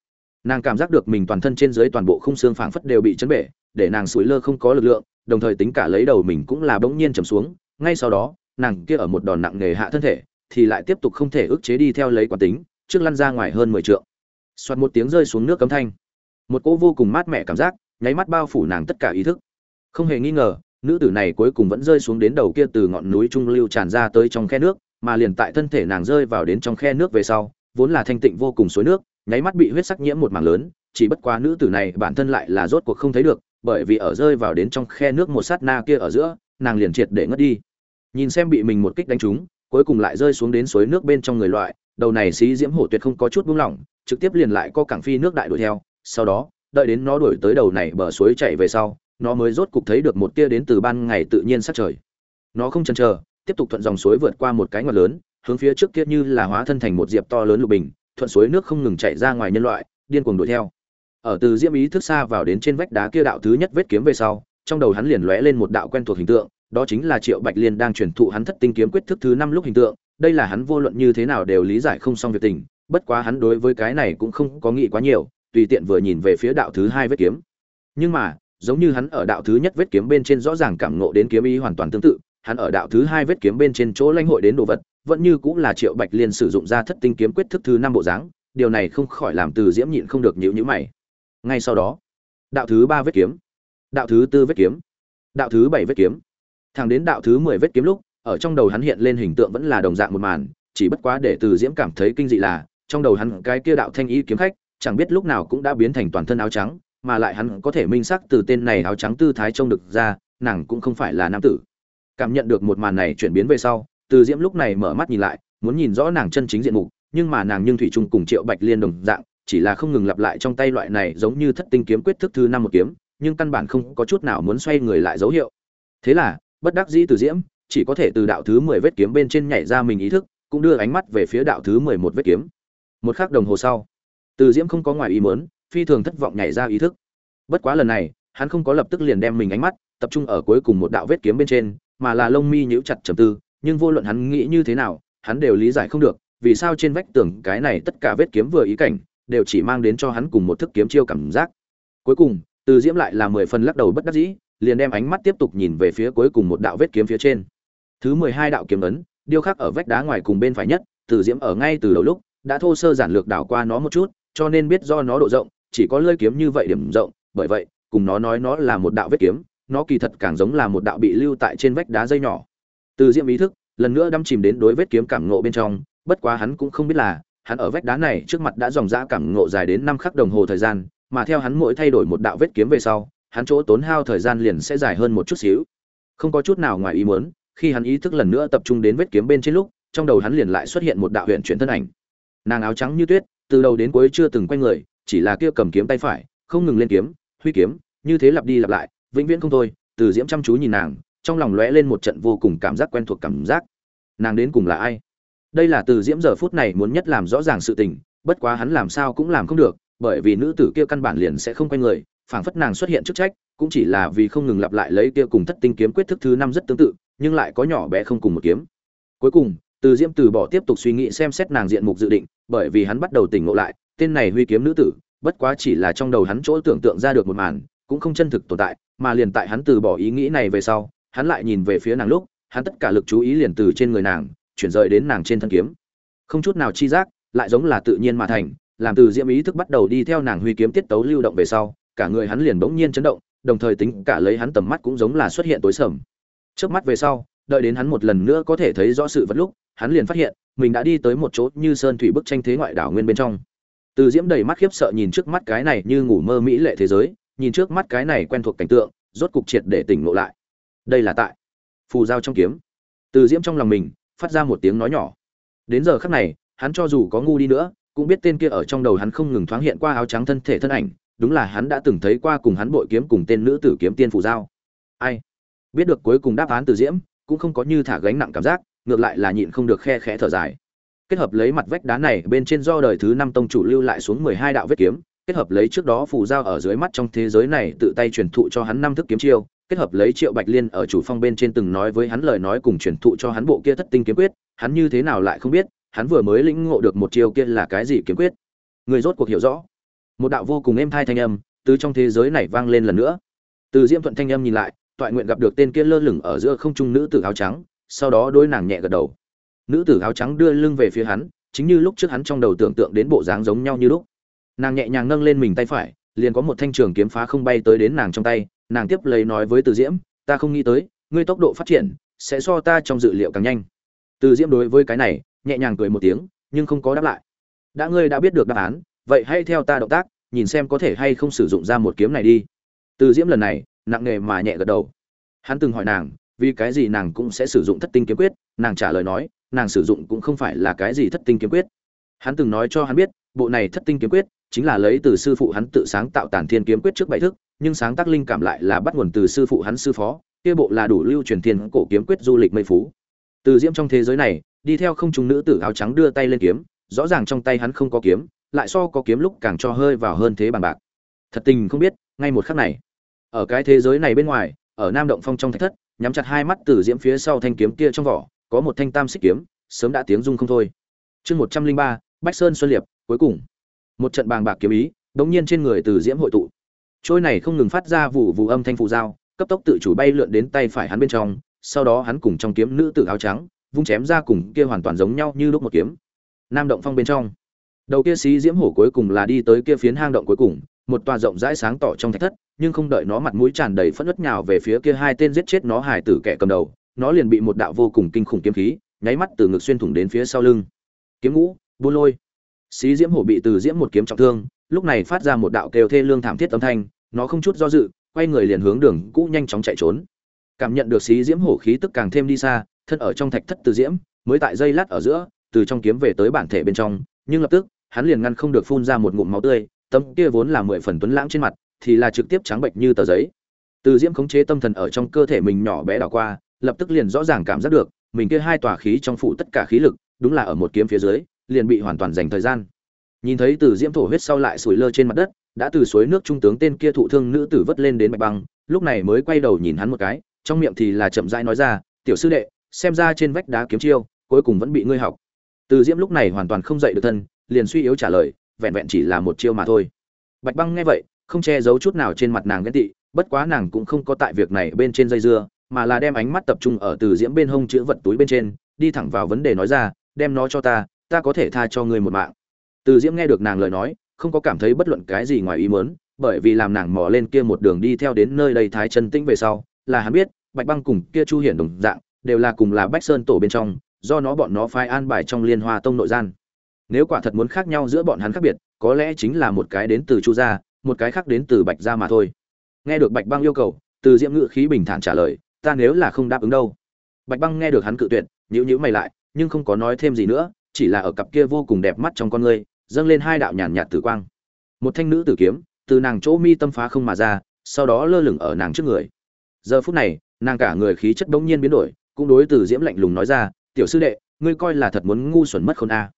A: Nàng cảm giác được mình toàn thân trên dưới toàn bộ khung xương phảng phất đều bị chấn bể, để nàng sủi lơ không có lực lượng, đồng thời tính cả lấy đầu mình cũng là bỗng nhiên trầm xuống, ngay sau đó, nàng kia ở một đòn nặng nề hạ thân thể, thì lại tiếp tục không thể ức chế đi theo lấy quán tính trước lăn ra ngoài hơn mười trượng. Soạt một tiếng rơi xuống nước cấm thanh. Một cỗ vô cùng mát mẻ cảm giác, nháy mắt bao phủ nàng tất cả ý thức. Không hề nghi ngờ, nữ tử này cuối cùng vẫn rơi xuống đến đầu kia từ ngọn núi trung lưu tràn ra tới trong khe nước, mà liền tại thân thể nàng rơi vào đến trong khe nước về sau, vốn là thanh tịnh vô cùng suối nước, nháy mắt bị huyết sắc nhiễm một mảng lớn, chỉ bất quá nữ tử này bản thân lại là rốt cuộc không thấy được, bởi vì ở rơi vào đến trong khe nước một sát na kia ở giữa, nàng liền triệt để ngất đi. Nhìn xem bị mình một kích đánh trúng, cuối cùng lại rơi xuống đến suối nước bên trong người loại đầu này xí diễm hổ tuyệt không có chút buông lỏng, trực tiếp liền lại co cảng phi nước đại đuổi theo, sau đó, đợi đến nó đuổi tới đầu này bờ suối chạy về sau, nó mới rốt cục thấy được một tia đến từ ban ngày tự nhiên sát trời. Nó không chần chờ, tiếp tục thuận dòng suối vượt qua một cái ngọt lớn, hướng phía trước kia như là hóa thân thành một diệp to lớn lục bình, thuận suối nước không ngừng chạy ra ngoài nhân loại, điên cuồng đuổi theo. Ở từ diễm ý thức xa vào đến trên vách đá kia đạo thứ nhất vết kiếm về sau, trong đầu hắn liền lóe lên một đạo quen thuộc hình tượng, đó chính là triệu bạch liên đang truyền thụ hắn thất tinh kiếm quyết thức thứ năm lúc hình tượng đây là hắn vô luận như thế nào đều lý giải không xong việc tình, bất quá hắn đối với cái này cũng không có nghĩ quá nhiều, tùy tiện vừa nhìn về phía đạo thứ hai vết kiếm. Nhưng mà, giống như hắn ở đạo thứ nhất vết kiếm bên trên rõ ràng cảm ngộ đến kiếm ý hoàn toàn tương tự, hắn ở đạo thứ hai vết kiếm bên trên chỗ lãnh hội đến đồ vật, vẫn như cũng là triệu bạch liên sử dụng ra thất tinh kiếm quyết thức thứ năm bộ dáng, điều này không khỏi làm từ diễm nhịn không được nhịu nhữ mày. Ngay sau đó, đạo thứ ba vết kiếm, đạo thứ tư vết kiếm, đạo thứ bảy vết kiếm. Thẳng đến đạo thứ mười vết kiếm lúc ở trong đầu hắn hiện lên hình tượng vẫn là đồng dạng một màn, chỉ bất quá để từ diễm cảm thấy kinh dị là, trong đầu hắn cái kia đạo thanh ý kiếm khách, chẳng biết lúc nào cũng đã biến thành toàn thân áo trắng, mà lại hắn có thể minh xác từ tên này áo trắng tư thái trông được ra, nàng cũng không phải là nam tử. Cảm nhận được một màn này chuyển biến về sau, từ diễm lúc này mở mắt nhìn lại, muốn nhìn rõ nàng chân chính diện mục, nhưng mà nàng nhưng thủy chung cùng triệu bạch liên đồng dạng, chỉ là không ngừng lặp lại trong tay loại này giống như thất tinh kiếm quyết thức thứ năm một kiếm, nhưng căn bản không có chút nào muốn xoay người lại dấu hiệu. Thế là, bất đắc dĩ từ diễm chỉ có thể từ đạo thứ mười vết kiếm bên trên nhảy ra mình ý thức, cũng đưa ánh mắt về phía đạo thứ mười một vết kiếm. Một khắc đồng hồ sau, từ diễm không có ngoài ý muốn, phi thường thất vọng nhảy ra ý thức. Bất quá lần này, hắn không có lập tức liền đem mình ánh mắt tập trung ở cuối cùng một đạo vết kiếm bên trên, mà là lông mi nhíu chặt trầm tư, nhưng vô luận hắn nghĩ như thế nào, hắn đều lý giải không được, vì sao trên vách tường cái này tất cả vết kiếm vừa ý cảnh, đều chỉ mang đến cho hắn cùng một thức kiếm chiêu cảm giác. Cuối cùng, từ diễm lại là mười phần lắc đầu bất đắc dĩ, liền đem ánh mắt tiếp tục nhìn về phía cuối cùng một đạo vết kiếm phía trên thứ mười hai đạo kiếm ấn, điêu khắc ở vách đá ngoài cùng bên phải nhất, từ diễm ở ngay từ đầu lúc, đã thô sơ giản lược đảo qua nó một chút, cho nên biết do nó độ rộng, chỉ có lơi kiếm như vậy điểm rộng, bởi vậy, cùng nó nói nó là một đạo vết kiếm, nó kỳ thật càng giống là một đạo bị lưu tại trên vách đá dây nhỏ. Từ diễm ý thức, lần nữa đâm chìm đến đối vết kiếm cảm ngộ bên trong, bất quá hắn cũng không biết là, hắn ở vách đá này trước mặt đã dòng dã cảm ngộ dài đến năm khắc đồng hồ thời gian, mà theo hắn mỗi thay đổi một đạo vết kiếm về sau, hắn chỗ tốn hao thời gian liền sẽ dài hơn một chút xíu. Không có chút nào ngoài ý muốn khi hắn ý thức lần nữa tập trung đến vết kiếm bên trên lúc, trong đầu hắn liền lại xuất hiện một đạo huyện chuyển thân ảnh. Nàng áo trắng như tuyết, từ đầu đến cuối chưa từng quay người, chỉ là kia cầm kiếm tay phải, không ngừng lên kiếm, huy kiếm, như thế lặp đi lặp lại, vĩnh viễn không thôi, từ diễm chăm chú nhìn nàng, trong lòng lóe lên một trận vô cùng cảm giác quen thuộc cảm giác. Nàng đến cùng là ai? Đây là từ diễm giờ phút này muốn nhất làm rõ ràng sự tình, bất quá hắn làm sao cũng làm không được, bởi vì nữ tử kia căn bản liền sẽ không quay người, phảng phất nàng xuất hiện chức trách, cũng chỉ là vì không ngừng lặp lại lấy kia cùng thất tinh kiếm quyết thức thứ năm rất tương tự nhưng lại có nhỏ bé không cùng một kiếm. Cuối cùng, từ diễm từ bỏ tiếp tục suy nghĩ xem xét nàng diện mục dự định, bởi vì hắn bắt đầu tỉnh ngộ lại, tên này huy kiếm nữ tử, bất quá chỉ là trong đầu hắn chỗ tưởng tượng ra được một màn, cũng không chân thực tồn tại, mà liền tại hắn từ bỏ ý nghĩ này về sau, hắn lại nhìn về phía nàng lúc, hắn tất cả lực chú ý liền từ trên người nàng, chuyển rời đến nàng trên thân kiếm. Không chút nào chi giác, lại giống là tự nhiên mà thành, làm từ diễm ý thức bắt đầu đi theo nàng huy kiếm tiết tấu lưu động về sau, cả người hắn liền bỗng nhiên chấn động, đồng thời tính cả lấy hắn tầm mắt cũng giống là xuất hiện tối sầm trước mắt về sau, đợi đến hắn một lần nữa có thể thấy rõ sự vật lúc, hắn liền phát hiện, mình đã đi tới một chỗ như sơn thủy bức tranh thế ngoại đảo nguyên bên trong. Từ diễm đầy mắt khiếp sợ nhìn trước mắt cái này như ngủ mơ mỹ lệ thế giới, nhìn trước mắt cái này quen thuộc cảnh tượng, rốt cục triệt để tỉnh ngộ lại. Đây là tại phù giao trong kiếm. Từ diễm trong lòng mình, phát ra một tiếng nói nhỏ. Đến giờ khắc này, hắn cho dù có ngu đi nữa, cũng biết tên kia ở trong đầu hắn không ngừng thoáng hiện qua áo trắng thân thể thân ảnh, đúng là hắn đã từng thấy qua cùng hắn bội kiếm cùng tên nữ tử kiếm tiên phù giao. Ai? Biết được cuối cùng đáp án từ diễm, cũng không có như thả gánh nặng cảm giác, ngược lại là nhịn không được khe khẽ thở dài. Kết hợp lấy mặt vách đá này, bên trên do đời thứ năm tông chủ lưu lại xuống mười hai đạo vết kiếm, kết hợp lấy trước đó phù giao ở dưới mắt trong thế giới này tự tay truyền thụ cho hắn năm thức kiếm chiêu, kết hợp lấy triệu bạch liên ở chủ phong bên trên từng nói với hắn lời nói cùng truyền thụ cho hắn bộ kia thất tinh kiếm quyết, hắn như thế nào lại không biết, hắn vừa mới lĩnh ngộ được một chiêu kia là cái gì kiếm quyết. Người rốt cuộc hiểu rõ. Một đạo vô cùng êm thai thanh âm từ trong thế giới này vang lên lần nữa. Từ diễm thuận thanh âm nhìn lại toại nguyện gặp được tên kia lơ lửng ở giữa không trung nữ tử áo trắng, sau đó đôi nàng nhẹ gật đầu. Nữ tử áo trắng đưa lưng về phía hắn, chính như lúc trước hắn trong đầu tưởng tượng đến bộ dáng giống nhau như lúc. Nàng nhẹ nhàng nâng lên mình tay phải, liền có một thanh trường kiếm phá không bay tới đến nàng trong tay, nàng tiếp lấy nói với từ diễm, ta không nghĩ tới, ngươi tốc độ phát triển sẽ so ta trong dự liệu càng nhanh. Từ diễm đối với cái này, nhẹ nhàng cười một tiếng, nhưng không có đáp lại. Đã ngươi đã biết được đáp án, vậy hãy theo ta động tác, nhìn xem có thể hay không sử dụng ra một kiếm này đi. Từ diễm lần này nặng nề mà nhẹ gật đầu. Hắn từng hỏi nàng, vì cái gì nàng cũng sẽ sử dụng thất tinh kiếm quyết? Nàng trả lời nói, nàng sử dụng cũng không phải là cái gì thất tinh kiếm quyết. Hắn từng nói cho hắn biết, bộ này thất tinh kiếm quyết chính là lấy từ sư phụ hắn tự sáng tạo tản thiên kiếm quyết trước bảy thức, nhưng sáng tác linh cảm lại là bắt nguồn từ sư phụ hắn sư phó, kia bộ là đủ lưu truyền thiên cổ kiếm quyết du lịch mây phú. Từ diễm trong thế giới này, đi theo không trung nữ tử áo trắng đưa tay lên kiếm, rõ ràng trong tay hắn không có kiếm, lại so có kiếm lúc càng cho hơi vào hơn thế bằng bạc. Thật tình không biết, ngay một khắc này ở cái thế giới này bên ngoài, ở nam động phong trong thạch thất, nhắm chặt hai mắt từ diễm phía sau thanh kiếm kia trong vỏ, có một thanh tam xích kiếm, sớm đã tiếng rung không thôi. Chương một trăm linh ba, bách sơn xuân liệp, cuối cùng. Một trận bàng bạc kiếm ý, đống nhiên trên người từ diễm hội tụ. Trôi này không ngừng phát ra vụ vụ âm thanh phụ dao cấp tốc tự chủ bay lượn đến tay phải hắn bên trong, sau đó hắn cùng trong kiếm nữ tử áo trắng, vung chém ra cùng kia hoàn toàn giống nhau như lúc một kiếm. Nam động phong bên trong. Đầu kia xí diễm hổ cuối cùng là đi tới kia phiến hang động cuối cùng một tòa rộng rãi sáng tỏ trong thạch thất, nhưng không đợi nó mặt mũi tràn đầy phẫn nứt nhào về phía kia hai tên giết chết nó hài tử kẻ cầm đầu, nó liền bị một đạo vô cùng kinh khủng kiếm khí, nháy mắt từ ngực xuyên thủng đến phía sau lưng. Kiếm ngũ buôn lôi. Xí diễm hổ bị từ diễm một kiếm trọng thương, lúc này phát ra một đạo kêu thê lương thảm thiết âm thanh, nó không chút do dự, quay người liền hướng đường cũ nhanh chóng chạy trốn. Cảm nhận được xí diễm hổ khí tức càng thêm đi xa, thân ở trong thạch thất từ diễm, mới tại dây lát ở giữa, từ trong kiếm về tới bản thể bên trong, nhưng lập tức, hắn liền ngăn không được phun ra một ngụm máu tươi tâm kia vốn là mười phần tuấn lãng trên mặt, thì là trực tiếp trắng bệnh như tờ giấy. Từ diễm khống chế tâm thần ở trong cơ thể mình nhỏ bé đảo qua, lập tức liền rõ ràng cảm giác được, mình kia hai tòa khí trong phủ tất cả khí lực, đúng là ở một kiếm phía dưới, liền bị hoàn toàn dành thời gian. Nhìn thấy từ diễm thổ huyết sau lại sủi lơ trên mặt đất, đã từ suối nước trung tướng tên kia thụ thương nữ tử vất lên đến bạch băng, lúc này mới quay đầu nhìn hắn một cái, trong miệng thì là chậm rãi nói ra, tiểu sư đệ, xem ra trên vách đá kiếm chiêu, cuối cùng vẫn bị ngươi học. Từ diễm lúc này hoàn toàn không dậy được thân, liền suy yếu trả lời vẹn vẹn chỉ là một chiêu mà thôi. Bạch băng nghe vậy, không che giấu chút nào trên mặt nàng ghen tị, bất quá nàng cũng không có tại việc này bên trên dây dưa, mà là đem ánh mắt tập trung ở từ diễm bên hông chữ vật túi bên trên, đi thẳng vào vấn đề nói ra, đem nó cho ta ta có thể tha cho ngươi một mạng. Từ diễm nghe được nàng lời nói, không có cảm thấy bất luận cái gì ngoài ý muốn, bởi vì làm nàng mò lên kia một đường đi theo đến nơi đây thái chân tĩnh về sau, là hắn biết, bạch băng cùng kia chu hiển đồng dạng, đều là cùng là bách sơn tổ bên trong, do nó bọn nó phái an bài trong liên hoa tông nội gian nếu quả thật muốn khác nhau giữa bọn hắn khác biệt, có lẽ chính là một cái đến từ chu gia, một cái khác đến từ bạch gia mà thôi. Nghe được bạch băng yêu cầu, từ diễm ngự khí bình thản trả lời, ta nếu là không đáp ứng đâu. Bạch băng nghe được hắn cự tuyệt nhữ nhữ mày lại, nhưng không có nói thêm gì nữa, chỉ là ở cặp kia vô cùng đẹp mắt trong con ngươi, dâng lên hai đạo nhàn nhạt tử quang. Một thanh nữ tử kiếm, từ nàng chỗ mi tâm phá không mà ra, sau đó lơ lửng ở nàng trước người. Giờ phút này, nàng cả người khí chất bỗng nhiên biến đổi, cũng đối từ diễm lạnh lùng nói ra, tiểu sư đệ, ngươi coi là thật muốn ngu xuẩn mất khôn a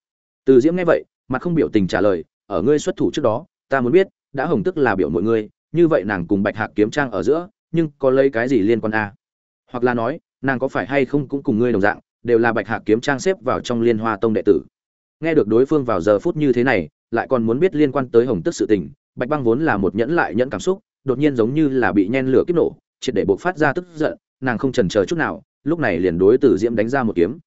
A: từ diễm nghe vậy, mặt không biểu tình trả lời, ở ngươi xuất thủ trước đó, ta muốn biết, đã hồng tức là biểu mọi ngươi, như vậy nàng cùng bạch hạc kiếm trang ở giữa, nhưng có lấy cái gì liên quan a hoặc là nói, nàng có phải hay không cũng cùng ngươi đồng dạng, đều là bạch hạc kiếm trang xếp vào trong liên hoa tông đệ tử? Nghe được đối phương vào giờ phút như thế này, lại còn muốn biết liên quan tới hồng tức sự tình, bạch băng vốn là một nhẫn lại nhẫn cảm xúc, đột nhiên giống như là bị nhen lửa kích nổ, triệt để buộc phát ra tức giận, nàng không chần chờ chút nào, lúc này liền đối tử diễm đánh ra một kiếm.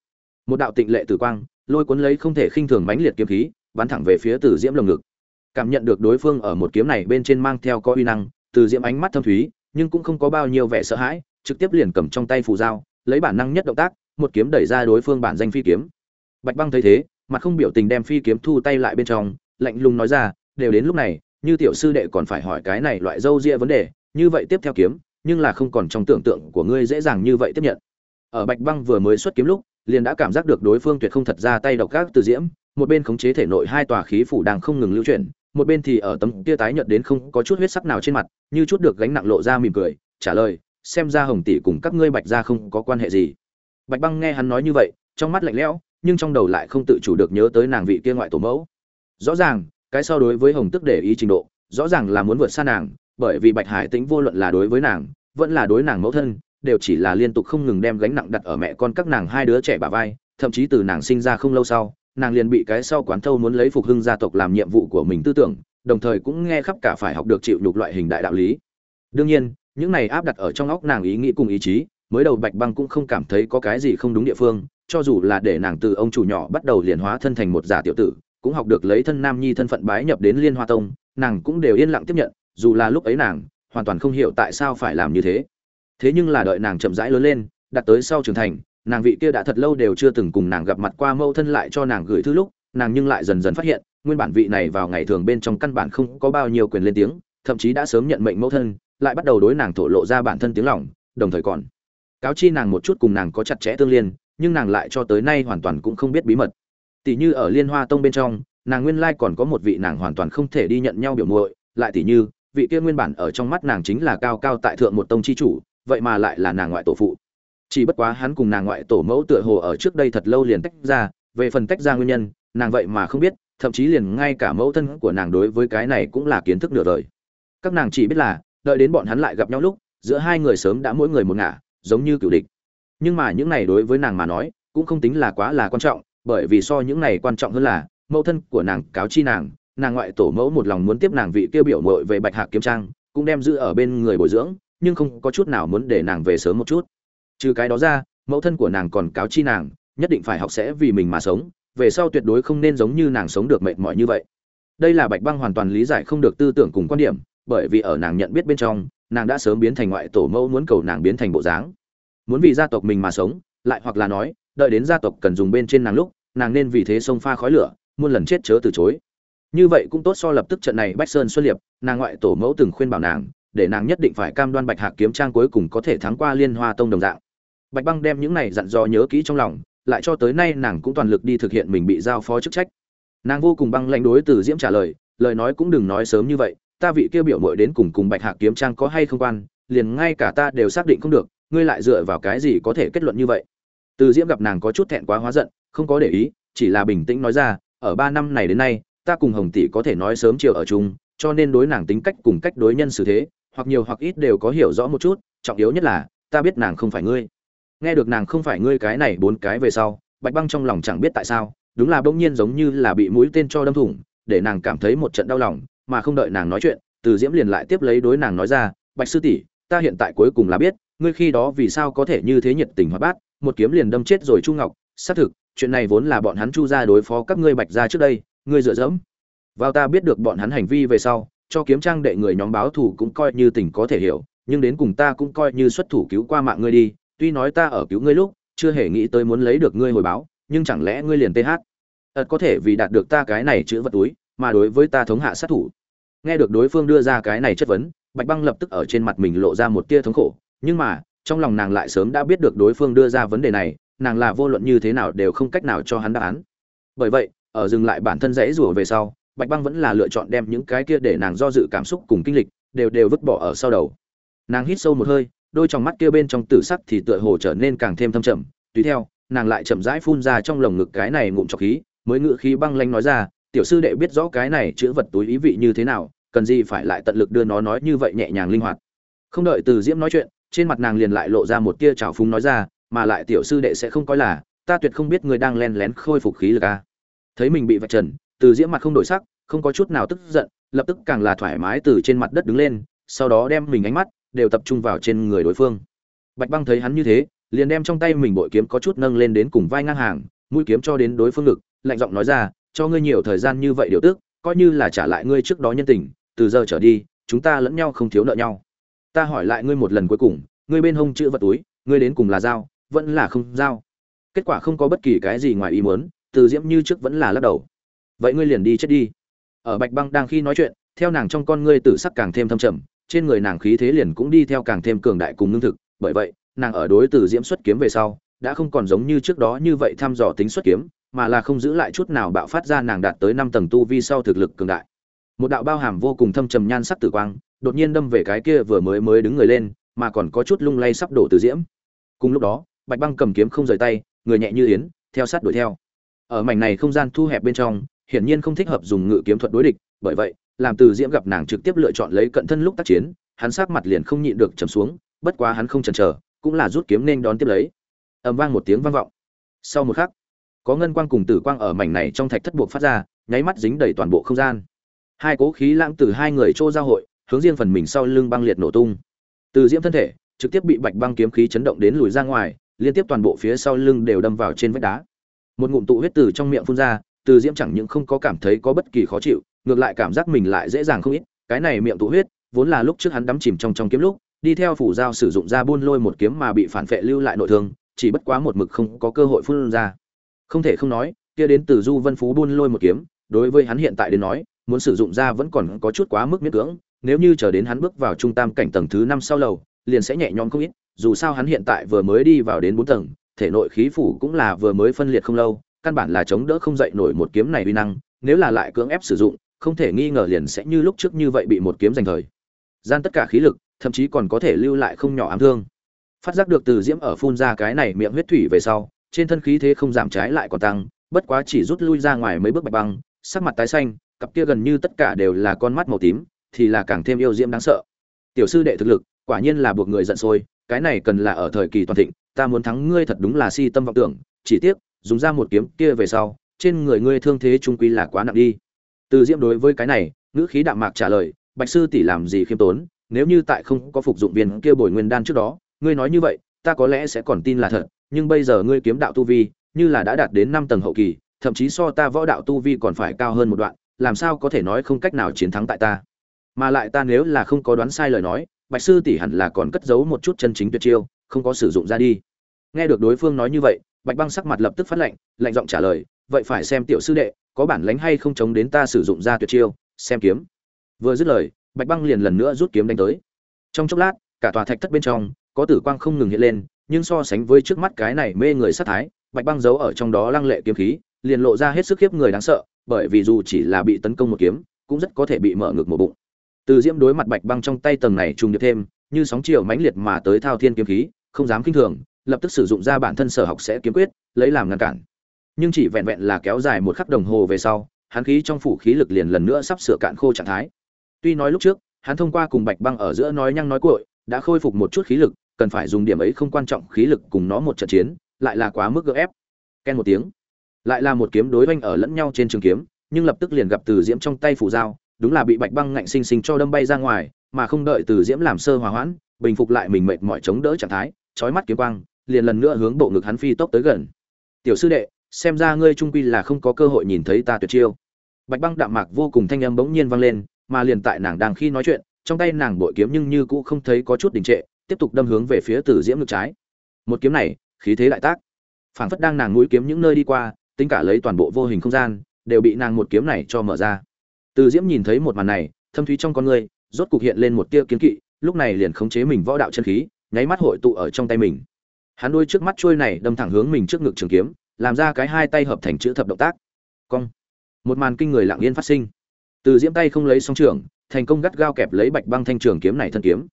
A: Một đạo tịnh lệ tử quang lôi cuốn lấy không thể khinh thường mãnh liệt kiếm khí, bắn thẳng về phía tử diễm lồng ngực. Cảm nhận được đối phương ở một kiếm này bên trên mang theo có uy năng, từ diễm ánh mắt thâm thúy, nhưng cũng không có bao nhiêu vẻ sợ hãi, trực tiếp liền cầm trong tay phù dao, lấy bản năng nhất động tác, một kiếm đẩy ra đối phương bản danh phi kiếm. Bạch băng thấy thế, mặt không biểu tình đem phi kiếm thu tay lại bên trong, lạnh lùng nói ra, đều đến lúc này, như tiểu sư đệ còn phải hỏi cái này loại dâu ria vấn đề, như vậy tiếp theo kiếm, nhưng là không còn trong tưởng tượng của ngươi dễ dàng như vậy tiếp nhận. Ở bạch băng vừa mới xuất kiếm lúc liền đã cảm giác được đối phương tuyệt không thật ra tay độc các từ diễm, một bên khống chế thể nội hai tòa khí phủ đang không ngừng lưu chuyển, một bên thì ở tấm kia tái nhợt đến không có chút huyết sắc nào trên mặt, như chút được gánh nặng lộ ra mỉm cười, trả lời, xem ra hồng tỷ cùng các ngươi bạch gia không có quan hệ gì. Bạch băng nghe hắn nói như vậy, trong mắt lạnh lẽo, nhưng trong đầu lại không tự chủ được nhớ tới nàng vị kia ngoại tổ mẫu. Rõ ràng, cái so đối với hồng tức để ý trình độ, rõ ràng là muốn vượt xa nàng, bởi vì bạch hải tĩnh vô luận là đối với nàng, vẫn là đối nàng mẫu thân đều chỉ là liên tục không ngừng đem gánh nặng đặt ở mẹ con các nàng hai đứa trẻ bà vai, thậm chí từ nàng sinh ra không lâu sau, nàng liền bị cái sau quán thâu muốn lấy phục hưng gia tộc làm nhiệm vụ của mình tư tưởng, đồng thời cũng nghe khắp cả phải học được chịu nhục loại hình đại đạo lý. Đương nhiên, những này áp đặt ở trong óc nàng ý nghĩ cùng ý chí, mới đầu bạch băng cũng không cảm thấy có cái gì không đúng địa phương, cho dù là để nàng từ ông chủ nhỏ bắt đầu liền hóa thân thành một giả tiểu tử, cũng học được lấy thân nam nhi thân phận bái nhập đến liên hoa tông, nàng cũng đều yên lặng tiếp nhận, dù là lúc ấy nàng hoàn toàn không hiểu tại sao phải làm như thế thế nhưng là đợi nàng chậm rãi lớn lên, đặt tới sau trưởng thành, nàng vị kia đã thật lâu đều chưa từng cùng nàng gặp mặt qua mâu thân lại cho nàng gửi thư lúc, nàng nhưng lại dần dần phát hiện, nguyên bản vị này vào ngày thường bên trong căn bản không có bao nhiêu quyền lên tiếng, thậm chí đã sớm nhận mệnh mẫu thân, lại bắt đầu đối nàng thổ lộ ra bản thân tiếng lòng, đồng thời còn cáo chi nàng một chút cùng nàng có chặt chẽ tương liên, nhưng nàng lại cho tới nay hoàn toàn cũng không biết bí mật. Tỷ như ở liên hoa tông bên trong, nàng nguyên lai còn có một vị nàng hoàn toàn không thể đi nhận nhau biểu muội, lại tỷ như, vị kia nguyên bản ở trong mắt nàng chính là cao cao tại thượng một tông chi chủ vậy mà lại là nàng ngoại tổ phụ. Chỉ bất quá hắn cùng nàng ngoại tổ mẫu tựa hồ ở trước đây thật lâu liền tách ra, về phần tách ra nguyên nhân, nàng vậy mà không biết, thậm chí liền ngay cả mẫu thân của nàng đối với cái này cũng là kiến thức nửa đời. Các nàng chỉ biết là, đợi đến bọn hắn lại gặp nhau lúc, giữa hai người sớm đã mỗi người một ngả, giống như cựu địch. Nhưng mà những này đối với nàng mà nói, cũng không tính là quá là quan trọng, bởi vì so những này quan trọng hơn là, mẫu thân của nàng cáo chi nàng nàng ngoại tổ mẫu một lòng muốn tiếp nàng vị tiêu biểu mội về bạch hạc kiếm trang, cũng đem giữ ở bên người bồi dưỡng nhưng không có chút nào muốn để nàng về sớm một chút. Trừ cái đó ra, mẫu thân của nàng còn cáo chi nàng, nhất định phải học sẽ vì mình mà sống, về sau tuyệt đối không nên giống như nàng sống được mệt mỏi như vậy. Đây là bạch băng hoàn toàn lý giải không được tư tưởng cùng quan điểm, bởi vì ở nàng nhận biết bên trong, nàng đã sớm biến thành ngoại tổ mẫu muốn cầu nàng biến thành bộ dáng. Muốn vì gia tộc mình mà sống, lại hoặc là nói, đợi đến gia tộc cần dùng bên trên nàng lúc, nàng nên vì thế xông pha khói lửa, muôn lần chết chớ từ chối. Như vậy cũng tốt so lập tức trận này bách sơn xuất liệp, nàng ngoại tổ mẫu từng khuyên bảo nàng để nàng nhất định phải cam đoan bạch hạc kiếm trang cuối cùng có thể thắng qua liên hoa tông đồng dạng. Bạch băng đem những này dặn dò nhớ kỹ trong lòng, lại cho tới nay nàng cũng toàn lực đi thực hiện mình bị giao phó chức trách. Nàng vô cùng băng lãnh đối từ diễm trả lời lời nói cũng đừng nói sớm như vậy, ta vị kia biểu mội đến cùng cùng bạch hạc kiếm trang có hay không quan, liền ngay cả ta đều xác định không được, ngươi lại dựa vào cái gì có thể kết luận như vậy? Từ diễm gặp nàng có chút thẹn quá hóa giận, không có để ý, chỉ là bình tĩnh nói ra, ở ba năm này đến nay, ta cùng hồng tỷ có thể nói sớm chiều ở chung, cho nên đối nàng tính cách cùng cách đối nhân xử thế hoặc nhiều hoặc ít đều có hiểu rõ một chút, trọng yếu nhất là, ta biết nàng không phải ngươi. Nghe được nàng không phải ngươi cái này bốn cái về sau, bạch băng trong lòng chẳng biết tại sao, đúng là bỗng nhiên giống như là bị mũi tên cho đâm thủng, để nàng cảm thấy một trận đau lòng, mà không đợi nàng nói chuyện, từ diễm liền lại tiếp lấy đối nàng nói ra, bạch sư tỷ, ta hiện tại cuối cùng là biết, ngươi khi đó vì sao có thể như thế nhiệt tình hoạt bát, một kiếm liền đâm chết rồi chu ngọc, xác thực, chuyện này vốn là bọn hắn chu ra đối phó các ngươi bạch ra trước đây, ngươi dựa dẫm. Vào ta biết được bọn hắn hành vi về sau cho kiếm trang đệ người nhóm báo thủ cũng coi như tình có thể hiểu, nhưng đến cùng ta cũng coi như xuất thủ cứu qua mạng ngươi đi, tuy nói ta ở cứu ngươi lúc, chưa hề nghĩ tới muốn lấy được ngươi hồi báo, nhưng chẳng lẽ ngươi liền th Thật ờ, có thể vì đạt được ta cái này chữ vật túi, mà đối với ta thống hạ sát thủ. Nghe được đối phương đưa ra cái này chất vấn, bạch băng lập tức ở trên mặt mình lộ ra một tia thống khổ, nhưng mà, trong lòng nàng lại sớm đã biết được đối phương đưa ra vấn đề này, nàng là vô luận như thế nào đều không cách nào cho hắn đáp án. Bởi vậy, ở dừng lại bản thân dãy rủa về sau bạch băng vẫn là lựa chọn đem những cái kia để nàng do dự cảm xúc cùng kinh lịch, đều đều vứt bỏ ở sau đầu. Nàng hít sâu một hơi, đôi trong mắt kia bên trong tử sắc thì tựa hồ trở nên càng thêm thâm trầm. Tùy theo, nàng lại chậm rãi phun ra trong lồng ngực cái này ngụm trọc khí, mới ngự khí băng lanh nói ra, tiểu sư đệ biết rõ cái này chữ vật túi ý vị như thế nào, cần gì phải lại tận lực đưa nó nói như vậy nhẹ nhàng linh hoạt. Không đợi từ diễm nói chuyện, trên mặt nàng liền lại lộ ra một tia trào phúng nói ra, mà lại tiểu sư đệ sẽ không coi là, ta tuyệt không biết người đang len lén khôi phục khí lực a à. thấy mình bị vạch trần từ diễm mặt không đổi sắc, không có chút nào tức giận, lập tức càng là thoải mái từ trên mặt đất đứng lên, sau đó đem mình ánh mắt đều tập trung vào trên người đối phương. Bạch băng thấy hắn như thế, liền đem trong tay mình bội kiếm có chút nâng lên đến cùng vai ngang hàng, mũi kiếm cho đến đối phương ngực, lạnh giọng nói ra, cho ngươi nhiều thời gian như vậy điều tức, coi như là trả lại ngươi trước đó nhân tình, từ giờ trở đi, chúng ta lẫn nhau không thiếu nợ nhau. Ta hỏi lại ngươi một lần cuối cùng, ngươi bên hông chữ vật túi, ngươi đến cùng là dao, vẫn là không dao? Kết quả không có bất kỳ cái gì ngoài ý muốn, từ diễm như trước vẫn là lắc đầu vậy ngươi liền đi chết đi. Ở bạch băng đang khi nói chuyện, theo nàng trong con ngươi tử sắc càng thêm thâm trầm, trên người nàng khí thế liền cũng đi theo càng thêm cường đại cùng ngưng thực. Bởi vậy, nàng ở đối từ diễm xuất kiếm về sau, đã không còn giống như trước đó như vậy thăm dò tính xuất kiếm, mà là không giữ lại chút nào bạo phát ra nàng đạt tới năm tầng tu vi sau thực lực cường đại. Một đạo bao hàm vô cùng thâm trầm nhan sắc tử quang, đột nhiên đâm về cái kia vừa mới mới đứng người lên, mà còn có chút lung lay sắp đổ từ diễm. Cùng lúc đó, bạch băng cầm kiếm không rời tay, người nhẹ như yến, theo sát đuổi theo. Ở mảnh này không gian thu hẹp bên trong hiển nhiên không thích hợp dùng ngự kiếm thuật đối địch, bởi vậy, làm từ diễm gặp nàng trực tiếp lựa chọn lấy cận thân lúc tác chiến, hắn sắc mặt liền không nhịn được trầm xuống, bất quá hắn không chần chờ, cũng là rút kiếm nên đón tiếp lấy. Ầm vang một tiếng vang vọng. Sau một khắc, có ngân quang cùng tử quang ở mảnh này trong thạch thất buộc phát ra, nháy mắt dính đầy toàn bộ không gian. Hai cố khí lãng từ hai người trô giao hội, hướng riêng phần mình sau lưng băng liệt nổ tung. Từ diễm thân thể trực tiếp bị bạch băng kiếm khí chấn động đến lùi ra ngoài, liên tiếp toàn bộ phía sau lưng đều đâm vào trên vách đá. Một ngụm tụ huyết từ trong miệng phun ra từ diễm chẳng những không có cảm thấy có bất kỳ khó chịu, ngược lại cảm giác mình lại dễ dàng không ít, cái này miệng tụ huyết, vốn là lúc trước hắn đắm chìm trong trong kiếm lúc, đi theo phủ dao sử dụng ra buôn lôi một kiếm mà bị phản phệ lưu lại nội thương, chỉ bất quá một mực không có cơ hội phun ra. Không thể không nói, kia đến từ du vân phú buôn lôi một kiếm, đối với hắn hiện tại đến nói, muốn sử dụng ra vẫn còn có chút quá mức miễn cưỡng, nếu như chờ đến hắn bước vào trung tam cảnh tầng thứ năm sau lầu, liền sẽ nhẹ nhõm không ít, dù sao hắn hiện tại vừa mới đi vào đến bốn tầng, thể nội khí phủ cũng là vừa mới phân liệt không lâu căn bản là chống đỡ không dậy nổi một kiếm này uy năng, nếu là lại cưỡng ép sử dụng, không thể nghi ngờ liền sẽ như lúc trước như vậy bị một kiếm giành thời. Gian tất cả khí lực, thậm chí còn có thể lưu lại không nhỏ ám thương. Phát giác được từ diễm ở phun ra cái này miệng huyết thủy về sau, trên thân khí thế không giảm trái lại còn tăng, bất quá chỉ rút lui ra ngoài mấy bước bạch băng, sắc mặt tái xanh, cặp kia gần như tất cả đều là con mắt màu tím, thì là càng thêm yêu diễm đáng sợ. Tiểu sư đệ thực lực, quả nhiên là buộc người giận sôi, cái này cần là ở thời kỳ toàn thịnh, ta muốn thắng ngươi thật đúng là si tâm vọng tưởng, chỉ tiếc dùng ra một kiếm kia về sau, trên người ngươi thương thế trung quy là quá nặng đi. Từ diễm đối với cái này, ngữ khí đạm mạc trả lời, bạch sư tỷ làm gì khiêm tốn, nếu như tại không có phục dụng viên kia bồi nguyên đan trước đó, ngươi nói như vậy, ta có lẽ sẽ còn tin là thật, nhưng bây giờ ngươi kiếm đạo tu vi, như là đã đạt đến năm tầng hậu kỳ, thậm chí so ta võ đạo tu vi còn phải cao hơn một đoạn, làm sao có thể nói không cách nào chiến thắng tại ta? Mà lại ta nếu là không có đoán sai lời nói, bạch sư tỷ hẳn là còn cất giấu một chút chân chính tuyệt chiêu, không có sử dụng ra đi. Nghe được đối phương nói như vậy bạch băng sắc mặt lập tức phát lệnh lạnh giọng trả lời, vậy phải xem tiểu sư đệ, có bản lánh hay không chống đến ta sử dụng ra tuyệt chiêu, xem kiếm. Vừa dứt lời, bạch băng liền lần nữa rút kiếm đánh tới. Trong chốc lát, cả tòa thạch thất bên trong, có tử quang không ngừng hiện lên, nhưng so sánh với trước mắt cái này mê người sát thái, bạch băng giấu ở trong đó lăng lệ kiếm khí, liền lộ ra hết sức khiếp người đáng sợ, bởi vì dù chỉ là bị tấn công một kiếm, cũng rất có thể bị mở ngực một bụng. Từ diễm đối mặt bạch băng trong tay tầng này trùng điệp thêm, như sóng chiều mãnh liệt mà tới thao thiên kiếm khí, không dám kinh thường lập tức sử dụng ra bản thân sở học sẽ kiếm quyết, lấy làm ngăn cản. Nhưng chỉ vẹn vẹn là kéo dài một khắc đồng hồ về sau, hắn khí trong phủ khí lực liền lần nữa sắp sửa cạn khô trạng thái. Tuy nói lúc trước, hắn thông qua cùng bạch băng ở giữa nói nhăng nói cuội, đã khôi phục một chút khí lực, cần phải dùng điểm ấy không quan trọng khí lực cùng nó một trận chiến, lại là quá mức gỡ ép. Ken một tiếng. Lại là một kiếm đối oanh ở lẫn nhau trên trường kiếm, nhưng lập tức liền gặp từ diễm trong tay phủ dao, đúng là bị bạch băng ngạnh sinh sinh cho đâm bay ra ngoài, mà không đợi từ diễm làm sơ hòa hoãn, bình phục lại mình mệt mỏi chống đỡ trạng thái, chói mắt kiếm quang liền lần nữa hướng bộ ngực hắn phi tốc tới gần. Tiểu sư đệ, xem ra ngươi trung quy là không có cơ hội nhìn thấy ta tuyệt chiêu. Bạch băng đạm mạc vô cùng thanh âm bỗng nhiên vang lên, mà liền tại nàng đang khi nói chuyện, trong tay nàng bội kiếm nhưng như cũ không thấy có chút đình trệ, tiếp tục đâm hướng về phía tử diễm ngực trái. Một kiếm này, khí thế đại tác. Phảng phất đang nàng mũi kiếm những nơi đi qua, tính cả lấy toàn bộ vô hình không gian, đều bị nàng một kiếm này cho mở ra. Từ diễm nhìn thấy một màn này, thâm thúy trong con người, rốt cục hiện lên một tia kiến kỵ, lúc này liền khống chế mình võ đạo chân khí, nháy mắt hội tụ ở trong tay mình hắn đôi trước mắt trôi này đâm thẳng hướng mình trước ngực trường kiếm, làm ra cái hai tay hợp thành chữ thập động tác. Cong. Một màn kinh người lặng yên phát sinh. Từ diễm tay không lấy song trường, thành công gắt gao kẹp lấy bạch băng thanh trường kiếm này thân kiếm.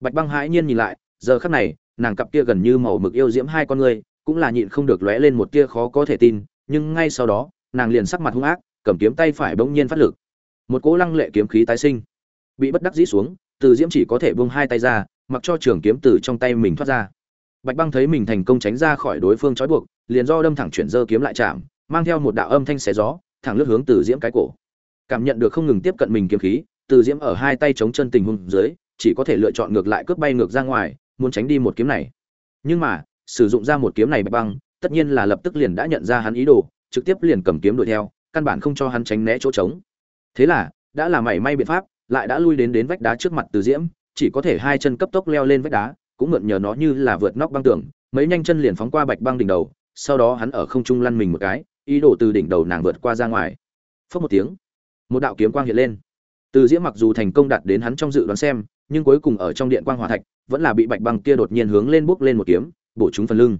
A: Bạch băng hãi nhiên nhìn lại, giờ khắc này, nàng cặp kia gần như màu mực yêu diễm hai con người, cũng là nhịn không được lóe lên một tia khó có thể tin, nhưng ngay sau đó, nàng liền sắc mặt hung ác, cầm kiếm tay phải bỗng nhiên phát lực. Một cỗ lăng lệ kiếm khí tái sinh. Bị bất đắc dĩ xuống, từ diễm chỉ có thể buông hai tay ra, mặc cho trường kiếm từ trong tay mình thoát ra bạch băng thấy mình thành công tránh ra khỏi đối phương trói buộc, liền do đâm thẳng chuyển dơ kiếm lại chạm, mang theo một đạo âm thanh xé gió, thẳng lướt hướng từ diễm cái cổ. Cảm nhận được không ngừng tiếp cận mình kiếm khí, từ diễm ở hai tay chống chân tình huống dưới, chỉ có thể lựa chọn ngược lại cướp bay ngược ra ngoài, muốn tránh đi một kiếm này. Nhưng mà, sử dụng ra một kiếm này bạch băng, tất nhiên là lập tức liền đã nhận ra hắn ý đồ, trực tiếp liền cầm kiếm đuổi theo, căn bản không cho hắn tránh né chỗ trống. Thế là, đã là mảy may biện pháp, lại đã lui đến đến vách đá trước mặt từ diễm, chỉ có thể hai chân cấp tốc leo lên vách đá cũng mượn nhờ nó như là vượt nóc băng tường, mấy nhanh chân liền phóng qua bạch băng đỉnh đầu, sau đó hắn ở không trung lăn mình một cái, ý đồ từ đỉnh đầu nàng vượt qua ra ngoài. Phất một tiếng, một đạo kiếm quang hiện lên. Từ diễm mặc dù thành công đạt đến hắn trong dự đoán xem, nhưng cuối cùng ở trong điện quang hỏa thạch, vẫn là bị bạch băng kia đột nhiên hướng lên bốc lên một kiếm, bổ trúng phần lưng.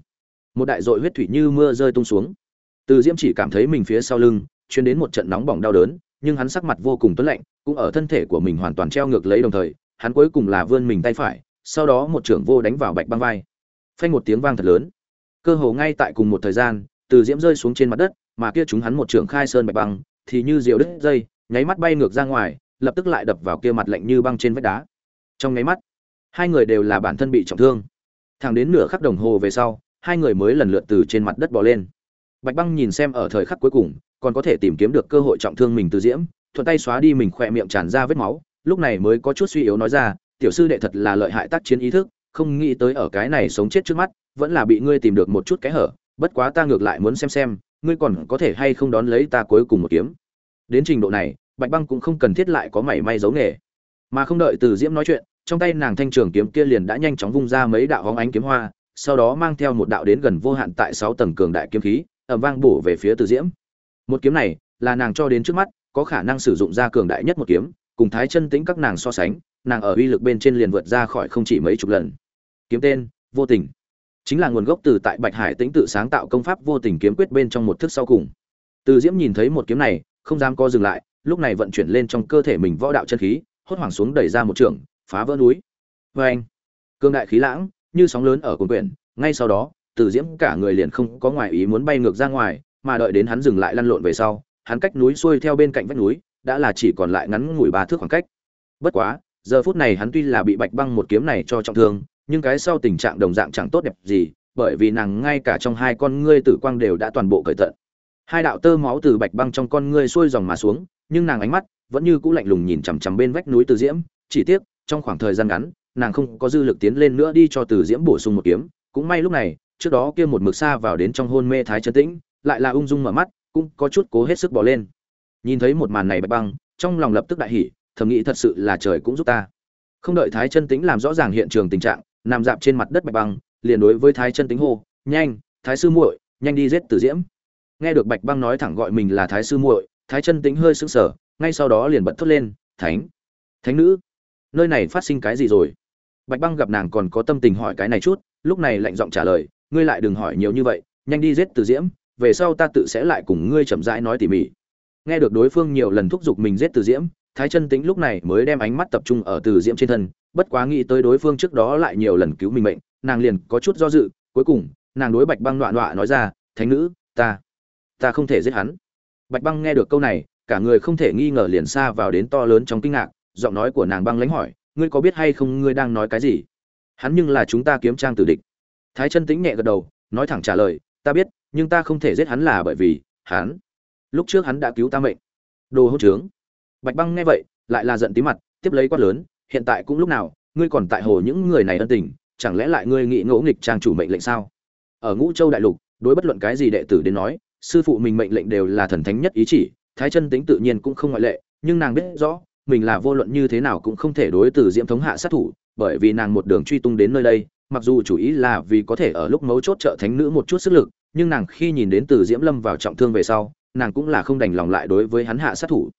A: Một đại dội huyết thủy như mưa rơi tung xuống. Từ diễm chỉ cảm thấy mình phía sau lưng chuyến đến một trận nóng bỏng đau đớn, nhưng hắn sắc mặt vô cùng tuấn lạnh, cũng ở thân thể của mình hoàn toàn treo ngược lấy đồng thời, hắn cuối cùng là vươn mình tay phải sau đó một trưởng vô đánh vào bạch băng vai. Phanh một tiếng vang thật lớn. Cơ hồ ngay tại cùng một thời gian, từ diễm rơi xuống trên mặt đất, mà kia chúng hắn một trưởng khai sơn bạch băng, thì như diều đứt dây, nháy mắt bay ngược ra ngoài, lập tức lại đập vào kia mặt lạnh như băng trên vách đá. Trong nháy mắt, hai người đều là bản thân bị trọng thương. Thẳng đến nửa khắc đồng hồ về sau, hai người mới lần lượt từ trên mặt đất bò lên. Bạch băng nhìn xem ở thời khắc cuối cùng, còn có thể tìm kiếm được cơ hội trọng thương mình từ diễm, thuận tay xóa đi mình khỏe miệng tràn ra vết máu, lúc này mới có chút suy yếu nói ra tiểu sư đệ thật là lợi hại tác chiến ý thức, không nghĩ tới ở cái này sống chết trước mắt, vẫn là bị ngươi tìm được một chút cái hở, bất quá ta ngược lại muốn xem xem, ngươi còn có thể hay không đón lấy ta cuối cùng một kiếm. Đến trình độ này, bạch băng cũng không cần thiết lại có mảy may giấu nghề. Mà không đợi từ diễm nói chuyện, trong tay nàng thanh trường kiếm kia liền đã nhanh chóng vung ra mấy đạo hóng ánh kiếm hoa, sau đó mang theo một đạo đến gần vô hạn tại sáu tầng cường đại kiếm khí ẩm vang bổ về phía từ diễm. Một kiếm này, là nàng cho đến trước mắt, có khả năng sử dụng ra cường đại nhất một kiếm, cùng thái chân tĩnh các nàng so sánh nàng ở uy lực bên trên liền vượt ra khỏi không chỉ mấy chục lần. Kiếm tên, vô tình. Chính là nguồn gốc từ tại bạch hải tĩnh tự sáng tạo công pháp vô tình kiếm quyết bên trong một thức sau cùng. Từ diễm nhìn thấy một kiếm này, không dám co dừng lại, lúc này vận chuyển lên trong cơ thể mình võ đạo chân khí, hốt hoảng xuống đẩy ra một trường, phá vỡ núi. Vê anh cương đại khí lãng, như sóng lớn ở cuồng quyển, ngay sau đó, từ diễm cả người liền không có ngoài ý muốn bay ngược ra ngoài, mà đợi đến hắn dừng lại lăn lộn về sau, hắn cách núi xuôi theo bên cạnh vách núi, đã là chỉ còn lại ngắn ngủi ba thước khoảng cách. Bất quá giờ phút này hắn tuy là bị bạch băng một kiếm này cho trọng thương, nhưng cái sau tình trạng đồng dạng chẳng tốt đẹp gì, bởi vì nàng ngay cả trong hai con ngươi tử quang đều đã toàn bộ cởi tận. Hai đạo tơ máu từ bạch băng trong con ngươi xuôi dòng mà xuống, nhưng nàng ánh mắt vẫn như cũ lạnh lùng nhìn chằm chằm bên vách núi từ diễm, chỉ tiếc, trong khoảng thời gian ngắn, nàng không có dư lực tiến lên nữa đi cho từ diễm bổ sung một kiếm. Cũng may lúc này, trước đó kia một mực xa vào đến trong hôn mê thái chân tĩnh, lại là ung dung mở mắt, cũng có chút cố hết sức bỏ lên. Nhìn thấy một màn này bạch băng, trong lòng lập tức đại hỉ thầm nghĩ thật sự là trời cũng giúp ta. Không đợi thái chân tĩnh làm rõ ràng hiện trường tình trạng, nằm dạp trên mặt đất bạch băng, liền đối với thái chân tĩnh hô, nhanh, thái sư muội, nhanh đi giết tử diễm. Nghe được bạch băng nói thẳng gọi mình là thái sư muội, thái chân tĩnh hơi sững sờ, ngay sau đó liền bật thốt lên, thánh thánh nữ, nơi này phát sinh cái gì rồi? Bạch băng gặp nàng còn có tâm tình hỏi cái này chút, lúc này lạnh giọng trả lời, ngươi lại đừng hỏi nhiều như vậy, nhanh đi giết tử diễm, về sau ta tự sẽ lại cùng ngươi chậm rãi nói tỉ mỉ. Nghe được đối phương nhiều lần thúc giục mình giết tử diễm thái chân tĩnh lúc này mới đem ánh mắt tập trung ở Từ diễm trên thân, bất quá nghĩ tới đối phương trước đó lại nhiều lần cứu mình mệnh, nàng liền có chút do dự, cuối cùng, nàng đối bạch băng đoạn đoạn nói ra, thánh nữ, ta ta không thể giết hắn. Bạch băng nghe được câu này, cả người không thể nghi ngờ liền xa vào đến to lớn trong kinh ngạc, giọng nói của nàng băng lãnh hỏi, ngươi có biết hay không ngươi đang nói cái gì? Hắn nhưng là chúng ta kiếm trang tử địch. Thái chân tĩnh nhẹ gật đầu, nói thẳng trả lời, ta biết, nhưng ta không thể giết hắn là bởi vì hắn. Lúc trước hắn đã cứu ta mệnh. Đồ hỗn trướng bạch băng nghe vậy, lại là giận tí mặt, tiếp lấy quát lớn, hiện tại cũng lúc nào, ngươi còn tại hồ những người này ân tình, chẳng lẽ lại ngươi nghĩ ngỗ nghịch trang chủ mệnh lệnh sao? Ở ngũ châu đại lục, đối bất luận cái gì đệ tử đến nói, sư phụ mình mệnh lệnh đều là thần thánh nhất ý chỉ, thái chân tính tự nhiên cũng không ngoại lệ, nhưng nàng biết rõ, mình là vô luận như thế nào cũng không thể đối từ diễm thống hạ sát thủ, bởi vì nàng một đường truy tung đến nơi đây, mặc dù chủ ý là vì có thể ở lúc mấu chốt trợ thánh nữ một chút sức lực, nhưng nàng khi nhìn đến từ diễm lâm vào trọng thương về sau, nàng cũng là không đành lòng lại đối với hắn hạ sát thủ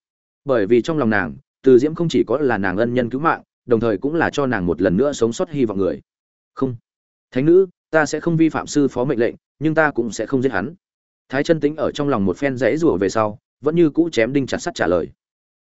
A: bởi vì trong lòng nàng, từ diễm không chỉ có là nàng ân nhân cứu mạng, đồng thời cũng là cho nàng một lần nữa sống sót hy vọng người. Không. Thánh nữ, ta sẽ không vi phạm sư phó mệnh lệnh, nhưng ta cũng sẽ không giết hắn. Thái chân tính ở trong lòng một phen rẽ rủa về sau, vẫn như cũ chém đinh chặt sắt trả lời.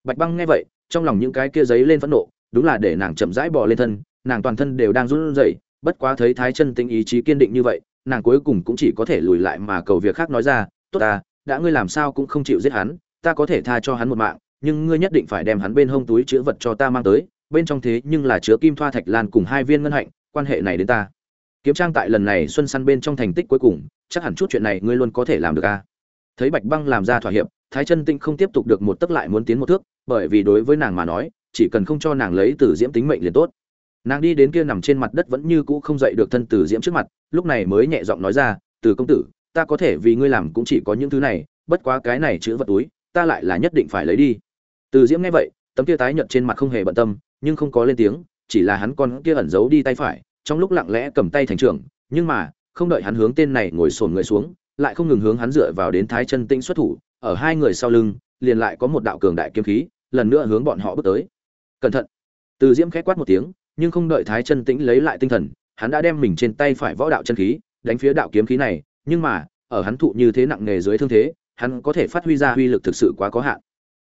A: Bạch băng nghe vậy, trong lòng những cái kia giấy lên phẫn nộ, đúng là để nàng chậm rãi bỏ lên thân, nàng toàn thân đều đang run rẩy, bất quá thấy thái chân tính ý chí kiên định như vậy, nàng cuối cùng cũng chỉ có thể lùi lại mà cầu việc khác nói ra, tốt ta, đã ngươi làm sao cũng không chịu giết hắn, ta có thể tha cho hắn một mạng nhưng ngươi nhất định phải đem hắn bên hông túi chứa vật cho ta mang tới, bên trong thế nhưng là chứa kim thoa thạch lan cùng hai viên ngân hạnh, quan hệ này đến ta. Kiếm trang tại lần này xuân săn bên trong thành tích cuối cùng, chắc hẳn chút chuyện này ngươi luôn có thể làm được a thấy bạch băng làm ra thỏa hiệp, thái chân tinh không tiếp tục được một tấc lại muốn tiến một thước, bởi vì đối với nàng mà nói, chỉ cần không cho nàng lấy tử diễm tính mệnh liền tốt. Nàng đi đến kia nằm trên mặt đất vẫn như cũ không dậy được thân tử diễm trước mặt, lúc này mới nhẹ giọng nói ra, từ công tử, ta có thể vì ngươi làm cũng chỉ có những thứ này, bất quá cái này chứa vật túi, ta lại là nhất định phải lấy đi từ diễm nghe vậy, tấm kia tái nhợt trên mặt không hề bận tâm, nhưng không có lên tiếng, chỉ là hắn con kia ẩn giấu đi tay phải, trong lúc lặng lẽ cầm tay thành trưởng, nhưng mà, không đợi hắn hướng tên này ngồi sồn người xuống, lại không ngừng hướng hắn dựa vào đến thái chân tĩnh xuất thủ, ở hai người sau lưng, liền lại có một đạo cường đại kiếm khí, lần nữa hướng bọn họ bước tới. Cẩn thận. Từ diễm khẽ quát một tiếng, nhưng không đợi thái chân tĩnh lấy lại tinh thần, hắn đã đem mình trên tay phải võ đạo chân khí, đánh phía đạo kiếm khí này, nhưng mà, ở hắn thụ như thế nặng nề dưới thương thế, hắn có thể phát huy ra uy lực thực sự quá có hạn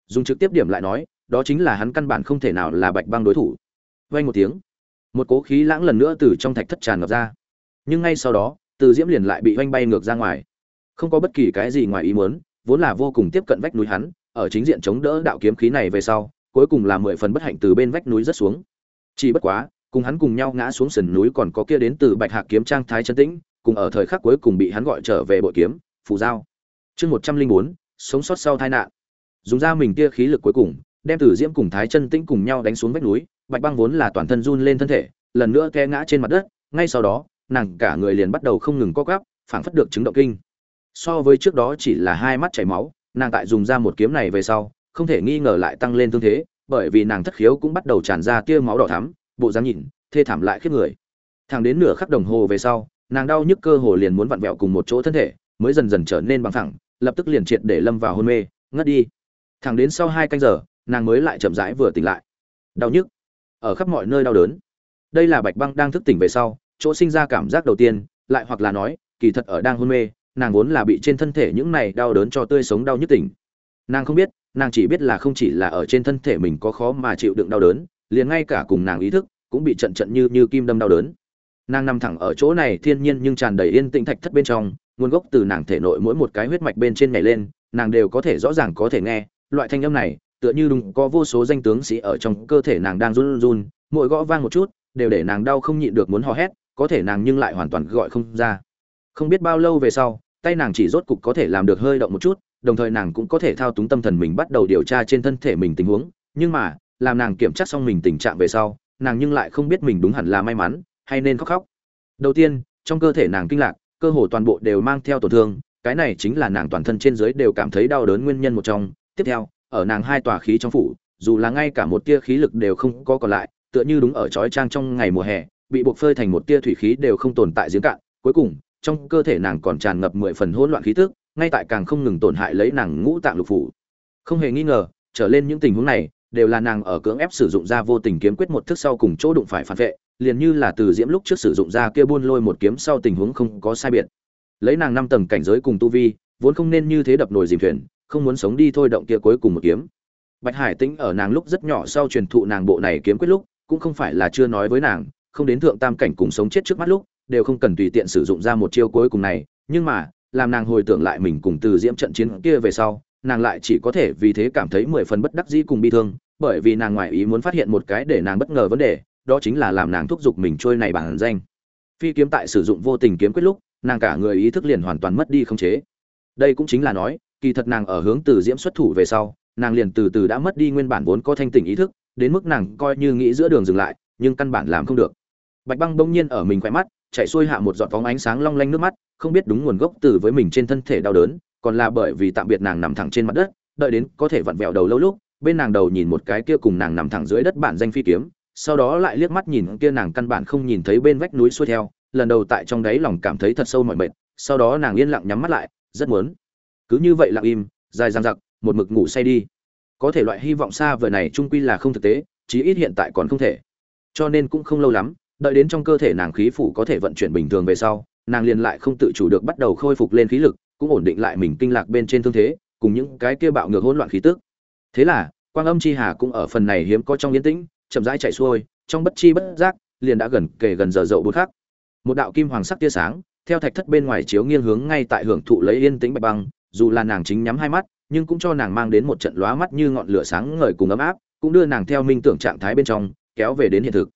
A: dùng trực tiếp điểm lại nói, đó chính là hắn căn bản không thể nào là bạch băng đối thủ. Vay một tiếng, một cố khí lãng lần nữa từ trong thạch thất tràn ngập ra. Nhưng ngay sau đó, từ diễm liền lại bị oanh bay ngược ra ngoài. Không có bất kỳ cái gì ngoài ý muốn, vốn là vô cùng tiếp cận vách núi hắn, ở chính diện chống đỡ đạo kiếm khí này về sau, cuối cùng là mười phần bất hạnh từ bên vách núi rất xuống. Chỉ bất quá, cùng hắn cùng nhau ngã xuống sườn núi còn có kia đến từ bạch hạc kiếm trang thái chân tĩnh, cùng ở thời khắc cuối cùng bị hắn gọi trở về bội kiếm, phù giao. Chương một trăm linh bốn, sống sót sau tai nạn dùng ra mình kia khí lực cuối cùng, đem tử diễm cùng thái chân tĩnh cùng nhau đánh xuống vách núi, bạch băng vốn là toàn thân run lên thân thể, lần nữa té ngã trên mặt đất, ngay sau đó, nàng cả người liền bắt đầu không ngừng co gắp phảng phất được chứng động kinh. So với trước đó chỉ là hai mắt chảy máu, nàng tại dùng ra một kiếm này về sau, không thể nghi ngờ lại tăng lên tương thế, bởi vì nàng thất khiếu cũng bắt đầu tràn ra tia máu đỏ thắm, bộ dáng nhìn, thê thảm lại khiếp người. Thẳng đến nửa khắc đồng hồ về sau, nàng đau nhức cơ hồ liền muốn vặn vẹo cùng một chỗ thân thể, mới dần dần trở nên bằng thẳng lập tức liền triệt để lâm vào hôn mê, ngất đi thẳng đến sau hai canh giờ, nàng mới lại chậm rãi vừa tỉnh lại. Đau nhức. Ở khắp mọi nơi đau đớn. Đây là bạch băng đang thức tỉnh về sau, chỗ sinh ra cảm giác đầu tiên, lại hoặc là nói, kỳ thật ở đang hôn mê, nàng vốn là bị trên thân thể những này đau đớn cho tươi sống đau nhức tỉnh. Nàng không biết, nàng chỉ biết là không chỉ là ở trên thân thể mình có khó mà chịu đựng đau đớn, liền ngay cả cùng nàng ý thức cũng bị trận trận như như kim đâm đau đớn. Nàng nằm thẳng ở chỗ này thiên nhiên nhưng tràn đầy yên tĩnh thạch thất bên trong, nguồn gốc từ nàng thể nội mỗi một cái huyết mạch bên trên nhảy lên, nàng đều có thể rõ ràng có thể nghe loại thanh âm này, tựa như đúng có vô số danh tướng sĩ ở trong cơ thể nàng đang run run, mỗi gõ vang một chút, đều để nàng đau không nhịn được muốn hò hét, có thể nàng nhưng lại hoàn toàn gọi không ra. Không biết bao lâu về sau, tay nàng chỉ rốt cục có thể làm được hơi động một chút, đồng thời nàng cũng có thể thao túng tâm thần mình bắt đầu điều tra trên thân thể mình tình huống, nhưng mà, làm nàng kiểm tra xong mình tình trạng về sau, nàng nhưng lại không biết mình đúng hẳn là may mắn, hay nên khóc khóc. Đầu tiên, trong cơ thể nàng kinh lạc, cơ hồ toàn bộ đều mang theo tổn thương, cái này chính là nàng toàn thân trên dưới đều cảm thấy đau đớn nguyên nhân một trong tiếp theo, ở nàng hai tòa khí trong phủ, dù là ngay cả một tia khí lực đều không có còn lại, tựa như đúng ở trói trang trong ngày mùa hè, bị buộc phơi thành một tia thủy khí đều không tồn tại giếng cạn. Cuối cùng, trong cơ thể nàng còn tràn ngập mười phần hỗn loạn khí tức, ngay tại càng không ngừng tổn hại lấy nàng ngũ tạng lục phủ. Không hề nghi ngờ, trở lên những tình huống này, đều là nàng ở cưỡng ép sử dụng ra vô tình kiếm quyết một thức sau cùng chỗ đụng phải phản vệ, liền như là từ diễm lúc trước sử dụng ra kia buôn lôi một kiếm sau tình huống không có sai biệt. Lấy nàng năm tầng cảnh giới cùng tu vi, vốn không nên như thế đập nồi dìm thuyền không muốn sống đi thôi động kia cuối cùng một kiếm. Bạch hải tĩnh ở nàng lúc rất nhỏ sau truyền thụ nàng bộ này kiếm quyết lúc, cũng không phải là chưa nói với nàng, không đến thượng tam cảnh cùng sống chết trước mắt lúc, đều không cần tùy tiện sử dụng ra một chiêu cuối cùng này, nhưng mà, làm nàng hồi tưởng lại mình cùng từ diễm trận chiến kia về sau, nàng lại chỉ có thể vì thế cảm thấy mười phần bất đắc dĩ cùng bi thương, bởi vì nàng ngoại ý muốn phát hiện một cái để nàng bất ngờ vấn đề, đó chính là làm nàng thúc giục mình trôi này bản danh. Phi kiếm tại sử dụng vô tình kiếm quyết lúc, nàng cả người ý thức liền hoàn toàn mất đi không chế. Đây cũng chính là nói kỳ thật nàng ở hướng từ diễm xuất thủ về sau, nàng liền từ từ đã mất đi nguyên bản vốn có thanh tỉnh ý thức, đến mức nàng coi như nghĩ giữa đường dừng lại, nhưng căn bản làm không được. Bạch băng bỗng nhiên ở mình khỏe mắt, chạy xuôi hạ một giọt phóng ánh sáng long lanh nước mắt, không biết đúng nguồn gốc từ với mình trên thân thể đau đớn, còn là bởi vì tạm biệt nàng nằm thẳng trên mặt đất, đợi đến có thể vặn vẹo đầu lâu lúc, bên nàng đầu nhìn một cái kia cùng nàng nằm thẳng dưới đất bản danh phi kiếm, sau đó lại liếc mắt nhìn kia nàng căn bản không nhìn thấy bên vách núi xuôi theo, lần đầu tại trong đáy lòng cảm thấy thật sâu mọi mệt, sau đó nàng yên lặng nhắm mắt lại, rất muốn cứ như vậy lặng im, dài dằng dặc, một mực ngủ say đi. Có thể loại hy vọng xa vời này trung quy là không thực tế, chí ít hiện tại còn không thể. Cho nên cũng không lâu lắm, đợi đến trong cơ thể nàng khí phủ có thể vận chuyển bình thường về sau, nàng liền lại không tự chủ được bắt đầu khôi phục lên khí lực, cũng ổn định lại mình kinh lạc bên trên thương thế, cùng những cái kia bạo ngược hỗn loạn khí tức. Thế là, quang âm chi hà cũng ở phần này hiếm có trong yên tĩnh, chậm rãi chạy xuôi, trong bất chi bất giác, liền đã gần kề gần giờ dậu bốn khắc. Một đạo kim hoàng sắc tia sáng, theo thạch thất bên ngoài chiếu nghiêng hướng ngay tại hưởng thụ lấy yên tĩnh bạch băng dù là nàng chính nhắm hai mắt, nhưng cũng cho nàng mang đến một trận lóa mắt như ngọn lửa sáng ngời cùng ấm áp, cũng đưa nàng theo minh tưởng trạng thái bên trong, kéo về đến hiện thực.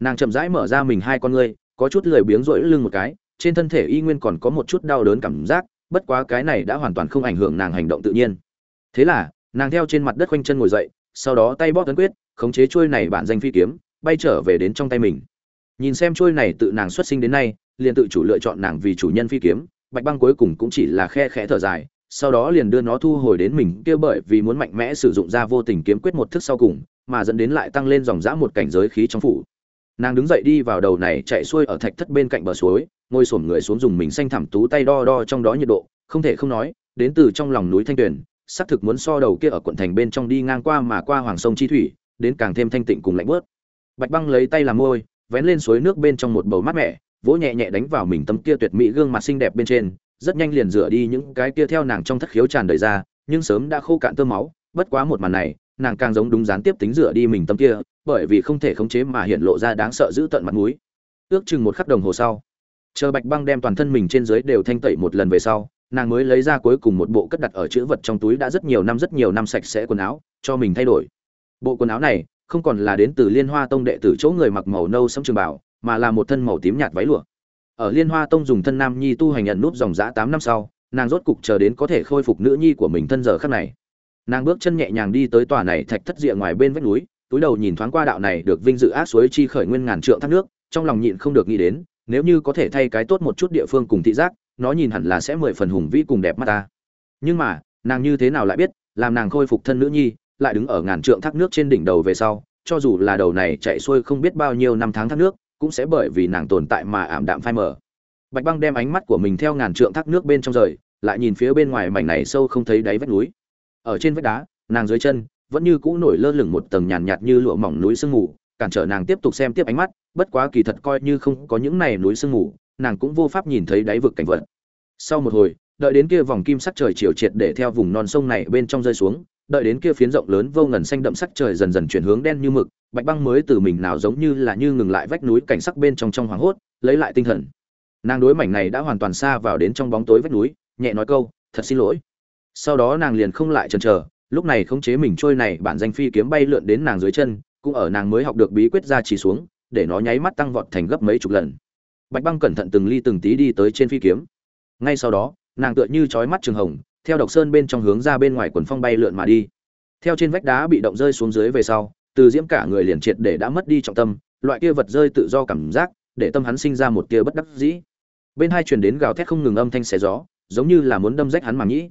A: Nàng chậm rãi mở ra mình hai con ngươi, có chút lười biếng rỗi lưng một cái, trên thân thể y nguyên còn có một chút đau đớn cảm giác, bất quá cái này đã hoàn toàn không ảnh hưởng nàng hành động tự nhiên. Thế là, nàng theo trên mặt đất khoanh chân ngồi dậy, sau đó tay bóp tấn quyết, khống chế chuôi này bản danh phi kiếm, bay trở về đến trong tay mình. Nhìn xem chuôi này tự nàng xuất sinh đến nay, liền tự chủ lựa chọn nàng vì chủ nhân phi kiếm, bạch băng cuối cùng cũng chỉ là khe khẽ thở dài sau đó liền đưa nó thu hồi đến mình kia bởi vì muốn mạnh mẽ sử dụng ra vô tình kiếm quyết một thức sau cùng, mà dẫn đến lại tăng lên dòng dã một cảnh giới khí trong phủ. Nàng đứng dậy đi vào đầu này chạy xuôi ở thạch thất bên cạnh bờ suối, ngồi xổm người xuống dùng mình xanh thẳm tú tay đo đo trong đó nhiệt độ, không thể không nói, đến từ trong lòng núi thanh tuyền, xác thực muốn so đầu kia ở quận thành bên trong đi ngang qua mà qua hoàng sông chi thủy, đến càng thêm thanh tịnh cùng lạnh bớt. Bạch băng lấy tay làm môi, vén lên suối nước bên trong một bầu mát mẻ, vỗ nhẹ nhẹ đánh vào mình tấm kia tuyệt mỹ gương mặt xinh đẹp bên trên rất nhanh liền rửa đi những cái kia theo nàng trong thất khiếu tràn đầy ra, nhưng sớm đã khô cạn tơ máu, bất quá một màn này, nàng càng giống đúng gián tiếp tính rửa đi mình tấm kia, bởi vì không thể khống chế mà hiện lộ ra đáng sợ giữ tận mặt mũi. Ước chừng một khắc đồng hồ sau, chờ bạch băng đem toàn thân mình trên dưới đều thanh tẩy một lần về sau, nàng mới lấy ra cuối cùng một bộ cất đặt ở chữ vật trong túi đã rất nhiều năm rất nhiều năm sạch sẽ quần áo, cho mình thay đổi. Bộ quần áo này không còn là đến từ liên hoa tông đệ tử chỗ người mặc màu nâu sẫm trường bảo mà là một thân màu tím nhạt váy lụa ở liên hoa tông dùng thân nam nhi tu hành nhận nút dòng dã tám năm sau, nàng rốt cục chờ đến có thể khôi phục nữ nhi của mình thân giờ khắc này. Nàng bước chân nhẹ nhàng đi tới tòa này thạch thất rìa ngoài bên vách núi, túi đầu nhìn thoáng qua đạo này được vinh dự ác suối chi khởi nguyên ngàn trượng thác nước, trong lòng nhịn không được nghĩ đến, nếu như có thể thay cái tốt một chút địa phương cùng thị giác, nó nhìn hẳn là sẽ mười phần hùng vĩ cùng đẹp mắt ta. Nhưng mà, nàng như thế nào lại biết, làm nàng khôi phục thân nữ nhi, lại đứng ở ngàn trượng thác nước trên đỉnh đầu về sau, cho dù là đầu này chạy xuôi không biết bao nhiêu năm tháng thác nước cũng sẽ bởi vì nàng tồn tại mà ảm đạm phai mờ. Bạch băng đem ánh mắt của mình theo ngàn trượng thác nước bên trong rời, lại nhìn phía bên ngoài mảnh này sâu không thấy đáy vách núi. Ở trên vách đá, nàng dưới chân vẫn như cũ nổi lơ lửng một tầng nhàn nhạt như lụa mỏng núi sương mù, cản trở nàng tiếp tục xem tiếp ánh mắt, bất quá kỳ thật coi như không có những này núi sương mù, nàng cũng vô pháp nhìn thấy đáy vực cảnh vật. Sau một hồi, đợi đến kia vòng kim sắc trời chiều triệt để theo vùng non sông này bên trong rơi xuống đợi đến kia phiến rộng lớn vô ngần xanh đậm sắc trời dần dần chuyển hướng đen như mực, bạch băng mới từ mình nào giống như là như ngừng lại vách núi cảnh sắc bên trong trong hoàng hốt, lấy lại tinh thần. Nàng đối mảnh này đã hoàn toàn xa vào đến trong bóng tối vách núi, nhẹ nói câu, thật xin lỗi. Sau đó nàng liền không lại chần chờ, lúc này khống chế mình trôi này, bản danh phi kiếm bay lượn đến nàng dưới chân, cũng ở nàng mới học được bí quyết ra chỉ xuống, để nó nháy mắt tăng vọt thành gấp mấy chục lần. Bạch băng cẩn thận từng ly từng tí đi tới trên phi kiếm. Ngay sau đó, nàng tựa như trói mắt trường hồng theo độc sơn bên trong hướng ra bên ngoài quần phong bay lượn mà đi. Theo trên vách đá bị động rơi xuống dưới về sau, từ diễm cả người liền triệt để đã mất đi trọng tâm, loại kia vật rơi tự do cảm giác, để tâm hắn sinh ra một tia bất đắc dĩ. Bên hai truyền đến gào thét không ngừng âm thanh xé gió, giống như là muốn đâm rách hắn mà nhĩ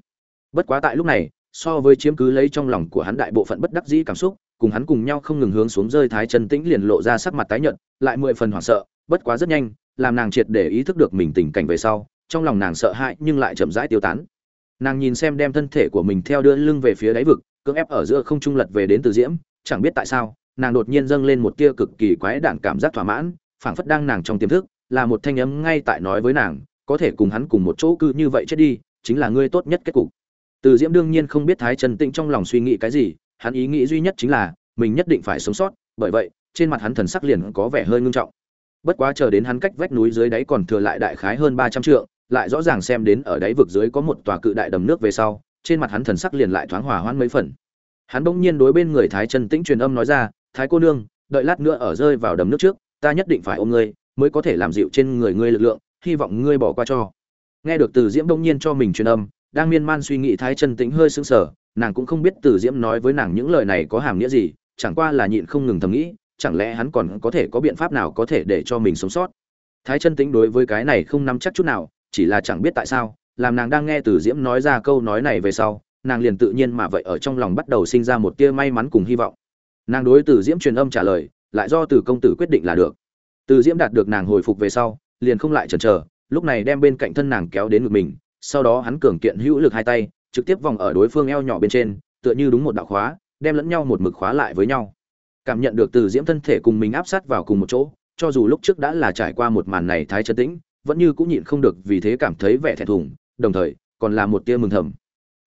A: bất quá tại lúc này, so với chiếm cứ lấy trong lòng của hắn đại bộ phận bất đắc dĩ cảm xúc, cùng hắn cùng nhau không ngừng hướng xuống rơi thái chân tĩnh liền lộ ra sắc mặt tái nhợt, lại mười phần hoảng sợ, bất quá rất nhanh, làm nàng triệt để ý thức được mình tình cảnh về sau, trong lòng nàng sợ hãi nhưng lại chậm rãi tiêu tán nàng nhìn xem đem thân thể của mình theo đưa lưng về phía đáy vực, cưỡng ép ở giữa không trung lật về đến từ diễm, chẳng biết tại sao, nàng đột nhiên dâng lên một tia cực kỳ quái đản cảm giác thỏa mãn, phảng phất đang nàng trong tiềm thức, là một thanh âm ngay tại nói với nàng, có thể cùng hắn cùng một chỗ cư như vậy chết đi, chính là ngươi tốt nhất kết cục. Từ diễm đương nhiên không biết thái trần tĩnh trong lòng suy nghĩ cái gì, hắn ý nghĩ duy nhất chính là, mình nhất định phải sống sót, bởi vậy, trên mặt hắn thần sắc liền có vẻ hơi ngưng trọng. Bất quá chờ đến hắn cách vách núi dưới đáy còn thừa lại đại khái hơn ba trăm trượng lại rõ ràng xem đến ở đáy vực dưới có một tòa cự đại đầm nước về sau, trên mặt hắn thần sắc liền lại thoáng hòa hoãn mấy phần. Hắn bỗng nhiên đối bên người thái trần tĩnh truyền âm nói ra, thái cô nương, đợi lát nữa ở rơi vào đầm nước trước, ta nhất định phải ôm ngươi, mới có thể làm dịu trên người ngươi lực lượng, hy vọng ngươi bỏ qua cho. Nghe được từ diễm bỗng nhiên cho mình truyền âm, đang miên man suy nghĩ thái chân tĩnh hơi sững sờ, nàng cũng không biết từ diễm nói với nàng những lời này có hàm nghĩa gì, chẳng qua là nhịn không ngừng thầm nghĩ, chẳng lẽ hắn còn có thể có biện pháp nào có thể để cho mình sống sót? Thái chân tĩnh đối với cái này không nắm chắc chút nào chỉ là chẳng biết tại sao, làm nàng đang nghe từ diễm nói ra câu nói này về sau, nàng liền tự nhiên mà vậy ở trong lòng bắt đầu sinh ra một tia may mắn cùng hy vọng. Nàng đối từ diễm truyền âm trả lời, lại do từ công tử quyết định là được. Từ diễm đạt được nàng hồi phục về sau, liền không lại chần chờ, lúc này đem bên cạnh thân nàng kéo đến ngực mình, sau đó hắn cường kiện hữu lực hai tay, trực tiếp vòng ở đối phương eo nhỏ bên trên, tựa như đúng một đạo khóa, đem lẫn nhau một mực khóa lại với nhau. Cảm nhận được từ diễm thân thể cùng mình áp sát vào cùng một chỗ, cho dù lúc trước đã là trải qua một màn này thái chân tĩnh vẫn như cũng nhịn không được vì thế cảm thấy vẻ thẹn thùng, đồng thời, còn là một tia mừng thầm.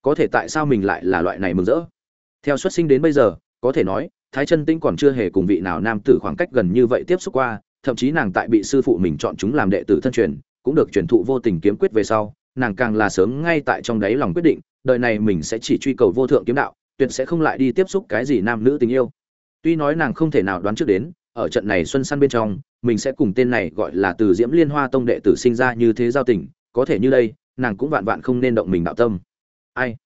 A: Có thể tại sao mình lại là loại này mừng rỡ? Theo xuất sinh đến bây giờ, có thể nói, thái chân tĩnh còn chưa hề cùng vị nào nam tử khoảng cách gần như vậy tiếp xúc qua, thậm chí nàng tại bị sư phụ mình chọn chúng làm đệ tử thân truyền, cũng được truyền thụ vô tình kiếm quyết về sau, nàng càng là sớm ngay tại trong đáy lòng quyết định, đời này mình sẽ chỉ truy cầu vô thượng kiếm đạo, tuyệt sẽ không lại đi tiếp xúc cái gì nam nữ tình yêu. Tuy nói nàng không thể nào đoán trước đến ở trận này xuân săn bên trong, mình sẽ cùng tên này gọi là từ diễm liên hoa tông đệ tử sinh ra như thế giao tình, có thể như đây, nàng cũng vạn vạn không nên động mình đạo tâm. Ai?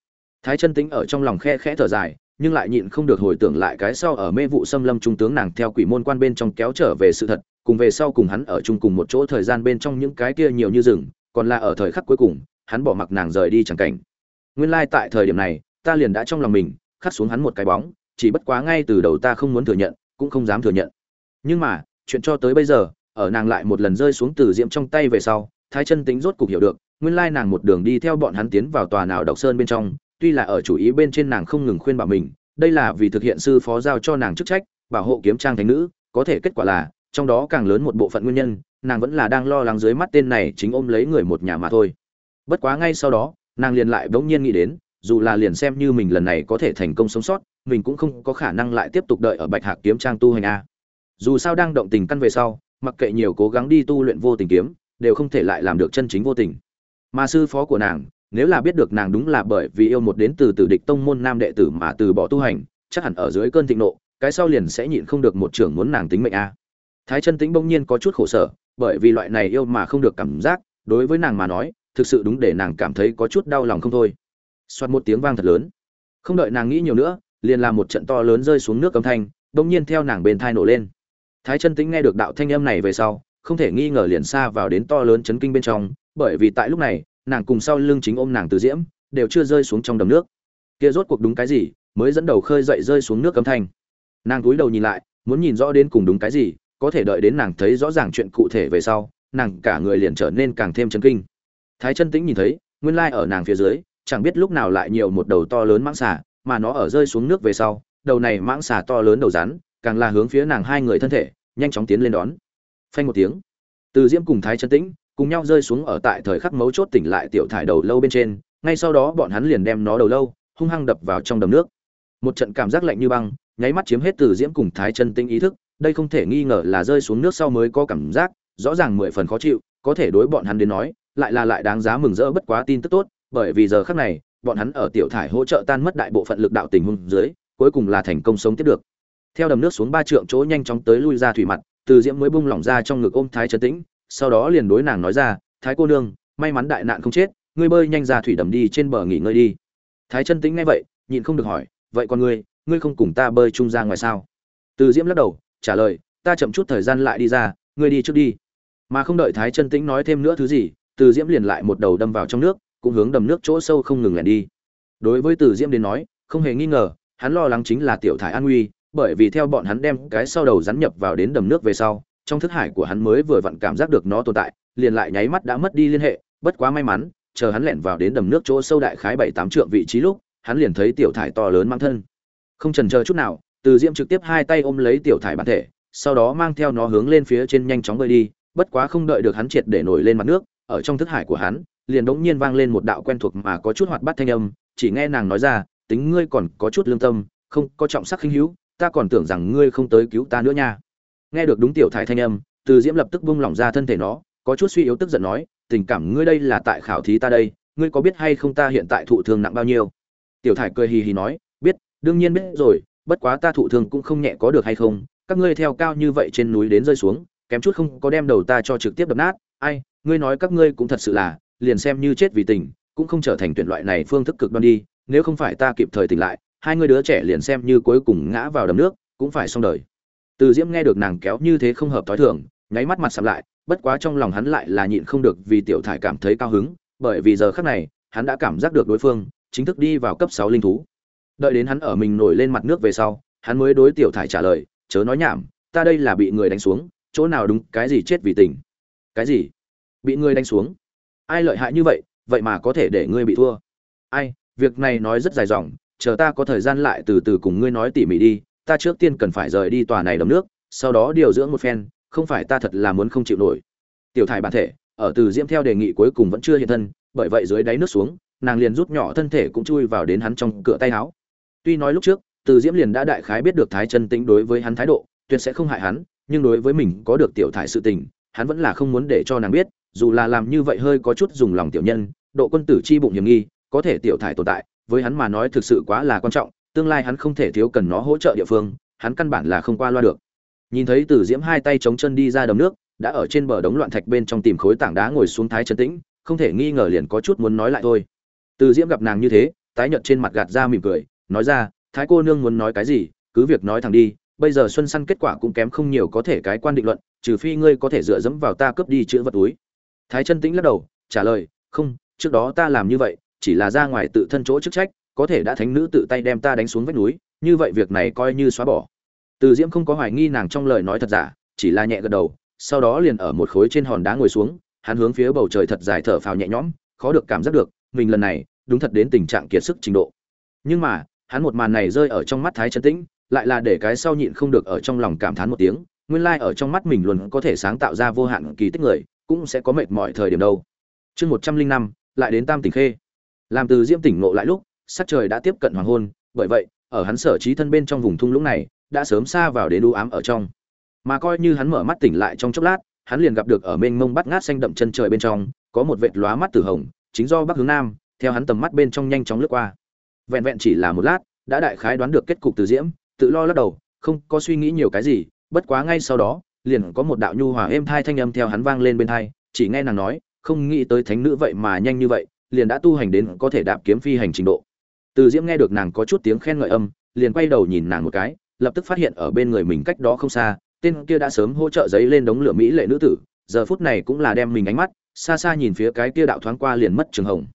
A: Thái chân tính ở trong lòng khe khẽ thở dài, nhưng lại nhịn không được hồi tưởng lại cái sau ở mê vụ xâm lâm trung tướng nàng theo quỷ môn quan bên trong kéo trở về sự thật, cùng về sau cùng hắn ở chung cùng một chỗ thời gian bên trong những cái kia nhiều như rừng, còn là ở thời khắc cuối cùng, hắn bỏ mặc nàng rời đi chẳng cảnh. Nguyên lai tại thời điểm này, ta liền đã trong lòng mình, khắc xuống hắn một cái bóng, chỉ bất quá ngay từ đầu ta không muốn thừa nhận, cũng không dám thừa nhận nhưng mà, chuyện cho tới bây giờ, ở nàng lại một lần rơi xuống từ diệm trong tay về sau, thái chân tính rốt cục hiểu được, nguyên lai nàng một đường đi theo bọn hắn tiến vào tòa nào độc sơn bên trong, tuy là ở chủ ý bên trên nàng không ngừng khuyên bảo mình, đây là vì thực hiện sư phó giao cho nàng chức trách, bảo hộ kiếm trang thánh nữ, có thể kết quả là, trong đó càng lớn một bộ phận nguyên nhân, nàng vẫn là đang lo lắng dưới mắt tên này chính ôm lấy người một nhà mà thôi. Bất quá ngay sau đó, nàng liền lại bỗng nhiên nghĩ đến, dù là liền xem như mình lần này có thể thành công sống sót, mình cũng không có khả năng lại tiếp tục đợi ở bạch hạc kiếm trang tu hành a dù sao đang động tình căn về sau, mặc kệ nhiều cố gắng đi tu luyện vô tình kiếm, đều không thể lại làm được chân chính vô tình. Mà sư phó của nàng, nếu là biết được nàng đúng là bởi vì yêu một đến từ tử địch tông môn nam đệ tử mà từ bỏ tu hành, chắc hẳn ở dưới cơn thịnh nộ, cái sau liền sẽ nhịn không được một trưởng muốn nàng tính mệnh a. Thái chân tĩnh bỗng nhiên có chút khổ sở, bởi vì loại này yêu mà không được cảm giác, đối với nàng mà nói, thực sự đúng để nàng cảm thấy có chút đau lòng không thôi. Xoát một tiếng vang thật lớn. Không đợi nàng nghĩ nhiều nữa, liền làm một trận to lớn rơi xuống nước âm thanh, bỗng nhiên theo nàng bên thai nổ lên thái chân tĩnh nghe được đạo thanh âm này về sau, không thể nghi ngờ liền xa vào đến to lớn chấn kinh bên trong, bởi vì tại lúc này, nàng cùng sau lưng chính ôm nàng từ diễm, đều chưa rơi xuống trong đầm nước. Kia rốt cuộc đúng cái gì, mới dẫn đầu khơi dậy rơi xuống nước âm thanh. Nàng cúi đầu nhìn lại, muốn nhìn rõ đến cùng đúng cái gì, có thể đợi đến nàng thấy rõ ràng chuyện cụ thể về sau, nàng cả người liền trở nên càng thêm chấn kinh. Thái chân tĩnh nhìn thấy, nguyên lai ở nàng phía dưới, chẳng biết lúc nào lại nhiều một đầu to lớn mãng xà, mà nó ở rơi xuống nước về sau, đầu này mãng xà to lớn đầu rắn càng là hướng phía nàng hai người thân thể, nhanh chóng tiến lên đón. Phanh một tiếng, từ diễm cùng thái chân tĩnh cùng nhau rơi xuống ở tại thời khắc mấu chốt tỉnh lại tiểu thải đầu lâu bên trên, ngay sau đó bọn hắn liền đem nó đầu lâu hung hăng đập vào trong đầm nước. Một trận cảm giác lạnh như băng, nháy mắt chiếm hết từ diễm cùng thái chân tĩnh ý thức, đây không thể nghi ngờ là rơi xuống nước sau mới có cảm giác, rõ ràng mười phần khó chịu, có thể đối bọn hắn đến nói, lại là lại đáng giá mừng rỡ bất quá tin tức tốt, bởi vì giờ khác này, bọn hắn ở tiểu thải hỗ trợ tan mất đại bộ phận lực đạo tình hung dưới, cuối cùng là thành công sống tiếp được theo đầm nước xuống ba trượng chỗ nhanh chóng tới lui ra thủy mặt, từ diễm mới bung lỏng ra trong ngực ôm thái trấn tĩnh, sau đó liền đối nàng nói ra, thái cô nương, may mắn đại nạn không chết, ngươi bơi nhanh ra thủy đầm đi trên bờ nghỉ ngơi đi. Thái chân tĩnh nghe vậy, nhịn không được hỏi, vậy còn ngươi ngươi không cùng ta bơi chung ra ngoài sao? Từ diễm lắc đầu, trả lời, ta chậm chút thời gian lại đi ra, ngươi đi trước đi. Mà không đợi thái chân tĩnh nói thêm nữa thứ gì, từ diễm liền lại một đầu đâm vào trong nước, cũng hướng đầm nước chỗ sâu không ngừng lẻn đi. Đối với từ diễm đến nói, không hề nghi ngờ, hắn lo lắng chính là tiểu thải an nguy bởi vì theo bọn hắn đem cái sau đầu rắn nhập vào đến đầm nước về sau, trong thức hải của hắn mới vừa vặn cảm giác được nó tồn tại, liền lại nháy mắt đã mất đi liên hệ, bất quá may mắn, chờ hắn lẻn vào đến đầm nước chỗ sâu đại khái bảy tám trượng vị trí lúc, hắn liền thấy tiểu thải to lớn mang thân. Không trần chờ chút nào, từ diễm trực tiếp hai tay ôm lấy tiểu thải bản thể, sau đó mang theo nó hướng lên phía trên nhanh chóng bơi đi, bất quá không đợi được hắn triệt để nổi lên mặt nước, ở trong thức hải của hắn, liền đống nhiên vang lên một đạo quen thuộc mà có chút hoạt bát thanh âm, chỉ nghe nàng nói ra, tính ngươi còn có chút lương tâm, không có trọng sắc khinh hữu ta còn tưởng rằng ngươi không tới cứu ta nữa nha. Nghe được đúng tiểu thải thanh âm, từ diễm lập tức buông lỏng ra thân thể nó, có chút suy yếu tức giận nói, tình cảm ngươi đây là tại khảo thí ta đây, ngươi có biết hay không ta hiện tại thụ thương nặng bao nhiêu? Tiểu thải cười hì hì nói, biết, đương nhiên biết rồi, bất quá ta thụ thương cũng không nhẹ có được hay không, các ngươi theo cao như vậy trên núi đến rơi xuống, kém chút không có đem đầu ta cho trực tiếp đập nát, ai, ngươi nói các ngươi cũng thật sự là, liền xem như chết vì tình, cũng không trở thành tuyển loại này phương thức cực đoan đi, nếu không phải ta kịp thời tỉnh lại hai người đứa trẻ liền xem như cuối cùng ngã vào đầm nước, cũng phải xong đời. Từ diễm nghe được nàng kéo như thế không hợp thói thường, nháy mắt mặt sầm lại, bất quá trong lòng hắn lại là nhịn không được vì tiểu thải cảm thấy cao hứng, bởi vì giờ khắc này, hắn đã cảm giác được đối phương, chính thức đi vào cấp sáu linh thú. Đợi đến hắn ở mình nổi lên mặt nước về sau, hắn mới đối tiểu thải trả lời, chớ nói nhảm, ta đây là bị người đánh xuống, chỗ nào đúng, cái gì chết vì tình. Cái gì? Bị ngươi đánh xuống? Ai lợi hại như vậy vậy mà có thể để ngươi bị thua? Ai, việc này nói rất dài dòng chờ ta có thời gian lại từ từ cùng ngươi nói tỉ mỉ đi, ta trước tiên cần phải rời đi tòa này đầm nước, sau đó điều dưỡng một phen, không phải ta thật là muốn không chịu nổi. Tiểu thải bản thể, ở từ diễm theo đề nghị cuối cùng vẫn chưa hiện thân, bởi vậy dưới đáy nước xuống, nàng liền rút nhỏ thân thể cũng chui vào đến hắn trong cửa tay áo. Tuy nói lúc trước, từ diễm liền đã đại khái biết được thái chân tính đối với hắn thái độ, tuyệt sẽ không hại hắn, nhưng đối với mình có được tiểu thải sự tình, hắn vẫn là không muốn để cho nàng biết, dù là làm như vậy hơi có chút dùng lòng tiểu nhân, độ quân tử chi bụng hiểm nghi, có thể tiểu thải tồn tại với hắn mà nói thực sự quá là quan trọng, tương lai hắn không thể thiếu cần nó hỗ trợ địa phương, hắn căn bản là không qua loa được. Nhìn thấy từ diễm hai tay chống chân đi ra đầm nước, đã ở trên bờ đống loạn thạch bên trong tìm khối tảng đá ngồi xuống thái trấn tĩnh, không thể nghi ngờ liền có chút muốn nói lại thôi. Từ diễm gặp nàng như thế, tái nhợt trên mặt gạt ra mỉm cười, nói ra, thái cô nương muốn nói cái gì, cứ việc nói thẳng đi, bây giờ xuân săn kết quả cũng kém không nhiều có thể cái quan định luận, trừ phi ngươi có thể dựa dẫm vào ta cướp đi chữ vật túi. Thái chân tĩnh lắc đầu, trả lời, không, trước đó ta làm như vậy chỉ là ra ngoài tự thân chỗ chức trách, có thể đã thánh nữ tự tay đem ta đánh xuống vách núi, như vậy việc này coi như xóa bỏ. Từ diễm không có hoài nghi nàng trong lời nói thật giả, chỉ là nhẹ gật đầu, sau đó liền ở một khối trên hòn đá ngồi xuống, hắn hướng phía bầu trời thật dài thở phào nhẹ nhõm, khó được cảm giác được, mình lần này, đúng thật đến tình trạng kiệt sức trình độ. Nhưng mà, hắn một màn này rơi ở trong mắt thái Trấn tĩnh, lại là để cái sau nhịn không được ở trong lòng cảm thán một tiếng, nguyên lai like ở trong mắt mình luôn có thể sáng tạo ra vô hạn kỳ tích người, cũng sẽ có mệt mỏi thời điểm đâu. Chương một trăm linh năm, lại đến tam tỉnh khê làm từ diễm tỉnh ngộ lại lúc, sắc trời đã tiếp cận hoàng hôn, bởi vậy, ở hắn sở trí thân bên trong vùng thung lũng này, đã sớm xa vào đến u ám ở trong. Mà coi như hắn mở mắt tỉnh lại trong chốc lát, hắn liền gặp được ở mênh mông bắt ngát xanh đậm chân trời bên trong, có một vệt lóa mắt tử hồng, chính do bắc hướng nam, theo hắn tầm mắt bên trong nhanh chóng lướt qua. Vẹn vẹn chỉ là một lát, đã đại khái đoán được kết cục từ diễm, tự lo lắc đầu, không có suy nghĩ nhiều cái gì, bất quá ngay sau đó, liền có một đạo nhu hòa êm thai thanh âm theo hắn vang lên bên thai chỉ nghe nàng nói, không nghĩ tới thánh nữ vậy mà nhanh như vậy liền đã tu hành đến có thể đạp kiếm phi hành trình độ. Từ diễm nghe được nàng có chút tiếng khen ngợi âm, liền quay đầu nhìn nàng một cái, lập tức phát hiện ở bên người mình cách đó không xa, tên kia đã sớm hỗ trợ giấy lên đống lửa mỹ lệ nữ tử, giờ phút này cũng là đem mình ánh mắt, xa xa nhìn phía cái kia đạo thoáng qua liền mất trường hồng.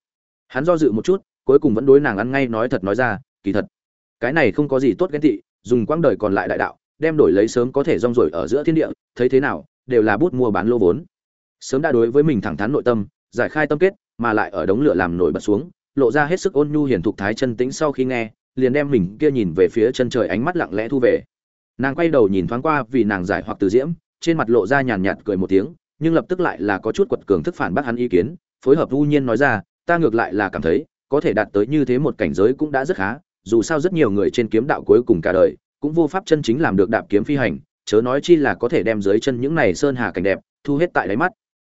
A: Hắn do dự một chút, cuối cùng vẫn đối nàng ăn ngay nói thật nói ra, kỳ thật, cái này không có gì tốt ghen tị, dùng quãng đời còn lại đại đạo, đem đổi lấy sớm có thể rong rổi ở giữa thiên địa, thấy thế nào, đều là bút mua bán lô vốn. Sớm đã đối với mình thẳng thắn nội tâm, giải khai tâm kết mà lại ở đống lửa làm nổi bật xuống, lộ ra hết sức ôn nhu hiền thục thái chân tĩnh sau khi nghe, liền đem mình kia nhìn về phía chân trời ánh mắt lặng lẽ thu về. Nàng quay đầu nhìn thoáng qua vì nàng giải hoặc từ diễm, trên mặt lộ ra nhàn nhạt cười một tiếng, nhưng lập tức lại là có chút quật cường thức phản bác hắn ý kiến, phối hợp u nhiên nói ra, ta ngược lại là cảm thấy, có thể đạt tới như thế một cảnh giới cũng đã rất khá, dù sao rất nhiều người trên kiếm đạo cuối cùng cả đời, cũng vô pháp chân chính làm được đạp kiếm phi hành, chớ nói chi là có thể đem dưới chân những này sơn hà cảnh đẹp, thu hết tại đáy mắt.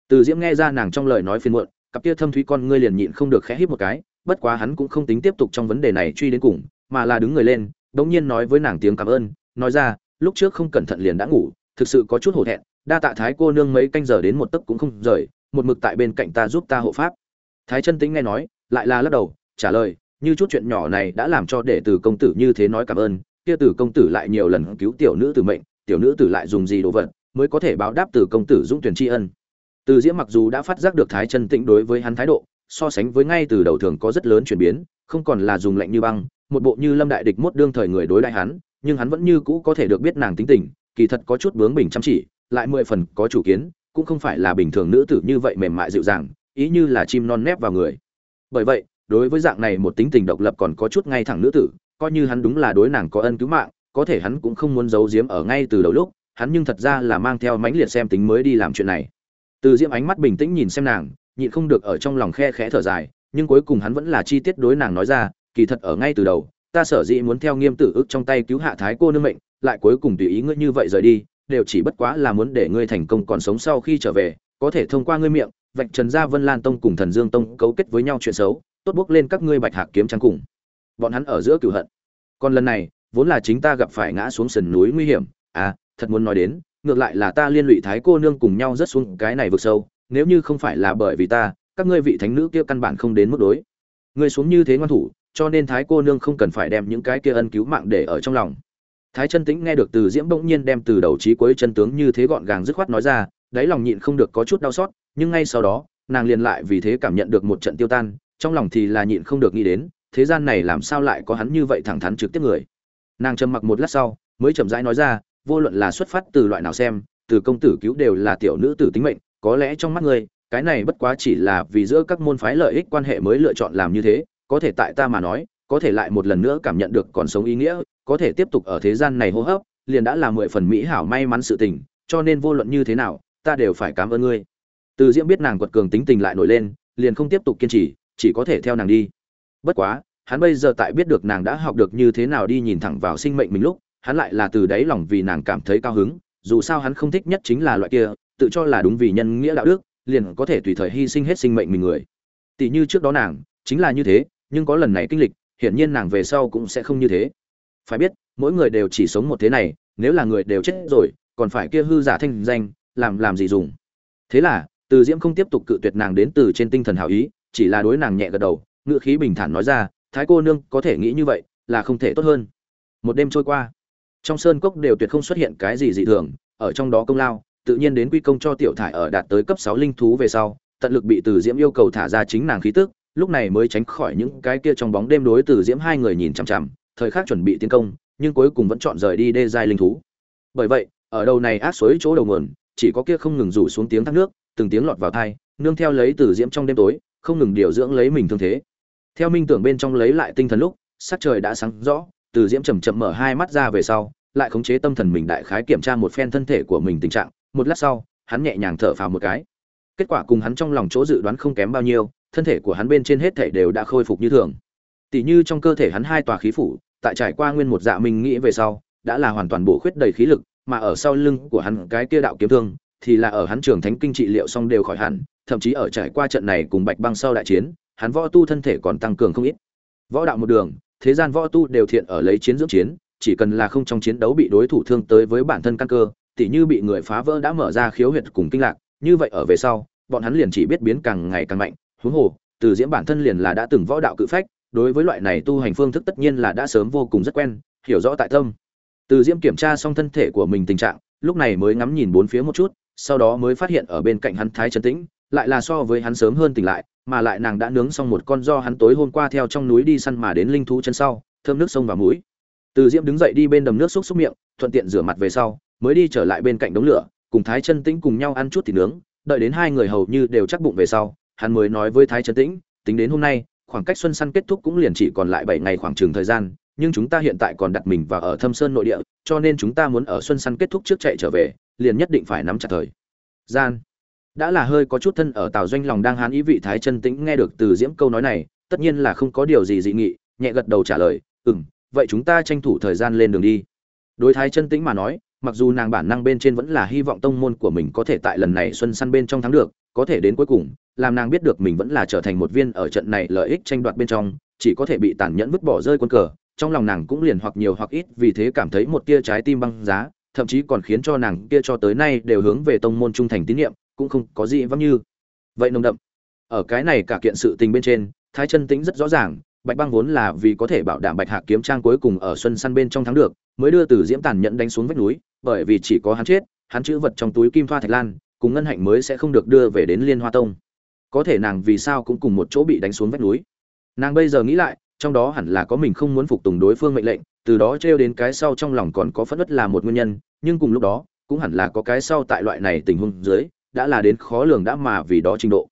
A: Từ diễm nghe ra nàng trong lời nói phiền muộn cặp kia thâm thúy con ngươi liền nhịn không được khẽ hít một cái, bất quá hắn cũng không tính tiếp tục trong vấn đề này truy đến cùng, mà là đứng người lên, đống nhiên nói với nàng tiếng cảm ơn, nói ra, lúc trước không cẩn thận liền đã ngủ, thực sự có chút hổ thẹn, đa tạ thái cô nương mấy canh giờ đến một tấc cũng không rời, một mực tại bên cạnh ta giúp ta hộ pháp. Thái chân tĩnh nghe nói, lại là lắc đầu, trả lời, như chút chuyện nhỏ này đã làm cho đệ tử công tử như thế nói cảm ơn, kia tử công tử lại nhiều lần cứu tiểu nữ tử mệnh, tiểu nữ tử lại dùng gì đồ vật, mới có thể báo đáp tử công tử dũng tuyển tri ân từ diễm mặc dù đã phát giác được thái chân tĩnh đối với hắn thái độ, so sánh với ngay từ đầu thường có rất lớn chuyển biến, không còn là dùng lạnh như băng, một bộ như lâm đại địch mốt đương thời người đối đại hắn, nhưng hắn vẫn như cũ có thể được biết nàng tính tình, kỳ thật có chút bướng bỉnh chăm chỉ, lại mười phần có chủ kiến, cũng không phải là bình thường nữ tử như vậy mềm mại dịu dàng, ý như là chim non nép vào người. Bởi vậy, đối với dạng này một tính tình độc lập còn có chút ngay thẳng nữ tử, coi như hắn đúng là đối nàng có ân cứu mạng, có thể hắn cũng không muốn giấu giếm ở ngay từ đầu lúc, hắn nhưng thật ra là mang theo mãnh liệt xem tính mới đi làm chuyện này từ diễm ánh mắt bình tĩnh nhìn xem nàng, nhịn không được ở trong lòng khe khẽ thở dài, nhưng cuối cùng hắn vẫn là chi tiết đối nàng nói ra, kỳ thật ở ngay từ đầu, ta sở dĩ muốn theo nghiêm tử ức trong tay cứu hạ thái cô nương mệnh, lại cuối cùng tùy ý ngươi như vậy rời đi, đều chỉ bất quá là muốn để ngươi thành công còn sống sau khi trở về, có thể thông qua ngươi miệng, vạch trần gia vân lan tông cùng thần dương tông cấu kết với nhau chuyện xấu, tốt bước lên các ngươi bạch hạc kiếm trắng cùng. Bọn hắn ở giữa cửu hận. Còn lần này, vốn là chính ta gặp phải ngã xuống sườn núi nguy hiểm à thật muốn nói đến ngược lại là ta liên lụy thái cô nương cùng nhau rất xuống cái này vực sâu, nếu như không phải là bởi vì ta, các ngươi vị thánh nữ kia căn bản không đến mức đối. Ngươi xuống như thế ngoan thủ, cho nên thái cô nương không cần phải đem những cái kia ân cứu mạng để ở trong lòng. Thái chân tĩnh nghe được từ diễm bỗng nhiên đem từ đầu trí cuối chân tướng như thế gọn gàng dứt khoát nói ra, đáy lòng nhịn không được có chút đau xót, nhưng ngay sau đó, nàng liền lại vì thế cảm nhận được một trận tiêu tan, trong lòng thì là nhịn không được nghĩ đến, thế gian này làm sao lại có hắn như vậy thẳng thắn trực tiếp người. Nàng trầm mặc một lát sau, mới chậm rãi nói ra vô luận là xuất phát từ loại nào xem, từ công tử cứu đều là tiểu nữ tử tính mệnh, có lẽ trong mắt ngươi, cái này bất quá chỉ là vì giữa các môn phái lợi ích quan hệ mới lựa chọn làm như thế, có thể tại ta mà nói, có thể lại một lần nữa cảm nhận được còn sống ý nghĩa, có thể tiếp tục ở thế gian này hô hấp, liền đã là mười phần mỹ hảo may mắn sự tình, cho nên vô luận như thế nào, ta đều phải cảm ơn ngươi. Từ diễm biết nàng quật cường tính tình lại nổi lên, liền không tiếp tục kiên trì, chỉ có thể theo nàng đi. Bất quá, hắn bây giờ tại biết được nàng đã học được như thế nào đi nhìn thẳng vào sinh mệnh mình lúc hắn lại là từ đáy lòng vì nàng cảm thấy cao hứng, dù sao hắn không thích nhất chính là loại kia, tự cho là đúng vì nhân nghĩa đạo đức, liền có thể tùy thời hy sinh hết sinh mệnh mình người. Tỷ như trước đó nàng, chính là như thế, nhưng có lần này kinh lịch, hiển nhiên nàng về sau cũng sẽ không như thế. Phải biết, mỗi người đều chỉ sống một thế này, nếu là người đều chết rồi, còn phải kia hư giả thanh danh, làm làm gì dùng? Thế là, từ diễm không tiếp tục cự tuyệt nàng đến từ trên tinh thần hảo ý, chỉ là đối nàng nhẹ gật đầu ngựa khí bình thản nói ra, thái cô nương, có thể nghĩ như vậy, là không thể tốt hơn. Một đêm trôi qua trong sơn cốc đều tuyệt không xuất hiện cái gì dị thường, ở trong đó công lao, tự nhiên đến quy công cho tiểu thải ở đạt tới cấp sáu linh thú về sau, tận lực bị từ diễm yêu cầu thả ra chính nàng khí tức, lúc này mới tránh khỏi những cái kia trong bóng đêm đối từ diễm hai người nhìn chằm chằm, thời khắc chuẩn bị tiến công, nhưng cuối cùng vẫn chọn rời đi đê giai linh thú. Bởi vậy, ở đầu này ác suối chỗ đầu nguồn, chỉ có kia không ngừng rủ xuống tiếng thác nước, từng tiếng lọt vào thai nương theo lấy từ diễm trong đêm tối, không ngừng điều dưỡng lấy mình thương thế. Theo minh tưởng bên trong lấy lại tinh thần lúc, sắc trời đã sáng rõ từ diễm chầm chậm mở hai mắt ra về sau, lại khống chế tâm thần mình đại khái kiểm tra một phen thân thể của mình tình trạng. Một lát sau, hắn nhẹ nhàng thở phào một cái. Kết quả cùng hắn trong lòng chỗ dự đoán không kém bao nhiêu, thân thể của hắn bên trên hết thể đều đã khôi phục như thường. Tỷ như trong cơ thể hắn hai tòa khí phủ, tại trải qua nguyên một dạ mình nghĩ về sau, đã là hoàn toàn bổ khuyết đầy khí lực, mà ở sau lưng của hắn cái kia đạo kiếm thương, thì là ở hắn trường thánh kinh trị liệu xong đều khỏi hẳn, thậm chí ở trải qua trận này cùng bạch băng sau đại chiến, hắn võ tu thân thể còn tăng cường không ít. Võ đạo một đường thế gian võ tu đều thiện ở lấy chiến dưỡng chiến, chỉ cần là không trong chiến đấu bị đối thủ thương tới với bản thân căn cơ, tỉ như bị người phá vỡ đã mở ra khiếu huyệt cùng kinh lạc, như vậy ở về sau, bọn hắn liền chỉ biết biến càng ngày càng mạnh, huống hồ, từ diễm bản thân liền là đã từng võ đạo cự phách, đối với loại này tu hành phương thức tất nhiên là đã sớm vô cùng rất quen, hiểu rõ tại tâm. Từ diễm kiểm tra xong thân thể của mình tình trạng, lúc này mới ngắm nhìn bốn phía một chút, sau đó mới phát hiện ở bên cạnh hắn thái trấn tĩnh lại là so với hắn sớm hơn tỉnh lại, mà lại nàng đã nướng xong một con do hắn tối hôm qua theo trong núi đi săn mà đến linh thú chân sau, thơm nước sông và mũi từ diễm đứng dậy đi bên đầm nước xúc xúc miệng, thuận tiện rửa mặt về sau, mới đi trở lại bên cạnh đống lửa, cùng thái chân tĩnh cùng nhau ăn chút thịt nướng, đợi đến hai người hầu như đều chắc bụng về sau, hắn mới nói với thái chân tĩnh, tính đến hôm nay, khoảng cách xuân săn kết thúc cũng liền chỉ còn lại bảy ngày khoảng chừng thời gian, nhưng chúng ta hiện tại còn đặt mình vào ở thâm sơn nội địa, cho nên chúng ta muốn ở xuân săn kết thúc trước chạy trở về, liền nhất định phải nắm chặt thời gian đã là hơi có chút thân ở tào doanh lòng đang hán ý vị thái chân tĩnh nghe được từ diễm câu nói này, tất nhiên là không có điều gì dị nghị, nhẹ gật đầu trả lời ừ m vậy chúng ta tranh thủ thời gian lên đường đi. Đối thái chân tĩnh mà nói, mặc dù nàng bản năng bên trên vẫn là hy vọng tông môn của mình có thể tại lần này xuân săn bên trong thắng được, có thể đến cuối cùng, làm nàng biết được mình vẫn là trở thành một viên ở trận này lợi ích tranh đoạt bên trong, chỉ có thể bị tàn nhẫn vứt bỏ rơi quân cờ, trong lòng nàng cũng liền hoặc nhiều hoặc ít vì thế cảm thấy một tia trái tim băng giá, thậm chí còn khiến cho nàng kia cho tới nay đều hướng về tông môn trung thành tín nhiệm cũng không có gì vắng như. Vậy nồng đậm. Ở cái này cả kiện sự tình bên trên, thái chân tĩnh rất rõ ràng, bạch băng vốn là vì có thể bảo đảm bạch hạc kiếm trang cuối cùng ở xuân săn bên trong thắng được, mới đưa từ diễm tàn nhẫn đánh xuống vách núi, bởi vì chỉ có hắn chết, hắn chữ vật trong túi kim thoa thạch lan, cùng ngân hạnh mới sẽ không được đưa về đến liên hoa tông. Có thể nàng vì sao cũng cùng một chỗ bị đánh xuống vách núi. Nàng bây giờ nghĩ lại, trong đó hẳn là có mình không muốn phục tùng đối phương mệnh lệnh, từ đó trêu đến cái sau trong lòng còn có phẫn nứt là một nguyên nhân, nhưng cùng lúc đó, cũng hẳn là có cái sau tại loại này tình huống dưới đã là đến khó lường đã mà vì đó trình độ.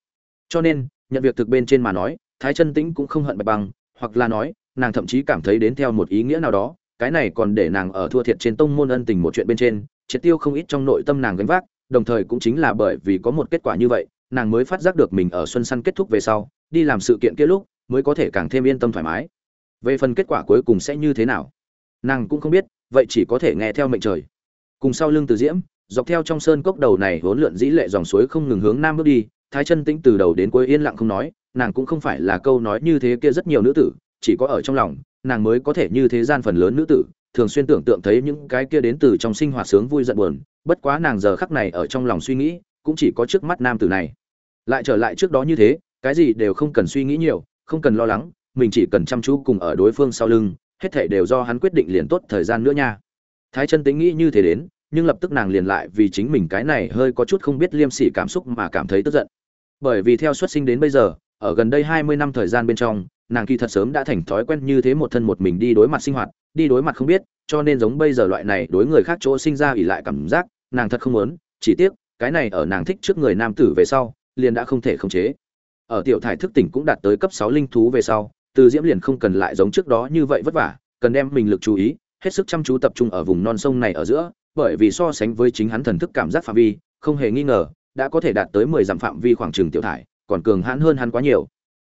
A: Cho nên, nhận việc thực bên trên mà nói, thái chân tĩnh cũng không hận bạch băng, hoặc là nói, nàng thậm chí cảm thấy đến theo một ý nghĩa nào đó, cái này còn để nàng ở thua thiệt trên tông môn ân tình một chuyện bên trên, triệt tiêu không ít trong nội tâm nàng gánh vác, đồng thời cũng chính là bởi vì có một kết quả như vậy, nàng mới phát giác được mình ở xuân săn kết thúc về sau, đi làm sự kiện kia lúc, mới có thể càng thêm yên tâm thoải mái. Về phần kết quả cuối cùng sẽ như thế nào, nàng cũng không biết, vậy chỉ có thể nghe theo mệnh trời. Cùng sau lưng từ diễm dọc theo trong sơn cốc đầu này vốn lượn dĩ lệ dòng suối không ngừng hướng nam bước đi, thái chân tĩnh từ đầu đến cuối yên lặng không nói, nàng cũng không phải là câu nói như thế kia rất nhiều nữ tử, chỉ có ở trong lòng, nàng mới có thể như thế gian phần lớn nữ tử, thường xuyên tưởng tượng thấy những cái kia đến từ trong sinh hoạt sướng vui giận buồn, bất quá nàng giờ khắc này ở trong lòng suy nghĩ, cũng chỉ có trước mắt nam tử này. Lại trở lại trước đó như thế, cái gì đều không cần suy nghĩ nhiều, không cần lo lắng, mình chỉ cần chăm chú cùng ở đối phương sau lưng, hết thảy đều do hắn quyết định liền tốt thời gian nữa nha. Thái chân tính nghĩ như thế đến nhưng lập tức nàng liền lại vì chính mình cái này hơi có chút không biết liêm sỉ cảm xúc mà cảm thấy tức giận. Bởi vì theo xuất sinh đến bây giờ, ở gần đây hai mươi năm thời gian bên trong, nàng kỳ thật sớm đã thành thói quen như thế một thân một mình đi đối mặt sinh hoạt, đi đối mặt không biết, cho nên giống bây giờ loại này đối người khác chỗ sinh ra ỉ lại cảm giác, nàng thật không muốn, chỉ tiếc, cái này ở nàng thích trước người nam tử về sau, liền đã không thể khống chế. Ở tiểu thải thức tỉnh cũng đạt tới cấp sáu linh thú về sau, từ diễm liền không cần lại giống trước đó như vậy vất vả, cần đem mình lực chú ý, hết sức chăm chú tập trung ở vùng non sông này ở giữa bởi vì so sánh với chính hắn thần thức cảm giác phạm vi không hề nghi ngờ đã có thể đạt tới mười dặm phạm vi khoảng trường tiểu thải còn cường hãn hơn hắn quá nhiều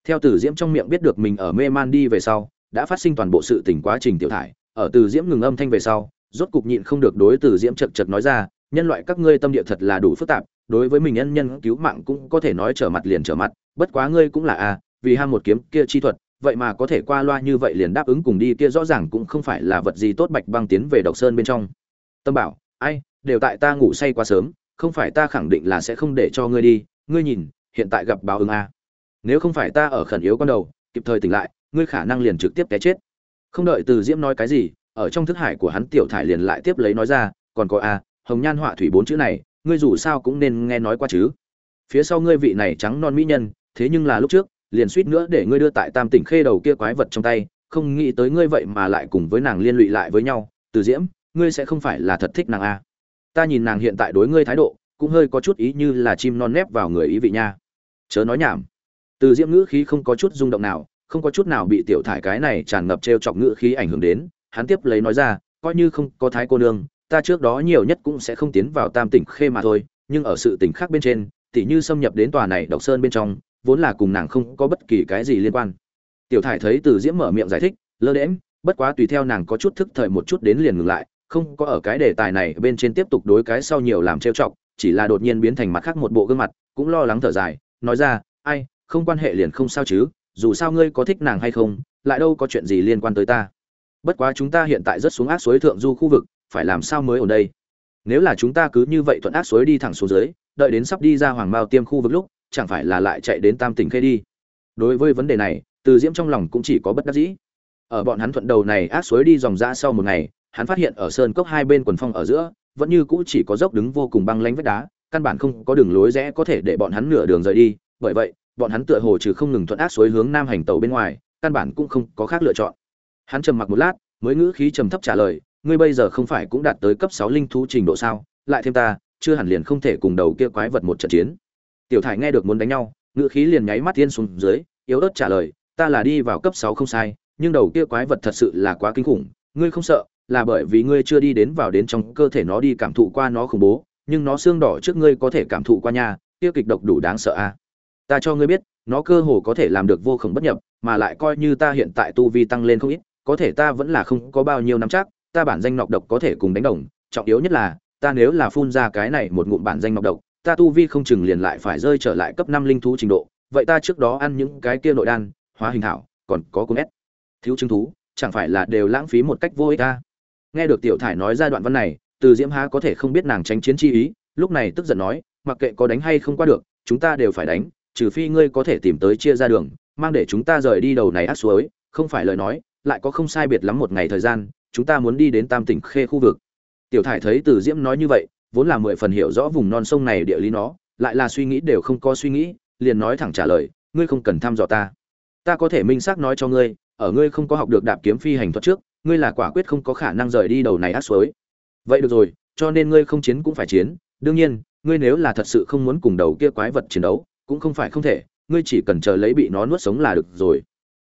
A: theo Từ Diễm trong miệng biết được mình ở mê man đi về sau, đã phát sinh toàn bộ sự tình quá trình tiểu thải, ở Từ Diễm ngừng âm thanh về sau, rốt cục nhịn không được đối Từ Diễm chật chật nói ra, nhân loại các ngươi tâm địa thật là đủ phức tạp, đối với mình nhân nhân cứu mạng cũng có thể nói trở mặt liền trở mặt, bất quá ngươi cũng là a, à, vì ham một kiếm kia chi thuật, vậy mà có thể qua loa như vậy liền đáp ứng cùng đi kia rõ ràng cũng không phải là vật gì tốt bạch băng tiến về độc sơn bên trong. Tâm bảo, ai, đều tại ta ngủ say quá sớm, không phải ta khẳng định là sẽ không để cho ngươi đi, ngươi nhìn, hiện tại gặp báo ứng a. Nếu không phải ta ở khẩn yếu con đầu kịp thời tỉnh lại ngươi khả năng liền trực tiếp té chết. Không đợi từ diễm nói cái gì ở trong thức hải của hắn tiểu thải liền lại tiếp lấy nói ra còn có a hồng nhan họa thủy bốn chữ này ngươi dù sao cũng nên nghe nói qua chứ. Phía sau ngươi vị này trắng non mỹ nhân thế nhưng là lúc trước liền suýt nữa để ngươi đưa tại tam tỉnh khê đầu kia quái vật trong tay không nghĩ tới ngươi vậy mà lại cùng với nàng liên lụy lại với nhau. Từ diễm ngươi sẽ không phải là thật thích nàng a ta nhìn nàng hiện tại đối ngươi thái độ, cũng hơi có chút ý như là chim non nép vào người ý vị nha. Chớ nói nhảm. Từ diễm ngữ khí không có chút rung động nào, không có chút nào bị tiểu thải cái này tràn ngập t r e o chọc ngữ khí ảnh hưởng đến, hắn tiếp lấy nói ra, coi như không có thái cô nương, ta trước đó nhiều nhất cũng sẽ không tiến vào tam tỉnh khê mà thôi, nhưng ở sự tỉnh khác bên trên, tỉ như xâm nhập đến tòa này độc sơn bên trong, vốn là cùng nàng không có bất kỳ cái gì liên quan. Tiểu thải thấy từ diễm mở miệng giải thích, lơ đễm bất quá tùy theo nàng có chút thức thời một chút đến liền ngừng lại không có ở cái đề tài này bên trên tiếp tục đối cái sau nhiều làm trêu chọc, chỉ là đột nhiên biến thành mặt khác một bộ gương mặt, cũng lo lắng thở dài, nói ra, ai, không quan hệ liền không sao chứ, dù sao ngươi có thích nàng hay không, lại đâu có chuyện gì liên quan tới ta. Bất quá chúng ta hiện tại rất xuống ác suối thượng du khu vực, phải làm sao mới ở đây? Nếu là chúng ta cứ như vậy thuận ác suối đi thẳng xuống dưới, đợi đến sắp đi ra hoàng mao tiêm khu vực lúc, chẳng phải là lại chạy đến tam tỉnh khê đi? Đối với vấn đề này, từ diễm trong lòng cũng chỉ có bất đắc dĩ. Ở bọn hắn thuận đầu này ác suối đi dòng ra sau một ngày hắn phát hiện ở sơn cốc hai bên quần phong ở giữa, vẫn như cũ chỉ có dốc đứng vô cùng băng lánh vách đá, căn bản không có đường lối rẽ có thể để bọn hắn nửa đường rời đi. Bởi vậy, bọn hắn tựa hồ trừ không ngừng thuận ác suối hướng nam hành tàu bên ngoài, căn bản cũng không có khác lựa chọn. Hắn trầm mặc một lát, mới ngữ khí trầm thấp trả lời, ngươi bây giờ không phải cũng đạt tới cấp sáu linh thú trình độ sao? Lại thêm ta, chưa hẳn liền không thể cùng đầu kia quái vật một trận chiến. Tiểu thải nghe được muốn đánh nhau, ngữ khí liền nháy mắt tiên xuống dưới, yếu ớt trả lời, ta là đi vào cấp sáu không sai, nhưng đầu kia quái vật thật sự là quá kinh khủng, ngươi không sợ là bởi vì ngươi chưa đi đến vào đến trong cơ thể nó đi cảm thụ qua nó khủng bố, nhưng nó xương đỏ trước ngươi có thể cảm thụ qua nha, kia kịch độc đủ đáng sợ a à? ta cho ngươi biết, nó cơ hồ có thể làm được vô khổng bất nhập, mà lại coi như ta hiện tại tu vi tăng lên không ít, có thể ta vẫn là không có bao nhiêu năm chắc, ta bản danh nọc độc có thể cùng đánh đồng, trọng yếu nhất là, ta nếu là phun ra cái này một ngụm bản danh ngọc độc, ta tu vi không chừng liền lại phải rơi trở lại cấp năm linh thú trình độ, vậy ta trước đó ăn những cái kia nội đan, hóa hình thảo, còn có cung ép thiếu chứng thú, chẳng phải là đều lãng phí một cách vô ích ta nghe được tiểu thải nói ra đoạn văn này, từ diễm há có thể không biết nàng tránh chiến chi ý, lúc này tức giận nói, mặc kệ có đánh hay không qua được, chúng ta đều phải đánh, trừ phi ngươi có thể tìm tới chia ra đường, mang để chúng ta rời đi đầu này ác suối, không phải lời nói, lại có không sai biệt lắm một ngày thời gian, chúng ta muốn đi đến tam tỉnh khê khu vực. Tiểu thải thấy từ diễm nói như vậy, vốn là mười phần hiểu rõ vùng non sông này địa lý nó, lại là suy nghĩ đều không có suy nghĩ, liền nói thẳng trả lời, ngươi không cần thăm dò ta. Ta có thể minh xác nói cho ngươi, ở ngươi không có học được đạp kiếm phi hành thuật trước ngươi là quả quyết không có khả năng rời đi đầu này ác suối. Vậy được rồi, cho nên ngươi không chiến cũng phải chiến. Đương nhiên, ngươi nếu là thật sự không muốn cùng đầu kia quái vật chiến đấu, cũng không phải không thể, ngươi chỉ cần chờ lấy bị nó nuốt sống là được rồi.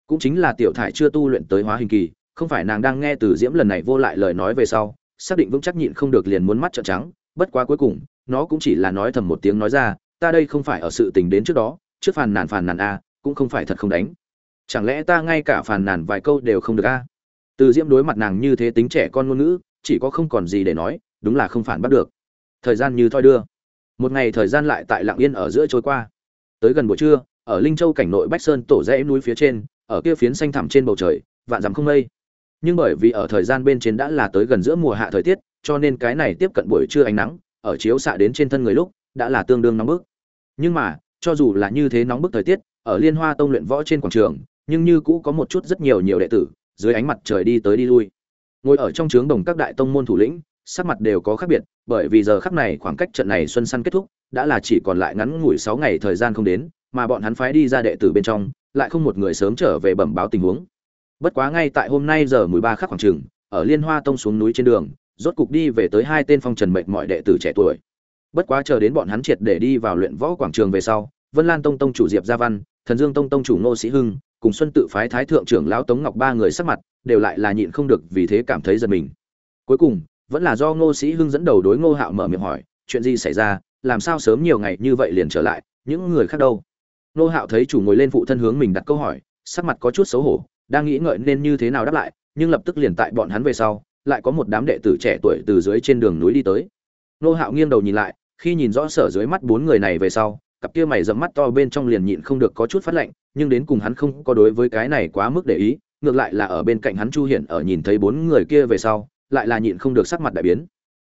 A: Cũng chính là tiểu thải chưa tu luyện tới hóa hình kỳ, không phải nàng đang nghe từ diễm lần này vô lại lời nói về sau, xác định vững chắc nhịn không được liền muốn mắt trợn trắng, bất quá cuối cùng, nó cũng chỉ là nói thầm một tiếng nói ra, ta đây không phải ở sự tình đến trước đó, trước phàn nàn phàn nàn a, cũng không phải thật không đánh. Chẳng lẽ ta ngay cả phàn nàn vài câu đều không được a? Từ diễm đối mặt nàng như thế tính trẻ con ngôn ngữ, chỉ có không còn gì để nói, đúng là không phản bắt được. Thời gian như thoi đưa. Một ngày thời gian lại tại lạng yên ở giữa trôi qua. Tới gần buổi trưa, ở linh châu cảnh nội bách sơn tổ rẽ núi phía trên, ở kia phiến xanh thẳm trên bầu trời, vạn dặm không mây. Nhưng bởi vì ở thời gian bên trên đã là tới gần giữa mùa hạ thời tiết, cho nên cái này tiếp cận buổi trưa ánh nắng, ở chiếu xạ đến trên thân người lúc, đã là tương đương nóng bức. Nhưng mà, cho dù là như thế nóng bức thời tiết, ở liên hoa tông luyện võ trên quảng trường, nhưng như cũ có một chút rất nhiều nhiều đệ tử dưới ánh mặt trời đi tới đi lui. Ngồi ở trong trướng đồng các đại tông môn thủ lĩnh, sắc mặt đều có khác biệt, bởi vì giờ khắc này khoảng cách trận này xuân săn kết thúc, đã là chỉ còn lại ngắn ngủi sáu ngày thời gian không đến, mà bọn hắn phái đi ra đệ tử bên trong, lại không một người sớm trở về bẩm báo tình huống. Bất quá ngay tại hôm nay giờ mười ba khắc khoảng trường ở liên hoa tông xuống núi trên đường, rốt cục đi về tới hai tên phong trần mệnh mọi đệ tử trẻ tuổi. Bất quá chờ đến bọn hắn triệt để đi vào luyện võ quảng trường về sau, vân lan tông tông chủ diệp gia văn, thần dương tông tông chủ ngô sĩ hưng cùng xuân tự phái thái thượng trưởng lão tống ngọc ba người sắc mặt, đều lại là nhịn không được vì thế cảm thấy giật mình. Cuối cùng, vẫn là do ngô sĩ hưng dẫn đầu đối ngô hạo mở miệng hỏi, chuyện gì xảy ra, làm sao sớm nhiều ngày như vậy liền trở lại, những người khác đâu? Ngô hạo thấy chủ ngồi lên phụ thân hướng mình đặt câu hỏi, sắc mặt có chút xấu hổ, đang nghĩ ngợi nên như thế nào đáp lại, nhưng lập tức liền tại bọn hắn về sau, lại có một đám đệ tử trẻ tuổi từ dưới trên đường núi đi tới. Ngô hạo nghiêng đầu nhìn lại, khi nhìn rõ sở dưới mắt bốn người này về sau cặp kia mày dẫm mắt to bên trong liền nhịn không được có chút phát lạnh, nhưng đến cùng hắn không có đối với cái này quá mức để ý, ngược lại là ở bên cạnh hắn chu hiển ở nhìn thấy bốn người kia về sau, lại là nhịn không được sắc mặt đại biến.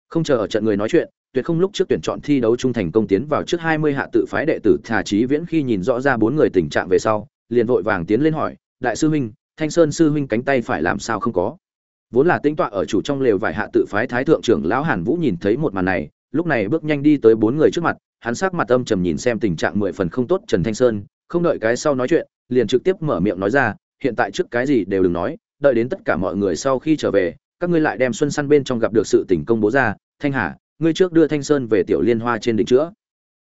A: Không chờ ở trận người nói chuyện, tuyệt không lúc trước tuyển chọn thi đấu trung thành công tiến vào trước hai mươi hạ tự phái đệ tử thà chí viễn khi nhìn rõ ra bốn người tình trạng về sau, liền vội vàng tiến lên hỏi, đại sư huynh, thanh sơn sư huynh cánh tay phải làm sao không có? Vốn là tính tọa ở chủ trong lều vải hạ tự phái thái thượng trưởng lão hàn vũ nhìn thấy một màn này, lúc này bước nhanh đi tới bốn người trước mặt hắn sắc mặt âm trầm nhìn xem tình trạng mười phần không tốt trần thanh sơn, không đợi cái sau nói chuyện, liền trực tiếp mở miệng nói ra, hiện tại trước cái gì đều đừng nói, đợi đến tất cả mọi người sau khi trở về, các ngươi lại đem xuân săn bên trong gặp được sự tỉnh công bố ra. Thanh hà, ngươi trước đưa thanh sơn về tiểu liên hoa trên đỉnh chữa.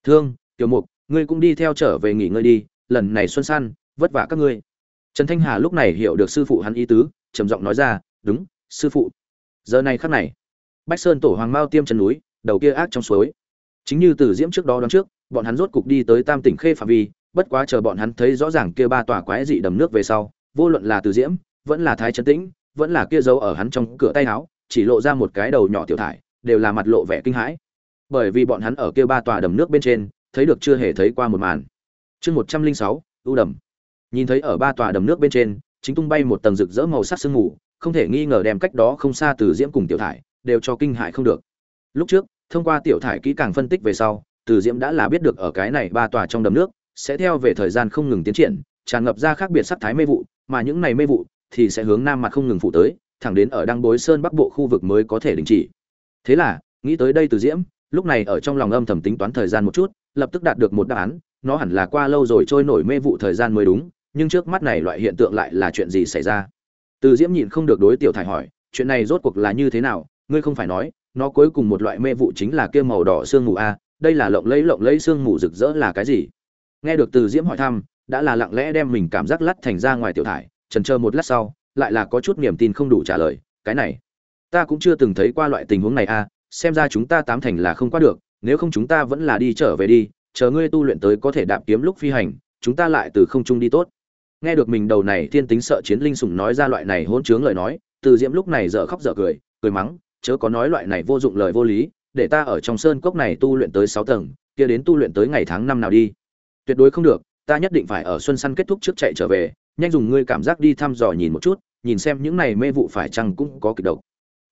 A: Thương, tiểu mục, ngươi cũng đi theo trở về nghỉ ngơi đi, lần này xuân săn vất vả các ngươi. Trần thanh hà lúc này hiểu được sư phụ hắn ý tứ, trầm giọng nói ra, đúng, sư phụ. Giờ này khắc này, bách sơn tổ hoàng mao tiêm chân núi, đầu kia ác trong suối chính như từ diễm trước đó đón trước, bọn hắn rốt cục đi tới tam tỉnh khê phạm vi, bất quá chờ bọn hắn thấy rõ ràng kia ba tòa quái dị đầm nước về sau, vô luận là từ diễm, vẫn là thái trấn tĩnh, vẫn là kia dấu ở hắn trong cửa tay áo, chỉ lộ ra một cái đầu nhỏ tiểu thải, đều là mặt lộ vẻ kinh hãi. Bởi vì bọn hắn ở kia ba tòa đầm nước bên trên, thấy được chưa hề thấy qua một màn. Chương một trăm linh sáu, ưu đầm. Nhìn thấy ở ba tòa đầm nước bên trên, chính tung bay một tầng rực rỡ màu sắc sương mù, không thể nghi ngờ đem cách đó không xa từ diễm cùng tiểu thải, đều cho kinh hại không được. Lúc trước thông qua tiểu thải kỹ càng phân tích về sau, từ diễm đã là biết được ở cái này ba tòa trong đầm nước, sẽ theo về thời gian không ngừng tiến triển, tràn ngập ra khác biệt sắc thái mê vụ, mà những này mê vụ thì sẽ hướng nam mặt không ngừng phụ tới, thẳng đến ở đăng bối sơn bắc bộ khu vực mới có thể đình chỉ. Thế là, nghĩ tới đây từ diễm, lúc này ở trong lòng âm thầm tính toán thời gian một chút, lập tức đạt được một đáp án, nó hẳn là qua lâu rồi trôi nổi mê vụ thời gian mới đúng, nhưng trước mắt này loại hiện tượng lại là chuyện gì xảy ra? Từ diễm nhịn không được đối tiểu thải hỏi, chuyện này rốt cuộc là như thế nào, ngươi không phải nói nó cuối cùng một loại mê vụ chính là kia màu đỏ sương mù a, đây là lộng lẫy lộng lẫy sương mù rực rỡ là cái gì? Nghe được từ diễm hỏi thăm, đã là lặng lẽ đem mình cảm giác lắt thành ra ngoài tiểu thải, chần chờ một lát sau, lại là có chút niềm tin không đủ trả lời, cái này, ta cũng chưa từng thấy qua loại tình huống này a, xem ra chúng ta tám thành là không qua được, nếu không chúng ta vẫn là đi trở về đi, chờ ngươi tu luyện tới có thể đạp kiếm lúc phi hành, chúng ta lại từ không trung đi tốt. Nghe được mình đầu này thiên tính sợ chiến linh sủng nói ra loại này hỗn trướng lời nói, từ diễm lúc này dở khóc dở cười cười mắng chớ có nói loại này vô dụng lời vô lý, để ta ở trong sơn cốc này tu luyện tới sáu tầng, kia đến tu luyện tới ngày tháng năm nào đi. Tuyệt đối không được, ta nhất định phải ở xuân săn kết thúc trước chạy trở về, nhanh dùng ngươi cảm giác đi thăm dò nhìn một chút, nhìn xem những này mê vụ phải chăng cũng có kịch độc.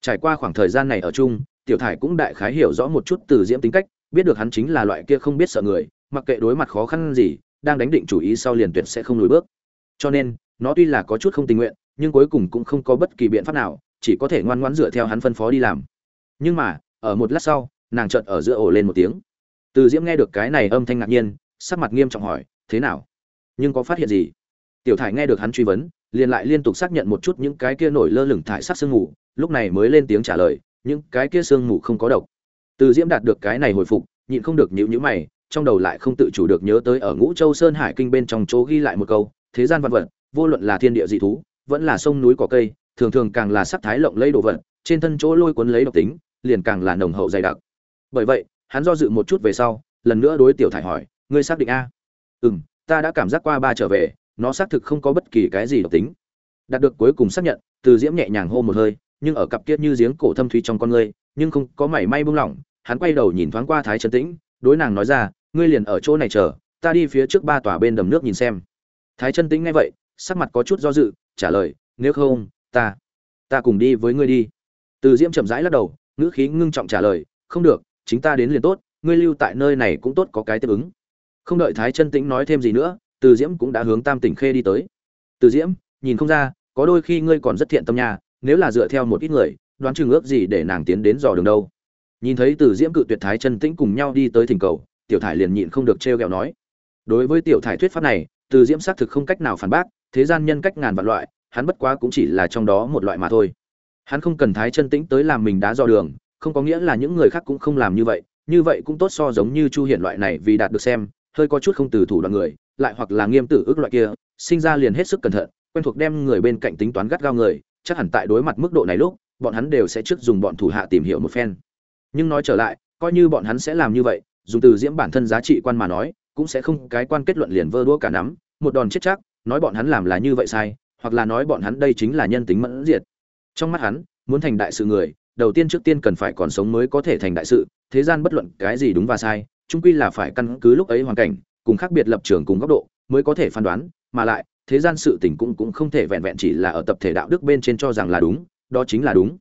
A: Trải qua khoảng thời gian này ở chung, tiểu thải cũng đại khái hiểu rõ một chút từ diễm tính cách, biết được hắn chính là loại kia không biết sợ người, mặc kệ đối mặt khó khăn gì, đang đánh định chủ ý sau liền tuyệt sẽ không lùi bước. Cho nên, nó tuy là có chút không tình nguyện, nhưng cuối cùng cũng không có bất kỳ biện pháp nào chỉ có thể ngoan ngoãn dựa theo hắn phân phó đi làm. Nhưng mà, ở một lát sau, nàng chợt ở giữa ổ lên một tiếng. Từ diễm nghe được cái này âm thanh ngạc nhiên, sắc mặt nghiêm trọng hỏi, thế nào? Nhưng có phát hiện gì? Tiểu thải nghe được hắn truy vấn, liền lại liên tục xác nhận một chút những cái kia nổi lơ lửng thải sắc sương mù, lúc này mới lên tiếng trả lời, những cái kia sương mù không có độc. Từ diễm đạt được cái này hồi phục, nhịn không được nhịu nhữ mày, trong đầu lại không tự chủ được nhớ tới ở ngũ châu sơn hải kinh bên trong chỗ ghi lại một câu, thế gian văn vật, vô luận là thiên địa dị thú, vẫn là sông núi cỏ cây thường thường càng là sắc thái lộng lẫy đồ vật, trên thân chỗ lôi cuốn lấy độc tính, liền càng là nồng hậu dày đặc. Bởi vậy, hắn do dự một chút về sau, lần nữa đối tiểu thải hỏi, ngươi xác định a? Ừm, ta đã cảm giác qua ba trở về, nó xác thực không có bất kỳ cái gì độc tính. Đạt được cuối cùng xác nhận, từ diễm nhẹ nhàng hô một hơi, nhưng ở cặp kiết như giếng cổ thâm thúy trong con ngươi, nhưng không có mảy may buông lỏng, hắn quay đầu nhìn thoáng qua thái trấn tĩnh, đối nàng nói ra, ngươi liền ở chỗ này chờ, ta đi phía trước ba tòa bên đầm nước nhìn xem. Thái chân tĩnh nghe vậy, sắc mặt có chút do dự, trả lời, nếu không ta ta cùng đi với ngươi đi. Từ diễm chậm rãi lắc đầu, ngữ khí ngưng trọng trả lời, không được, chính ta đến liền tốt, ngươi lưu tại nơi này cũng tốt có cái tiếp ứng. Không đợi thái chân tĩnh nói thêm gì nữa, từ diễm cũng đã hướng tam tỉnh khê đi tới. Từ diễm, nhìn không ra, có đôi khi ngươi còn rất thiện tâm nhà nếu là dựa theo một ít người, đoán chừng ước gì để nàng tiến đến dò đường đâu. Nhìn thấy từ diễm cự tuyệt thái chân tĩnh cùng nhau đi tới thỉnh cầu, tiểu thải liền nhịn không được trêu ghẹo nói. Đối với tiểu thải thuyết pháp này, từ diễm xác thực không cách nào phản bác, thế gian nhân cách ngàn vạn loại hắn bất quá cũng chỉ là trong đó một loại mà thôi. Hắn không cần thái chân tĩnh tới làm mình đá dò đường, không có nghĩa là những người khác cũng không làm như vậy như vậy cũng tốt so giống như chu hiển loại này vì đạt được xem, hơi có chút không từ thủ đoạn người, lại hoặc là nghiêm tử ước loại kia, sinh ra liền hết sức cẩn thận, quen thuộc đem người bên cạnh tính toán gắt gao người, chắc hẳn tại đối mặt mức độ này lúc, bọn hắn đều sẽ trước dùng bọn thủ hạ tìm hiểu một phen. Nhưng nói trở lại, coi như bọn hắn sẽ làm như vậy, dùng từ diễm bản thân giá trị quan mà nói, cũng sẽ không cái quan kết luận liền vơ đũa cả nắm, một đòn chết chắc, nói bọn hắn làm là như vậy sai hoặc là nói bọn hắn đây chính là nhân tính mẫn diệt. Trong mắt hắn, muốn thành đại sự người, đầu tiên trước tiên cần phải còn sống mới có thể thành đại sự, thế gian bất luận cái gì đúng và sai, chung quy là phải căn cứ lúc ấy hoàn cảnh, cùng khác biệt lập trường cùng góc độ, mới có thể phán đoán, mà lại, thế gian sự tình cũng cũng không thể vẹn vẹn chỉ là ở tập thể đạo đức bên trên cho rằng là đúng, đó chính là đúng.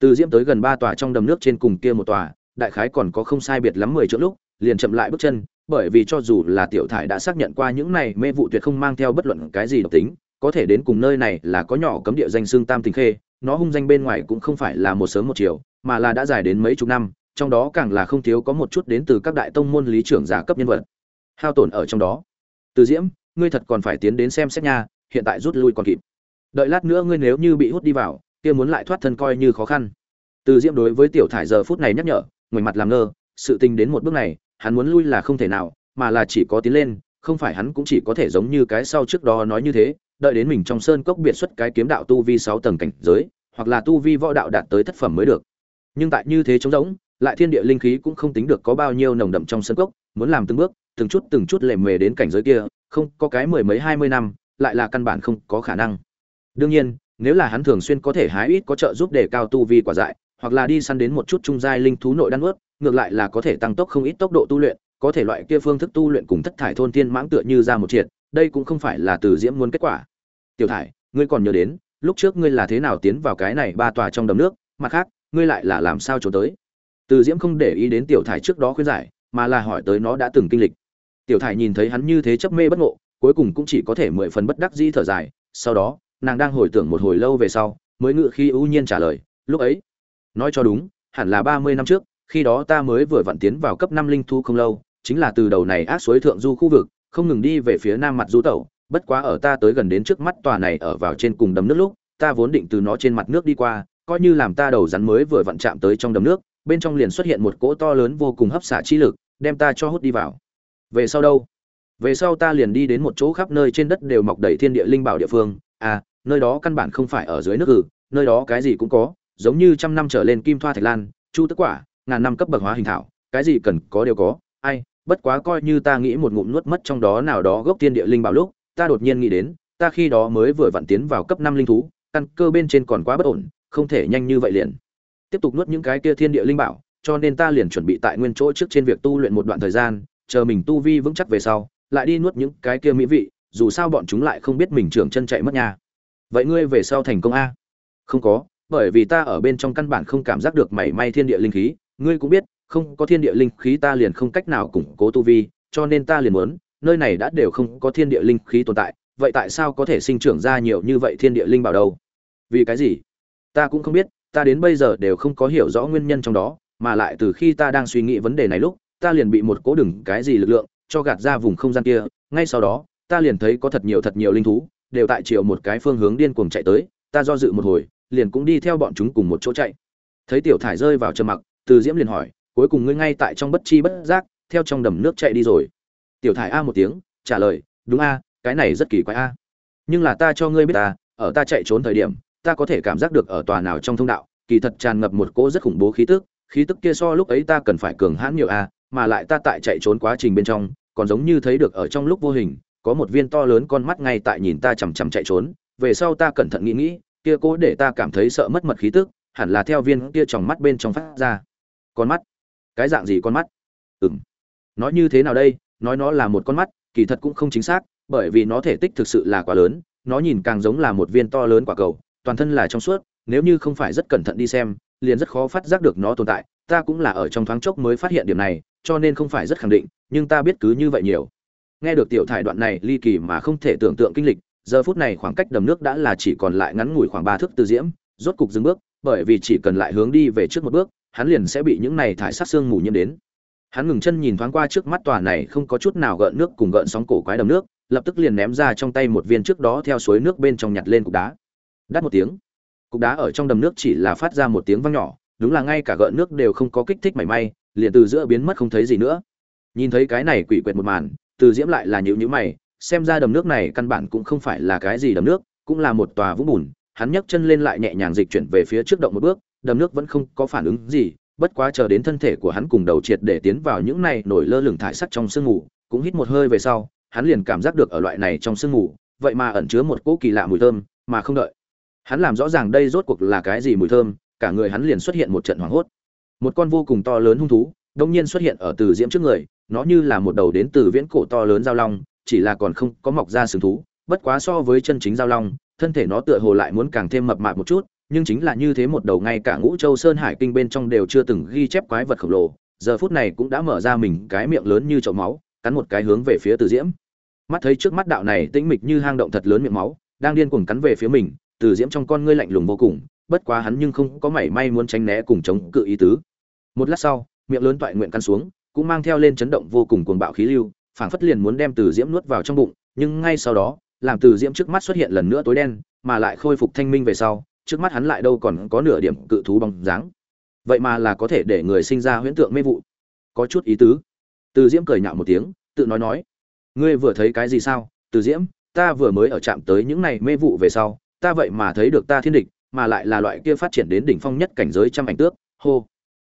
A: Từ diễm tới gần ba tòa trong đầm nước trên cùng kia một tòa, đại khái còn có không sai biệt lắm mười chỗ lúc, liền chậm lại bước chân, bởi vì cho dù là tiểu thải đã xác nhận qua những này mê vụ tuyệt không mang theo bất luận cái gì độc tính có thể đến cùng nơi này là có nhỏ cấm địa danh xương tam tình khê, nó hung danh bên ngoài cũng không phải là một sớm một chiều, mà là đã dài đến mấy chục năm, trong đó càng là không thiếu có một chút đến từ các đại tông môn lý trưởng giả cấp nhân vật. Hao tổn ở trong đó. Từ diễm, ngươi thật còn phải tiến đến xem xét nha, hiện tại rút lui còn kịp. Đợi lát nữa ngươi nếu như bị hút đi vào, kia muốn lại thoát thân coi như khó khăn. Từ diễm đối với tiểu thải giờ phút này nhắc nhở, ngoảnh mặt làm ngơ, sự tình đến một bước này, hắn muốn lui là không thể nào, mà là chỉ có tiến lên, không phải hắn cũng chỉ có thể giống như cái sau trước đó nói như thế đợi đến mình trong sơn cốc biệt xuất cái kiếm đạo tu vi sáu tầng cảnh giới, hoặc là tu vi võ đạo đạt tới thất phẩm mới được. Nhưng tại như thế trống rỗng, lại thiên địa linh khí cũng không tính được có bao nhiêu nồng đậm trong sơn cốc, muốn làm từng bước, từng chút từng chút lề mề đến cảnh giới kia, không có cái mười mấy hai mươi năm, lại là căn bản không có khả năng. Đương nhiên, nếu là hắn thường xuyên có thể hái ít có trợ giúp để cao tu vi quả dại, hoặc là đi săn đến một chút trung giai linh thú nội đan ướt, ngược lại là có thể tăng tốc không ít tốc độ tu luyện, có thể loại kia phương thức tu luyện cùng thất thải thôn tiên mãng tựa như ra một triệt đây cũng không phải là từ diễm muốn kết quả. Tiểu thải, ngươi còn nhớ đến, lúc trước ngươi là thế nào tiến vào cái này ba tòa trong đầm nước, mặt khác, ngươi lại là làm sao trốn tới? Từ diễm không để ý đến tiểu thải trước đó khuyên giải, mà là hỏi tới nó đã từng kinh lịch. Tiểu thải nhìn thấy hắn như thế chấp mê bất ngộ, cuối cùng cũng chỉ có thể mười phần bất đắc dĩ thở dài, sau đó, nàng đang hồi tưởng một hồi lâu về sau, mới ngự khi ưu nhiên trả lời, lúc ấy, nói cho đúng, hẳn là ba mươi năm trước, khi đó ta mới vừa vặn tiến vào cấp năm linh thu không lâu, chính là từ đầu này ác suối thượng du khu vực không ngừng đi về phía nam mặt du tẩu, bất quá ở ta tới gần đến trước mắt tòa này ở vào trên cùng đầm nước lúc, ta vốn định từ nó trên mặt nước đi qua, coi như làm ta đầu rắn mới vừa vặn chạm tới trong đầm nước, bên trong liền xuất hiện một cỗ to lớn vô cùng hấp xả chi lực, đem ta cho hút đi vào. Về sau đâu? Về sau ta liền đi đến một chỗ khắp nơi trên đất đều mọc đầy thiên địa linh bảo địa phương. À nơi đó căn bản không phải ở dưới nước ử nơi đó cái gì cũng có, giống như trăm năm trở lên kim thoa thạch lan, chu tức quả, ngàn năm cấp bậc hóa hình thảo, cái gì cần có đều có. Ai bất quá coi như ta nghĩ một ngụm nuốt mất trong đó nào đó gốc tiên địa linh bảo lúc, ta đột nhiên nghĩ đến, ta khi đó mới vừa vặn tiến vào cấp năm linh thú, căn cơ bên trên còn quá bất ổn, không thể nhanh như vậy liền. Tiếp tục nuốt những cái kia thiên địa linh bảo, cho nên ta liền chuẩn bị tại nguyên chỗ trước trên việc tu luyện một đoạn thời gian, chờ mình tu vi vững chắc về sau, lại đi nuốt những cái kia mỹ vị, dù sao bọn chúng lại không biết mình trưởng chân chạy mất nha vậy ngươi về sau thành công a? Không có, bởi vì ta ở bên trong căn bản không cảm giác được mảy may thiên địa linh khí, ngươi cũng biết không có thiên địa linh khí ta liền không cách nào củng cố tu vi, cho nên ta liền muốn, nơi này đã đều không có thiên địa linh khí tồn tại, vậy tại sao có thể sinh trưởng ra nhiều như vậy thiên địa linh bảo đâu? Vì cái gì? Ta cũng không biết, ta đến bây giờ đều không có hiểu rõ nguyên nhân trong đó, mà lại từ khi ta đang suy nghĩ vấn đề này lúc, ta liền bị một cố đừng cái gì lực lượng, cho gạt ra vùng không gian kia, ngay sau đó, ta liền thấy có thật nhiều thật nhiều linh thú, đều tại chiều một cái phương hướng điên cuồng chạy tới, ta do dự một hồi, liền cũng đi theo bọn chúng cùng một chỗ chạy. Thấy tiểu thải rơi vào trầm mặc, từ diễm liền hỏi cuối cùng ngươi ngay tại trong bất chi bất giác, theo trong đầm nước chạy đi rồi. Tiểu thải a một tiếng, trả lời, đúng a, cái này rất kỳ quái a. Nhưng là ta cho ngươi biết ta, ở ta chạy trốn thời điểm, ta có thể cảm giác được ở tòa nào trong thông đạo, kỳ thật tràn ngập một cỗ rất khủng bố khí tức khí tức kia so lúc ấy ta cần phải cường hãn nhiều a, mà lại ta tại chạy trốn quá trình bên trong, còn giống như thấy được ở trong lúc vô hình, có một viên to lớn con mắt ngay tại nhìn ta chằm chằm chạy trốn, về sau ta cẩn thận nghĩ nghĩ, kia cố để ta cảm thấy sợ mất mật khí tức, hẳn là theo viên kia trong mắt bên trong phát ra. Con mắt cái dạng gì con mắt? Ừm. Nói như thế nào đây? Nói nó là một con mắt, kỳ thật cũng không chính xác, bởi vì nó thể tích thực sự là quá lớn, nó nhìn càng giống là một viên to lớn quả cầu, toàn thân là trong suốt, nếu như không phải rất cẩn thận đi xem, liền rất khó phát giác được nó tồn tại. Ta cũng là ở trong thoáng chốc mới phát hiện điểm này, cho nên không phải rất khẳng định, nhưng ta biết cứ như vậy nhiều. Nghe được tiểu thải đoạn này, ly kỳ mà không thể tưởng tượng kinh lịch, giờ phút này khoảng cách đầm nước đã là chỉ còn lại ngắn ngủi khoảng ba thước từ diễm, rốt cục dừng bước, bởi vì chỉ cần lại hướng đi về trước một bước hắn liền sẽ bị những này thải sát xương mù nhiễm đến. Hắn ngừng chân nhìn thoáng qua trước mắt tòa này không có chút nào gợn nước cùng gợn sóng cổ quái đầm nước, lập tức liền ném ra trong tay một viên trước đó theo suối nước bên trong nhặt lên cục đá. Đắt một tiếng. Cục đá ở trong đầm nước chỉ là phát ra một tiếng vang nhỏ, đúng là ngay cả gợn nước đều không có kích thích mảy may, liền từ giữa biến mất không thấy gì nữa. Nhìn thấy cái này quỷ quyệt một màn, từ diễm lại là nhữ nhữ mày, xem ra đầm nước này căn bản cũng không phải là cái gì đầm nước, cũng là một tòa vũng bùn. Hắn nhấc chân lên lại nhẹ nhàng dịch chuyển về phía trước động một bước đầm nước vẫn không có phản ứng gì, bất quá chờ đến thân thể của hắn cùng đầu triệt để tiến vào những này nổi lơ lửng thải sắc trong sương mù, cũng hít một hơi về sau, hắn liền cảm giác được ở loại này trong sương mù, vậy mà ẩn chứa một cỗ kỳ lạ mùi thơm, mà không đợi. Hắn làm rõ ràng đây rốt cuộc là cái gì mùi thơm, cả người hắn liền xuất hiện một trận hoảng hốt. Một con vô cùng to lớn hung thú đông nhiên xuất hiện ở từ diễm trước người, nó như là một đầu đến từ viễn cổ to lớn giao long, chỉ là còn không có mọc ra sừng thú, bất quá so với chân chính giao long, thân thể nó tựa hồ lại muốn càng thêm mập mạp một chút nhưng chính là như thế một đầu ngay cả ngũ châu sơn hải kinh bên trong đều chưa từng ghi chép quái vật khổng lồ, giờ phút này cũng đã mở ra mình cái miệng lớn như chậu máu, cắn một cái hướng về phía từ diễm. Mắt thấy trước mắt đạo này tĩnh mịch như hang động thật lớn miệng máu, đang điên cuồng cắn về phía mình, từ diễm trong con ngươi lạnh lùng vô cùng, bất quá hắn nhưng không có mảy may muốn tránh né cùng chống cự ý tứ. Một lát sau, miệng lớn toại nguyện căn xuống, cũng mang theo lên chấn động vô cùng cuồng bạo khí lưu, phảng phất liền muốn đem từ diễm nuốt vào trong bụng, nhưng ngay sau đó, làm từ diễm trước mắt xuất hiện lần nữa tối đen, mà lại khôi phục thanh minh về sau trước mắt hắn lại đâu còn có nửa điểm cự thú bóng dáng. Vậy mà là có thể để người sinh ra huyễn tượng mê vụ. Có chút ý tứ. Từ diễm cười nhạo một tiếng, tự nói nói, ngươi vừa thấy cái gì sao? Từ diễm, ta vừa mới ở chạm tới những này mê vụ về sau, ta vậy mà thấy được ta thiên địch, mà lại là loại kia phát triển đến đỉnh phong nhất cảnh giới trăm ảnh tước. Hô,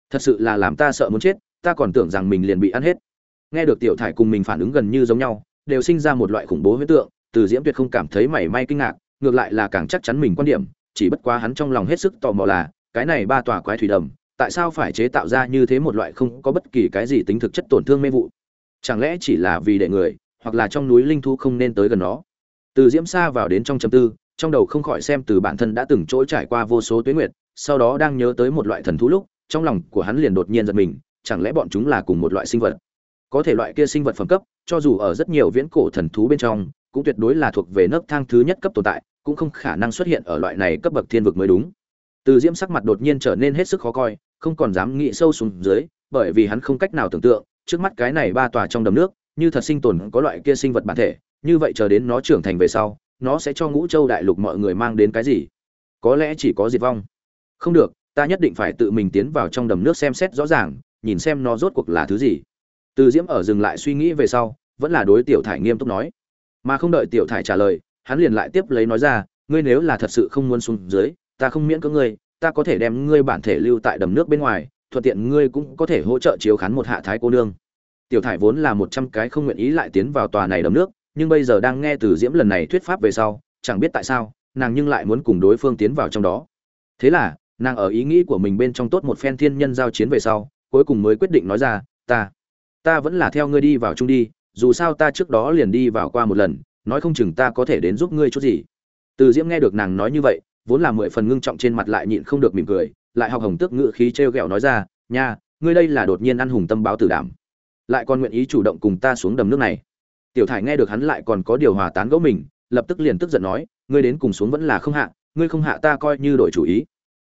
A: thật sự là làm ta sợ muốn chết, ta còn tưởng rằng mình liền bị ăn hết. Nghe được tiểu thải cùng mình phản ứng gần như giống nhau, đều sinh ra một loại khủng bố huyễn tượng, từ diễm tuyệt không cảm thấy mảy may kinh ngạc, ngược lại là càng chắc chắn mình quan điểm chỉ bất quá hắn trong lòng hết sức tò mò là, cái này ba tòa quái thủy đầm, tại sao phải chế tạo ra như thế một loại không có bất kỳ cái gì tính thực chất tổn thương mê vụ? Chẳng lẽ chỉ là vì để người, hoặc là trong núi linh thú không nên tới gần nó? Từ diễm xa vào đến trong châm tư, trong đầu không khỏi xem từ bản thân đã từng chỗ trải qua vô số tuyến nguyệt, sau đó đang nhớ tới một loại thần thú lúc, trong lòng của hắn liền đột nhiên giật mình, chẳng lẽ bọn chúng là cùng một loại sinh vật? Có thể loại kia sinh vật phẩm cấp, cho dù ở rất nhiều viễn cổ thần thú bên trong, cũng tuyệt đối là thuộc về nấc thang thứ nhất cấp tồn tại cũng không khả năng xuất hiện ở loại này cấp bậc thiên vực mới đúng. Từ diễm sắc mặt đột nhiên trở nên hết sức khó coi, không còn dám nghĩ sâu xuống dưới, bởi vì hắn không cách nào tưởng tượng, trước mắt cái này ba tòa trong đầm nước, như thật sinh tồn có loại kia sinh vật bản thể, như vậy chờ đến nó trưởng thành về sau, nó sẽ cho ngũ châu đại lục mọi người mang đến cái gì? Có lẽ chỉ có diệt vong. Không được, ta nhất định phải tự mình tiến vào trong đầm nước xem xét rõ ràng, nhìn xem nó rốt cuộc là thứ gì. Từ diễm ở dừng lại suy nghĩ về sau, vẫn là đối tiểu thải nghiêm túc nói. Mà không đợi tiểu thải trả lời hắn liền lại tiếp lấy nói ra, ngươi nếu là thật sự không muốn xuống dưới, ta không miễn cưỡng ngươi, ta có thể đem ngươi bản thể lưu tại đầm nước bên ngoài, thuận tiện ngươi cũng có thể hỗ trợ chiếu khán một hạ thái cô nương. Tiểu thải vốn là một trăm cái không nguyện ý lại tiến vào tòa này đầm nước, nhưng bây giờ đang nghe từ diễm lần này thuyết pháp về sau, chẳng biết tại sao, nàng nhưng lại muốn cùng đối phương tiến vào trong đó. Thế là, nàng ở ý nghĩ của mình bên trong tốt một phen thiên nhân giao chiến về sau, cuối cùng mới quyết định nói ra, ta ta vẫn là theo ngươi đi vào chung đi, dù sao ta trước đó liền đi vào qua một lần nói không chừng ta có thể đến giúp ngươi chút gì. Từ diễm nghe được nàng nói như vậy, vốn là mười phần ngưng trọng trên mặt lại nhịn không được mỉm cười, lại học hồng tước ngự khí t r e o g ẹ o nói ra, nha, ngươi đây là đột nhiên ăn hùng tâm báo tử đảm. Lại còn nguyện ý chủ động cùng ta xuống đầm nước này. Tiểu thải nghe được hắn lại còn có điều hòa tán gẫu mình, lập tức liền tức giận nói, ngươi đến cùng xuống vẫn là không hạ, ngươi không hạ ta coi như đổi chủ ý.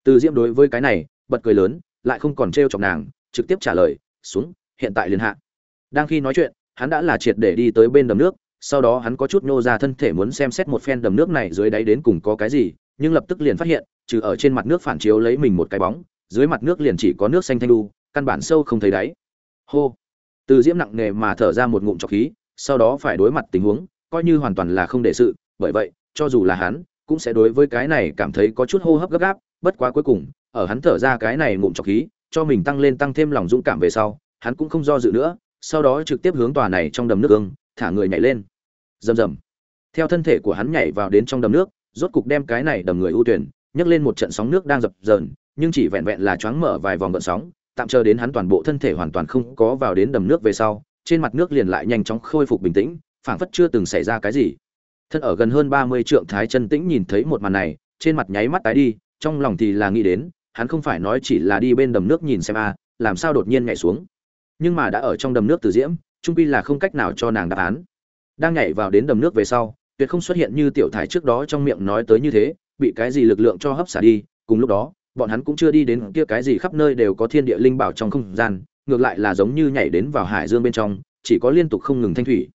A: Từ diễm đối với cái này, bật cười lớn, lại không còn t r e o chọc nàng, trực tiếp trả lời, xuống, hiện tại liền hạ. Đang khi nói chuyện, hắn đã là triệt để đi tới bên đầm nước sau đó hắn có chút nô ra thân thể muốn xem xét một phen đầm nước này dưới đáy đến cùng có cái gì, nhưng lập tức liền phát hiện, trừ ở trên mặt nước phản chiếu lấy mình một cái bóng, dưới mặt nước liền chỉ có nước xanh thanh đu, căn bản sâu không thấy đáy. Hô! Từ diễm nặng nề mà thở ra một ngụm trọc khí, sau đó phải đối mặt tình huống, coi như hoàn toàn là không để sự, bởi vậy, cho dù là hắn, cũng sẽ đối với cái này cảm thấy có chút hô hấp gấp gáp, bất quá cuối cùng, ở hắn thở ra cái này ngụm trọc khí, cho mình tăng lên tăng thêm lòng dũng cảm về sau, hắn cũng không do dự nữa, sau đó trực tiếp hướng tòa này trong đầm nước ương thả người nhảy lên rầm rầm. Theo thân thể của hắn nhảy vào đến trong đầm nước, rốt cục đem cái này đầm người ưu tuyển, nhấc lên một trận sóng nước đang dập dờn, nhưng chỉ vẹn vẹn là choáng mở vài vòng gợn sóng, tạm chờ đến hắn toàn bộ thân thể hoàn toàn không có vào đến đầm nước về sau, trên mặt nước liền lại nhanh chóng khôi phục bình tĩnh, phảng phất chưa từng xảy ra cái gì. Thân ở gần hơn ba mươi trượng thái chân tĩnh nhìn thấy một màn này, trên mặt nháy mắt tái đi, trong lòng thì là nghĩ đến, hắn không phải nói chỉ là đi bên đầm nước nhìn xem a, làm sao đột nhiên nhảy xuống. Nhưng mà đã ở trong đầm nước từ diễm trung quy là không cách nào cho nàng đáp án đang nhảy vào đến đầm nước về sau, tuyệt không xuất hiện như tiểu thải trước đó trong miệng nói tới như thế, bị cái gì lực lượng cho hấp xả đi, cùng lúc đó, bọn hắn cũng chưa đi đến kia cái gì khắp nơi đều có thiên địa linh bảo trong không gian, ngược lại là giống như nhảy đến vào hải dương bên trong, chỉ có liên tục không ngừng thanh thủy.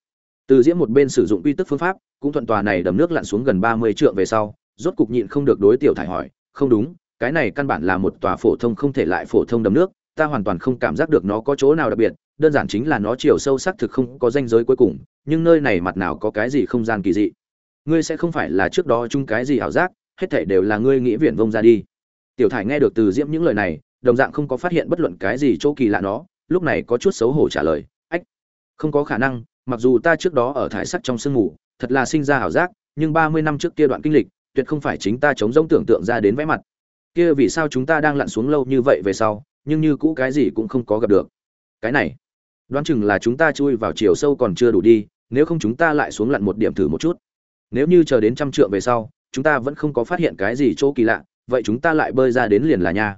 A: Từ diễm một bên sử dụng quy tức phương pháp, cũng thuận tòa này đầm nước lặn xuống gần ba mươi trượng về sau, rốt cục nhịn không được đối tiểu thải hỏi, không đúng, cái này căn bản là một tòa phổ thông không thể lại phổ thông đầm nước, ta hoàn toàn không cảm giác được nó có chỗ nào đặc biệt, đơn giản chính là nó chiều sâu sắc thực không có danh giới cuối cùng nhưng nơi này mặt nào có cái gì không gian kỳ dị? Ngươi sẽ không phải là trước đó chung cái gì ảo giác, hết thảy đều là ngươi nghĩ viển vông ra đi. Tiểu thải nghe được từ diễm những lời này, đồng dạng không có phát hiện bất luận cái gì chỗ kỳ lạ nó, lúc này có chút xấu hổ trả lời, ách, không có khả năng, mặc dù ta trước đó ở thải sắc trong sương ngủ thật là sinh ra ảo giác, nhưng ba mươi năm trước kia đoạn kinh lịch, tuyệt không phải chính ta chống rỗng tưởng tượng ra đến vẽ mặt. Kia vì sao chúng ta đang lặn xuống lâu như vậy về sau, nhưng như cũ cái gì cũng không có gặp được. Cái này, đoán chừng là chúng ta chui vào chiều sâu còn chưa đủ đi nếu không chúng ta lại xuống lặn một điểm thử một chút. Nếu như chờ đến trăm trượng về sau, chúng ta vẫn không có phát hiện cái gì chỗ kỳ lạ, vậy chúng ta lại bơi ra đến liền là nha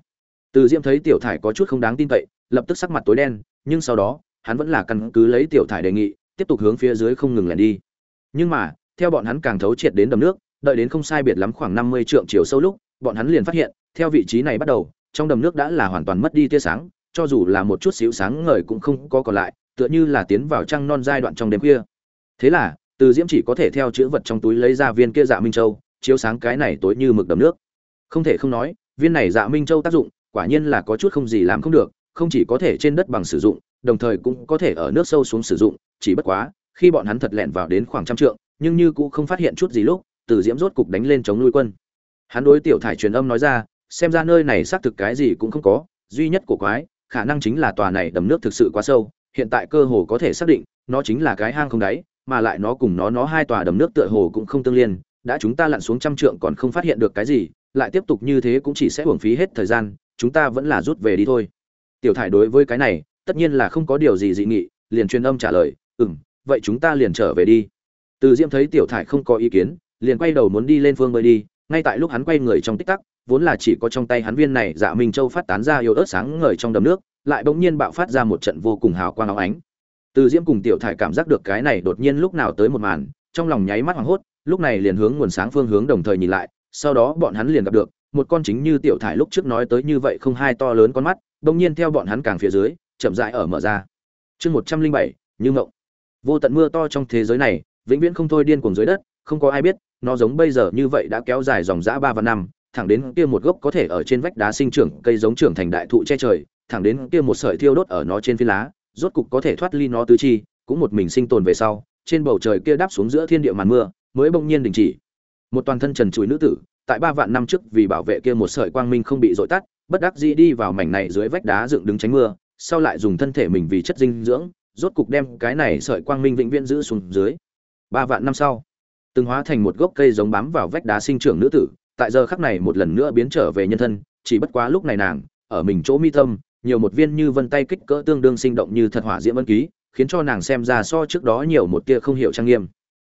A: từ diễm thấy tiểu thải có chút không đáng tin cậy, lập tức sắc mặt tối đen, nhưng sau đó, hắn vẫn là căn cứ lấy tiểu thải đề nghị, tiếp tục hướng phía dưới không ngừng lẻn đi. Nhưng mà, theo bọn hắn càng thấu triệt đến đầm nước, đợi đến không sai biệt lắm khoảng năm mươi trượng chiều sâu lúc, bọn hắn liền phát hiện, theo vị trí này bắt đầu, trong đầm nước đã là hoàn toàn mất đi tia sáng, cho dù là một chút xíu sáng ngời cũng không có còn lại, tựa như là tiến vào trăng non giai đoạn trong đêm khuya thế là, từ diễm chỉ có thể theo chữ vật trong túi lấy ra viên kia dạ minh châu, chiếu sáng cái này tối như mực đầm nước. Không thể không nói, viên này dạ minh châu tác dụng, quả nhiên là có chút không gì làm không được, không chỉ có thể trên đất bằng sử dụng, đồng thời cũng có thể ở nước sâu xuống sử dụng, chỉ bất quá, khi bọn hắn thật lẹn vào đến khoảng trăm trượng, nhưng như cũng không phát hiện chút gì lúc, từ diễm rốt cục đánh lên chống nuôi quân. Hắn đối tiểu thải truyền âm nói ra, xem ra nơi này xác thực cái gì cũng không có, duy nhất của quái, khả năng chính là tòa này đầm nước thực sự quá sâu, hiện tại cơ hồ có thể xác định, nó chính là cái hang không đáy mà lại nó cùng nó nó hai tòa đầm nước tựa hồ cũng không tương liên, đã chúng ta lặn xuống trăm trượng còn không phát hiện được cái gì, lại tiếp tục như thế cũng chỉ sẽ hưởng phí hết thời gian, chúng ta vẫn là rút về đi thôi. Tiểu thải đối với cái này, tất nhiên là không có điều gì dị nghị, liền truyền âm trả lời ừ m vậy chúng ta liền trở về đi. Từ diễm thấy tiểu thải không có ý kiến, liền quay đầu muốn đi lên phương bơi đi, ngay tại lúc hắn quay người trong tích tắc, vốn là chỉ có trong tay hắn viên này dạ minh châu phát tán ra yếu ớt sáng ngời trong đầm nước, lại bỗng nhiên bạo phát ra một trận vô cùng hào quang áo ánh từ diễm cùng tiểu thải cảm giác được cái này đột nhiên lúc nào tới một màn, trong lòng nháy mắt hoảng hốt, lúc này liền hướng nguồn sáng phương hướng đồng thời nhìn lại, sau đó bọn hắn liền gặp được, một con chính như tiểu thải lúc trước nói tới như vậy không hai to lớn con mắt bỗng nhiên theo bọn hắn càng phía dưới, chậm rãi ở mở ra. Chương một trăm linh bảy, như ngộng vô tận mưa to trong thế giới này, vĩnh viễn không thôi điên cuồng dưới đất, không có ai biết, nó giống bây giờ như vậy đã kéo dài dòng dã ba và năm, thẳng đến kia một gốc có thể ở trên vách đá sinh trưởng, cây giống trưởng thành đại thụ che trời, thẳng đến kia một sợi thiêu đốt ở nó trên phi lá rốt cục có thể thoát ly nó tứ chi, cũng một mình sinh tồn về sau, trên bầu trời kia đáp xuống giữa thiên địa màn mưa, mới bỗng nhiên đình chỉ. Một toàn thân trần trụi nữ tử, tại ba vạn năm trước vì bảo vệ kia một sợi quang minh không bị dội tắt, bất đắc dĩ đi vào mảnh này dưới vách đá dựng đứng tránh mưa, sau lại dùng thân thể mình vì chất dinh dưỡng, rốt cục đem cái này sợi quang minh vĩnh viễn giữ xuống dưới. Ba vạn năm sau, từng hóa thành một gốc cây giống bám vào vách đá sinh trưởng nữ tử, tại giờ khắc này một lần nữa biến trở về nhân thân, chỉ bất quá lúc này nàng, ở mình chỗ mi tâm nhiều một viên như vân tay kích cỡ tương đương sinh động như thật hỏa diễm ân ký, khiến cho nàng xem ra so trước đó nhiều một tia không hiểu trang nghiêm.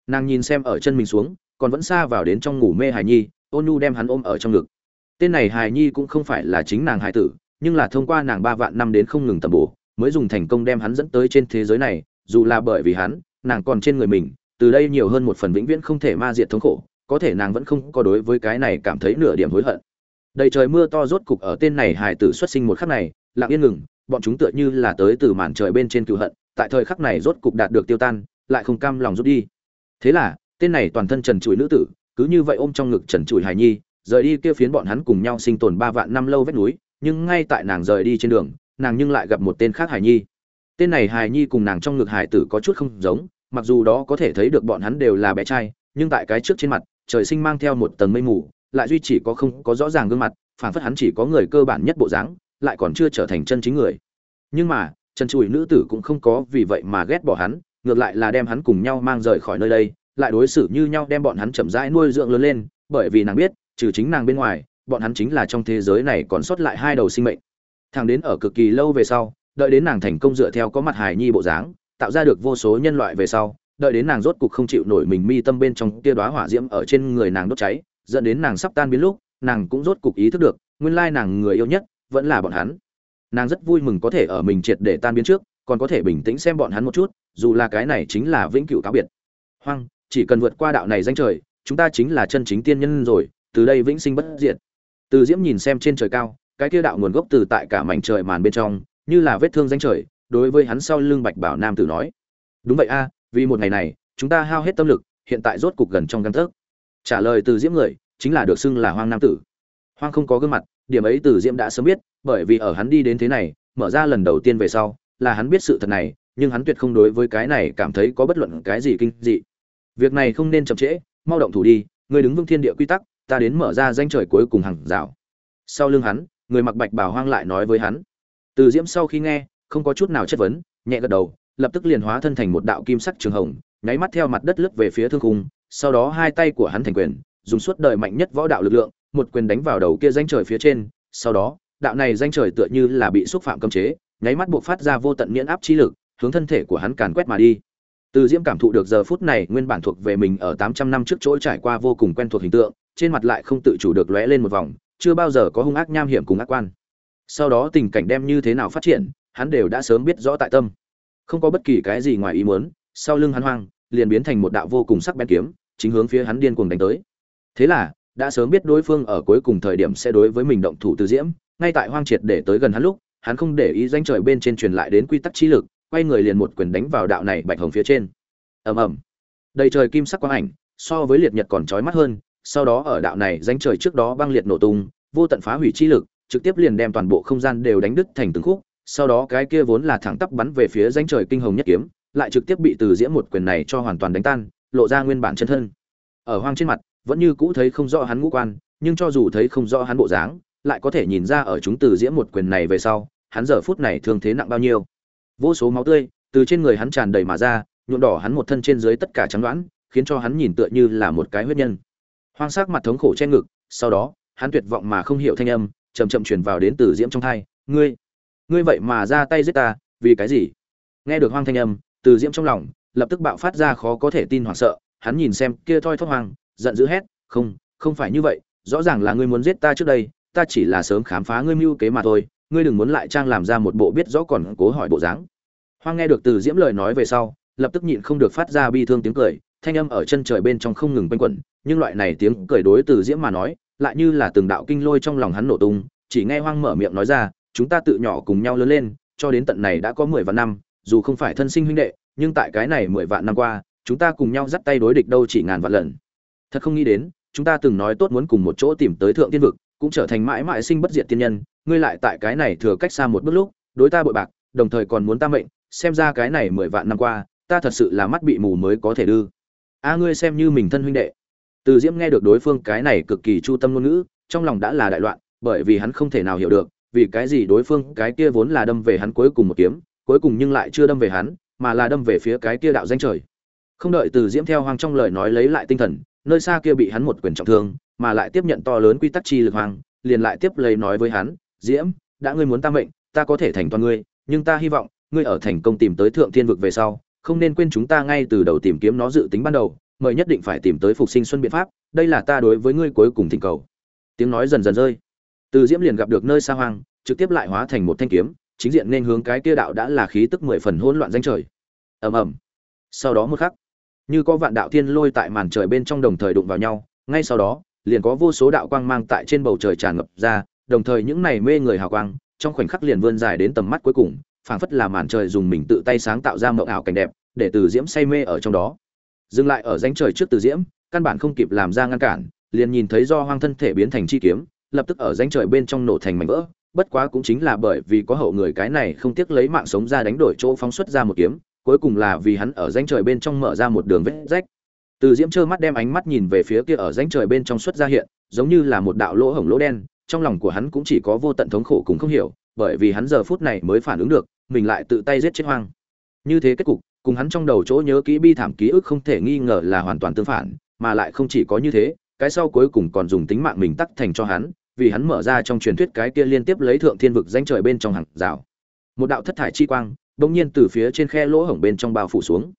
A: Nàng nhìn xem ở chân mình xuống, còn vẫn xa vào đến trong ngủ mê hài nhi, ôn nhu đem hắn ôm ở trong ngực. Tên này hài nhi cũng không phải là chính nàng hài tử, nhưng là thông qua nàng ba vạn năm đến không ngừng tầm bổ, mới dùng thành công đem hắn dẫn tới trên thế giới này, dù là bởi vì hắn, nàng còn trên người mình, từ đây nhiều hơn một phần vĩnh viễn không thể ma diệt thống khổ, có thể nàng vẫn không có đối với cái này cảm thấy nửa điểm hối hận. Đầy trời mưa to rốt cục ở tên này hài tử xuất sinh một khắc này lặng yên ngừng, bọn chúng tựa như là tới từ màn trời bên trên cựu hận, tại thời khắc này rốt cục đạt được tiêu tan, lại không cam lòng rút đi. Thế là, tên này toàn thân trần trụi nữ tử, cứ như vậy ôm trong ngực trần trụi hài nhi, rời đi kia phiến bọn hắn cùng nhau sinh tồn ba vạn năm lâu vách núi, nhưng ngay tại nàng rời đi trên đường, nàng nhưng lại gặp một tên khác hài nhi. Tên này hài nhi cùng nàng trong ngực hài tử có chút không giống, mặc dù đó có thể thấy được bọn hắn đều là bé trai, nhưng tại cái trước trên mặt, trời sinh mang theo một tầng mây mù, lại duy chỉ có không có rõ ràng gương mặt phản phất hắn chỉ có người cơ bản nhất bộ dáng lại còn chưa trở thành chân chính người. Nhưng mà, chân chùi nữ tử cũng không có vì vậy mà ghét bỏ hắn, ngược lại là đem hắn cùng nhau mang rời khỏi nơi đây, lại đối xử như nhau đem bọn hắn chậm rãi nuôi dưỡng lớn lên, bởi vì nàng biết, trừ chính nàng bên ngoài, bọn hắn chính là trong thế giới này còn sót lại hai đầu sinh mệnh. Thằng đến ở cực kỳ lâu về sau, đợi đến nàng thành công dựa theo có mặt hài nhi bộ dáng, tạo ra được vô số nhân loại về sau, đợi đến nàng rốt cục không chịu nổi mình mi tâm bên trong tia đóa hỏa diễm ở trên người nàng đốt cháy, dẫn đến nàng sắp tan biến lúc, nàng cũng rốt cục ý thức được, nguyên lai nàng người yêu nhất vẫn là bọn hắn. Nàng rất vui mừng có thể ở mình triệt để tan biến trước, còn có thể bình tĩnh xem bọn hắn một chút, dù là cái này chính là vĩnh cửu cáo biệt. Hoang, chỉ cần vượt qua đạo này danh trời, chúng ta chính là chân chính tiên nhân rồi, từ đây vĩnh sinh bất diệt. Từ diễm nhìn xem trên trời cao, cái kia đạo nguồn gốc từ tại cả mảnh trời màn bên trong, như là vết thương danh trời, đối với hắn sau lưng bạch bảo nam tử nói. Đúng vậy a, vì một ngày này, chúng ta hao hết tâm lực, hiện tại rốt cục gần trong găng tấc. Trả lời từ diễm người, chính là được xưng là hoang nam tử. Hoang không có gương mặt điểm ấy từ diễm đã sớm biết, bởi vì ở hắn đi đến thế này, mở ra lần đầu tiên về sau, là hắn biết sự thật này, nhưng hắn tuyệt không đối với cái này cảm thấy có bất luận cái gì kinh dị. Việc này không nên chậm trễ, mau động thủ đi người đứng vững thiên địa quy tắc, ta đến mở ra danh trời cuối cùng hàng rào. Sau lưng hắn, người mặc bạch bảo hoang lại nói với hắn. Từ diễm sau khi nghe, không có chút nào chất vấn, nhẹ gật đầu, lập tức liền hóa thân thành một đạo kim sắc trường hồng, nháy mắt theo mặt đất lướt về phía thương khung, sau đó hai tay của hắn thành quyền, dùng suốt đời mạnh nhất võ đạo lực lượng một quyền đánh vào đầu kia danh trời phía trên, sau đó, đạo này danh trời tựa như là bị xúc phạm cấm chế, nháy mắt buộc phát ra vô tận miễn áp chi lực, hướng thân thể của hắn càn quét mà đi. Từ diễm cảm thụ được giờ phút này nguyên bản thuộc về mình ở tám trăm năm trước chỗ trải qua vô cùng quen thuộc hình tượng, trên mặt lại không tự chủ được lóe lên một vòng, chưa bao giờ có hung ác nham hiểm cùng ác quan. Sau đó tình cảnh đem như thế nào phát triển, hắn đều đã sớm biết rõ tại tâm. Không có bất kỳ cái gì ngoài ý muốn, sau lưng hắn hoang, liền biến thành một đạo vô cùng sắc bén kiếm, chính hướng phía hắn điên cuồng đánh tới. Thế là đã sớm biết đối phương ở cuối cùng thời điểm sẽ đối với mình động thủ từ diễm, ngay tại hoang triệt để tới gần hắn lúc, hắn không để ý danh trời bên trên truyền lại đến quy tắc trí lực, quay người liền một quyền đánh vào đạo này bạch hồng phía trên. Ầm ầm. Đầy trời kim sắc quang ảnh, so với liệt nhật còn chói mắt hơn, sau đó ở đạo này danh trời trước đó băng liệt nổ tung, vô tận phá hủy chi lực, trực tiếp liền đem toàn bộ không gian đều đánh đứt thành từng khúc, sau đó cái kia vốn là thẳng tắp bắn về phía danh trời kinh hồng nhất kiếm, lại trực tiếp bị từ diễm một quyền này cho hoàn toàn đánh tan, lộ ra nguyên bản chân thân. Ở hoang trên mặt vẫn như cũ thấy không rõ hắn ngũ quan, nhưng cho dù thấy không rõ hắn bộ dáng, lại có thể nhìn ra ở chúng từ diễm một quyền này về sau, hắn giờ phút này thương thế nặng bao nhiêu. Vô số máu tươi từ trên người hắn tràn đầy mà ra, nhuộm đỏ hắn một thân trên dưới tất cả trắng đoán, khiến cho hắn nhìn tựa như là một cái huyết nhân. Hoang sắc mặt thống khổ che ngực, sau đó, hắn tuyệt vọng mà không hiểu thanh âm, chậm chậm truyền vào đến từ diễm trong thai, ngươi ngươi vậy mà ra tay giết ta, vì cái gì? Nghe được hoang thanh âm, từ diễm trong lòng, lập tức bạo phát ra khó có thể tin hoảng sợ, hắn nhìn xem kia thoi thóp hoang giận dữ hét, không không phải như vậy, rõ ràng là ngươi muốn giết ta trước đây, ta chỉ là sớm khám phá ngươi mưu kế mà thôi, ngươi đừng muốn lại trang làm ra một bộ biết rõ còn cố hỏi bộ dáng. Hoang nghe được từ diễm lời nói về sau, lập tức nhịn không được phát ra bi thương tiếng cười, thanh âm ở chân trời bên trong không ngừng quanh quẩn, nhưng loại này tiếng cười đối từ diễm mà nói, lại như là từng đạo kinh lôi trong lòng hắn nổ tung, chỉ nghe hoang mở miệng nói ra, chúng ta tự nhỏ cùng nhau lớn lên, cho đến tận này đã có mười vạn năm, dù không phải thân sinh huynh đệ, nhưng tại cái này mười vạn năm qua, chúng ta cùng nhau dắt tay đối địch đâu chỉ ngàn vạn lần thật không nghĩ đến, chúng ta từng nói tốt muốn cùng một chỗ tìm tới thượng tiên vực, cũng trở thành mãi mãi sinh bất diệt tiên nhân, ngươi lại tại cái này thừa cách xa một bước lúc, đối ta bội bạc, đồng thời còn muốn ta mệnh, xem ra cái này mười vạn năm qua, ta thật sự là mắt bị mù mới có thể đưa. A, ngươi xem như mình thân huynh đệ. Từ diễm nghe được đối phương cái này cực kỳ chu tâm ngôn ngữ, trong lòng đã là đại loạn, bởi vì hắn không thể nào hiểu được, vì cái gì đối phương cái kia vốn là đâm về hắn cuối cùng một kiếm, cuối cùng nhưng lại chưa đâm về hắn, mà là đâm về phía cái kia đạo danh trời. Không đợi từ diễm theo hoang trong lời nói lấy lại tinh thần nơi xa kia bị hắn một quyền trọng thương mà lại tiếp nhận to lớn quy tắc chi lực hoàng, liền lại tiếp lấy nói với hắn diễm đã ngươi muốn ta mệnh ta có thể thành toàn ngươi nhưng ta hy vọng ngươi ở thành công tìm tới thượng thiên vực về sau không nên quên chúng ta ngay từ đầu tìm kiếm nó dự tính ban đầu mời nhất định phải tìm tới phục sinh xuân biện pháp đây là ta đối với ngươi cuối cùng thỉnh cầu. Tiếng nói dần dần rơi. Từ diễm liền gặp được nơi xa hoang trực tiếp lại hóa thành một thanh kiếm chính diện nên hướng cái kia đạo đã là khí tức mười phần hỗn loạn danh trời. Ầm ầm. Sau đó một khắc như có vạn đạo thiên lôi tại màn trời bên trong đồng thời đụng vào nhau, ngay sau đó, liền có vô số đạo quang mang tại trên bầu trời tràn ngập ra, đồng thời những này mê người hào quang, trong khoảnh khắc liền vươn dài đến tầm mắt cuối cùng, phảng phất là màn trời dùng mình tự tay sáng tạo ra mộng ảo cảnh đẹp, để từ diễm say mê ở trong đó. Dừng lại ở ránh trời trước từ diễm, căn bản không kịp làm ra ngăn cản, liền nhìn thấy do hoang thân thể biến thành chi kiếm, lập tức ở ránh trời bên trong nổ thành mảnh vỡ, bất quá cũng chính là bởi vì có hậu người cái này không tiếc lấy mạng sống ra đánh đổi chỗ phóng xuất ra một kiếm cuối cùng là vì hắn ở danh trời bên trong mở ra một đường vết rách. Từ diễm trơ mắt đem ánh mắt nhìn về phía kia ở danh trời bên trong xuất ra hiện, giống như là một đạo lỗ hổng lỗ đen, trong lòng của hắn cũng chỉ có vô tận thống khổ cùng không hiểu, bởi vì hắn giờ phút này mới phản ứng được, mình lại tự tay giết chết hoang. Như thế kết cục, cùng hắn trong đầu chỗ nhớ kỹ bi thảm ký ức không thể nghi ngờ là hoàn toàn tương phản, mà lại không chỉ có như thế, cái sau cuối cùng còn dùng tính mạng mình tắc thành cho hắn, vì hắn mở ra trong truyền thuyết cái kia liên tiếp lấy thượng thiên vực danh trời bên trong hàng rào. Một đạo thất thải chi quang bỗng nhiên từ phía trên khe lỗ hổng bên trong bao phủ xuống.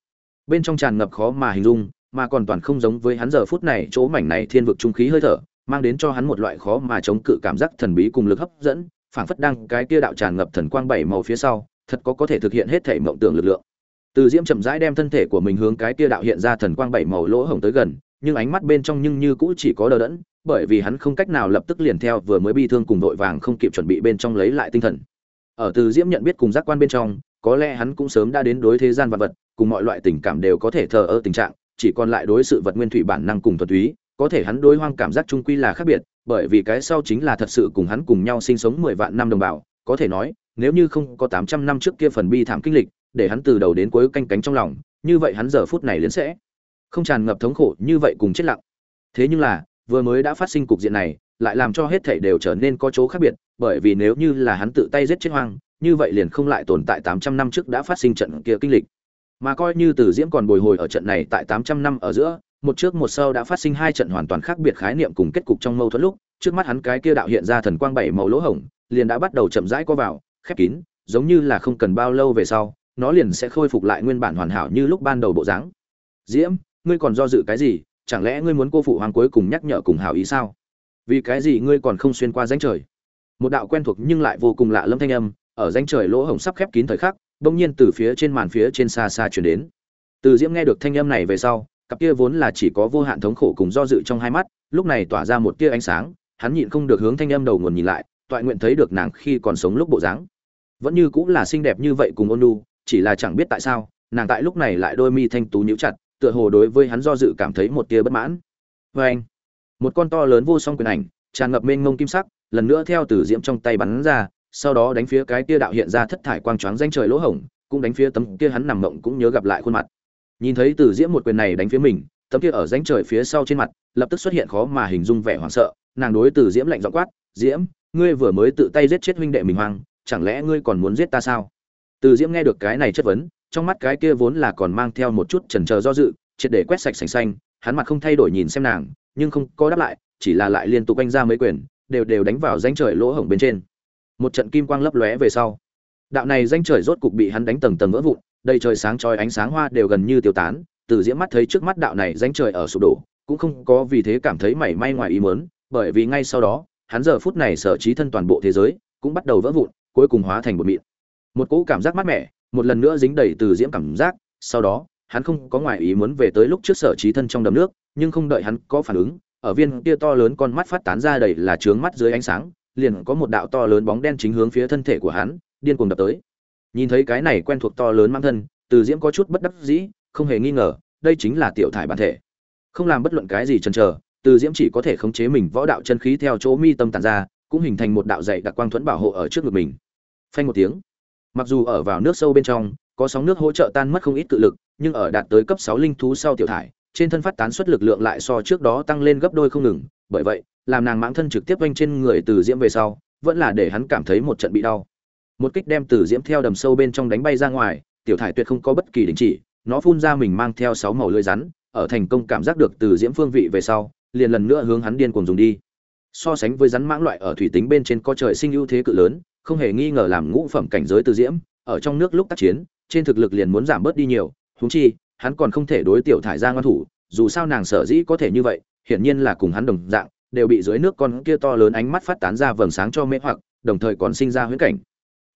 A: Bên trong tràn ngập khó mà hình dung, mà còn toàn không giống với hắn giờ phút này, chỗ mảnh này thiên vực trung khí hơi thở, mang đến cho hắn một loại khó mà chống cự cảm giác thần bí cùng lực hấp dẫn, phảng phất đang cái kia đạo tràn ngập thần quang bảy màu phía sau, thật có có thể thực hiện hết thể mộng tưởng lực lượng. Từ diễm chậm rãi đem thân thể của mình hướng cái kia đạo hiện ra thần quang bảy màu lỗ hổng tới gần, nhưng ánh mắt bên trong nhưng như cũ chỉ có đờ đẫn, bởi vì hắn không cách nào lập tức liền theo vừa mới bi thương cùng đội vàng không kịp chuẩn bị bên trong lấy lại tinh thần. Ở từ diễm nhận biết cùng giác quan bên trong có lẽ hắn cũng sớm đã đến đối thế gian vật vật, cùng mọi loại tình cảm đều có thể thờ ơ tình trạng, chỉ còn lại đối sự vật nguyên thủy bản năng cùng thuần túy, có thể hắn đối hoang cảm giác trung quy là khác biệt, bởi vì cái sau chính là thật sự cùng hắn cùng nhau sinh sống mười vạn năm đồng bào, có thể nói, nếu như không có tám trăm năm trước kia phần bi thảm kinh lịch, để hắn từ đầu đến cuối canh cánh trong lòng, như vậy hắn giờ phút này liền sẽ không tràn ngập thống khổ như vậy cùng chết lặng. Thế nhưng là vừa mới đã phát sinh cục diện này, lại làm cho hết thảy đều trở nên có chỗ khác biệt, bởi vì nếu như là hắn tự tay giết chết hoang, như vậy liền không lại tồn tại tám trăm năm trước đã phát sinh trận kia kinh lịch. Mà coi như từ diễm còn bồi hồi ở trận này tại tám trăm năm ở giữa, một trước một sau đã phát sinh hai trận hoàn toàn khác biệt khái niệm cùng kết cục trong mâu thuẫn lúc, trước mắt hắn cái kia đạo hiện ra thần quang bảy màu lỗ hổng, liền đã bắt đầu chậm rãi co vào, khép kín, giống như là không cần bao lâu về sau, nó liền sẽ khôi phục lại nguyên bản hoàn hảo như lúc ban đầu bộ dáng. Diễm, ngươi còn do dự cái gì? Chẳng lẽ ngươi muốn cô phụ hoàng cuối cùng nhắc nhở cùng hảo ý sao? Vì cái gì ngươi còn không xuyên qua danh trời? Một đạo quen thuộc nhưng lại vô cùng lạ lâm thanh âm, ở danh trời lỗ hổng sắp khép kín thời khắc, bỗng nhiên từ phía trên màn phía trên xa xa chuyển đến. Từ diễm nghe được thanh âm này về sau, cặp kia vốn là chỉ có vô hạn thống khổ cùng do dự trong hai mắt, lúc này tỏa ra một tia ánh sáng, hắn nhịn không được hướng thanh âm đầu nguồn nhìn lại, toại nguyện thấy được nàng khi còn sống lúc bộ dáng. Vẫn như cũng là xinh đẹp như vậy cùng ôn nu chỉ là chẳng biết tại sao, nàng tại lúc này lại đôi mi thanh tú nhíu chặt tựa hồ đối với hắn do dự cảm thấy một tia bất mãn. Vê anh, một con to lớn vô song quyền ảnh, tràn ngập mênh mông kim sắc, lần nữa theo từ diễm trong tay bắn ra, sau đó đánh phía cái tia đạo hiện ra thất thải quang choáng danh trời lỗ hổng, cũng đánh phía tấm kia hắn nằm mộng cũng nhớ gặp lại khuôn mặt. Nhìn thấy từ diễm một quyền này đánh phía mình, tấm kia ở danh trời phía sau trên mặt, lập tức xuất hiện khó mà hình dung vẻ hoảng sợ, nàng đối từ diễm lạnh giọng quát, diễm, ngươi vừa mới tự tay giết chết huynh đệ mình hoang, chẳng lẽ ngươi còn muốn giết ta sao? Từ diễm nghe được cái này chất vấn trong mắt cái kia vốn là còn mang theo một chút chần chờ do dự, triệt để quét sạch sành xanh, hắn mặt không thay đổi nhìn xem nàng, nhưng không có đáp lại, chỉ là lại liên tục anh ra mấy quyền, đều đều đánh vào danh trời lỗ hổng bên trên. Một trận kim quang lấp lóe về sau. Đạo này danh trời rốt cục bị hắn đánh tầng tầng vỡ vụn, đầy trời sáng chói ánh sáng hoa đều gần như tiêu tán, từ diễm mắt thấy trước mắt đạo này danh trời ở sụp đổ, cũng không có vì thế cảm thấy mảy may ngoài ý mớn bởi vì ngay sau đó, hắn giờ phút này sở trí thân toàn bộ thế giới, cũng bắt đầu vỡ vụn, cuối cùng hóa thành một mịn. Một cỗ cảm giác mát mẻ một lần nữa dính đầy từ diễm cảm giác, sau đó, hắn không có ngoại ý muốn về tới lúc trước sở trí thân trong đầm nước, nhưng không đợi hắn có phản ứng, ở viên kia to lớn con mắt phát tán ra đầy là trướng mắt dưới ánh sáng, liền có một đạo to lớn bóng đen chính hướng phía thân thể của hắn, điên cuồng đập tới. Nhìn thấy cái này quen thuộc to lớn mang thân, từ diễm có chút bất đắc dĩ, không hề nghi ngờ, đây chính là tiểu thải bản thể. Không làm bất luận cái gì chần chờ, từ diễm chỉ có thể khống chế mình võ đạo chân khí theo chỗ mi tâm tàn ra, cũng hình thành một đạo dày đặc quang thuẫn bảo hộ ở trước ngực mình. Phanh một tiếng mặc dù ở vào nước sâu bên trong, có sóng nước hỗ trợ tan mất không ít cự lực, nhưng ở đạt tới cấp sáu linh thú sau tiểu thải, trên thân phát tán suất lực lượng lại so trước đó tăng lên gấp đôi không ngừng. Bởi vậy, làm nàng mãng thân trực tiếp quanh trên người từ diễm về sau, vẫn là để hắn cảm thấy một trận bị đau. Một kích đem từ diễm theo đầm sâu bên trong đánh bay ra ngoài, tiểu thải tuyệt không có bất kỳ đình chỉ, nó phun ra mình mang theo sáu màu lưỡi rắn, ở thành công cảm giác được từ diễm phương vị về sau, liền lần nữa hướng hắn điên cuồng dùng đi. So sánh với rắn mãng loại ở thủy tính bên trên có trời sinh ưu thế cự lớn không hề nghi ngờ làm ngũ phẩm cảnh giới từ diễm, ở trong nước lúc tác chiến, trên thực lực liền muốn giảm bớt đi nhiều húng chi, hắn còn không thể đối tiểu thải ra ngoan thủ, dù sao nàng sở dĩ có thể như vậy, hiển nhiên là cùng hắn đồng dạng, đều bị dưới nước con kia to lớn ánh mắt phát tán ra vầng sáng cho mê hoặc, đồng thời còn sinh ra huyễn cảnh.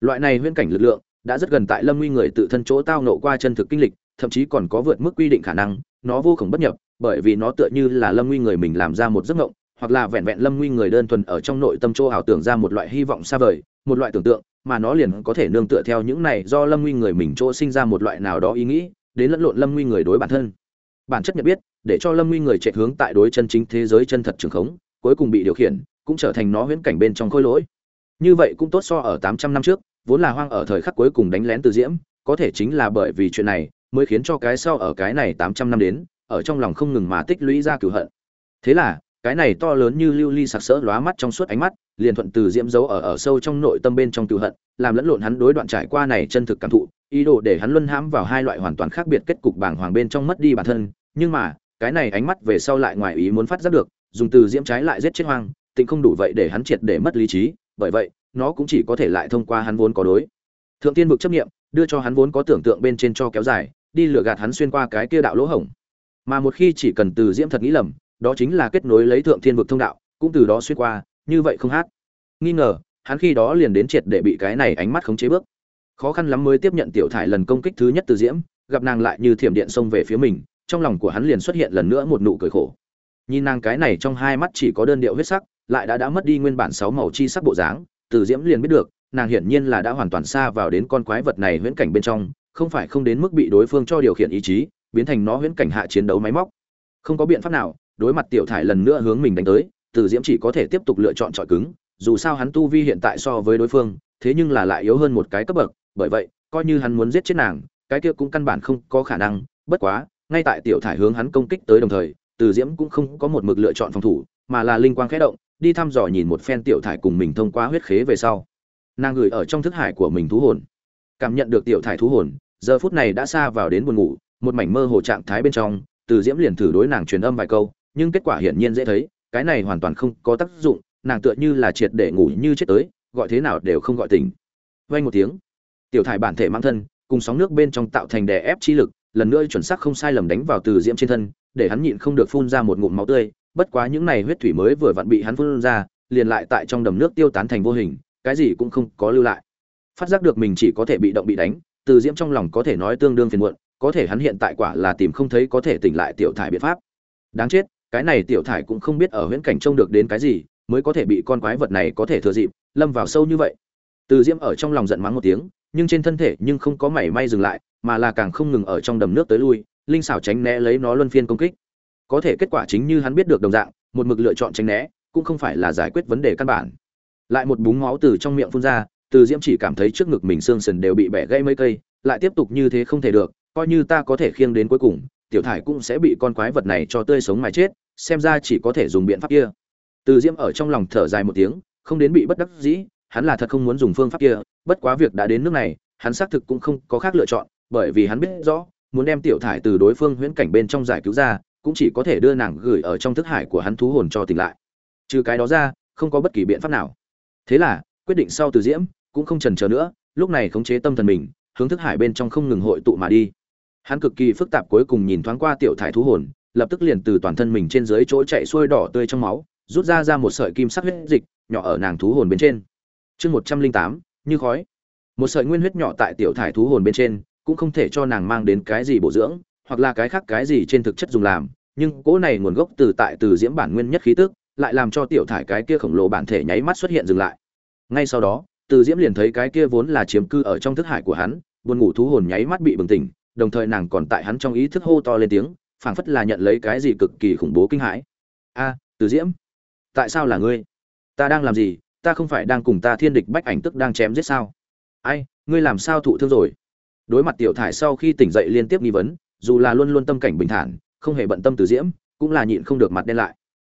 A: Loại này huyễn cảnh lực lượng, đã rất gần tại lâm nguy người tự thân chỗ tao nộ qua chân thực kinh lịch, thậm chí còn có vượt mức quy định khả năng, nó vô cùng bất nhập, bởi vì nó tựa như là lâm nguy người mình làm ra một giấc mộng, hoặc là vẹn vẹn lâm nguy người đơn thuần ở trong nội tâm chỗ ảo tưởng ra một loại hy vọng xa vời một loại tưởng tượng, mà nó liền có thể nương tựa theo những này do lâm nguy người mình chỗ sinh ra một loại nào đó ý nghĩ, đến lẫn lộn lâm nguy người đối bản thân. Bản chất nhận biết, để cho lâm nguy người chạy hướng tại đối chân chính thế giới chân thật trường khống, cuối cùng bị điều khiển, cũng trở thành nó huyễn cảnh bên trong khôi lỗi. Như vậy cũng tốt so ở tám trăm năm trước, vốn là hoang ở thời khắc cuối cùng đánh lén từ diễm, có thể chính là bởi vì chuyện này, mới khiến cho cái sau ở cái này tám trăm năm đến, ở trong lòng không ngừng mà tích lũy ra cửu hận. Thế là cái này to lớn như lưu ly sặc sỡ lóa mắt trong suốt ánh mắt, liền thuận từ diễm dấu ở ở sâu trong nội tâm bên trong cựu hận, làm lẫn lộn hắn đối đoạn trải qua này chân thực cảm thụ, ý đồ để hắn luân hãm vào hai loại hoàn toàn khác biệt kết cục bảng hoàng bên trong mất đi bản thân. Nhưng mà, cái này ánh mắt về sau lại ngoài ý muốn phát giác được, dùng từ diễm trái lại giết chết hoang, tịnh không đủ vậy để hắn triệt để mất lý trí, bởi vậy, nó cũng chỉ có thể lại thông qua hắn vốn có đối. Thượng tiên vực chấp nghiệm đưa cho hắn vốn có tưởng tượng bên trên cho kéo dài, đi lừa gạt hắn xuyên qua cái kia đạo lỗ hổng. Mà một khi chỉ cần từ diễm thật nghĩ lầm đó chính là kết nối lấy thượng thiên vực thông đạo, cũng từ đó xuyên qua, như vậy không hát. Nghi ngờ, hắn khi đó liền đến triệt để bị cái này ánh mắt khống chế bước. Khó khăn lắm mới tiếp nhận tiểu thải lần công kích thứ nhất từ diễm, gặp nàng lại như thiểm điện xông về phía mình, trong lòng của hắn liền xuất hiện lần nữa một nụ cười khổ. Nhìn nàng cái này trong hai mắt chỉ có đơn điệu huyết sắc, lại đã đã mất đi nguyên bản sáu màu chi sắc bộ dáng, từ diễm liền biết được, nàng hiển nhiên là đã hoàn toàn xa vào đến con quái vật này huyễn cảnh bên trong, không phải không đến mức bị đối phương cho điều khiển ý chí, biến thành nó huyễn cảnh hạ chiến đấu máy móc. Không có biện pháp nào đối mặt tiểu thải lần nữa hướng mình đánh tới, từ diễm chỉ có thể tiếp tục lựa chọn trọi cứng, dù sao hắn tu vi hiện tại so với đối phương, thế nhưng là lại yếu hơn một cái cấp bậc, bởi vậy, coi như hắn muốn giết chết nàng, cái kia cũng căn bản không có khả năng, bất quá, ngay tại tiểu thải hướng hắn công kích tới đồng thời, từ diễm cũng không có một mực lựa chọn phòng thủ, mà là linh quang khẽ động, đi thăm dò nhìn một phen tiểu thải cùng mình thông qua huyết khế về sau. Nàng gửi ở trong thức hải của mình thú hồn. Cảm nhận được tiểu thải thú hồn, giờ phút này đã xa vào đến buồn ngủ, một mảnh mơ hồ trạng thái bên trong, từ diễm liền thử đối nàng truyền âm vài câu nhưng kết quả hiển nhiên dễ thấy, cái này hoàn toàn không có tác dụng, nàng tựa như là triệt để ngủ như chết tới, gọi thế nào đều không gọi tỉnh. Vay một tiếng, tiểu thải bản thể mang thân, cùng sóng nước bên trong tạo thành đè ép chi lực, lần nữa chuẩn xác không sai lầm đánh vào từ diễm trên thân, để hắn nhịn không được phun ra một ngụm máu tươi, bất quá những này huyết thủy mới vừa vặn bị hắn phun ra, liền lại tại trong đầm nước tiêu tán thành vô hình, cái gì cũng không có lưu lại. Phát giác được mình chỉ có thể bị động bị đánh, từ diễm trong lòng có thể nói tương đương phiền muộn, có thể hắn hiện tại quả là tìm không thấy có thể tỉnh lại tiểu thải biện pháp. Đáng chết cái này tiểu thải cũng không biết ở huyễn cảnh trông được đến cái gì, mới có thể bị con quái vật này có thể thừa dịp, lâm vào sâu như vậy. Từ diễm ở trong lòng giận mắng một tiếng, nhưng trên thân thể nhưng không có mảy may dừng lại, mà là càng không ngừng ở trong đầm nước tới lui, linh xảo tránh né lấy nó luân phiên công kích. Có thể kết quả chính như hắn biết được đồng dạng, một mực lựa chọn tránh né, cũng không phải là giải quyết vấn đề căn bản. Lại một búng máu từ trong miệng phun ra, từ diễm chỉ cảm thấy trước ngực mình xương sần đều bị bẻ gãy mấy cây, lại tiếp tục như thế không thể được, coi như ta có thể khiêng đến cuối cùng tiểu thải cũng sẽ bị con quái vật này cho tươi sống mà chết, xem ra chỉ có thể dùng biện pháp kia. Từ diễm ở trong lòng thở dài một tiếng, không đến bị bất đắc dĩ, hắn là thật không muốn dùng phương pháp kia, bất quá việc đã đến nước này, hắn xác thực cũng không có khác lựa chọn, bởi vì hắn biết rõ, muốn đem tiểu thải từ đối phương huyễn cảnh bên trong giải cứu ra, cũng chỉ có thể đưa nàng gửi ở trong thức hải của hắn thú hồn cho tỉnh lại. Trừ cái đó ra, không có bất kỳ biện pháp nào. Thế là, quyết định sau từ diễm cũng không trần chờ nữa, lúc này khống chế tâm thần mình, hướng thức hải bên trong không ngừng hội tụ mà đi hắn cực kỳ phức tạp cuối cùng nhìn thoáng qua tiểu thải thú hồn, lập tức liền từ toàn thân mình trên dưới chỗ chạy xuôi đỏ tươi trong máu, rút ra ra một sợi kim sắc huyết dịch, nhỏ ở nàng thú hồn bên trên. Chương một trăm linh tám, như khói. Một sợi nguyên huyết nhỏ tại tiểu thải thú hồn bên trên, cũng không thể cho nàng mang đến cái gì bổ dưỡng, hoặc là cái khác cái gì trên thực chất dùng làm, nhưng cỗ này nguồn gốc từ tại từ diễm bản nguyên nhất khí tức, lại làm cho tiểu thải cái kia khổng lồ bản thể nháy mắt xuất hiện dừng lại. Ngay sau đó, từ diễm liền thấy cái kia vốn là chiếm cư ở trong thức hải của hắn, buồn ngủ thú hồn nháy mắt bị bừng tỉnh đồng thời nàng còn tại hắn trong ý thức hô to lên tiếng, phảng phất là nhận lấy cái gì cực kỳ khủng bố kinh hãi. A, từ diễm, tại sao là ngươi? Ta đang làm gì? Ta không phải đang cùng ta thiên địch bách ảnh tức đang chém giết sao? Ai, ngươi làm sao thụ thương rồi? Đối mặt tiểu thải sau khi tỉnh dậy liên tiếp nghi vấn, dù là luôn luôn tâm cảnh bình thản, không hề bận tâm từ diễm, cũng là nhịn không được mặt đen lại.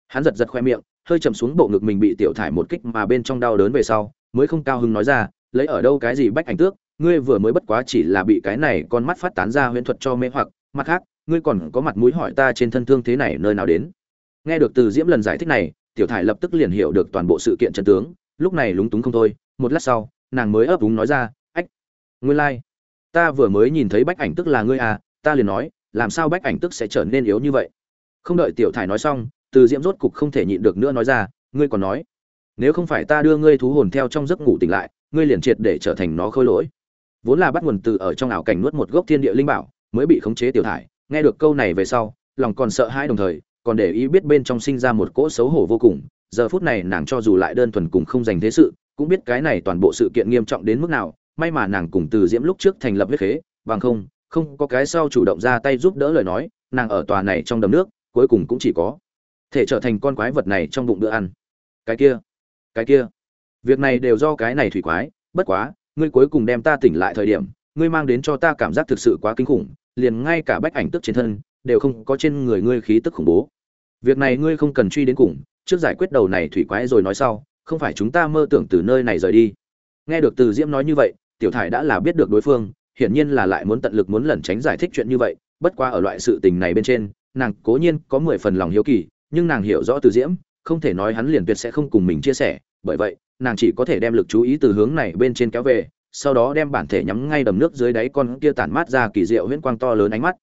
A: Hắn giật giật khoe miệng, hơi chầm xuống bộ ngực mình bị tiểu thải một kích mà bên trong đau đớn về sau, mới không cao hứng nói ra, lấy ở đâu cái gì bách ảnh tước? Ngươi vừa mới bất quá chỉ là bị cái này con mắt phát tán ra huyễn thuật cho mê hoặc, mặt khác, ngươi còn có mặt mũi hỏi ta trên thân thương thế này nơi nào đến nghe được từ diễm lần giải thích này, tiểu thải lập tức liền hiểu được toàn bộ sự kiện chân tướng, lúc này lúng túng không thôi, một lát sau, nàng mới ấp úng nói ra, ách nguyên lai、like. ta vừa mới nhìn thấy bách ảnh tức là ngươi à ta liền nói, làm sao bách ảnh tức sẽ trở nên yếu như vậy không đợi tiểu thải nói xong, từ diễm rốt cục không thể nhịn được nữa nói ra, ngươi còn nói, nếu không phải ta đưa ngươi thú hồn theo trong giấc ngủ tỉnh lại, ngươi liền triệt để trở thành nó khôi lỗi vốn là bắt nguồn từ ở trong ảo cảnh nuốt một gốc thiên địa linh bảo, mới bị khống chế tiểu thải. Nghe được câu này về sau, lòng còn sợ hãi đồng thời, còn để ý biết bên trong sinh ra một cỗ xấu hổ vô cùng. Giờ phút này nàng cho dù lại đơn thuần cùng không dành thế sự, cũng biết cái này toàn bộ sự kiện nghiêm trọng đến mức nào. May mà nàng cùng từ diễm lúc trước thành lập huyết khế, bằng không không có cái sau chủ động ra tay giúp đỡ lời nói, nàng ở tòa này trong đầm nước, cuối cùng cũng chỉ có thể trở thành con quái vật này trong bụng bữa ăn. Cái kia cái kia. Việc này đều do cái này thủy quái, bất quá ngươi cuối cùng đem ta tỉnh lại thời điểm, ngươi mang đến cho ta cảm giác thực sự quá kinh khủng, liền ngay cả bách ảnh tức trên thân, đều không có trên người ngươi khí tức khủng bố. Việc này ngươi không cần truy đến cùng, trước giải quyết đầu này thủy quái rồi nói sau, không phải chúng ta mơ tưởng từ nơi này rời đi. Nghe được từ diễm nói như vậy, tiểu thải đã là biết được đối phương, hiển nhiên là lại muốn tận lực muốn lẩn tránh giải thích chuyện như vậy, bất qua ở loại sự tình này bên trên, nàng cố nhiên có mười phần lòng hiếu kỳ, nhưng nàng hiểu rõ từ diễm, không thể nói hắn liền tuyệt sẽ không cùng mình chia sẻ, bởi vậy nàng chỉ có thể đem lực chú ý từ hướng này bên trên kéo về, sau đó đem bản thể nhắm ngay đầm nước dưới đáy con kia tản mát ra kỳ diệu huyễn quang to lớn ánh mắt.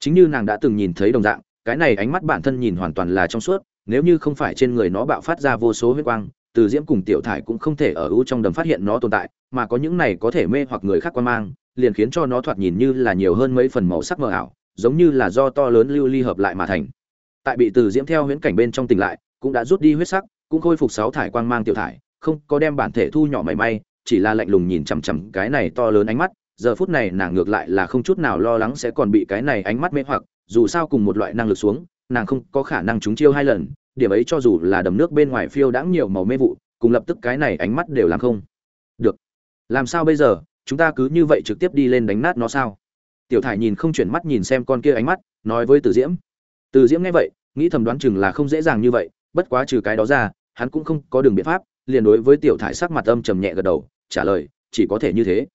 A: Chính như nàng đã từng nhìn thấy đồng dạng, cái này ánh mắt bản thân nhìn hoàn toàn là trong suốt, nếu như không phải trên người nó bạo phát ra vô số huyết quang, từ diễm cùng tiểu thải cũng không thể ở ưu trong đầm phát hiện nó tồn tại, mà có những này có thể mê hoặc người khác quan mang, liền khiến cho nó thoạt nhìn như là nhiều hơn mấy phần màu sắc mờ ảo, giống như là do to lớn lưu ly hợp lại mà thành. Tại bị từ diễm theo huyễn cảnh bên trong tỉnh lại, cũng đã rút đi huyết sắc, cũng khôi phục sáu thải quang mang tiểu thải không có đem bản thể thu nhỏ mảy may, chỉ là lạnh lùng nhìn chằm chằm cái này to lớn ánh mắt, giờ phút này nàng ngược lại là không chút nào lo lắng sẽ còn bị cái này ánh mắt mê hoặc, dù sao cùng một loại năng lực xuống, nàng không có khả năng trúng chiêu hai lần, điểm ấy cho dù là đầm nước bên ngoài phiêu đãng nhiều màu mê vụ, cùng lập tức cái này ánh mắt đều làm không được. Làm sao bây giờ? Chúng ta cứ như vậy trực tiếp đi lên đánh nát nó sao? Tiểu thải nhìn không chuyển mắt nhìn xem con kia ánh mắt, nói với từ diễm. Từ diễm nghe vậy, nghĩ thầm đoán chừng là không dễ dàng như vậy, bất quá trừ cái đó ra, hắn cũng không có đường biện pháp liền đối với tiểu thải sắc mặt âm trầm nhẹ gật đầu, trả lời, chỉ có thể như thế.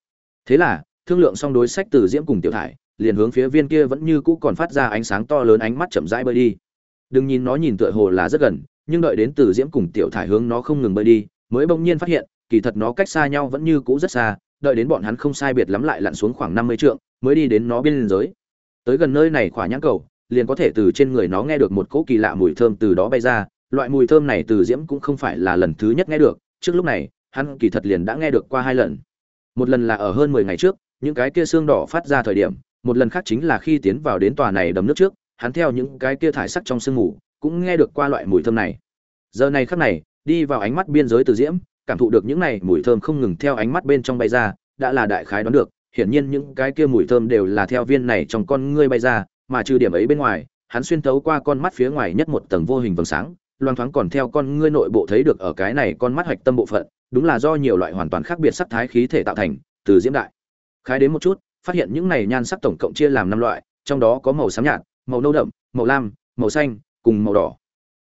A: Thế là, thương lượng xong đối sách từ diễm cùng tiểu thải, liền hướng phía viên kia vẫn như cũ còn phát ra ánh sáng to lớn ánh mắt chậm rãi bơi đi. Đừng nhìn nó nhìn tựa hồ là rất gần, nhưng đợi đến từ diễm cùng tiểu thải hướng nó không ngừng bơi đi, mới bỗng nhiên phát hiện, kỳ thật nó cách xa nhau vẫn như cũ rất xa, đợi đến bọn hắn không sai biệt lắm lại lặn xuống khoảng năm mươi trượng, mới đi đến nó bên giới. Tới gần nơi này khỏa nhãn cầu, liền có thể từ trên người nó nghe được một cỗ kỳ lạ mùi thơm từ đó bay ra loại mùi thơm này từ diễm cũng không phải là lần thứ nhất nghe được, trước lúc này, hắn kỳ thật liền đã nghe được qua hai lần. Một lần là ở hơn mười ngày trước, những cái kia xương đỏ phát ra thời điểm, một lần khác chính là khi tiến vào đến tòa này đầm nước trước, hắn theo những cái kia thải sắc trong sương mù, cũng nghe được qua loại mùi thơm này. Giờ này khắc này, đi vào ánh mắt biên giới từ diễm, cảm thụ được những này mùi thơm không ngừng theo ánh mắt bên trong bay ra, đã là đại khái đoán được, hiển nhiên những cái kia mùi thơm đều là theo viên này trong con ngươi bay ra, mà trừ điểm ấy bên ngoài, hắn xuyên thấu qua con mắt phía ngoài nhất một tầng vô hình vầng sáng loang thoáng còn theo con ngươi nội bộ thấy được ở cái này con mắt hạch tâm bộ phận, đúng là do nhiều loại hoàn toàn khác biệt sắc thái khí thể tạo thành, từ diễm đại. Khái đến một chút, phát hiện những này nhan sắc tổng cộng chia làm năm loại, trong đó có màu xám nhạt, màu nâu đậm, màu lam, màu xanh, cùng màu đỏ.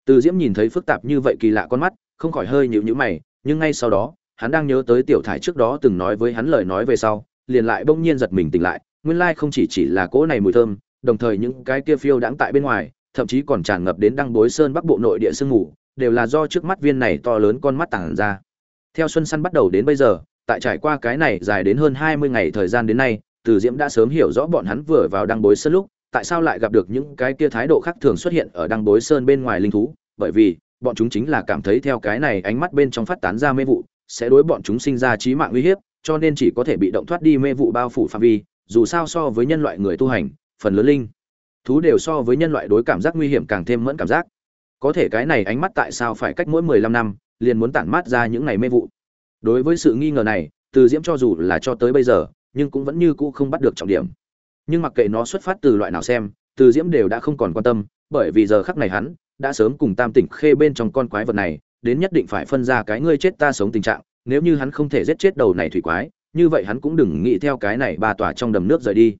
A: Từ diễm nhìn thấy phức tạp như vậy kỳ lạ con mắt, không khỏi hơi nhịu nhữ mày, nhưng ngay sau đó, hắn đang nhớ tới tiểu thải trước đó từng nói với hắn lời nói về sau, liền lại bỗng nhiên giật mình tỉnh lại, nguyên lai không chỉ chỉ là cỗ này mùi thơm, đồng thời những cái kia phiêu đãng tại bên ngoài thậm chí còn tràn ngập đến đăng bối sơn bắc bộ nội địa sương mù, đều là do trước mắt viên này to lớn con mắt tàng ra. Theo xuân săn bắt đầu đến bây giờ, tại trải qua cái này dài đến hơn hai mươi ngày thời gian đến nay, từ diễm đã sớm hiểu rõ bọn hắn vừa vào đăng bối sơn lúc, tại sao lại gặp được những cái kia thái độ khác thường xuất hiện ở đăng bối sơn bên ngoài linh thú, bởi vì, bọn chúng chính là cảm thấy theo cái này ánh mắt bên trong phát tán ra mê vụ, sẽ đối bọn chúng sinh ra trí mạng uy hiếp, cho nên chỉ có thể bị động thoát đi mê vụ bao phủ phạm vi, dù sao so với nhân loại người tu hành, phần lớn linh thú đều so với nhân loại đối cảm giác nguy hiểm càng thêm mẫn cảm giác. Có thể cái này ánh mắt tại sao phải cách mỗi mười lăm năm, liền muốn tản mát ra những này mê vụ. Đối với sự nghi ngờ này, từ diễm cho dù là cho tới bây giờ, nhưng cũng vẫn như cũ không bắt được trọng điểm. Nhưng mặc kệ nó xuất phát từ loại nào xem, từ diễm đều đã không còn quan tâm, bởi vì giờ khắc này hắn đã sớm cùng tam tỉnh khê bên trong con quái vật này, đến nhất định phải phân ra cái ngươi chết ta sống tình trạng, nếu như hắn không thể giết chết đầu này thủy quái, như vậy hắn cũng đừng nghĩ theo cái này ba tòa trong đầm nước rời đi.